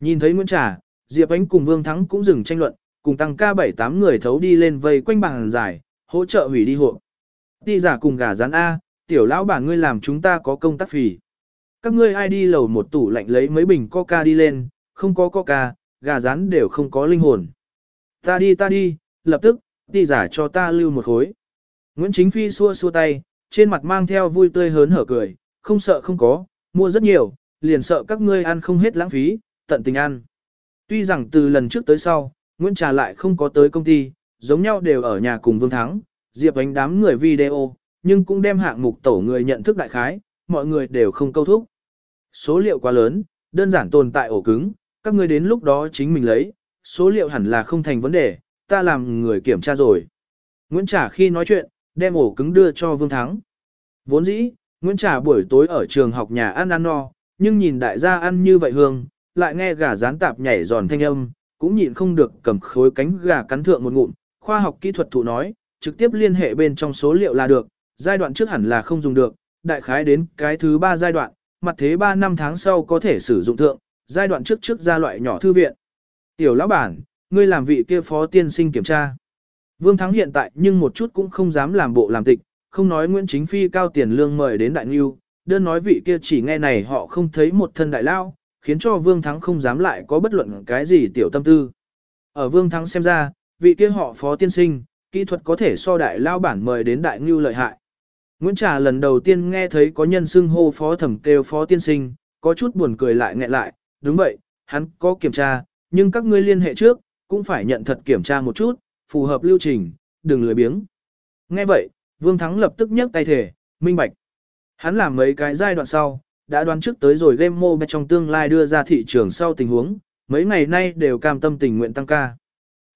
Nhìn thấy Nguyễn Trà, Diệp Ánh cùng Vương Thắng cũng dừng tranh luận, cùng tăng ca 7-8 người thấu đi lên vây quanh bàn giải, hỗ trợ hủy đi hộ. Đi giả cùng gà rán A, tiểu lão bà ngươi làm chúng ta có công tác phì. Các ngươi ai đi lầu một tủ lạnh lấy mấy bình coca đi lên, không có coca, gà rán đều không có linh hồn. Ta đi ta đi, lập tức, đi giả cho ta lưu một khối. Nguyễn Chính Phi xua xua tay, trên mặt mang theo vui tươi hớn hở cười, không sợ không có, mua rất nhiều, liền sợ các ngươi ăn không hết lãng phí, tận tình ăn. Tuy rằng từ lần trước tới sau, Nguyễn Trà lại không có tới công ty, giống nhau đều ở nhà cùng Vương Thắng, Diệp ánh đám người video, nhưng cũng đem hạng mục tổ người nhận thức đại khái, mọi người đều không câu thúc. Số liệu quá lớn, đơn giản tồn tại ổ cứng, các ngươi đến lúc đó chính mình lấy, số liệu hẳn là không thành vấn đề, ta làm người kiểm tra rồi. Nguyễn Trả khi nói chuyện, đem ổ cứng đưa cho Vương Thắng. Vốn dĩ, Nguyễn Trả buổi tối ở trường học nhà ăn ăn no, nhưng nhìn đại gia ăn như vậy hương, lại nghe gà rán tạp nhảy giòn thanh âm, cũng nhịn không được cầm khối cánh gà cắn thượng một ngụm, khoa học kỹ thuật thủ nói, trực tiếp liên hệ bên trong số liệu là được, giai đoạn trước hẳn là không dùng được, đại khái đến cái thứ ba giai đoạn, mặt thế 3 năm tháng sau có thể sử dụng thượng, giai đoạn trước trước ra loại nhỏ thư viện. Tiểu lão bản, ngươi làm vị kia phó tiên sinh kiểm tra. Vương Thắng hiện tại nhưng một chút cũng không dám làm bộ làm tịch, không nói Nguyễn Chính Phi cao tiền lương mời đến đại nghiêu, đơn nói vị kia chỉ nghe này họ không thấy một thân đại lao, khiến cho Vương Thắng không dám lại có bất luận cái gì tiểu tâm tư. Ở Vương Thắng xem ra, vị kia họ phó tiên sinh, kỹ thuật có thể so đại lao bản mời đến đại ngưu lợi hại. Nguyễn Trà lần đầu tiên nghe thấy có nhân xưng hô phó thẩm kêu phó tiên sinh, có chút buồn cười lại nghẹn lại, đúng vậy, hắn có kiểm tra, nhưng các ngươi liên hệ trước, cũng phải nhận thật kiểm tra một chút, phù hợp lưu trình, đừng lười biếng. Nghe vậy, Vương Thắng lập tức nhấc tay thể, minh bạch. Hắn làm mấy cái giai đoạn sau, đã đoán trước tới rồi game mobile trong tương lai đưa ra thị trường sau tình huống, mấy ngày nay đều cam tâm tình nguyện tăng ca.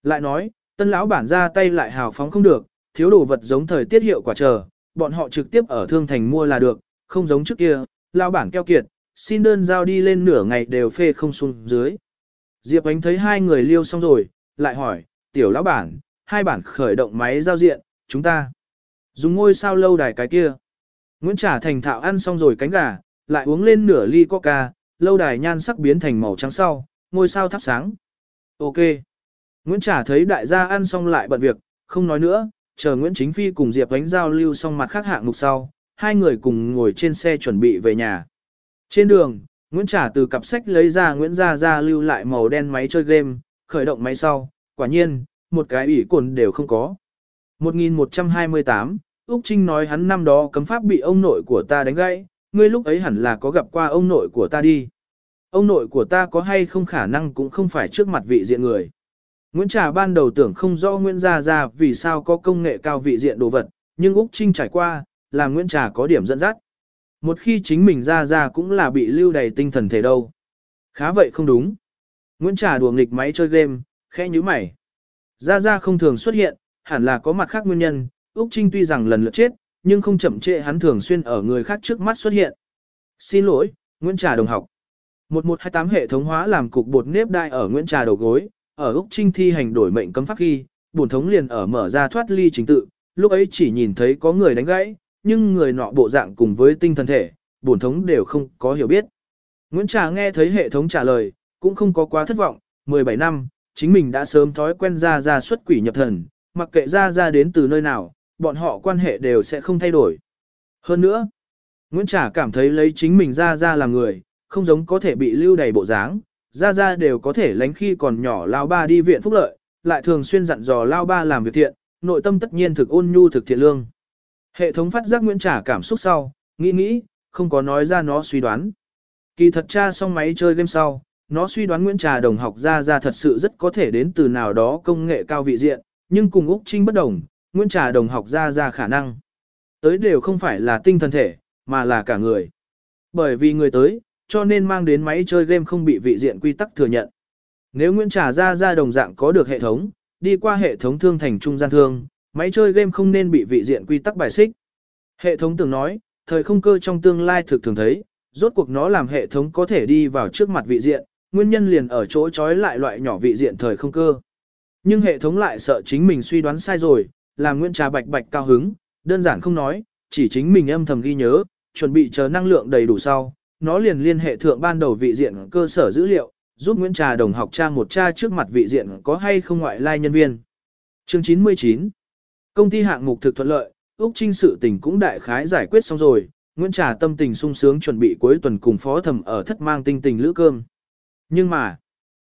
Lại nói, tân lão bản ra tay lại hào phóng không được, thiếu đồ vật giống thời tiết hiệu quả chờ, bọn họ trực tiếp ở thương thành mua là được, không giống trước kia, lão bản keo kiệt, xin đơn giao đi lên nửa ngày đều phê không xuống dưới. Diệp Ánh thấy hai người liêu xong rồi, lại hỏi, tiểu lão bản, hai bản khởi động máy giao diện, chúng ta dùng ngôi sao lâu đài cái kia. Nguyễn Trả Thành thạo ăn xong rồi cánh gà, lại uống lên nửa ly coca, lâu đài nhan sắc biến thành màu trắng sau, ngôi sao thắp sáng. Ok. Nguyễn Trả thấy đại gia ăn xong lại bận việc, không nói nữa, chờ Nguyễn Chính Phi cùng Diệp Ánh giao lưu xong mặt khác hạng mục sau, hai người cùng ngồi trên xe chuẩn bị về nhà. Trên đường, Nguyễn Trả từ cặp sách lấy ra Nguyễn Gia Gia lưu lại màu đen máy chơi game, khởi động máy sau, quả nhiên, một cái ủy cồn đều không có. 1128, Úc Trinh nói hắn năm đó cấm pháp bị ông nội của ta đánh gãy, ngươi lúc ấy hẳn là có gặp qua ông nội của ta đi. Ông nội của ta có hay không khả năng cũng không phải trước mặt vị diện người. Nguyễn Trà ban đầu tưởng không rõ Nguyễn Gia Gia vì sao có công nghệ cao vị diện đồ vật, nhưng Úc Trinh trải qua, là Nguyễn Trà có điểm dẫn dắt. Một khi chính mình Gia Gia cũng là bị lưu đầy tinh thần thể đâu. Khá vậy không đúng. Nguyễn Trà đùa nghịch máy chơi game, khẽ nhíu mày. Gia Gia không thường xuất hiện, hẳn là có mặt khác nguyên nhân, Úc Trinh tuy rằng lần lượt chết, nhưng không chậm trễ hắn thường xuyên ở người khác trước mắt xuất hiện. Xin lỗi, Nguyễn Trà đồng học. 1128 hệ thống hóa làm cục bột nếp đai ở Nguyễn Trà đầu gối, ở Úc Trinh thi hành đổi mệnh cấm pháp khi, bổn thống liền ở mở ra thoát ly chính tự, lúc ấy chỉ nhìn thấy có người đánh gãy, nhưng người nọ bộ dạng cùng với tinh thần thể, bổn thống đều không có hiểu biết. Nguyễn Trà nghe thấy hệ thống trả lời, cũng không có quá thất vọng, 17 năm, chính mình đã sớm thói quen ra ra xuất quỷ nhập thần, mặc kệ ra ra đến từ nơi nào, bọn họ quan hệ đều sẽ không thay đổi. Hơn nữa, Nguyễn Trà cảm thấy lấy chính mình ra ra làm người, không giống có thể bị lưu đầy bộ dáng, ra ra đều có thể lánh khi còn nhỏ lao ba đi viện phúc lợi, lại thường xuyên dặn dò lao ba làm việc thiện, nội tâm tất nhiên thực ôn nhu thực thiện lương. Hệ thống phát giác Nguyễn Trà cảm xúc sau, nghĩ nghĩ, không có nói ra nó suy đoán. Kỳ thật tra xong máy chơi game sau, nó suy đoán Nguyễn Trà đồng học ra ra thật sự rất có thể đến từ nào đó công nghệ cao vị diện, nhưng cùng Úc Trinh bất đồng, Nguyễn Trà đồng học ra ra khả năng. Tới đều không phải là tinh thần thể, mà là cả người. Bởi vì người tới, cho nên mang đến máy chơi game không bị vị diện quy tắc thừa nhận. Nếu Nguyễn Trà ra ra đồng dạng có được hệ thống, đi qua hệ thống thương thành trung gian thương, máy chơi game không nên bị vị diện quy tắc bài xích. Hệ thống từng nói, thời không cơ trong tương lai thực thường thấy, rốt cuộc nó làm hệ thống có thể đi vào trước mặt vị diện, nguyên nhân liền ở chỗ trói lại loại nhỏ vị diện thời không cơ. Nhưng hệ thống lại sợ chính mình suy đoán sai rồi, làm Nguyễn Trà bạch bạch cao hứng, đơn giản không nói, chỉ chính mình âm thầm ghi nhớ, chuẩn bị chờ năng lượng đầy đủ sau, nó liền liên hệ thượng ban đầu vị diện cơ sở dữ liệu, giúp Nguyễn Trà đồng học tra một tra trước mặt vị diện có hay không ngoại lai nhân viên. Chương 99 Công ty hạng mục thực thuận lợi, Úc Trinh sự tình cũng đại khái giải quyết xong rồi, Nguyễn Trà tâm tình sung sướng chuẩn bị cuối tuần cùng phó thẩm ở thất mang tinh tình lữ cơm. Nhưng mà,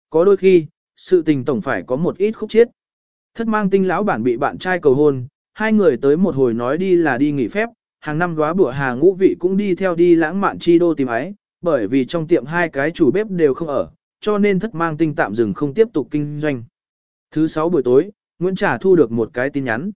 có đôi khi, sự tình tổng phải có một ít khúc chiết. Thất mang tinh lão bản bị bạn trai cầu hôn, hai người tới một hồi nói đi là đi nghỉ phép, hàng năm góa bữa hà ngũ vị cũng đi theo đi lãng mạn chi đô tìm ái, bởi vì trong tiệm hai cái chủ bếp đều không ở, cho nên thất mang tinh tạm dừng không tiếp tục kinh doanh. Thứ sáu buổi tối, Nguyễn Trà thu được một cái tin nhắn.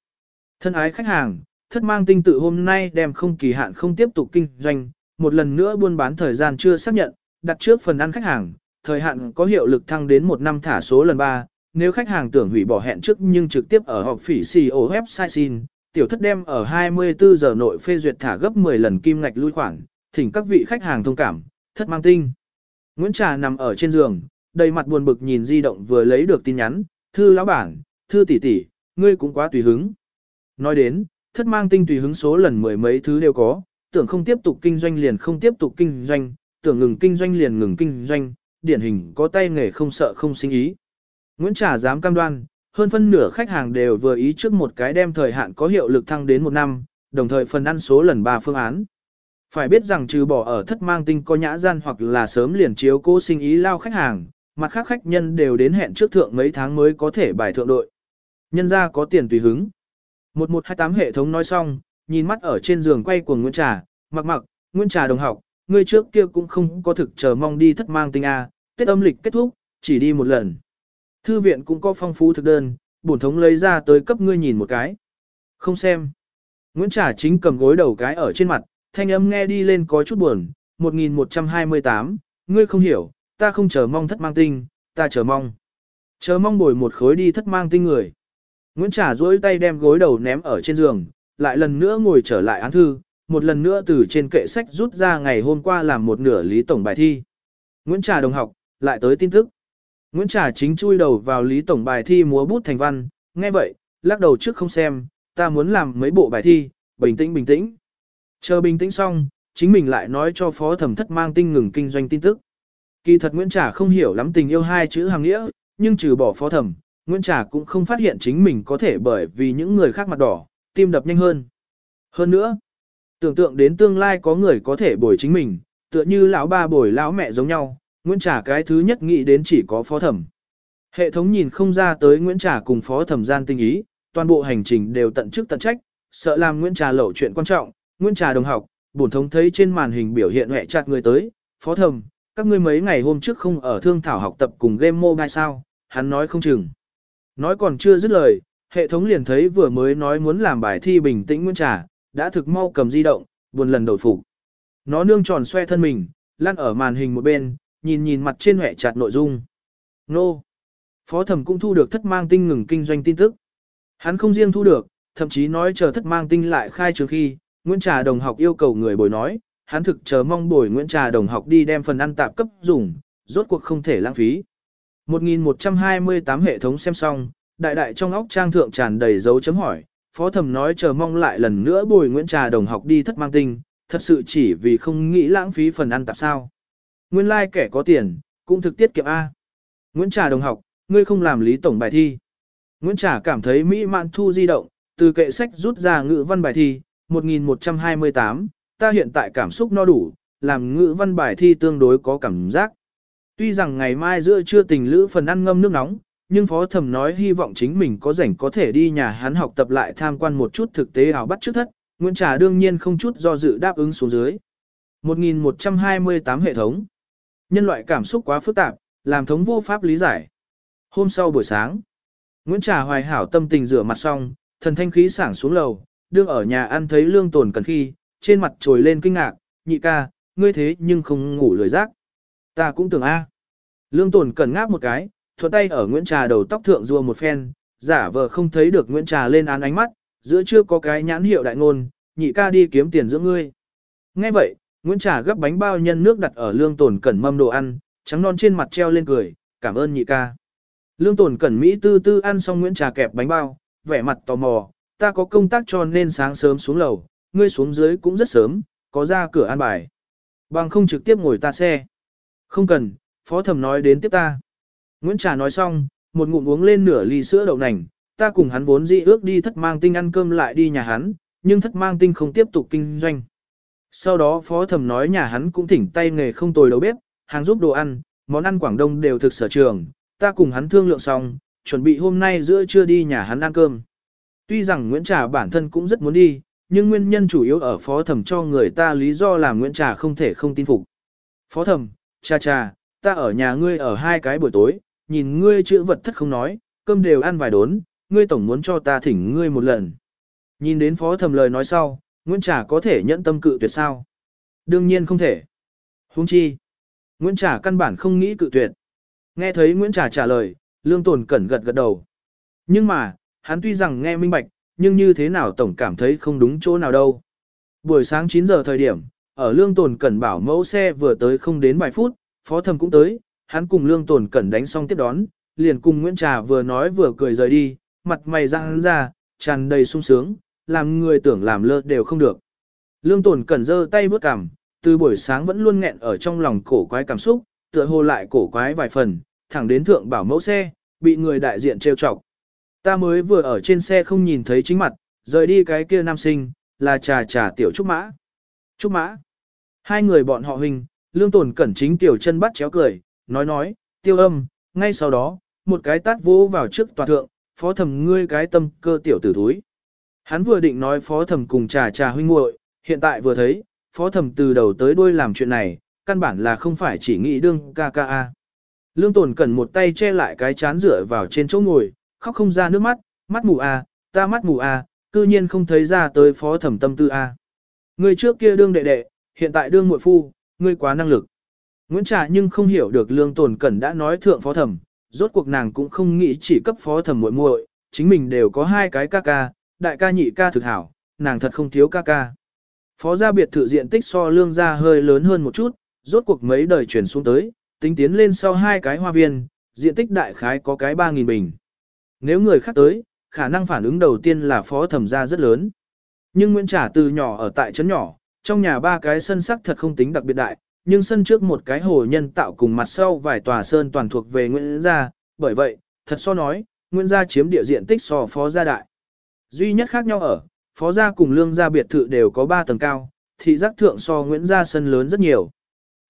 Thân ái khách hàng, thất mang tinh tự hôm nay đem không kỳ hạn không tiếp tục kinh doanh, một lần nữa buôn bán thời gian chưa xác nhận, đặt trước phần ăn khách hàng, thời hạn có hiệu lực thăng đến một năm thả số lần 3, nếu khách hàng tưởng hủy bỏ hẹn trước nhưng trực tiếp ở họp phỉ CEO website xin, tiểu thất đem ở 24 giờ nội phê duyệt thả gấp 10 lần kim ngạch lui khoản, thỉnh các vị khách hàng thông cảm, thất mang tinh. Nguyễn Trà nằm ở trên giường, đầy mặt buồn bực nhìn di động vừa lấy được tin nhắn, thư lão bản, thư tỷ tỷ, ngươi cũng quá tùy hứng. Nói đến, thất mang tinh tùy hứng số lần mười mấy thứ đều có, tưởng không tiếp tục kinh doanh liền không tiếp tục kinh doanh, tưởng ngừng kinh doanh liền ngừng kinh doanh, điển hình có tay nghề không sợ không sinh ý. Nguyễn Trà dám cam đoan, hơn phân nửa khách hàng đều vừa ý trước một cái đem thời hạn có hiệu lực thăng đến một năm, đồng thời phần ăn số lần 3 phương án. Phải biết rằng trừ bỏ ở thất mang tinh có nhã gian hoặc là sớm liền chiếu cố sinh ý lao khách hàng, mặt khác khách nhân đều đến hẹn trước thượng mấy tháng mới có thể bài thượng đội. Nhân ra có tiền tùy hứng. 1128 hệ thống nói xong, nhìn mắt ở trên giường quay của Nguyễn Trà, mặc mặc, Nguyễn Trà đồng học, người trước kia cũng không có thực chờ mong đi thất mang tinh A, Tết âm lịch kết thúc, chỉ đi một lần. Thư viện cũng có phong phú thực đơn, bổn thống lấy ra tới cấp ngươi nhìn một cái. Không xem. Nguyễn Trà chính cầm gối đầu cái ở trên mặt, thanh âm nghe đi lên có chút buồn. 1128, ngươi không hiểu, ta không chờ mong thất mang tinh, ta chờ mong. Chờ mong bồi một khối đi thất mang tinh người. Nguyễn Trà duỗi tay đem gối đầu ném ở trên giường, lại lần nữa ngồi trở lại án thư, một lần nữa từ trên kệ sách rút ra ngày hôm qua làm một nửa lý tổng bài thi. Nguyễn Trà đồng học, lại tới tin tức. Nguyễn Trà chính chui đầu vào lý tổng bài thi múa bút thành văn, nghe vậy, lắc đầu trước không xem, ta muốn làm mấy bộ bài thi, bình tĩnh bình tĩnh. Chờ bình tĩnh xong, chính mình lại nói cho phó thẩm thất mang tinh ngừng kinh doanh tin tức. Kỳ thật Nguyễn Trà không hiểu lắm tình yêu hai chữ hàng nghĩa, nhưng trừ bỏ phó thẩm, Nguyễn Trà cũng không phát hiện chính mình có thể bởi vì những người khác mặt đỏ, tim đập nhanh hơn. Hơn nữa, tưởng tượng đến tương lai có người có thể bồi chính mình, tựa như lão ba bồi lão mẹ giống nhau, Nguyễn Trà cái thứ nhất nghĩ đến chỉ có phó thẩm. Hệ thống nhìn không ra tới Nguyễn Trà cùng phó thẩm gian tinh ý, toàn bộ hành trình đều tận chức tận trách, sợ làm Nguyễn Trà lẩu chuyện quan trọng, Nguyễn Trà đồng học, bổn thống thấy trên màn hình biểu hiện hẹ chặt người tới, phó thẩm, các ngươi mấy ngày hôm trước không ở thương thảo học tập cùng game mobile sao, hắn nói không chừng. Nói còn chưa dứt lời, hệ thống liền thấy vừa mới nói muốn làm bài thi bình tĩnh Nguyễn Trà, đã thực mau cầm di động, buồn lần đổi phục. Nó nương tròn xoe thân mình, lăn ở màn hình một bên, nhìn nhìn mặt trên hệ chặt nội dung. Nô! Phó thẩm cũng thu được thất mang tinh ngừng kinh doanh tin tức. Hắn không riêng thu được, thậm chí nói chờ thất mang tinh lại khai trừ khi, Nguyễn Trà đồng học yêu cầu người bồi nói, hắn thực chờ mong bồi Nguyễn Trà đồng học đi đem phần ăn tạp cấp dùng, rốt cuộc không thể lãng phí. 1128 hệ thống xem xong, đại đại trong óc trang thượng tràn đầy dấu chấm hỏi, phó thẩm nói chờ mong lại lần nữa bồi Nguyễn Trà đồng học đi thất mang tinh, thật sự chỉ vì không nghĩ lãng phí phần ăn tạp sao. Nguyên lai like kẻ có tiền, cũng thực tiết kiệm A. Nguyễn Trà đồng học, ngươi không làm lý tổng bài thi. Nguyễn Trà cảm thấy mỹ mạn thu di động, từ kệ sách rút ra ngữ văn bài thi, 1128, ta hiện tại cảm xúc no đủ, làm ngữ văn bài thi tương đối có cảm giác. Tuy rằng ngày mai giữa trưa tình lữ phần ăn ngâm nước nóng, nhưng phó thẩm nói hy vọng chính mình có rảnh có thể đi nhà hắn học tập lại tham quan một chút thực tế ảo bắt trước thất, Nguyễn Trà đương nhiên không chút do dự đáp ứng xuống dưới. 1128 hệ thống. Nhân loại cảm xúc quá phức tạp, làm thống vô pháp lý giải. Hôm sau buổi sáng, Nguyễn Trà hoài hảo tâm tình rửa mặt xong, thần thanh khí sảng xuống lầu, đương ở nhà ăn thấy lương tồn cần khi, trên mặt trồi lên kinh ngạc, nhị ca, ngươi thế nhưng không ngủ lười giác. Ta cũng tưởng a. Lương tồn cần ngáp một cái, thuận tay ở Nguyễn Trà đầu tóc thượng rua một phen, giả vờ không thấy được Nguyễn Trà lên án ánh mắt, giữa chưa có cái nhãn hiệu đại ngôn, nhị ca đi kiếm tiền giữa ngươi. Nghe vậy, Nguyễn Trà gấp bánh bao nhân nước đặt ở lương tồn cẩn mâm đồ ăn, trắng non trên mặt treo lên cười, cảm ơn nhị ca. Lương tồn cẩn Mỹ tư tư ăn xong Nguyễn Trà kẹp bánh bao, vẻ mặt tò mò, ta có công tác cho nên sáng sớm xuống lầu, ngươi xuống dưới cũng rất sớm, có ra cửa ăn bài. Bằng không trực tiếp ngồi ta xe. Không cần, phó thẩm nói đến tiếp ta. Nguyễn Trà nói xong, một ngụm uống lên nửa ly sữa đậu nành, ta cùng hắn vốn dị ước đi thất mang tinh ăn cơm lại đi nhà hắn, nhưng thất mang tinh không tiếp tục kinh doanh. Sau đó phó thẩm nói nhà hắn cũng thỉnh tay nghề không tồi đầu bếp, hàng giúp đồ ăn, món ăn Quảng Đông đều thực sở trường, ta cùng hắn thương lượng xong, chuẩn bị hôm nay giữa trưa đi nhà hắn ăn cơm. Tuy rằng Nguyễn Trà bản thân cũng rất muốn đi, nhưng nguyên nhân chủ yếu ở phó thẩm cho người ta lý do là Nguyễn Trà không thể không tin phục. Phó thẩm, cha cha, ta ở nhà ngươi ở hai cái buổi tối, nhìn ngươi chữ vật thất không nói, cơm đều ăn vài đốn, ngươi tổng muốn cho ta thỉnh ngươi một lần. Nhìn đến phó thẩm lời nói sau, Nguyễn Trà có thể nhận tâm cự tuyệt sao? Đương nhiên không thể. Huống chi. Nguyễn Trà căn bản không nghĩ cự tuyệt. Nghe thấy Nguyễn Trà trả lời, Lương Tồn cẩn gật gật đầu. Nhưng mà, hắn tuy rằng nghe minh bạch, nhưng như thế nào tổng cảm thấy không đúng chỗ nào đâu. Buổi sáng 9 giờ thời điểm, ở Lương Tồn cẩn bảo mẫu xe vừa tới không đến vài phút, phó thầm cũng tới, hắn cùng Lương Tồn cẩn đánh xong tiếp đón, liền cùng Nguyễn Trà vừa nói vừa cười rời đi, mặt mày răng ra, tràn đầy sung sướng, làm người tưởng làm lơ đều không được. Lương Tồn cẩn giơ tay bước cằm, từ buổi sáng vẫn luôn nghẹn ở trong lòng cổ quái cảm xúc, tựa hồ lại cổ quái vài phần, thẳng đến thượng bảo mẫu xe, bị người đại diện trêu chọc. Ta mới vừa ở trên xe không nhìn thấy chính mặt, rời đi cái kia nam sinh, là trà trà tiểu trúc mã. Trúc mã. Hai người bọn họ hình lương tồn cẩn chính tiểu chân bắt chéo cười, nói nói, tiêu âm, ngay sau đó, một cái tát vỗ vào trước tòa thượng, phó thầm ngươi cái tâm cơ tiểu tử thúi. Hắn vừa định nói phó thầm cùng trà trà huynh muội, hiện tại vừa thấy, phó thầm từ đầu tới đuôi làm chuyện này, căn bản là không phải chỉ nghĩ đương ca ca a. Lương tồn cần một tay che lại cái chán rửa vào trên chỗ ngồi, khóc không ra nước mắt, mắt mù a, ta mắt mù a, cư nhiên không thấy ra tới phó thẩm tâm tư a. Người trước kia đương đệ đệ, hiện tại đương muội phu, ngươi quá năng lực. Nguyễn Trà nhưng không hiểu được lương tồn cẩn đã nói thượng phó thẩm, rốt cuộc nàng cũng không nghĩ chỉ cấp phó thẩm muội muội, chính mình đều có hai cái ca ca, đại ca nhị ca thực hảo, nàng thật không thiếu ca ca. Phó gia biệt thự diện tích so lương gia hơi lớn hơn một chút, rốt cuộc mấy đời chuyển xuống tới, tính tiến lên sau hai cái hoa viên, diện tích đại khái có cái 3.000 bình. Nếu người khác tới, khả năng phản ứng đầu tiên là phó thẩm gia rất lớn. Nhưng Nguyễn Trả từ nhỏ ở tại trấn nhỏ, trong nhà ba cái sân sắc thật không tính đặc biệt đại, nhưng sân trước một cái hồ nhân tạo cùng mặt sau vài tòa sơn toàn thuộc về Nguyễn gia, bởi vậy, thật so nói, Nguyễn gia chiếm địa diện tích so phó gia đại. Duy nhất khác nhau ở, phó gia cùng lương gia biệt thự đều có 3 tầng cao, thị giác thượng so Nguyễn gia sân lớn rất nhiều.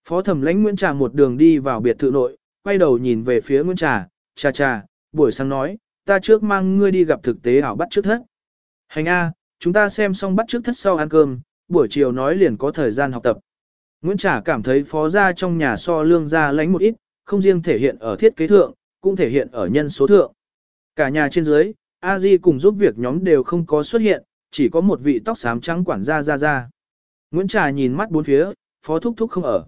Phó thẩm lãnh Nguyễn Trà một đường đi vào biệt thự nội, quay đầu nhìn về phía Nguyễn Trà, trà trà, buổi sáng nói, ta trước mang ngươi đi gặp thực tế ảo bắt trước thất. Hành A, chúng ta xem xong bắt trước thất sau ăn cơm, buổi chiều nói liền có thời gian học tập. Nguyễn Trà cảm thấy phó gia trong nhà so lương gia lánh một ít, không riêng thể hiện ở thiết kế thượng, cũng thể hiện ở nhân số thượng. Cả nhà trên dưới, A Di cùng giúp việc nhóm đều không có xuất hiện, chỉ có một vị tóc xám trắng quản gia ra ra. Nguyễn Trà nhìn mắt bốn phía, phó thúc thúc không ở.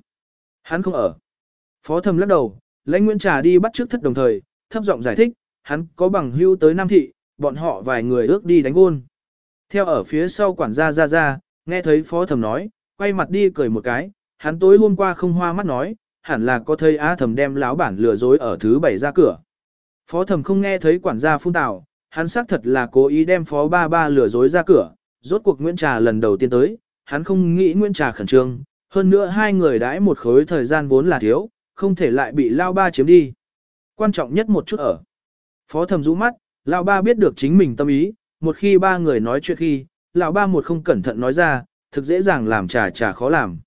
Hắn không ở. Phó thầm lắc đầu, lãnh Nguyễn Trà đi bắt trước thất đồng thời, thấp giọng giải thích, hắn có bằng hưu tới Nam Thị, bọn họ vài người ước đi đánh gôn. Theo ở phía sau quản gia ra ra, nghe thấy phó thầm nói, quay mặt đi cười một cái, hắn tối hôm qua không hoa mắt nói, hẳn là có thấy á thầm đem lão bản lừa dối ở thứ bảy ra cửa. Phó thầm không nghe thấy quản gia phun tào, hắn xác thật là cố ý đem phó ba ba lừa dối ra cửa, rốt cuộc Nguyễn Trà lần đầu tiên tới, hắn không nghĩ Nguyễn Trà khẩn trương, hơn nữa hai người đãi một khối thời gian vốn là thiếu, không thể lại bị lao ba chiếm đi. Quan trọng nhất một chút ở. Phó thầm rũ mắt, lão ba biết được chính mình tâm ý, một khi ba người nói chuyện khi, lão ba một không cẩn thận nói ra, thực dễ dàng làm trà trà khó làm.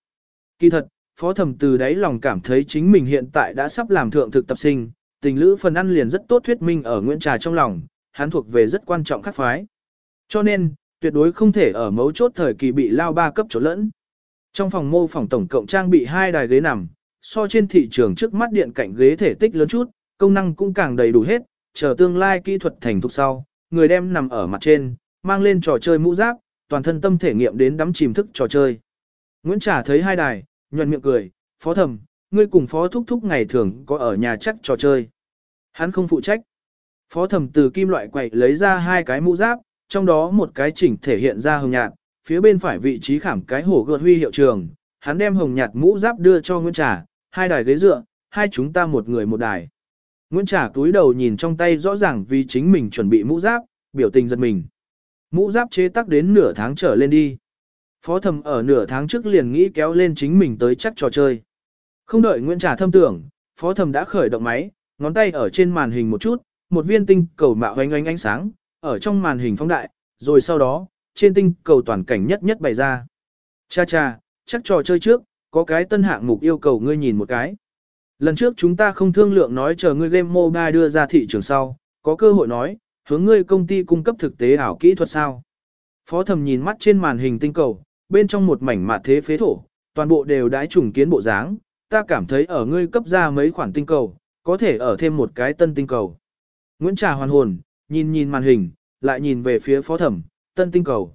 Kỳ thật, phó thẩm từ đáy lòng cảm thấy chính mình hiện tại đã sắp làm thượng thực tập sinh, tình lữ phần ăn liền rất tốt thuyết minh ở Nguyễn Trà trong lòng, hắn thuộc về rất quan trọng khắc phái. Cho nên, tuyệt đối không thể ở mấu chốt thời kỳ bị lao ba cấp chỗ lẫn. Trong phòng mô phòng tổng cộng trang bị hai đài ghế nằm, so trên thị trường trước mắt điện cạnh ghế thể tích lớn chút, công năng cũng càng đầy đủ hết, chờ tương lai kỹ thuật thành thục sau, người đem nằm ở mặt trên, mang lên trò chơi mũ giáp, toàn thân tâm thể nghiệm đến đắm chìm thức trò chơi. Nguyễn Trà thấy hai đài, nhuận miệng cười, phó thầm, ngươi cùng phó thúc thúc ngày thường có ở nhà chắc trò chơi. Hắn không phụ trách. Phó thầm từ kim loại quậy lấy ra hai cái mũ giáp, trong đó một cái chỉnh thể hiện ra hồng nhạt, phía bên phải vị trí khảm cái hổ gợt huy hiệu trường. Hắn đem hồng nhạt mũ giáp đưa cho Nguyễn Trà, hai đài ghế dựa, hai chúng ta một người một đài. Nguyễn Trà túi đầu nhìn trong tay rõ ràng vì chính mình chuẩn bị mũ giáp, biểu tình giật mình. Mũ giáp chế tác đến nửa tháng trở lên đi. Phó thầm ở nửa tháng trước liền nghĩ kéo lên chính mình tới chắc trò chơi. Không đợi Nguyễn Trà thâm tưởng, phó thầm đã khởi động máy, ngón tay ở trên màn hình một chút, một viên tinh cầu mạo ánh ánh ánh sáng, ở trong màn hình phóng đại, rồi sau đó, trên tinh cầu toàn cảnh nhất nhất bày ra. Cha cha, chắc trò chơi trước, có cái tân hạng mục yêu cầu ngươi nhìn một cái. Lần trước chúng ta không thương lượng nói chờ ngươi game mobile đưa ra thị trường sau, có cơ hội nói, hướng ngươi công ty cung cấp thực tế ảo kỹ thuật sao. Phó thầm nhìn mắt trên màn hình tinh cầu, bên trong một mảnh mạ thế phế thổ, toàn bộ đều đãi trùng kiến bộ dáng, ta cảm thấy ở ngươi cấp ra mấy khoản tinh cầu, có thể ở thêm một cái tân tinh cầu. Nguyễn Trà hoàn hồn, nhìn nhìn màn hình, lại nhìn về phía phó thẩm, tân tinh cầu.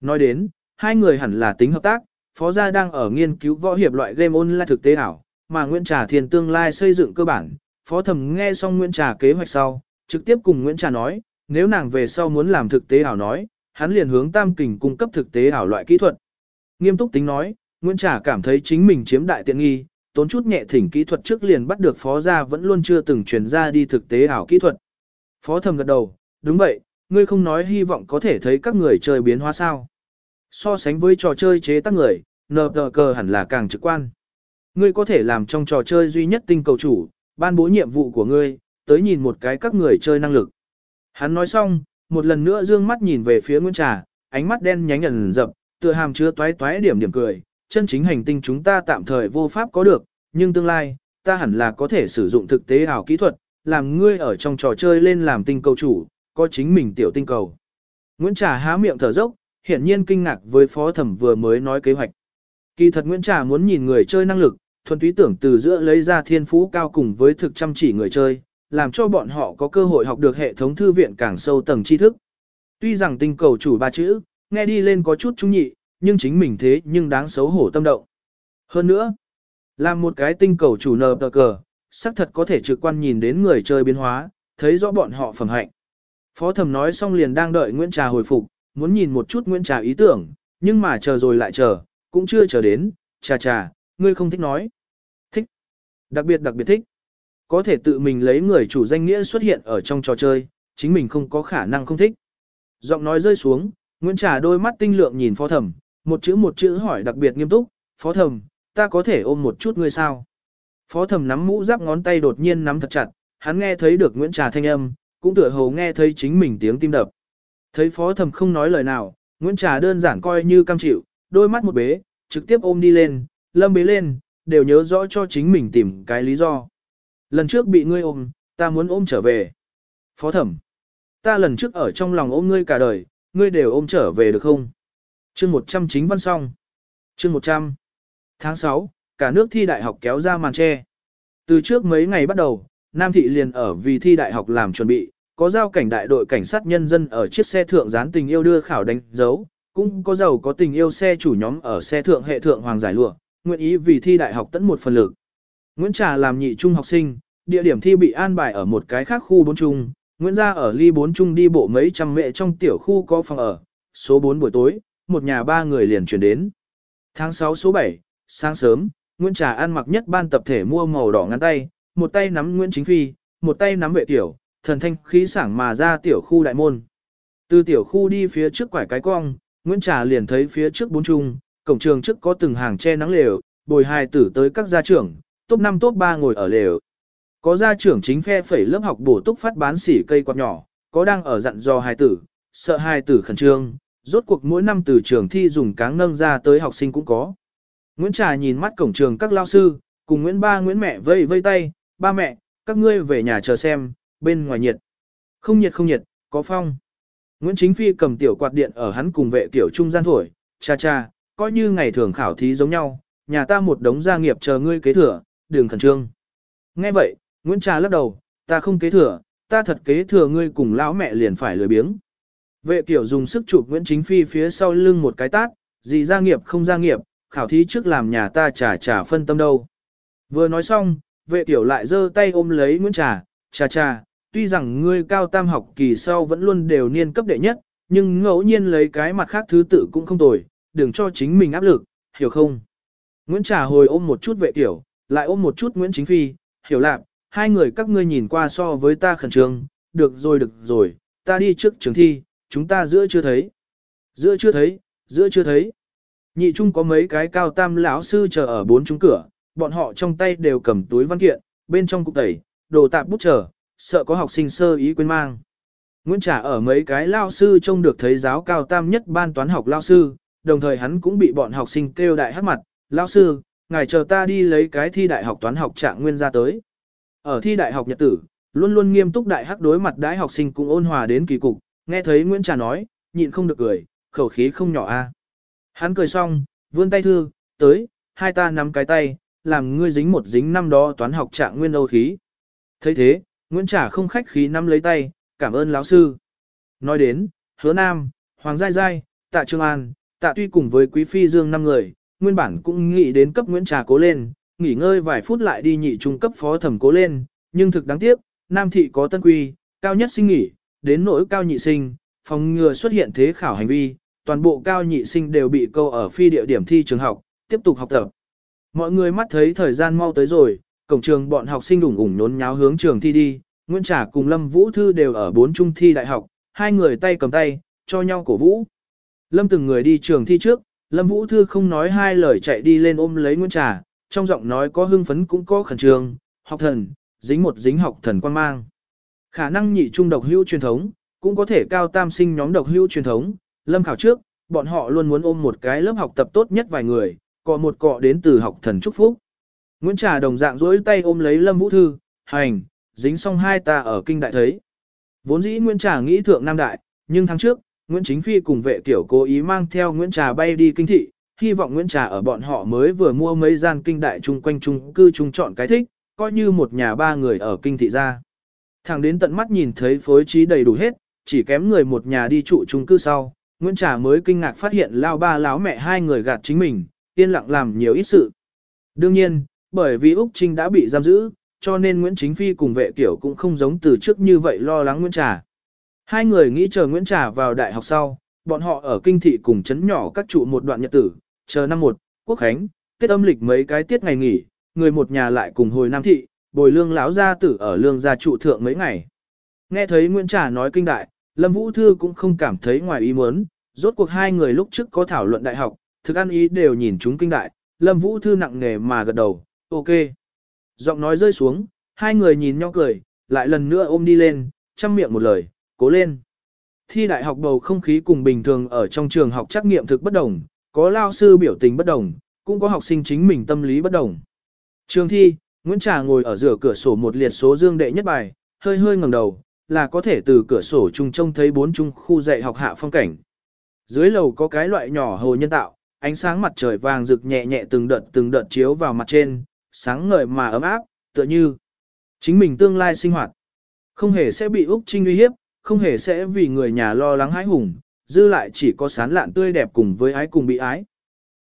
Nói đến, hai người hẳn là tính hợp tác, phó gia đang ở nghiên cứu võ hiệp loại game online thực tế ảo, mà Nguyễn Trà thiền tương lai xây dựng cơ bản. Phó thẩm nghe xong Nguyễn Trà kế hoạch sau, trực tiếp cùng Nguyễn Trà nói, nếu nàng về sau muốn làm thực tế ảo nói, hắn liền hướng Tam Kình cung cấp thực tế ảo loại kỹ thuật. Nghiêm túc tính nói, Nguyễn Trà cảm thấy chính mình chiếm đại tiện nghi, tốn chút nhẹ thỉnh kỹ thuật trước liền bắt được phó gia vẫn luôn chưa từng truyền ra đi thực tế ảo kỹ thuật. Phó thầm gật đầu, đúng vậy, ngươi không nói hy vọng có thể thấy các người chơi biến hóa sao. So sánh với trò chơi chế tác người, nờ tờ cờ hẳn là càng trực quan. Ngươi có thể làm trong trò chơi duy nhất tinh cầu chủ, ban bố nhiệm vụ của ngươi, tới nhìn một cái các người chơi năng lực. Hắn nói xong, một lần nữa dương mắt nhìn về phía Nguyễn Trà, ánh mắt đen nhánh ẩn rậm tựa hàm chứa toái toái điểm điểm cười, chân chính hành tinh chúng ta tạm thời vô pháp có được, nhưng tương lai, ta hẳn là có thể sử dụng thực tế ảo kỹ thuật, làm ngươi ở trong trò chơi lên làm tinh cầu chủ, có chính mình tiểu tinh cầu. Nguyễn Trà há miệng thở dốc, hiển nhiên kinh ngạc với phó thẩm vừa mới nói kế hoạch. Kỳ thật Nguyễn Trà muốn nhìn người chơi năng lực, thuần túy tưởng từ giữa lấy ra thiên phú cao cùng với thực chăm chỉ người chơi, làm cho bọn họ có cơ hội học được hệ thống thư viện càng sâu tầng tri thức. Tuy rằng tinh cầu chủ ba chữ, nghe đi lên có chút trung nhị, nhưng chính mình thế nhưng đáng xấu hổ tâm động. Hơn nữa, làm một cái tinh cầu chủ nờ tờ cờ, xác thật có thể trực quan nhìn đến người chơi biến hóa, thấy rõ bọn họ phẩm hạnh. Phó thẩm nói xong liền đang đợi Nguyễn Trà hồi phục, muốn nhìn một chút Nguyễn Trà ý tưởng, nhưng mà chờ rồi lại chờ, cũng chưa chờ đến, trà trà, ngươi không thích nói. Thích. Đặc biệt đặc biệt thích. Có thể tự mình lấy người chủ danh nghĩa xuất hiện ở trong trò chơi, chính mình không có khả năng không thích. Giọng nói rơi xuống, Nguyễn Trà đôi mắt tinh lượng nhìn phó thẩm, một chữ một chữ hỏi đặc biệt nghiêm túc, phó thẩm, ta có thể ôm một chút ngươi sao? Phó thẩm nắm mũ giáp ngón tay đột nhiên nắm thật chặt, hắn nghe thấy được Nguyễn Trà thanh âm, cũng tựa hồ nghe thấy chính mình tiếng tim đập. Thấy phó thẩm không nói lời nào, Nguyễn Trà đơn giản coi như cam chịu, đôi mắt một bế, trực tiếp ôm đi lên, lâm bế lên, đều nhớ rõ cho chính mình tìm cái lý do. Lần trước bị ngươi ôm, ta muốn ôm trở về. Phó thẩm, ta lần trước ở trong lòng ôm ngươi cả đời, ngươi đều ôm trở về được không? Chương 100 chính văn xong. Chương 100. Tháng 6, cả nước thi đại học kéo ra màn che. Từ trước mấy ngày bắt đầu, Nam Thị liền ở vì thi đại học làm chuẩn bị, có giao cảnh đại đội cảnh sát nhân dân ở chiếc xe thượng dán tình yêu đưa khảo đánh dấu, cũng có giàu có tình yêu xe chủ nhóm ở xe thượng hệ thượng hoàng giải lụa, nguyện ý vì thi đại học tận một phần lực. Nguyễn Trà làm nhị trung học sinh, địa điểm thi bị an bài ở một cái khác khu bốn trung, Nguyễn gia ở ly bốn trung đi bộ mấy trăm mệ trong tiểu khu có phòng ở, số 4 buổi tối, một nhà ba người liền chuyển đến. Tháng 6 số 7, sáng sớm, Nguyễn Trà ăn mặc nhất ban tập thể mua màu đỏ ngắn tay, một tay nắm Nguyễn Chính Phi, một tay nắm vệ tiểu, thần thanh khí sảng mà ra tiểu khu đại môn. Từ tiểu khu đi phía trước quải cái cong, Nguyễn Trà liền thấy phía trước bốn trung, cổng trường trước có từng hàng che nắng lều, bồi hài tử tới các gia trưởng, top 5 top 3 ngồi ở lều. Có gia trưởng chính phe phẩy lớp học bổ túc phát bán xỉ cây quạt nhỏ, có đang ở dặn dò hài tử, sợ hài tử khẩn trương, rốt cuộc mỗi năm từ trường thi dùng cáng nâng ra tới học sinh cũng có. Nguyễn Trà nhìn mắt cổng trường các lao sư, cùng Nguyễn ba Nguyễn mẹ vây vây tay, ba mẹ, các ngươi về nhà chờ xem, bên ngoài nhiệt. Không nhiệt không nhiệt, có phong. Nguyễn Chính Phi cầm tiểu quạt điện ở hắn cùng vệ tiểu trung gian thổi, cha cha, coi như ngày thường khảo thí giống nhau, nhà ta một đống gia nghiệp chờ ngươi kế thừa, đường khẩn trương. Nghe vậy, Nguyễn Trà lắc đầu, ta không kế thừa, ta thật kế thừa ngươi cùng lão mẹ liền phải lười biếng. Vệ tiểu dùng sức chụp Nguyễn Chính Phi phía sau lưng một cái tát, gì gia nghiệp không gia nghiệp, khảo thí trước làm nhà ta trả trả phân tâm đâu. Vừa nói xong, vệ tiểu lại giơ tay ôm lấy Nguyễn Trà, trà trà, tuy rằng ngươi cao tam học kỳ sau vẫn luôn đều niên cấp đệ nhất, nhưng ngẫu nhiên lấy cái mặt khác thứ tự cũng không tồi, đừng cho chính mình áp lực, hiểu không? Nguyễn Trà hồi ôm một chút vệ tiểu, lại ôm một chút Nguyễn Chính Phi, hiểu lạc, hai người các ngươi nhìn qua so với ta khẩn trương, được rồi được rồi, ta đi trước trường thi, chúng ta giữa chưa thấy. Giữa chưa thấy, giữa chưa thấy. Nhị trung có mấy cái cao tam lão sư chờ ở bốn trung cửa, bọn họ trong tay đều cầm túi văn kiện, bên trong cục tẩy, đồ tạp bút chờ, sợ có học sinh sơ ý quên mang. Nguyễn Trả ở mấy cái lao sư trông được thấy giáo cao tam nhất ban toán học lao sư, đồng thời hắn cũng bị bọn học sinh kêu đại hát mặt, lao sư, ngài chờ ta đi lấy cái thi đại học toán học trạng nguyên ra tới. Ở thi đại học nhật tử, luôn luôn nghiêm túc đại hắc đối mặt đãi học sinh cũng ôn hòa đến kỳ cục, nghe thấy Nguyễn Trà nói, nhịn không được cười, khẩu khí không nhỏ a. Hắn cười xong, vươn tay thư, tới, hai ta nắm cái tay, làm ngươi dính một dính năm đó toán học trạng nguyên âu khí. thấy thế, Nguyễn Trà không khách khí nắm lấy tay, cảm ơn lão sư. Nói đến, hứa nam, Hoàng Giai Giai, tạ Trương An, tạ tuy cùng với Quý Phi Dương năm người, nguyên bản cũng nghĩ đến cấp Nguyễn Trà cố lên, nghỉ ngơi vài phút lại đi nhị trung cấp phó thẩm cố lên, nhưng thực đáng tiếc, Nam Thị có tân quy, cao nhất sinh nghỉ, đến nỗi cao nhị sinh, phòng ngừa xuất hiện thế khảo hành vi, toàn bộ cao nhị sinh đều bị câu ở phi địa điểm thi trường học, tiếp tục học tập. Mọi người mắt thấy thời gian mau tới rồi, cổng trường bọn học sinh ủng ủng nhốn nháo hướng trường thi đi, Nguyễn Trà cùng Lâm Vũ Thư đều ở bốn trung thi đại học, hai người tay cầm tay, cho nhau cổ vũ. Lâm từng người đi trường thi trước, Lâm Vũ Thư không nói hai lời chạy đi lên ôm lấy Nguyễn Trà, trong giọng nói có hưng phấn cũng có khẩn trương, học thần, dính một dính học thần quan mang. Khả năng nhị trung độc hữu truyền thống, cũng có thể cao tam sinh nhóm độc hữu truyền thống, lâm khảo trước, bọn họ luôn muốn ôm một cái lớp học tập tốt nhất vài người, cọ một cọ đến từ học thần chúc phúc. Nguyễn Trà đồng dạng dối tay ôm lấy Lâm Vũ Thư, hành, dính xong hai ta ở kinh đại thấy. Vốn dĩ Nguyễn Trà nghĩ thượng Nam Đại, nhưng tháng trước, Nguyễn Chính Phi cùng vệ tiểu cố ý mang theo Nguyễn Trà bay đi kinh thị, hy vọng Nguyễn Trà ở bọn họ mới vừa mua mấy gian kinh đại chung quanh chung cư chung chọn cái thích, coi như một nhà ba người ở kinh thị ra. Thẳng đến tận mắt nhìn thấy phối trí đầy đủ hết, chỉ kém người một nhà đi trụ chung cư sau, Nguyễn Trà mới kinh ngạc phát hiện lao ba láo mẹ hai người gạt chính mình, yên lặng làm nhiều ít sự. Đương nhiên, bởi vì Úc Trinh đã bị giam giữ, cho nên Nguyễn Chính Phi cùng vệ tiểu cũng không giống từ trước như vậy lo lắng Nguyễn Trà. Hai người nghĩ chờ Nguyễn Trà vào đại học sau, bọn họ ở kinh thị cùng chấn nhỏ các trụ một đoạn nhật tử, chờ năm một, quốc khánh, tiết âm lịch mấy cái tiết ngày nghỉ, người một nhà lại cùng hồi Nam thị, bồi lương lão gia tử ở lương gia trụ thượng mấy ngày. Nghe thấy Nguyễn Trà nói kinh đại, Lâm Vũ Thư cũng không cảm thấy ngoài ý muốn, rốt cuộc hai người lúc trước có thảo luận đại học, thực ăn ý đều nhìn chúng kinh đại, Lâm Vũ Thư nặng nề mà gật đầu, ok. Giọng nói rơi xuống, hai người nhìn nhau cười, lại lần nữa ôm đi lên, chăm miệng một lời, cố lên. Thi đại học bầu không khí cùng bình thường ở trong trường học trắc nghiệm thực bất đồng, có lao sư biểu tình bất đồng, cũng có học sinh chính mình tâm lý bất đồng. Trường thi, Nguyễn Trà ngồi ở giữa cửa sổ một liệt số dương đệ nhất bài, hơi hơi ngẩng đầu, là có thể từ cửa sổ trung trông thấy bốn trung khu dạy học hạ phong cảnh. Dưới lầu có cái loại nhỏ hồ nhân tạo, ánh sáng mặt trời vàng rực nhẹ nhẹ từng đợt từng đợt chiếu vào mặt trên, sáng ngời mà ấm áp, tựa như chính mình tương lai sinh hoạt. Không hề sẽ bị Úc Trinh uy hiếp, không hề sẽ vì người nhà lo lắng hãi hùng, dư lại chỉ có sán lạn tươi đẹp cùng với ái cùng bị ái.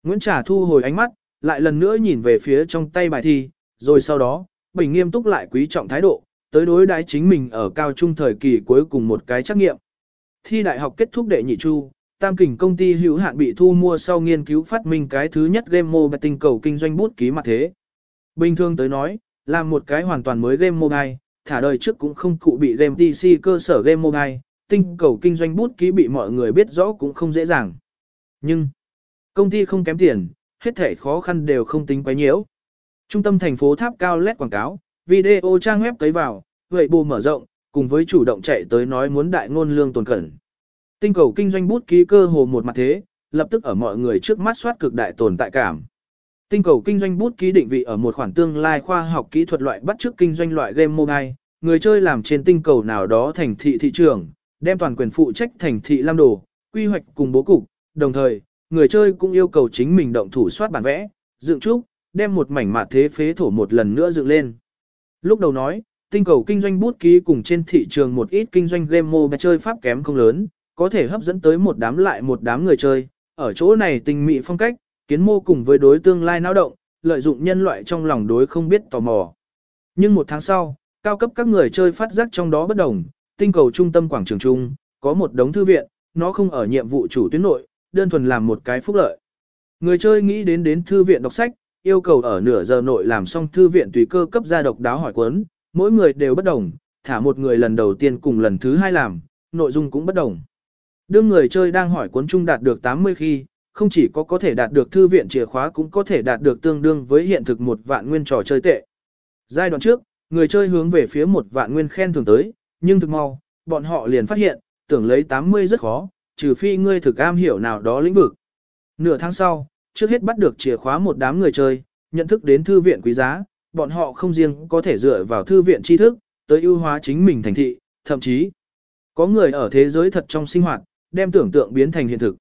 Nguyễn Trà thu hồi ánh mắt, lại lần nữa nhìn về phía trong tay bài thi, rồi sau đó, bình nghiêm túc lại quý trọng thái độ, tới đối đãi chính mình ở cao trung thời kỳ cuối cùng một cái trắc nghiệm. Thi đại học kết thúc đệ nhị chu, Tam kình công ty hữu hạn bị thu mua sau nghiên cứu phát minh cái thứ nhất game mobile tinh cầu kinh doanh bút ký mặt thế. Bình thường tới nói, là một cái hoàn toàn mới game mobile, thả đời trước cũng không cụ bị game DC cơ sở game mobile, tinh cầu kinh doanh bút ký bị mọi người biết rõ cũng không dễ dàng. Nhưng, công ty không kém tiền, hết thể khó khăn đều không tính quá nhiễu. Trung tâm thành phố tháp cao led quảng cáo, video trang web cấy vào, vậy bù mở rộng, cùng với chủ động chạy tới nói muốn đại ngôn lương tồn cẩn. Tinh cầu kinh doanh bút ký cơ hồ một mặt thế, lập tức ở mọi người trước mắt soát cực đại tồn tại cảm. Tinh cầu kinh doanh bút ký định vị ở một khoản tương lai khoa học kỹ thuật loại bắt chước kinh doanh loại game mobile, người chơi làm trên tinh cầu nào đó thành thị thị trường, đem toàn quyền phụ trách thành thị lam đồ, quy hoạch cùng bố cục, đồng thời, người chơi cũng yêu cầu chính mình động thủ soát bản vẽ, dựng trúc, đem một mảnh mạt thế phế thổ một lần nữa dựng lên. Lúc đầu nói, tinh cầu kinh doanh bút ký cùng trên thị trường một ít kinh doanh game mobile chơi pháp kém không lớn, có thể hấp dẫn tới một đám lại một đám người chơi, ở chỗ này tình mị phong cách, kiến mô cùng với đối tương lai náo động, lợi dụng nhân loại trong lòng đối không biết tò mò. Nhưng một tháng sau, cao cấp các người chơi phát giác trong đó bất đồng, tinh cầu trung tâm quảng trường trung, có một đống thư viện, nó không ở nhiệm vụ chủ tuyến nội, đơn thuần làm một cái phúc lợi. Người chơi nghĩ đến đến thư viện đọc sách, yêu cầu ở nửa giờ nội làm xong thư viện tùy cơ cấp ra độc đáo hỏi cuốn, mỗi người đều bất đồng, thả một người lần đầu tiên cùng lần thứ hai làm, nội dung cũng bất đồng. Đương người chơi đang hỏi cuốn trung đạt được 80 khi, không chỉ có có thể đạt được thư viện chìa khóa cũng có thể đạt được tương đương với hiện thực một vạn nguyên trò chơi tệ. Giai đoạn trước, người chơi hướng về phía một vạn nguyên khen thưởng tới, nhưng thực mau, bọn họ liền phát hiện, tưởng lấy 80 rất khó, trừ phi ngươi thực am hiểu nào đó lĩnh vực. Nửa tháng sau, trước hết bắt được chìa khóa một đám người chơi, nhận thức đến thư viện quý giá, bọn họ không riêng có thể dựa vào thư viện tri thức, tới ưu hóa chính mình thành thị, thậm chí có người ở thế giới thật trong sinh hoạt, đem tưởng tượng biến thành hiện thực.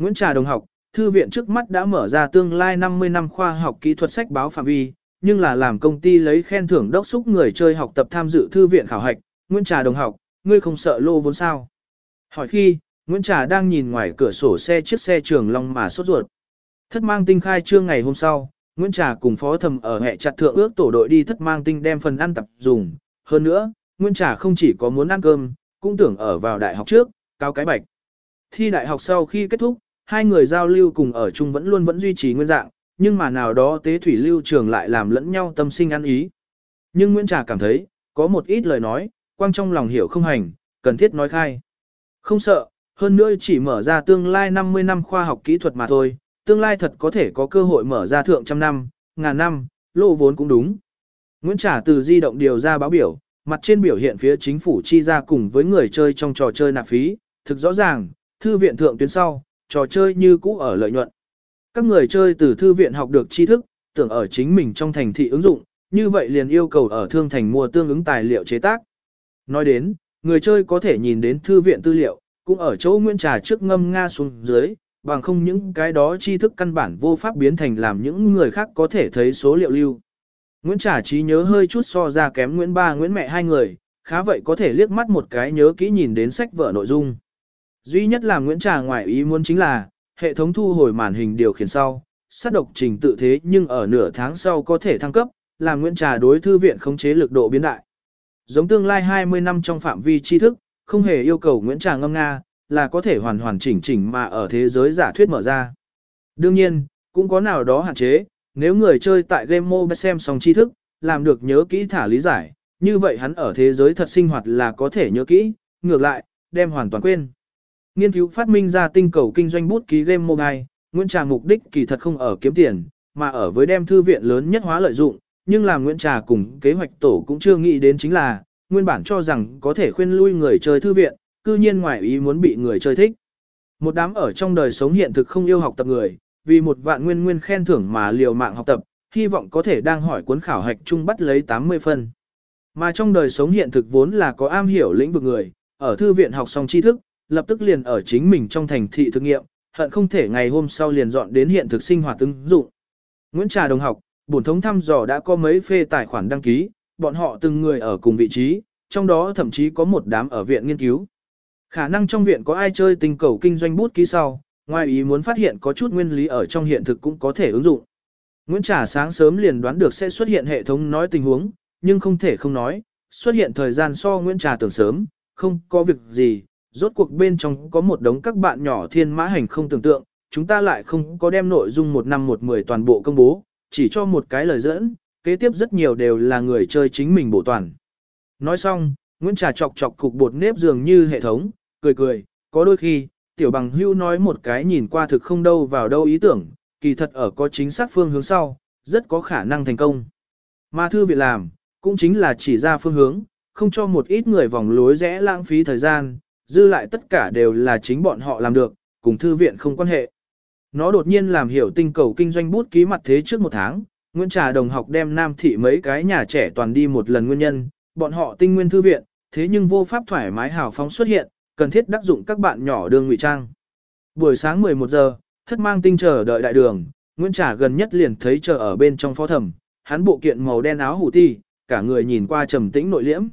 Nguyễn Trà đồng học, thư viện trước mắt đã mở ra tương lai 50 năm khoa học kỹ thuật sách báo phạm vi, nhưng là làm công ty lấy khen thưởng đốc xúc người chơi học tập tham dự thư viện khảo hạch. Nguyễn Trà đồng học, ngươi không sợ lô vốn sao? Hỏi khi, Nguyễn Trà đang nhìn ngoài cửa sổ xe chiếc xe trường long mà sốt ruột. Thất mang tinh khai trương ngày hôm sau, Nguyễn Trà cùng phó thầm ở hệ chặt thượng ước tổ đội đi thất mang tinh đem phần ăn tập dùng. Hơn nữa, Nguyễn Trà không chỉ có muốn ăn cơm, cũng tưởng ở vào đại học trước, cao cái bạch. Thi đại học sau khi kết thúc, hai người giao lưu cùng ở chung vẫn luôn vẫn duy trì nguyên dạng, nhưng mà nào đó tế thủy lưu trường lại làm lẫn nhau tâm sinh ăn ý. Nhưng Nguyễn Trà cảm thấy, có một ít lời nói, quang trong lòng hiểu không hành, cần thiết nói khai. Không sợ, hơn nữa chỉ mở ra tương lai 50 năm khoa học kỹ thuật mà thôi, tương lai thật có thể có cơ hội mở ra thượng trăm năm, ngàn năm, lộ vốn cũng đúng. Nguyễn Trà từ di động điều ra báo biểu, mặt trên biểu hiện phía chính phủ chi ra cùng với người chơi trong trò chơi nạp phí, thực rõ ràng, thư viện thượng tuyến sau, trò chơi như cũ ở lợi nhuận. Các người chơi từ thư viện học được tri thức, tưởng ở chính mình trong thành thị ứng dụng, như vậy liền yêu cầu ở thương thành mua tương ứng tài liệu chế tác. Nói đến, người chơi có thể nhìn đến thư viện tư liệu, cũng ở chỗ Nguyễn trà trước ngâm nga xuống dưới, bằng không những cái đó tri thức căn bản vô pháp biến thành làm những người khác có thể thấy số liệu lưu. Nguyễn Trà trí nhớ hơi chút so ra kém Nguyễn Ba Nguyễn Mẹ hai người, khá vậy có thể liếc mắt một cái nhớ kỹ nhìn đến sách vở nội dung. Duy nhất là Nguyễn Trà ngoại ý muốn chính là, hệ thống thu hồi màn hình điều khiển sau, sát độc trình tự thế nhưng ở nửa tháng sau có thể thăng cấp, làm Nguyễn Trà đối thư viện khống chế lực độ biến đại. Giống tương lai 20 năm trong phạm vi tri thức, không hề yêu cầu Nguyễn Trà ngâm nga, là có thể hoàn hoàn chỉnh chỉnh mà ở thế giới giả thuyết mở ra. Đương nhiên, cũng có nào đó hạn chế, nếu người chơi tại game mobile xem xong tri thức, làm được nhớ kỹ thả lý giải, như vậy hắn ở thế giới thật sinh hoạt là có thể nhớ kỹ, ngược lại, đem hoàn toàn quên. Nghiên cứu phát minh ra tinh cầu kinh doanh bút ký game mobile, Nguyễn Trà mục đích kỳ thật không ở kiếm tiền, mà ở với đem thư viện lớn nhất hóa lợi dụng, nhưng làm Nguyễn Trà cùng kế hoạch tổ cũng chưa nghĩ đến chính là, nguyên bản cho rằng có thể khuyên lui người chơi thư viện, cư nhiên ngoài ý muốn bị người chơi thích. Một đám ở trong đời sống hiện thực không yêu học tập người, vì một vạn nguyên nguyên khen thưởng mà liều mạng học tập, hy vọng có thể đang hỏi cuốn khảo hạch chung bắt lấy 80 phân. Mà trong đời sống hiện thực vốn là có am hiểu lĩnh vực người, ở thư viện học xong tri thức, lập tức liền ở chính mình trong thành thị thực nghiệm, hận không thể ngày hôm sau liền dọn đến hiện thực sinh hoạt ứng dụng. Nguyễn Trà đồng học, bổn thống thăm dò đã có mấy phê tài khoản đăng ký, bọn họ từng người ở cùng vị trí, trong đó thậm chí có một đám ở viện nghiên cứu. Khả năng trong viện có ai chơi tình cầu kinh doanh bút ký sau, ngoài ý muốn phát hiện có chút nguyên lý ở trong hiện thực cũng có thể ứng dụng. Nguyễn Trà sáng sớm liền đoán được sẽ xuất hiện hệ thống nói tình huống, nhưng không thể không nói, xuất hiện thời gian so Nguyễn Trà tưởng sớm, không có việc gì, rốt cuộc bên trong có một đống các bạn nhỏ thiên mã hành không tưởng tượng, chúng ta lại không có đem nội dung một năm một mười toàn bộ công bố, chỉ cho một cái lời dẫn, kế tiếp rất nhiều đều là người chơi chính mình bổ toàn. Nói xong, Nguyễn Trà chọc chọc cục bột nếp dường như hệ thống, cười cười, có đôi khi, tiểu bằng hưu nói một cái nhìn qua thực không đâu vào đâu ý tưởng, kỳ thật ở có chính xác phương hướng sau, rất có khả năng thành công. Mà thư việc làm, cũng chính là chỉ ra phương hướng, không cho một ít người vòng lối rẽ lãng phí thời gian, dư lại tất cả đều là chính bọn họ làm được, cùng thư viện không quan hệ. Nó đột nhiên làm hiểu tinh cầu kinh doanh bút ký mặt thế trước một tháng, Nguyễn Trà đồng học đem Nam Thị mấy cái nhà trẻ toàn đi một lần nguyên nhân, bọn họ tinh nguyên thư viện, thế nhưng vô pháp thoải mái hào phóng xuất hiện, cần thiết đắc dụng các bạn nhỏ đường ngụy trang. Buổi sáng 11 giờ, thất mang tinh chờ đợi đại đường, Nguyễn Trà gần nhất liền thấy chờ ở bên trong phó thẩm, hắn bộ kiện màu đen áo hủ ti, cả người nhìn qua trầm tĩnh nội liễm.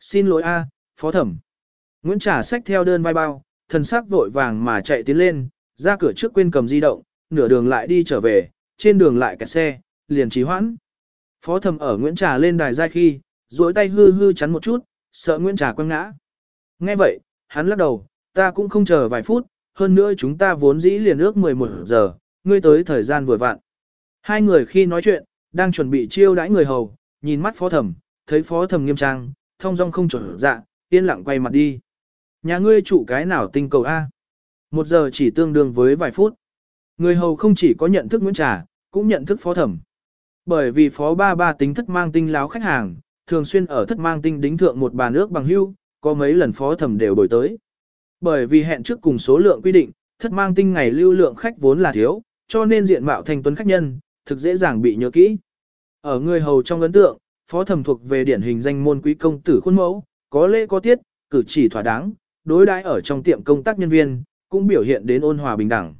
Xin lỗi a, phó thẩm. Nguyễn Trà xách theo đơn vai bao, thần sắc vội vàng mà chạy tiến lên, ra cửa trước quên cầm di động, nửa đường lại đi trở về, trên đường lại kẹt xe, liền trì hoãn. Phó thẩm ở Nguyễn Trà lên đài giai khi, duỗi tay hư hư chắn một chút, sợ Nguyễn Trà quăng ngã. Nghe vậy, hắn lắc đầu, ta cũng không chờ vài phút, hơn nữa chúng ta vốn dĩ liền ước 11 giờ, ngươi tới thời gian vừa vặn. Hai người khi nói chuyện, đang chuẩn bị chiêu đãi người hầu, nhìn mắt phó thẩm, thấy phó thẩm nghiêm trang, thông dong không chuẩn dạ, yên lặng quay mặt đi. Nhà ngươi trụ cái nào tinh cầu A? Một giờ chỉ tương đương với vài phút. Người hầu không chỉ có nhận thức Nguyễn Trà, cũng nhận thức phó thẩm. Bởi vì phó ba ba tính thất mang tinh láo khách hàng, thường xuyên ở thất mang tinh đính thượng một bàn ước bằng hưu, có mấy lần phó thẩm đều bồi tới. Bởi vì hẹn trước cùng số lượng quy định, thất mang tinh ngày lưu lượng khách vốn là thiếu, cho nên diện mạo thành tuấn khách nhân, thực dễ dàng bị nhớ kỹ. Ở người hầu trong ấn tượng, phó thẩm thuộc về điển hình danh môn quý công tử khuôn mẫu, có lễ có tiết, cử chỉ thỏa đáng, đối đãi ở trong tiệm công tác nhân viên, cũng biểu hiện đến ôn hòa bình đẳng.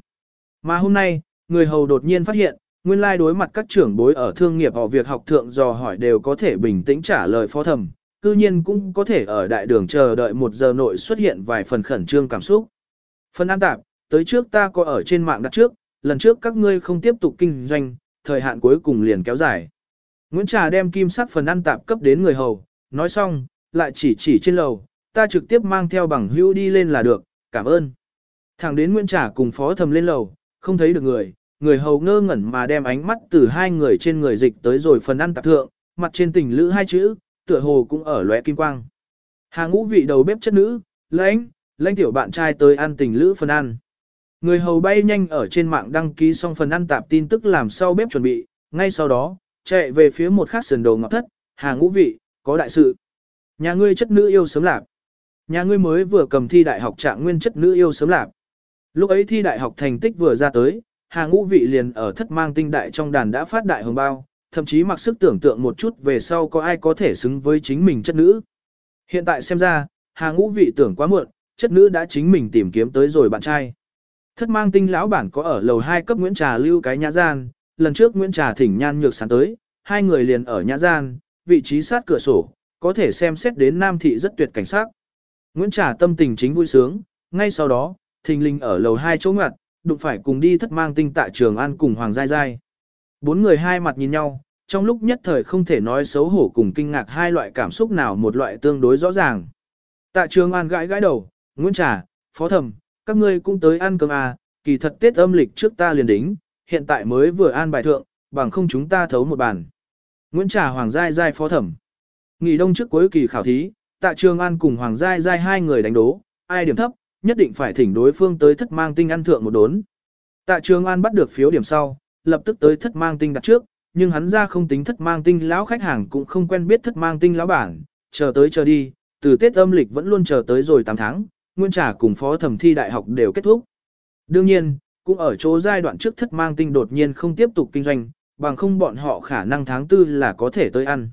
Mà hôm nay, người hầu đột nhiên phát hiện, nguyên lai đối mặt các trưởng bối ở thương nghiệp họ việc học thượng dò hỏi đều có thể bình tĩnh trả lời phó thẩm, cư nhiên cũng có thể ở đại đường chờ đợi một giờ nội xuất hiện vài phần khẩn trương cảm xúc. Phần an tạp, tới trước ta có ở trên mạng đặt trước, lần trước các ngươi không tiếp tục kinh doanh, thời hạn cuối cùng liền kéo dài. Nguyễn Trà đem kim sắc phần ăn tạp cấp đến người hầu, nói xong, lại chỉ chỉ trên lầu, ta trực tiếp mang theo bằng hữu đi lên là được, cảm ơn. Thẳng đến Nguyễn trả cùng phó thầm lên lầu, không thấy được người, người hầu ngơ ngẩn mà đem ánh mắt từ hai người trên người dịch tới rồi phần ăn tạp thượng, mặt trên tình lữ hai chữ, tựa hồ cũng ở lóe kim quang. Hà ngũ vị đầu bếp chất nữ, lãnh, lãnh tiểu bạn trai tới ăn tình lữ phần ăn. Người hầu bay nhanh ở trên mạng đăng ký xong phần ăn tạp tin tức làm sau bếp chuẩn bị, ngay sau đó, chạy về phía một khác sườn đồ ngọt thất, hà ngũ vị, có đại sự. Nhà ngươi chất nữ yêu sớm lạc. Nhà ngươi mới vừa cầm thi đại học trạng nguyên chất nữ yêu sớm lạp. Lúc ấy thi đại học thành tích vừa ra tới, hà ngũ vị liền ở thất mang tinh đại trong đàn đã phát đại hồng bao, thậm chí mặc sức tưởng tượng một chút về sau có ai có thể xứng với chính mình chất nữ. Hiện tại xem ra, hà ngũ vị tưởng quá muộn, chất nữ đã chính mình tìm kiếm tới rồi bạn trai. Thất mang tinh lão bản có ở lầu 2 cấp Nguyễn Trà lưu cái nhã gian, lần trước Nguyễn Trà thỉnh nhan nhược sáng tới, hai người liền ở nhã gian, vị trí sát cửa sổ, có thể xem xét đến Nam Thị rất tuyệt cảnh sát. Nguyễn Trà tâm tình chính vui sướng, ngay sau đó, thình linh ở lầu 2 chỗ ngặt, đụng phải cùng đi thất mang tinh tại trường an cùng Hoàng Giai Giai. Bốn người hai mặt nhìn nhau, trong lúc nhất thời không thể nói xấu hổ cùng kinh ngạc hai loại cảm xúc nào một loại tương đối rõ ràng. Tạ trường an gãi gãi đầu, Nguyễn Trà, Phó Thẩm, các ngươi cũng tới ăn cơm à, kỳ thật Tết âm lịch trước ta liền đính, hiện tại mới vừa an bài thượng, bằng không chúng ta thấu một bàn. Nguyễn Trà Hoàng Giai Giai Phó Thẩm. Nghỉ đông trước cuối kỳ khảo thí, Tạ Trường An cùng Hoàng Giai Giai hai người đánh đố, ai điểm thấp, nhất định phải thỉnh đối phương tới thất mang tinh ăn thượng một đốn. Tạ Trường An bắt được phiếu điểm sau, lập tức tới thất mang tinh đặt trước, nhưng hắn ra không tính thất mang tinh lão khách hàng cũng không quen biết thất mang tinh lão bản, chờ tới chờ đi, từ Tết âm lịch vẫn luôn chờ tới rồi 8 tháng, Nguyên trả cùng phó thẩm thi đại học đều kết thúc. Đương nhiên, cũng ở chỗ giai đoạn trước thất mang tinh đột nhiên không tiếp tục kinh doanh, bằng không bọn họ khả năng tháng tư là có thể tới ăn.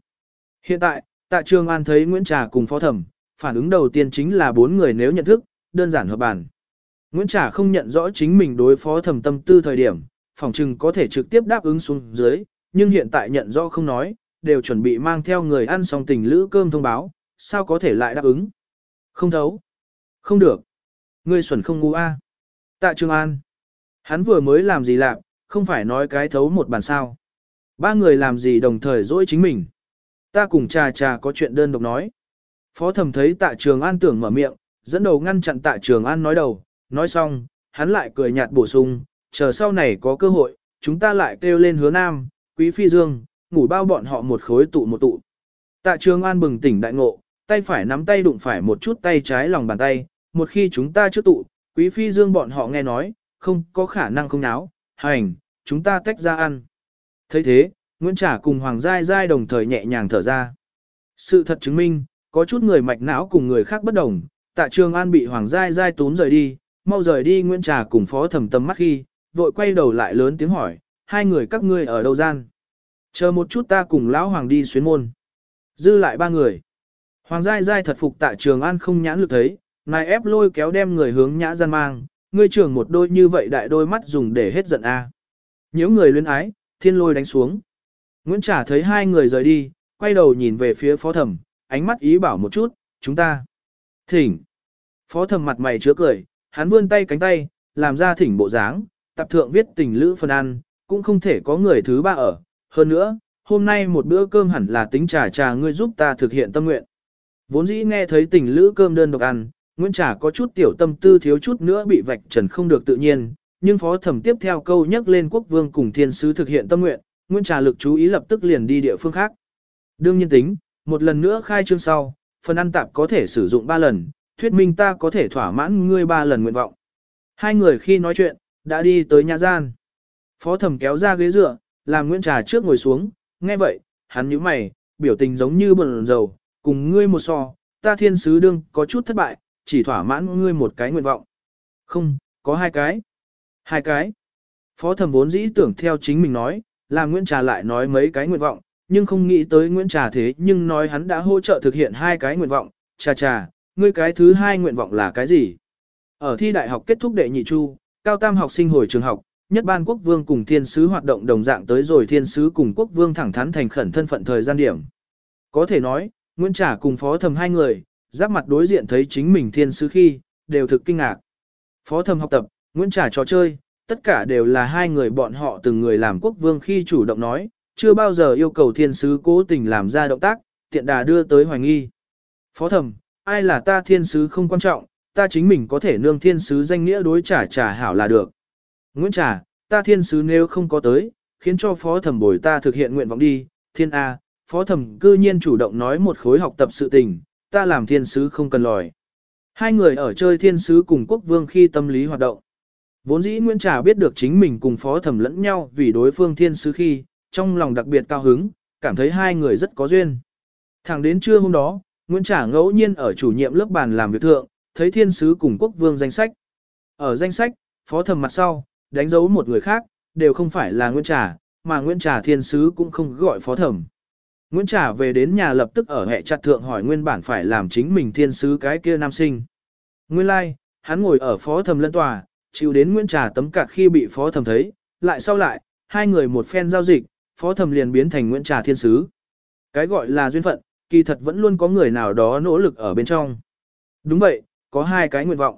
Hiện tại, tạ trường an thấy Nguyễn Trà cùng phó thẩm, phản ứng đầu tiên chính là bốn người nếu nhận thức, đơn giản hợp bản. Nguyễn Trà không nhận rõ chính mình đối phó thẩm tâm tư thời điểm, phòng trừng có thể trực tiếp đáp ứng xuống dưới, nhưng hiện tại nhận rõ không nói, đều chuẩn bị mang theo người ăn xong tình lữ cơm thông báo, sao có thể lại đáp ứng. Không thấu. Không được. Ngươi xuẩn không ngu a. Tạ Trường An. Hắn vừa mới làm gì lạc, không phải nói cái thấu một bàn sao. Ba người làm gì đồng thời dỗi chính mình. Ta cùng trà trà có chuyện đơn độc nói. Phó thẩm thấy tạ trường an tưởng mở miệng, dẫn đầu ngăn chặn tạ trường an nói đầu, nói xong, hắn lại cười nhạt bổ sung, chờ sau này có cơ hội, chúng ta lại kêu lên hứa nam, quý phi dương, ngủ bao bọn họ một khối tụ một tụ. Tạ trường an bừng tỉnh đại ngộ, tay phải nắm tay đụng phải một chút tay trái lòng bàn tay, một khi chúng ta chưa tụ, quý phi dương bọn họ nghe nói, không có khả năng không náo, hành, chúng ta tách ra ăn. thấy thế, Nguyễn Trả cùng Hoàng Giai Giai đồng thời nhẹ nhàng thở ra. Sự thật chứng minh, có chút người mạch não cùng người khác bất đồng, tạ trường an bị Hoàng Giai Giai tốn rời đi, mau rời đi Nguyễn Trà cùng phó thẩm tâm mắt khi, vội quay đầu lại lớn tiếng hỏi, hai người các ngươi ở đâu gian? Chờ một chút ta cùng lão Hoàng đi xuyến môn. Dư lại ba người. Hoàng Giai Giai thật phục tạ trường an không nhãn lực thấy, này ép lôi kéo đem người hướng nhã gian mang, ngươi trưởng một đôi như vậy đại đôi mắt dùng để hết giận a. À. Nếu người luyến ái, thiên lôi đánh xuống. Nguyễn Trả thấy hai người rời đi, quay đầu nhìn về phía phó thẩm, ánh mắt ý bảo một chút, chúng ta. Thỉnh. Phó thẩm mặt mày chứa cười, hắn vươn tay cánh tay, làm ra thỉnh bộ dáng, tập thượng viết tình lữ phần ăn, cũng không thể có người thứ ba ở. Hơn nữa, hôm nay một bữa cơm hẳn là tính trà trà ngươi giúp ta thực hiện tâm nguyện. Vốn dĩ nghe thấy tình lữ cơm đơn độc ăn, Nguyễn Trà có chút tiểu tâm tư thiếu chút nữa bị vạch trần không được tự nhiên, nhưng phó thẩm tiếp theo câu nhắc lên quốc vương cùng thiên sứ thực hiện tâm nguyện, Nguyễn Trà lực chú ý lập tức liền đi địa phương khác. Đương nhiên tính, một lần nữa khai trương sau, phần ăn tạp có thể sử dụng 3 lần, thuyết minh ta có thể thỏa mãn ngươi 3 lần nguyện vọng. Hai người khi nói chuyện, đã đi tới nhà gian. Phó thẩm kéo ra ghế dựa, làm Nguyễn Trà trước ngồi xuống, nghe vậy, hắn nhíu mày, biểu tình giống như bần dầu, cùng ngươi một so, ta thiên sứ đương có chút thất bại, chỉ thỏa mãn ngươi một cái nguyện vọng. Không, có hai cái. Hai cái. Phó thẩm vốn dĩ tưởng theo chính mình nói, làm Nguyễn Trà lại nói mấy cái nguyện vọng, nhưng không nghĩ tới Nguyễn Trà thế nhưng nói hắn đã hỗ trợ thực hiện hai cái nguyện vọng, trà trà, ngươi cái thứ hai nguyện vọng là cái gì? Ở thi đại học kết thúc đệ nhị chu, cao tam học sinh hồi trường học, nhất ban quốc vương cùng thiên sứ hoạt động đồng dạng tới rồi thiên sứ cùng quốc vương thẳng thắn thành khẩn thân phận thời gian điểm. Có thể nói, Nguyễn Trà cùng phó thầm hai người, giáp mặt đối diện thấy chính mình thiên sứ khi, đều thực kinh ngạc. Phó thầm học tập, Nguyễn Trà trò chơi, tất cả đều là hai người bọn họ từng người làm quốc vương khi chủ động nói, chưa bao giờ yêu cầu thiên sứ cố tình làm ra động tác, tiện đà đưa tới hoài nghi. Phó thẩm, ai là ta thiên sứ không quan trọng, ta chính mình có thể nương thiên sứ danh nghĩa đối trả trả hảo là được. Nguyễn Trà, ta thiên sứ nếu không có tới, khiến cho phó thẩm bồi ta thực hiện nguyện vọng đi, thiên A, phó thẩm cư nhiên chủ động nói một khối học tập sự tình, ta làm thiên sứ không cần lòi. Hai người ở chơi thiên sứ cùng quốc vương khi tâm lý hoạt động. Vốn dĩ Nguyễn Trà biết được chính mình cùng phó thẩm lẫn nhau vì đối phương thiên sứ khi, trong lòng đặc biệt cao hứng, cảm thấy hai người rất có duyên. Thẳng đến trưa hôm đó, Nguyễn Trà ngẫu nhiên ở chủ nhiệm lớp bàn làm việc thượng, thấy thiên sứ cùng quốc vương danh sách. Ở danh sách, phó thẩm mặt sau, đánh dấu một người khác, đều không phải là Nguyễn Trà, mà Nguyễn Trà thiên sứ cũng không gọi phó thẩm. Nguyễn Trà về đến nhà lập tức ở hệ chặt thượng hỏi nguyên bản phải làm chính mình thiên sứ cái kia nam sinh. Nguyên lai, like, hắn ngồi ở phó thẩm lân tòa, chịu đến Nguyễn Trà tấm cạc khi bị phó thẩm thấy, lại sau lại, hai người một phen giao dịch, phó thẩm liền biến thành Nguyễn Trà thiên sứ. Cái gọi là duyên phận, kỳ thật vẫn luôn có người nào đó nỗ lực ở bên trong. Đúng vậy, có hai cái nguyện vọng.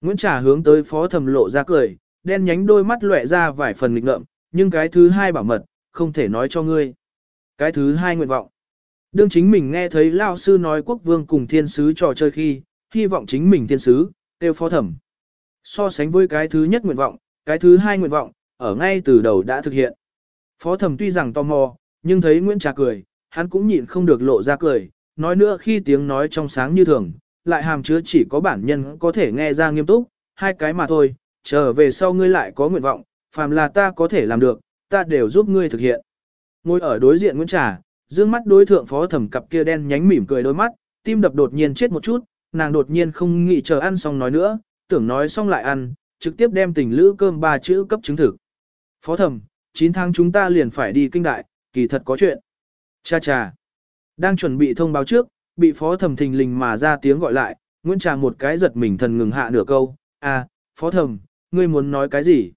Nguyễn Trà hướng tới phó thẩm lộ ra cười, đen nhánh đôi mắt lóe ra vài phần nghịch ngợm, nhưng cái thứ hai bảo mật, không thể nói cho ngươi. Cái thứ hai nguyện vọng. Đương chính mình nghe thấy Lao sư nói quốc vương cùng thiên sứ trò chơi khi, hy vọng chính mình thiên sứ, tiêu phó thẩm. So sánh với cái thứ nhất nguyện vọng, cái thứ hai nguyện vọng, ở ngay từ đầu đã thực hiện. Phó thẩm tuy rằng tò mò, nhưng thấy Nguyễn Trà cười, hắn cũng nhịn không được lộ ra cười, nói nữa khi tiếng nói trong sáng như thường, lại hàm chứa chỉ có bản nhân có thể nghe ra nghiêm túc, hai cái mà thôi, trở về sau ngươi lại có nguyện vọng, phàm là ta có thể làm được, ta đều giúp ngươi thực hiện. Ngồi ở đối diện Nguyễn Trà, dương mắt đối thượng phó thẩm cặp kia đen nhánh mỉm cười đôi mắt, tim đập đột nhiên chết một chút, nàng đột nhiên không nghĩ chờ ăn xong nói nữa, tưởng nói xong lại ăn, trực tiếp đem tình lữ cơm ba chữ cấp chứng thực. Phó thẩm, 9 tháng chúng ta liền phải đi kinh đại, kỳ thật có chuyện. Cha cha. Đang chuẩn bị thông báo trước, bị phó thẩm thình lình mà ra tiếng gọi lại, Nguyễn Trà một cái giật mình thần ngừng hạ nửa câu, à, phó thẩm, ngươi muốn nói cái gì?